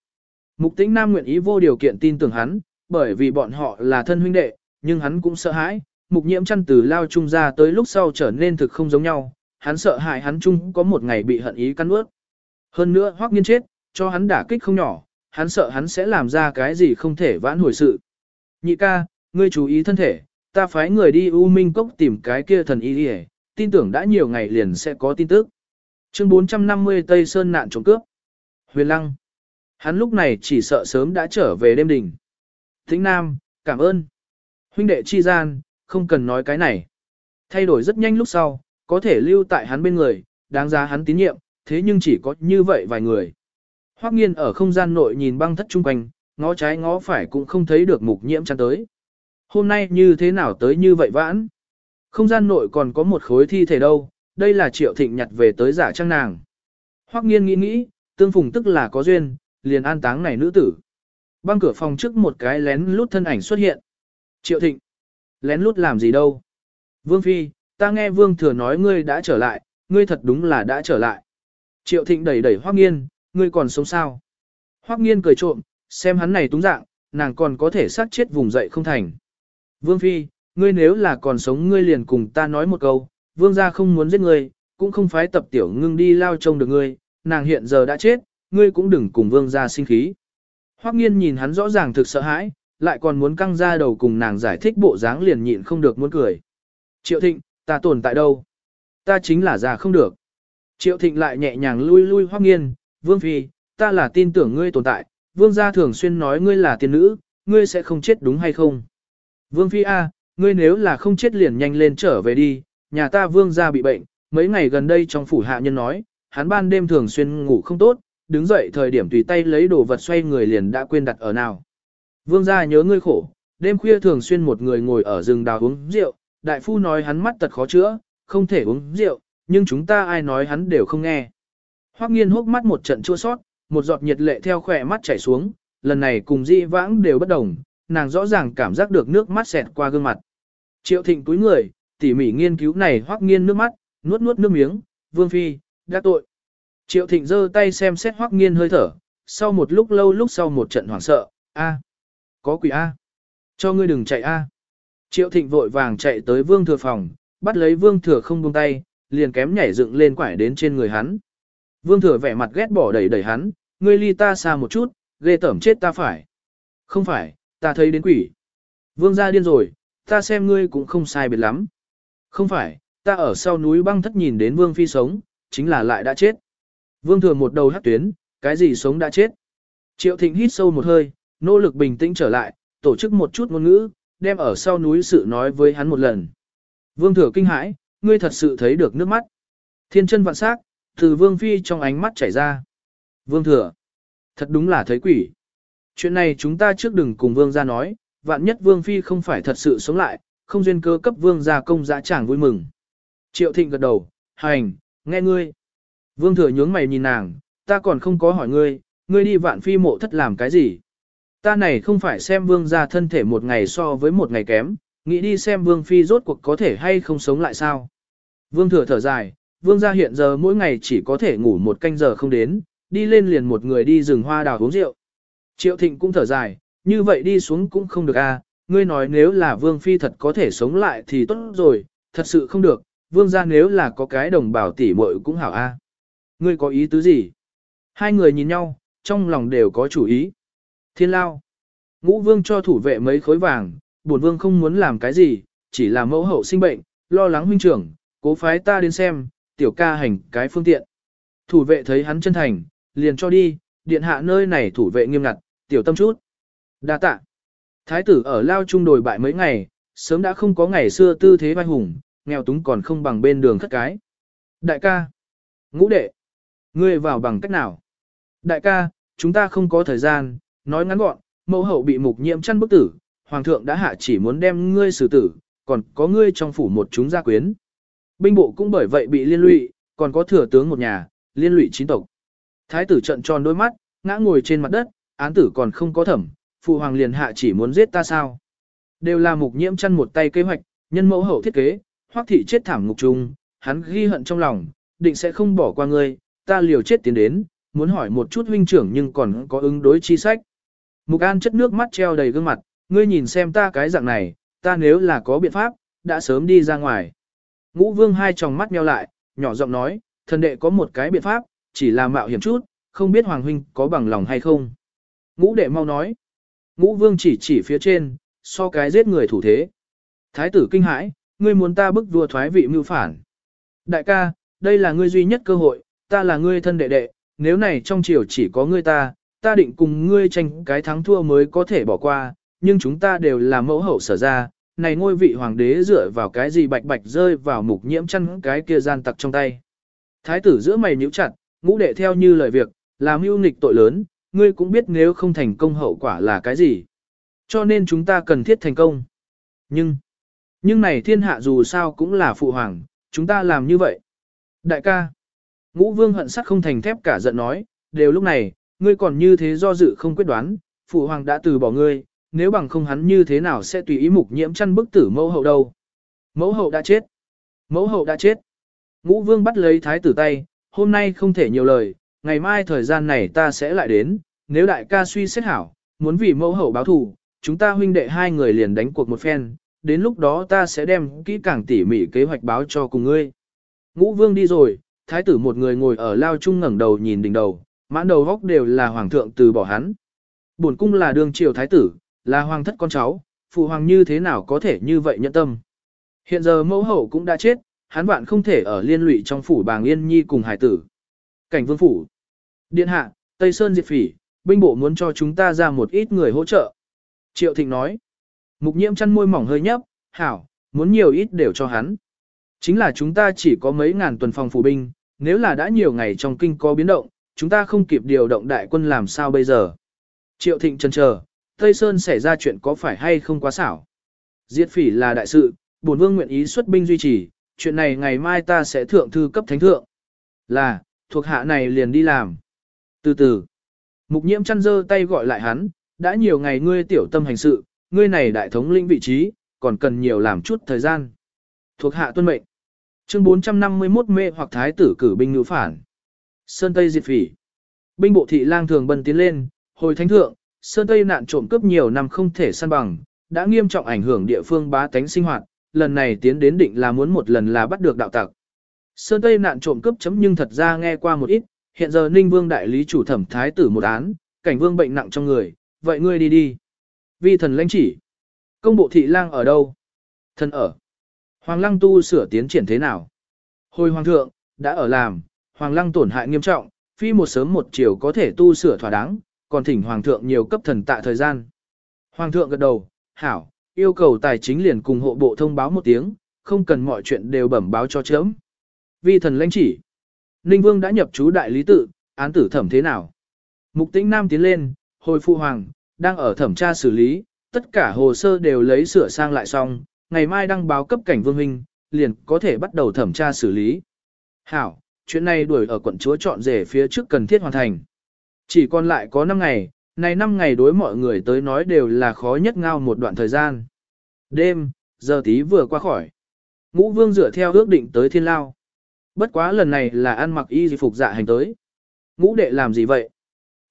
Mục tĩnh nam nguyện ý vô điều kiện tin tưởng hắn, bởi vì bọn họ là thân huynh đệ, nhưng hắn cũng sợ hãi, mục nhiễm chăn từ lao chung ra tới lúc sau trở nên thực không giống nhau, hắn sợ hại hắn chung có một ngày bị hận ý cắn ướt. Hơn nữa hoắc nghiên chết, cho hắn đả kích không nhỏ, hắn sợ hắn sẽ làm ra cái gì không thể vãn hồi sự. Nhị ca, ngươi chú ý thân thể, ta phái người đi U Minh Cốc tìm cái kia thần y đi tin tưởng đã nhiều ngày liền sẽ có tin tức. Chương 450 Tây Sơn nạn trộm cướp. Huyền Lăng. Hắn lúc này chỉ sợ sớm đã trở về đêm đỉnh. Thính Nam, cảm ơn. Huynh đệ chi gian, không cần nói cái này. Thay đổi rất nhanh lúc sau, có thể lưu tại hắn bên người, đáng giá hắn tín nhiệm, thế nhưng chỉ có như vậy vài người. Hoắc nghiên ở không gian nội nhìn băng thất chung quanh, ngó trái ngó phải cũng không thấy được mục nhiễm chăn tới. Hôm nay như thế nào tới như vậy vãn? Không gian nội còn có một khối thi thể đâu, đây là triệu thịnh nhặt về tới giả trang nàng. Hoắc nghiên nghĩ nghĩ, tương phùng tức là có duyên, liền an táng này nữ tử. Băng cửa phòng trước một cái lén lút thân ảnh xuất hiện. Triệu Thịnh. Lén lút làm gì đâu? Vương Phi, ta nghe Vương Thừa nói ngươi đã trở lại, ngươi thật đúng là đã trở lại. Triệu Thịnh đẩy đẩy Hoắc Nghiên, ngươi còn sống sao? Hoắc Nghiên cười trộm, xem hắn này túng dạng, nàng còn có thể sát chết vùng dậy không thành. Vương Phi, ngươi nếu là còn sống ngươi liền cùng ta nói một câu, Vương gia không muốn giết ngươi, cũng không phải tập tiểu ngưng đi lao trông được ngươi, nàng hiện giờ đã chết, ngươi cũng đừng cùng Vương gia sinh khí. Hoắc Nghiên nhìn hắn rõ ràng thực sợ hãi, lại còn muốn căng ra đầu cùng nàng giải thích bộ dáng liền nhịn không được muốn cười. Triệu Thịnh, ta tồn tại đâu? Ta chính là già không được. Triệu Thịnh lại nhẹ nhàng lui lui Hoắc Nghiên, Vương Phi, ta là tin tưởng ngươi tồn tại, Vương gia thường xuyên nói ngươi là tiên nữ, ngươi sẽ không chết đúng hay không? Vương Phi A, ngươi nếu là không chết liền nhanh lên trở về đi, nhà ta Vương gia bị bệnh, mấy ngày gần đây trong phủ hạ nhân nói, hắn ban đêm thường xuyên ngủ không tốt, đứng dậy thời điểm tùy tay lấy đồ vật xoay người liền đã quên đặt ở nào. Vương gia nhớ ngươi khổ, đêm khuya thường xuyên một người ngồi ở rừng đào uống rượu, đại phu nói hắn mắt tật khó chữa, không thể uống rượu, nhưng chúng ta ai nói hắn đều không nghe. Hoắc nghiên hốc mắt một trận chua sót, một giọt nhiệt lệ theo khỏe mắt chảy xuống, lần này cùng di vãng đều bất đồng, nàng rõ ràng cảm giác được nước mắt xẹt qua gương mặt. Triệu thịnh túi người, tỉ mỉ nghiên cứu này Hoắc nghiên nước mắt, nuốt nuốt nước miếng, vương phi, đã tội. Triệu thịnh giơ tay xem xét Hoắc nghiên hơi thở, sau một lúc lâu lúc sau một trận hoảng sợ, a, có quỷ a, cho ngươi đừng chạy a. Triệu thịnh vội vàng chạy tới vương thừa phòng, bắt lấy vương thừa không buông tay, liền kém nhảy dựng lên quải đến trên người hắn. Vương thừa vẻ mặt ghét bỏ đẩy đẩy hắn, ngươi ly ta xa một chút, ghê tẩm chết ta phải. Không phải, ta thấy đến quỷ. Vương ra điên rồi, ta xem ngươi cũng không sai biệt lắm. Không phải, ta ở sau núi băng thất nhìn đến vương phi sống, chính là lại đã chết. Vương thừa một đầu hắt tuyến, cái gì sống đã chết. Triệu thịnh hít sâu một hơi, nỗ lực bình tĩnh trở lại, tổ chức một chút ngôn ngữ, đem ở sau núi sự nói với hắn một lần. Vương thừa kinh hãi, ngươi thật sự thấy được nước mắt. Thiên chân vạn sắc, từ vương phi trong ánh mắt chảy ra. Vương thừa, thật đúng là thấy quỷ. Chuyện này chúng ta trước đừng cùng vương gia nói, vạn nhất vương phi không phải thật sự sống lại, không duyên cơ cấp vương gia công dã chàng vui mừng. Triệu thịnh gật đầu, hành, nghe ngươi. Vương thừa nhướng mày nhìn nàng, ta còn không có hỏi ngươi, ngươi đi vạn phi mộ thất làm cái gì? Ta này không phải xem vương gia thân thể một ngày so với một ngày kém, nghĩ đi xem vương phi rốt cuộc có thể hay không sống lại sao? Vương thừa thở dài, vương gia hiện giờ mỗi ngày chỉ có thể ngủ một canh giờ không đến, đi lên liền một người đi rừng hoa đào uống rượu. Triệu thịnh cũng thở dài, như vậy đi xuống cũng không được a. À, ngươi nói nếu là vương phi thật có thể sống lại thì tốt rồi, thật sự không được, vương gia nếu là có cái đồng bào tỷ muội cũng hảo a. Ngươi có ý tứ gì? Hai người nhìn nhau, trong lòng đều có chủ ý. Thiên lao. Ngũ vương cho thủ vệ mấy khối vàng, bổn vương không muốn làm cái gì, chỉ là mẫu hậu sinh bệnh, lo lắng huynh trưởng, cố phái ta đến xem, tiểu ca hành cái phương tiện. Thủ vệ thấy hắn chân thành, liền cho đi, điện hạ nơi này thủ vệ nghiêm ngặt, tiểu tâm chút. Đa tạ. Thái tử ở lao trung đồi bại mấy ngày, sớm đã không có ngày xưa tư thế vai hùng, nghèo túng còn không bằng bên đường khất cái. Đại ca. Ngũ đệ. Ngươi vào bằng cách nào? Đại ca, chúng ta không có thời gian, nói ngắn gọn, mẫu hậu bị mục nhiễm chăn bức tử, hoàng thượng đã hạ chỉ muốn đem ngươi xử tử, còn có ngươi trong phủ một chúng gia quyến. Binh bộ cũng bởi vậy bị liên lụy, còn có thừa tướng một nhà, liên lụy chín tộc. Thái tử trợn tròn đôi mắt, ngã ngồi trên mặt đất, án tử còn không có thẩm, phụ hoàng liền hạ chỉ muốn giết ta sao. Đều là mục nhiễm chăn một tay kế hoạch, nhân mẫu hậu thiết kế, hoắc thị chết thảm ngục trùng, hắn ghi hận trong lòng, định sẽ không bỏ qua ngươi, ta liều chết tiến đến, muốn hỏi một chút huynh trưởng nhưng còn có ứng đối chi sách. Mục An chất nước mắt treo đầy gương mặt, ngươi nhìn xem ta cái dạng này, ta nếu là có biện pháp, đã sớm đi ra ngoài. Ngũ vương hai tròng mắt nheo lại, nhỏ giọng nói, thần đệ có một cái biện pháp, chỉ là mạo hiểm chút, không biết Hoàng huynh có bằng lòng hay không. Ngũ đệ mau nói. Ngũ vương chỉ chỉ phía trên, so cái giết người thủ thế. Thái tử kinh hãi, ngươi muốn ta bức vua thoái vị mưu phản. Đại ca, đây là ngươi duy nhất cơ hội, ta là ngươi thân đệ đệ, nếu này trong triều chỉ có ngươi ta, ta định cùng ngươi tranh cái thắng thua mới có thể bỏ qua, nhưng chúng ta đều là mẫu hậu sở ra, này ngôi vị hoàng đế dựa vào cái gì bạch bạch rơi vào mục nhiễm chăn cái kia gian tặc trong tay. Thái tử giữa mày nhíu chặt, ngũ đệ theo như lời việc, làm mưu nghịch tội lớn, ngươi cũng biết nếu không thành công hậu quả là cái gì. Cho nên chúng ta cần thiết thành công. Nhưng, nhưng này thiên hạ dù sao cũng là phụ hoàng, chúng ta làm như vậy. Đại ca, ngũ vương hận sắt không thành thép cả giận nói, đều lúc này, ngươi còn như thế do dự không quyết đoán, phụ hoàng đã từ bỏ ngươi, nếu bằng không hắn như thế nào sẽ tùy ý mục nhiễm chăn bức tử mẫu hậu đâu. Mẫu hậu đã chết. Mẫu hậu đã chết. Ngũ vương bắt lấy thái tử tay, hôm nay không thể nhiều lời, ngày mai thời gian này ta sẽ lại đến, nếu đại ca suy xét hảo, muốn vì mẫu hậu báo thù, chúng ta huynh đệ hai người liền đánh cuộc một phen, đến lúc đó ta sẽ đem kỹ càng tỉ mỉ kế hoạch báo cho cùng ngươi. Ngũ vương đi rồi, thái tử một người ngồi ở lao trung ngẩng đầu nhìn đỉnh đầu, mãn đầu góc đều là hoàng thượng từ bỏ hắn. Bổn cung là đường triều thái tử, là hoàng thất con cháu, phụ hoàng như thế nào có thể như vậy nhận tâm. Hiện giờ mẫu hậu cũng đã chết, hắn vạn không thể ở liên lụy trong phủ bàng yên nhi cùng hải tử. Cảnh vương phủ. Điện hạ, Tây Sơn diệt phỉ, binh bộ muốn cho chúng ta ra một ít người hỗ trợ. Triệu Thịnh nói. Mục nhiễm chăn môi mỏng hơi nhấp, hảo, muốn nhiều ít đều cho hắn. Chính là chúng ta chỉ có mấy ngàn tuần phòng phủ binh, nếu là đã nhiều ngày trong kinh có biến động, chúng ta không kịp điều động đại quân làm sao bây giờ. Triệu Thịnh chần chờ, Tây Sơn xảy ra chuyện có phải hay không quá xảo. Diệt phỉ là đại sự, bổn vương nguyện ý xuất binh duy trì, chuyện này ngày mai ta sẽ thượng thư cấp thánh thượng. Là, thuộc hạ này liền đi làm. Từ từ, mục nhiễm chăn dơ tay gọi lại hắn, đã nhiều ngày ngươi tiểu tâm hành sự, ngươi này đại thống lĩnh vị trí, còn cần nhiều làm chút thời gian. Thuộc hạ tuân mệnh. Chương 451 mê hoặc thái tử cử binh ngữ phản. Sơn Tây diệt phỉ. Binh bộ thị lang thường bần tiến lên, hồi thánh thượng, Sơn Tây nạn trộm cướp nhiều năm không thể săn bằng, đã nghiêm trọng ảnh hưởng địa phương bá tánh sinh hoạt, lần này tiến đến định là muốn một lần là bắt được đạo tặc. Sơn Tây nạn trộm cướp chấm nhưng thật ra nghe qua một ít, hiện giờ Ninh Vương đại lý chủ thẩm thái tử một án, cảnh vương bệnh nặng trong người, vậy ngươi đi đi. Vi thần lãnh chỉ. Công bộ thị lang ở đâu? Thần ở. Hoàng lăng tu sửa tiến triển thế nào? Hồi hoàng thượng, đã ở làm, hoàng lăng tổn hại nghiêm trọng, phi một sớm một chiều có thể tu sửa thỏa đáng, còn thỉnh hoàng thượng nhiều cấp thần tạ thời gian. Hoàng thượng gật đầu, hảo, yêu cầu tài chính liền cùng hộ bộ thông báo một tiếng, không cần mọi chuyện đều bẩm báo cho chớm. Vi thần lãnh chỉ. Ninh Vương đã nhập chú đại lý tự, án tử thẩm thế nào? Mục tĩnh Nam tiến lên, hồi phụ hoàng, đang ở thẩm tra xử lý, tất cả hồ sơ đều lấy sửa sang lại xong, ngày mai đăng báo cấp cảnh vương huynh, liền có thể bắt đầu thẩm tra xử lý. Hảo, chuyện này đuổi ở quận chúa chọn rể phía trước cần thiết hoàn thành. Chỉ còn lại có 5 ngày, này 5 ngày đối mọi người tới nói đều là khó nhất ngao một đoạn thời gian. Đêm, giờ tí vừa qua khỏi. Ngũ vương dựa theo ước định tới thiên lao. Bất quá lần này là ăn mặc y phục dạ hành tới. Ngũ đệ làm gì vậy?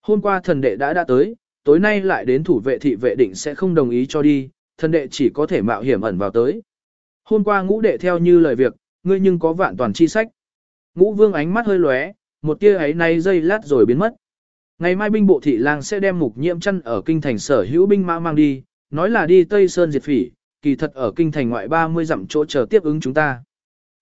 Hôm qua thần đệ đã đã tới, tối nay lại đến thủ vệ thị vệ định sẽ không đồng ý cho đi, thần đệ chỉ có thể mạo hiểm ẩn vào tới. Hôm qua ngũ đệ theo như lời việc, ngươi nhưng có vạn toàn chi sách. Ngũ vương ánh mắt hơi lóe, một tia ấy nay dây lát rồi biến mất. Ngày mai binh bộ thị lang sẽ đem mục nhiễm chân ở kinh thành sở hữu binh mã mang đi, nói là đi Tây Sơn diệt phỉ, kỳ thật ở kinh thành ngoại 30 dặm chỗ chờ tiếp ứng chúng ta.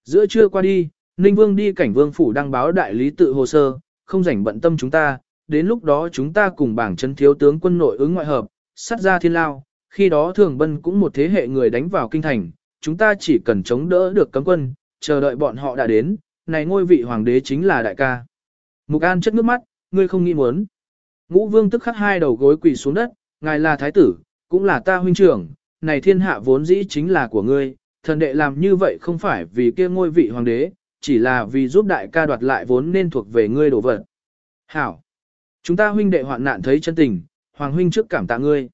Giữa trưa qua đi, Ninh Vương đi cảnh vương phủ đăng báo đại lý tự hồ sơ, không rảnh bận tâm chúng ta, đến lúc đó chúng ta cùng bảng chân thiếu tướng quân nội ứng ngoại hợp, sát ra thiên lao, khi đó thường bân cũng một thế hệ người đánh vào kinh thành, chúng ta chỉ cần chống đỡ được cấm quân, chờ đợi bọn họ đã đến, này ngôi vị hoàng đế chính là đại ca. Mục An chất nước mắt, ngươi không nghĩ muốn. Ngũ vương tức khắc hai đầu gối quỳ xuống đất, ngài là thái tử, cũng là ta huynh trưởng, này thiên hạ vốn dĩ chính là của ngươi, thần đệ làm như vậy không phải vì kia ngôi vị hoàng đế, chỉ là vì giúp đại ca đoạt lại vốn nên thuộc về ngươi đổ vật. Hảo! Chúng ta huynh đệ hoạn nạn thấy chân tình, hoàng huynh trước cảm tạ ngươi.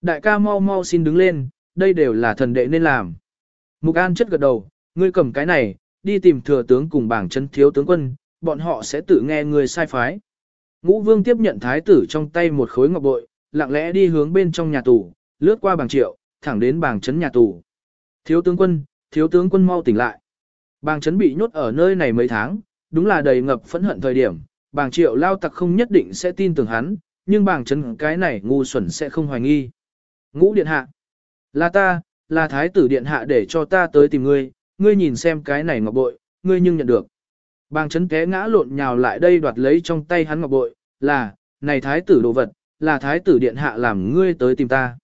Đại ca mau mau xin đứng lên, đây đều là thần đệ nên làm. Mục An chất gật đầu, ngươi cầm cái này, đi tìm thừa tướng cùng bảng chân thiếu tướng quân, bọn họ sẽ tự nghe người sai phái. Ngũ vương tiếp nhận thái tử trong tay một khối ngọc bội, lặng lẽ đi hướng bên trong nhà tù, lướt qua bảng triệu, thẳng đến bảng chấn nhà tù. Thiếu tướng quân, thiếu tướng quân mau tỉnh lại. Bàng chấn bị nhốt ở nơi này mấy tháng, đúng là đầy ngập phẫn hận thời điểm, bàng triệu lao tặc không nhất định sẽ tin tưởng hắn, nhưng bàng chấn cái này ngu xuẩn sẽ không hoài nghi. Ngũ điện hạ, là ta, là thái tử điện hạ để cho ta tới tìm ngươi, ngươi nhìn xem cái này ngọc bội, ngươi nhưng nhận được. Bàng chấn té ngã lộn nhào lại đây đoạt lấy trong tay hắn ngọc bội, là, này thái tử đồ vật, là thái tử điện hạ làm ngươi tới tìm ta.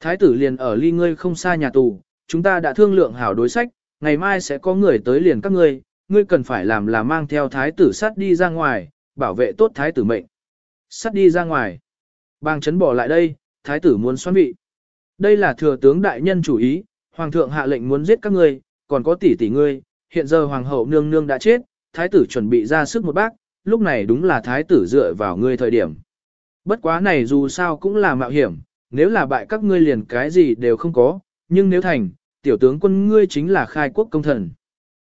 Thái tử liền ở ly ngươi không xa nhà tù, chúng ta đã thương lượng hảo đối sách, ngày mai sẽ có người tới liền các ngươi, ngươi cần phải làm là mang theo thái tử sát đi ra ngoài, bảo vệ tốt thái tử mệnh. Sát đi ra ngoài. Bang chấn bỏ lại đây, thái tử muốn xoan vị. Đây là thừa tướng đại nhân chủ ý, hoàng thượng hạ lệnh muốn giết các ngươi, còn có tỷ tỷ ngươi, hiện giờ hoàng hậu nương nương đã chết, thái tử chuẩn bị ra sức một bác, lúc này đúng là thái tử dựa vào ngươi thời điểm. Bất quá này dù sao cũng là mạo hiểm, nếu là bại các ngươi liền cái gì đều không có, nhưng nếu thành, tiểu tướng quân ngươi chính là khai quốc công thần.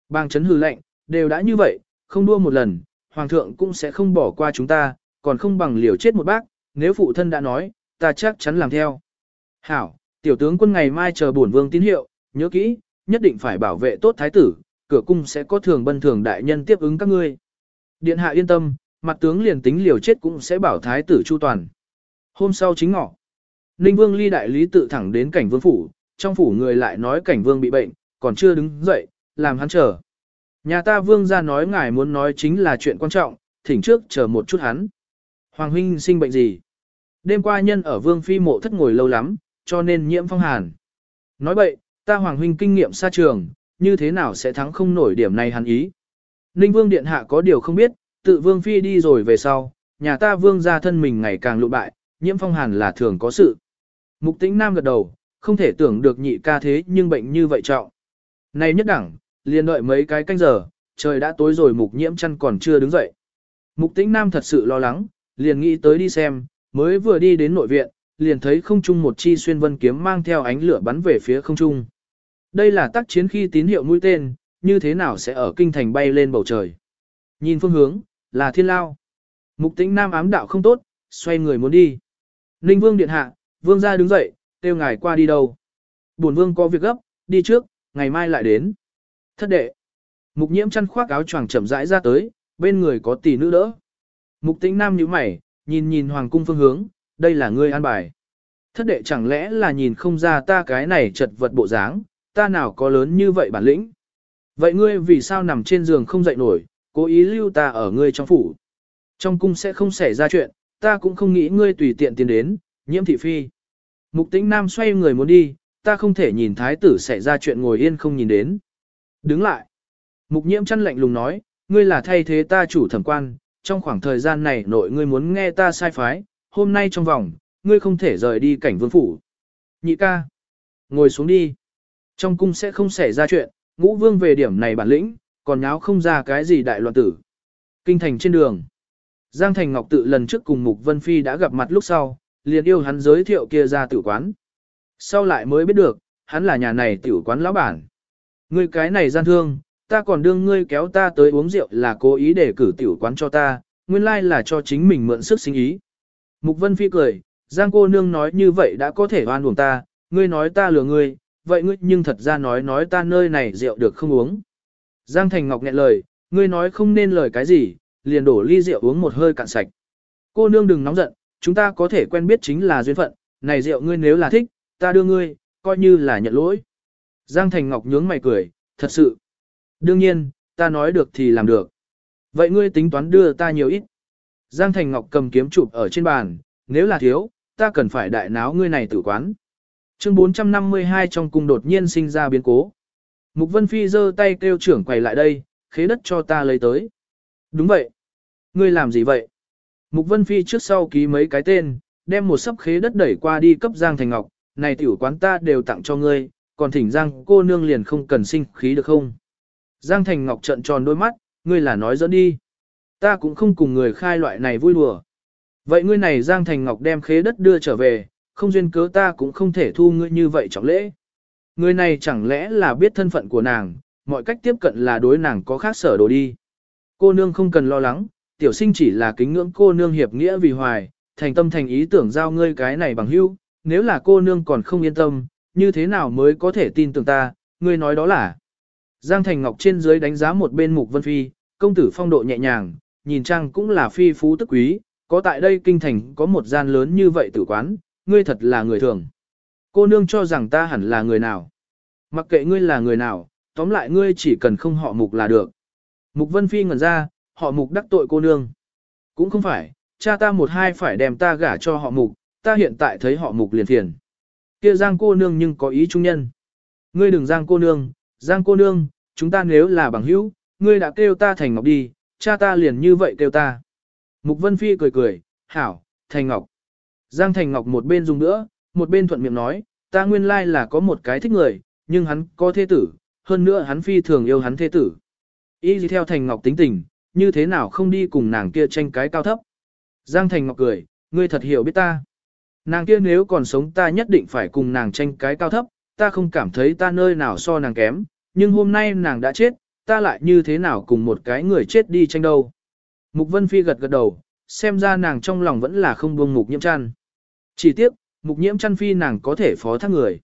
Bang chấn hư lệnh, đều đã như vậy, không đua một lần, hoàng thượng cũng sẽ không bỏ qua chúng ta, còn không bằng liều chết một bác, nếu phụ thân đã nói, ta chắc chắn làm theo. Hảo, tiểu tướng quân ngày mai chờ bổn vương tín hiệu, nhớ kỹ, nhất định phải bảo vệ tốt thái tử, cửa cung sẽ có thường bân thường đại nhân tiếp ứng các ngươi. Điện hạ yên tâm, mặt tướng liền tính liều chết cũng sẽ bảo thái tử chu toàn. Hôm sau chính ngọ, Ninh Vương ly đại lý tự thẳng đến cảnh vương phủ, trong phủ người lại nói cảnh vương bị bệnh, còn chưa đứng dậy, làm hắn chờ. Nhà ta vương ra nói ngài muốn nói chính là chuyện quan trọng, thỉnh trước chờ một chút hắn. Hoàng huynh sinh bệnh gì? Đêm qua nhân ở vương phi mộ thất ngồi lâu lắm, cho nên nhiễm phong hàn. Nói bậy, ta hoàng huynh kinh nghiệm xa trường, như thế nào sẽ thắng không nổi điểm này hắn ý. Ninh vương điện hạ có điều không biết, tự vương phi đi rồi về sau, nhà ta vương ra thân mình ngày càng lụ bại, nhiễm phong hàn là thường có sự. Mục tĩnh nam gật đầu, không thể tưởng được nhị ca thế nhưng bệnh như vậy trọng. Này nhất đẳng, liền đợi mấy cái canh giờ, trời đã tối rồi mục nhiễm chăn còn chưa đứng dậy. Mục tĩnh nam thật sự lo lắng, liền nghĩ tới đi xem, mới vừa đi đến nội viện, liền thấy không trung một chi xuyên vân kiếm mang theo ánh lửa bắn về phía không trung. Đây là tác chiến khi tín hiệu mũi tên, như thế nào sẽ ở kinh thành bay lên bầu trời. Nhìn phương hướng, là thiên lao. Mục tĩnh nam ám đạo không tốt, xoay người muốn đi. Ninh vương điện hạ, vương gia đứng dậy, kêu ngài qua đi đâu. Bổn vương có việc gấp, đi trước, ngày mai lại đến. Thất đệ. Mục nhiễm chăn khoác áo choàng chậm rãi ra tới, bên người có tỷ nữ đỡ. Mục tĩnh nam nhíu mày, nhìn nhìn hoàng cung phương hướng, đây là ngươi an bài. Thất đệ chẳng lẽ là nhìn không ra ta cái này chật vật bộ dáng, ta nào có lớn như vậy bản lĩnh. Vậy ngươi vì sao nằm trên giường không dậy nổi, cố ý lưu ta ở ngươi trong phủ. Trong cung sẽ không xảy ra chuyện, ta cũng không nghĩ ngươi tùy tiện tiến đến, nhiễm thị phi. Mục tĩnh nam xoay người muốn đi, ta không thể nhìn thái tử xảy ra chuyện ngồi yên không nhìn đến. Đứng lại. Mục nhiễm chăn lạnh lùng nói, ngươi là thay thế ta chủ thẩm quan, trong khoảng thời gian này nội ngươi muốn nghe ta sai phái, hôm nay trong vòng, ngươi không thể rời đi cảnh vương phủ. Nhị ca. Ngồi xuống đi. Trong cung sẽ không xảy ra chuyện, ngũ vương về điểm này bản lĩnh, còn nháo không ra cái gì đại loạn tử. Kinh thành trên đường. Giang Thành Ngọc tự lần trước cùng Mục Vân Phi đã gặp mặt lúc sau, liền yêu hắn giới thiệu kia ra tử quán. Sau lại mới biết được, hắn là nhà này tiểu quán lão bản. Ngươi cái này gian thương, ta còn đương ngươi kéo ta tới uống rượu là cố ý để cử tiểu quán cho ta, nguyên lai là cho chính mình mượn sức sinh ý. Mục Vân Phi cười, Giang cô nương nói như vậy đã có thể oan uổng ta, ngươi nói ta lừa ngươi, vậy ngươi nhưng thật ra nói nói ta nơi này rượu được không uống. Giang Thành Ngọc nghẹn lời, ngươi nói không nên lời cái gì, liền đổ ly rượu uống một hơi cạn sạch. Cô nương đừng nóng giận, chúng ta có thể quen biết chính là duyên phận, này rượu ngươi nếu là thích, ta đưa ngươi, coi như là nhận lỗi. Giang Thành Ngọc nhướng mày cười, thật sự. Đương nhiên, ta nói được thì làm được. Vậy ngươi tính toán đưa ta nhiều ít. Giang Thành Ngọc cầm kiếm chụp ở trên bàn, nếu là thiếu, ta cần phải đại náo ngươi này tử quán. Chương 452 trong cung đột nhiên sinh ra biến cố. Mục Vân Phi giơ tay kêu trưởng quầy lại đây, khế đất cho ta lấy tới. Đúng vậy. Ngươi làm gì vậy? Mục Vân Phi trước sau ký mấy cái tên, đem một sấp khế đất đẩy qua đi cấp Giang Thành Ngọc, này tiểu quán ta đều tặng cho ngươi, còn thỉnh Giang cô nương liền không cần sinh khí được không? Giang Thành Ngọc trợn tròn đôi mắt, ngươi là nói dẫn đi. Ta cũng không cùng người khai loại này vui đùa. Vậy ngươi này Giang Thành Ngọc đem khế đất đưa trở về, không duyên cớ ta cũng không thể thu ngươi như vậy trọng lễ. Người này chẳng lẽ là biết thân phận của nàng, mọi cách tiếp cận là đối nàng có khác sở đồ đi. Cô nương không cần lo lắng, tiểu sinh chỉ là kính ngưỡng cô nương hiệp nghĩa vì hoài, thành tâm thành ý tưởng giao ngươi cái này bằng hữu, nếu là cô nương còn không yên tâm, như thế nào mới có thể tin tưởng ta, ngươi nói đó là. Giang Thành Ngọc trên dưới đánh giá một bên Mục Vân Phi, công tử phong độ nhẹ nhàng, nhìn trang cũng là phi phú tức quý, có tại đây kinh thành có một gian lớn như vậy tử quán, ngươi thật là người thường. Cô nương cho rằng ta hẳn là người nào. Mặc kệ ngươi là người nào, tóm lại ngươi chỉ cần không họ mục là được. Mục Vân Phi ngẩn ra, họ mục đắc tội cô nương. Cũng không phải, cha ta một hai phải đem ta gả cho họ mục, ta hiện tại thấy họ mục liền thiền. Kia giang cô nương nhưng có ý trung nhân. Ngươi đừng giang cô nương, giang cô nương, chúng ta nếu là bằng hữu, ngươi đã kêu ta thành ngọc đi, cha ta liền như vậy kêu ta. Mục Vân Phi cười cười, hảo, thành ngọc. Giang Thành Ngọc một bên dùng nữa, một bên thuận miệng nói, ta nguyên lai là có một cái thích người, nhưng hắn có thế tử, hơn nữa hắn phi thường yêu hắn thế tử. Y gì theo Thành Ngọc tính tình, như thế nào không đi cùng nàng kia tranh cái cao thấp. Giang Thành Ngọc cười, ngươi thật hiểu biết ta. Nàng kia nếu còn sống ta nhất định phải cùng nàng tranh cái cao thấp, ta không cảm thấy ta nơi nào so nàng kém, nhưng hôm nay nàng đã chết, ta lại như thế nào cùng một cái người chết đi tranh đâu. Mục Vân Phi gật gật đầu, xem ra nàng trong lòng vẫn là không buông mục nhiễm chăn. Chỉ tiếc, mục nhiễm chăn phi nàng có thể phó thác người.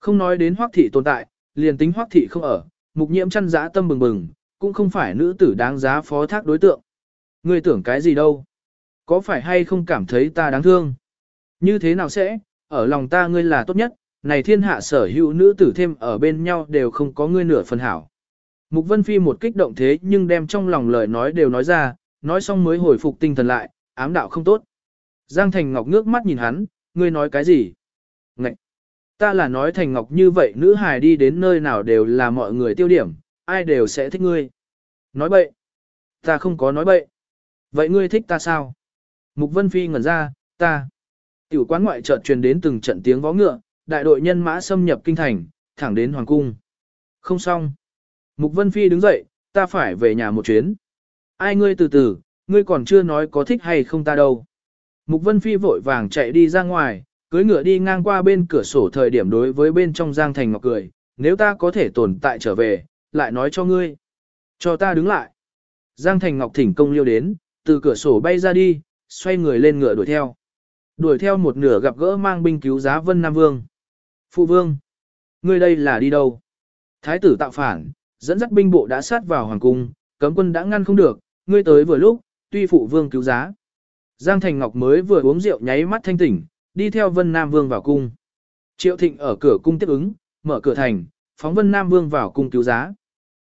Không nói đến hoác thị tồn tại, liền tính hoác thị không ở, mục nhiễm chăn dã tâm bừng bừng, cũng không phải nữ tử đáng giá phó thác đối tượng. Ngươi tưởng cái gì đâu? Có phải hay không cảm thấy ta đáng thương? Như thế nào sẽ, ở lòng ta ngươi là tốt nhất, này thiên hạ sở hữu nữ tử thêm ở bên nhau đều không có ngươi nửa phần hảo. Mục Vân Phi một kích động thế nhưng đem trong lòng lời nói đều nói ra, nói xong mới hồi phục tinh thần lại, ám đạo không tốt. Giang Thành Ngọc ngước mắt nhìn hắn, ngươi nói cái gì? Ngậy! Ta là nói Thành Ngọc như vậy nữ hài đi đến nơi nào đều là mọi người tiêu điểm, ai đều sẽ thích ngươi. Nói bậy! Ta không có nói bậy. Vậy ngươi thích ta sao? Mục Vân Phi ngẩn ra, ta. Tiểu quán ngoại chợt truyền đến từng trận tiếng vó ngựa, đại đội nhân mã xâm nhập kinh thành, thẳng đến hoàng cung. Không xong. Mục Vân Phi đứng dậy, ta phải về nhà một chuyến. Ai ngươi từ từ, ngươi còn chưa nói có thích hay không ta đâu. Mục Vân Phi vội vàng chạy đi ra ngoài, cưới ngựa đi ngang qua bên cửa sổ thời điểm đối với bên trong Giang Thành Ngọc cười, nếu ta có thể tồn tại trở về, lại nói cho ngươi. Cho ta đứng lại. Giang Thành Ngọc thỉnh công liêu đến, từ cửa sổ bay ra đi, xoay người lên ngựa đuổi theo. Đuổi theo một nửa gặp gỡ mang binh cứu giá Vân Nam Vương. Phụ Vương, ngươi đây là đi đâu? Thái tử tạo phản, dẫn dắt binh bộ đã sát vào hoàng cung, cấm quân đã ngăn không được, ngươi tới vừa lúc, tuy phụ vương cứu giá. Giang Thành Ngọc mới vừa uống rượu nháy mắt thanh tỉnh, đi theo Vân Nam Vương vào cung. Triệu Thịnh ở cửa cung tiếp ứng, mở cửa thành, phóng Vân Nam Vương vào cung cứu giá.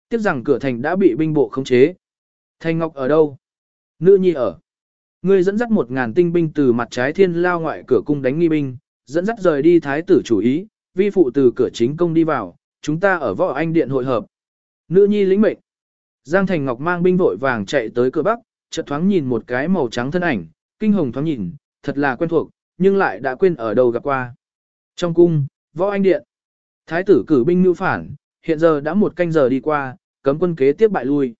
Tiếp rằng cửa thành đã bị binh bộ khống chế. Thành Ngọc ở đâu? Nữ nhi ở. Ngươi dẫn dắt một ngàn tinh binh từ mặt trái thiên lao ngoại cửa cung đánh nghi binh, dẫn dắt rời đi thái tử chủ ý, vi phụ từ cửa chính công đi vào, chúng ta ở võ anh điện hội hợp. Nữ nhi lĩnh mệnh. Giang Thành Ngọc mang binh vội vàng chạy tới cửa bắc, chợt thoáng nhìn một cái màu trắng thân ảnh, kinh hồng thoáng nhìn, thật là quen thuộc, nhưng lại đã quên ở đâu gặp qua. Trong cung, võ anh điện. Thái tử cử binh nưu phản, hiện giờ đã một canh giờ đi qua, cấm quân kế tiếp bại lui.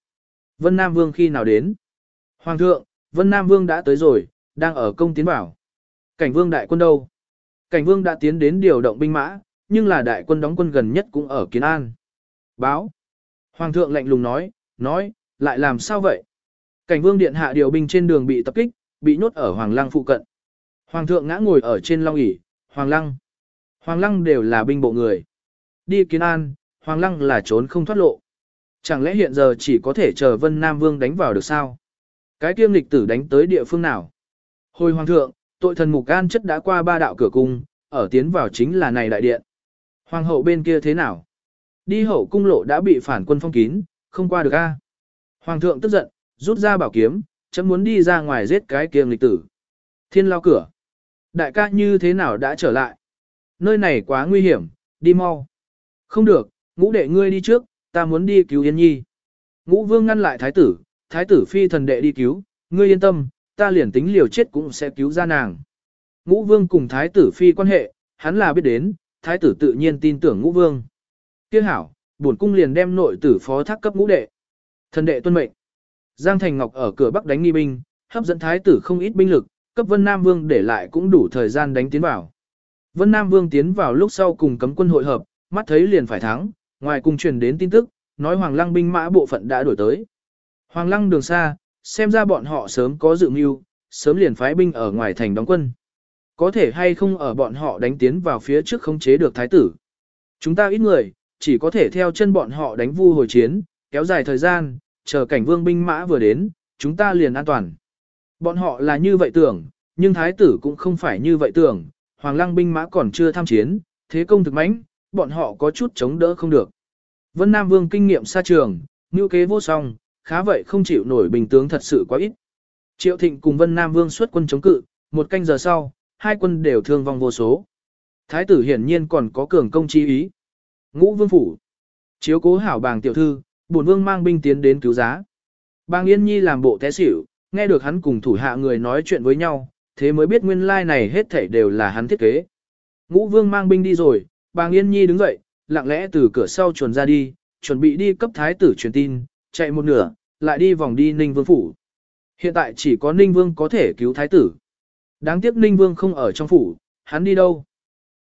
Vân Nam Vương khi nào đến? Hoàng thượng, Vân Nam Vương đã tới rồi, đang ở công tiến bảo. Cảnh Vương đại quân đâu? Cảnh Vương đã tiến đến điều động binh mã, nhưng là đại quân đóng quân gần nhất cũng ở Kiến An. Báo. Hoàng thượng lạnh lùng nói, nói, lại làm sao vậy? Cảnh Vương điện hạ điều binh trên đường bị tập kích, bị nhốt ở Hoàng Lăng phụ cận. Hoàng thượng ngã ngồi ở trên long ỷ, Hoàng Lăng. Hoàng Lăng đều là binh bộ người. Đi Kiến An, Hoàng Lăng là trốn không thoát lộ. Chẳng lẽ hiện giờ chỉ có thể chờ Vân Nam Vương đánh vào được sao? Cái kiêm lịch tử đánh tới địa phương nào? Hồi hoàng thượng, tội thần mục an chất đã qua ba đạo cửa cung, ở tiến vào chính là này đại điện. Hoàng hậu bên kia thế nào? Đi hậu cung lộ đã bị phản quân phong kín, không qua được a. Hoàng thượng tức giận, rút ra bảo kiếm, chấm muốn đi ra ngoài giết cái kiêng lịch tử. Thiên lao cửa. Đại ca như thế nào đã trở lại? Nơi này quá nguy hiểm, đi mau. Không được, ngũ đệ ngươi đi trước, ta muốn đi cứu Yên Nhi. Ngũ vương ngăn lại thái tử, thái tử phi thần đệ đi cứu, ngươi yên tâm, ta liền tính liều chết cũng sẽ cứu ra nàng. Ngũ vương cùng thái tử phi quan hệ, hắn là biết đến, thái tử tự nhiên tin tưởng ngũ vương. Kiếc hảo, bổn cung liền đem nội tử phó thác cấp ngũ đệ. Thần đệ tuân mệnh. Giang Thành Ngọc ở cửa bắc đánh nghi binh, hấp dẫn thái tử không ít binh lực, cấp Vân Nam Vương để lại cũng đủ thời gian đánh tiến vào. Vân Nam Vương tiến vào lúc sau cùng cấm quân hội hợp, mắt thấy liền phải thắng, ngoài cùng truyền đến tin tức, nói Hoàng Lăng binh mã bộ phận đã đổi tới. Hoàng lăng đường xa, xem ra bọn họ sớm có dự mưu, sớm liền phái binh ở ngoài thành đóng quân. Có thể hay không ở bọn họ đánh tiến vào phía trước không chế được thái tử. Chúng ta ít người, chỉ có thể theo chân bọn họ đánh vu hồi chiến, kéo dài thời gian, chờ cảnh vương binh mã vừa đến, chúng ta liền an toàn. Bọn họ là như vậy tưởng, nhưng thái tử cũng không phải như vậy tưởng, hoàng lăng binh mã còn chưa tham chiến, thế công thực mãnh, bọn họ có chút chống đỡ không được. Vân Nam Vương kinh nghiệm xa trường, ngữ kế vô song, khá vậy không chịu nổi bình tướng thật sự quá ít. Triệu Thịnh cùng Vân Nam Vương xuất quân chống cự, một canh giờ sau, hai quân đều thương vong vô số. Thái tử hiển nhiên còn có cường công chi ý. Ngũ Vương phủ. Chiếu cố hảo bàng tiểu thư, bổn vương mang binh tiến đến cứu giá. Bàng Yên Nhi làm bộ té xỉu, nghe được hắn cùng thủ hạ người nói chuyện với nhau, thế mới biết nguyên lai like này hết thảy đều là hắn thiết kế. Ngũ Vương mang binh đi rồi, Bàng Yên Nhi đứng dậy, lặng lẽ từ cửa sau chuồn ra đi, chuẩn bị đi cấp thái tử truyền tin, chạy một nửa, lại đi vòng đi Ninh Vương phủ. Hiện tại chỉ có Ninh Vương có thể cứu thái tử. Đáng tiếc Ninh Vương không ở trong phủ, hắn đi đâu?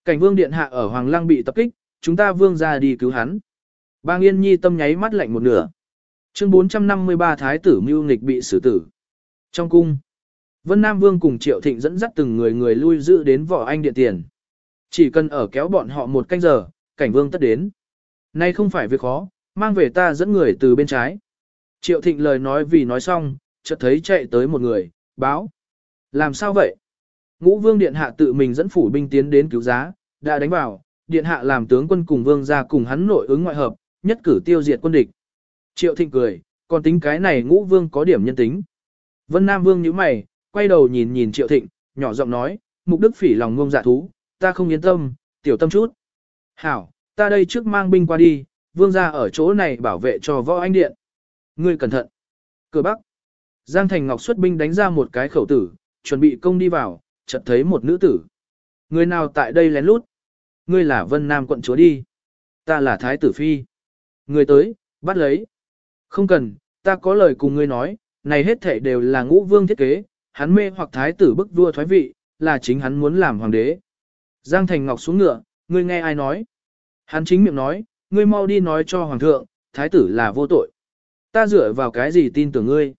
Cảnh Vương điện hạ ở Hoàng Lăng bị tập kích, chúng ta Vương ra đi cứu hắn. Bang Yên Nhi tâm nháy mắt lạnh một nửa. Chương 453 Thái tử mưu nghịch bị xử tử. Trong cung, Vân Nam Vương cùng Triệu Thịnh dẫn dắt từng người người lui giữ đến võ anh điện tiền. Chỉ cần ở kéo bọn họ một canh giờ, cảnh vương tất đến. Nay không phải việc khó, mang về ta dẫn người từ bên trái. Triệu Thịnh lời nói vì nói xong, chợt thấy chạy tới một người, báo. Làm sao vậy? Ngũ Vương Điện Hạ tự mình dẫn phủ binh tiến đến cứu giá, đã đánh vào, Điện Hạ làm tướng quân cùng Vương gia cùng hắn nội ứng ngoại hợp, nhất cử tiêu diệt quân địch. Triệu Thịnh cười, còn tính cái này Ngũ Vương có điểm nhân tính. Vân Nam Vương nhíu mày, quay đầu nhìn nhìn Triệu Thịnh, nhỏ giọng nói, mục đức phỉ lòng ngông dạ thú, ta không yên tâm, tiểu tâm chút. Hảo, ta đây trước mang binh qua đi, vương gia ở chỗ này bảo vệ cho võ anh điện. Ngươi cẩn thận. Cửa bắc. Giang Thành Ngọc xuất binh đánh ra một cái khẩu tử, chuẩn bị công đi vào, chợt thấy một nữ tử. Người nào tại đây lén lút? Ngươi là Vân Nam quận chúa đi. Ta là Thái tử Phi. Người tới, bắt lấy. Không cần, ta có lời cùng ngươi nói, này hết thảy đều là ngũ vương thiết kế, hắn mê hoặc thái tử bức vua thoái vị, là chính hắn muốn làm hoàng đế. Giang Thành Ngọc xuống ngựa, ngươi nghe ai nói? Hắn chính miệng nói, ngươi mau đi nói cho hoàng thượng, thái tử là vô tội. Ta dựa vào cái gì tin tưởng ngươi?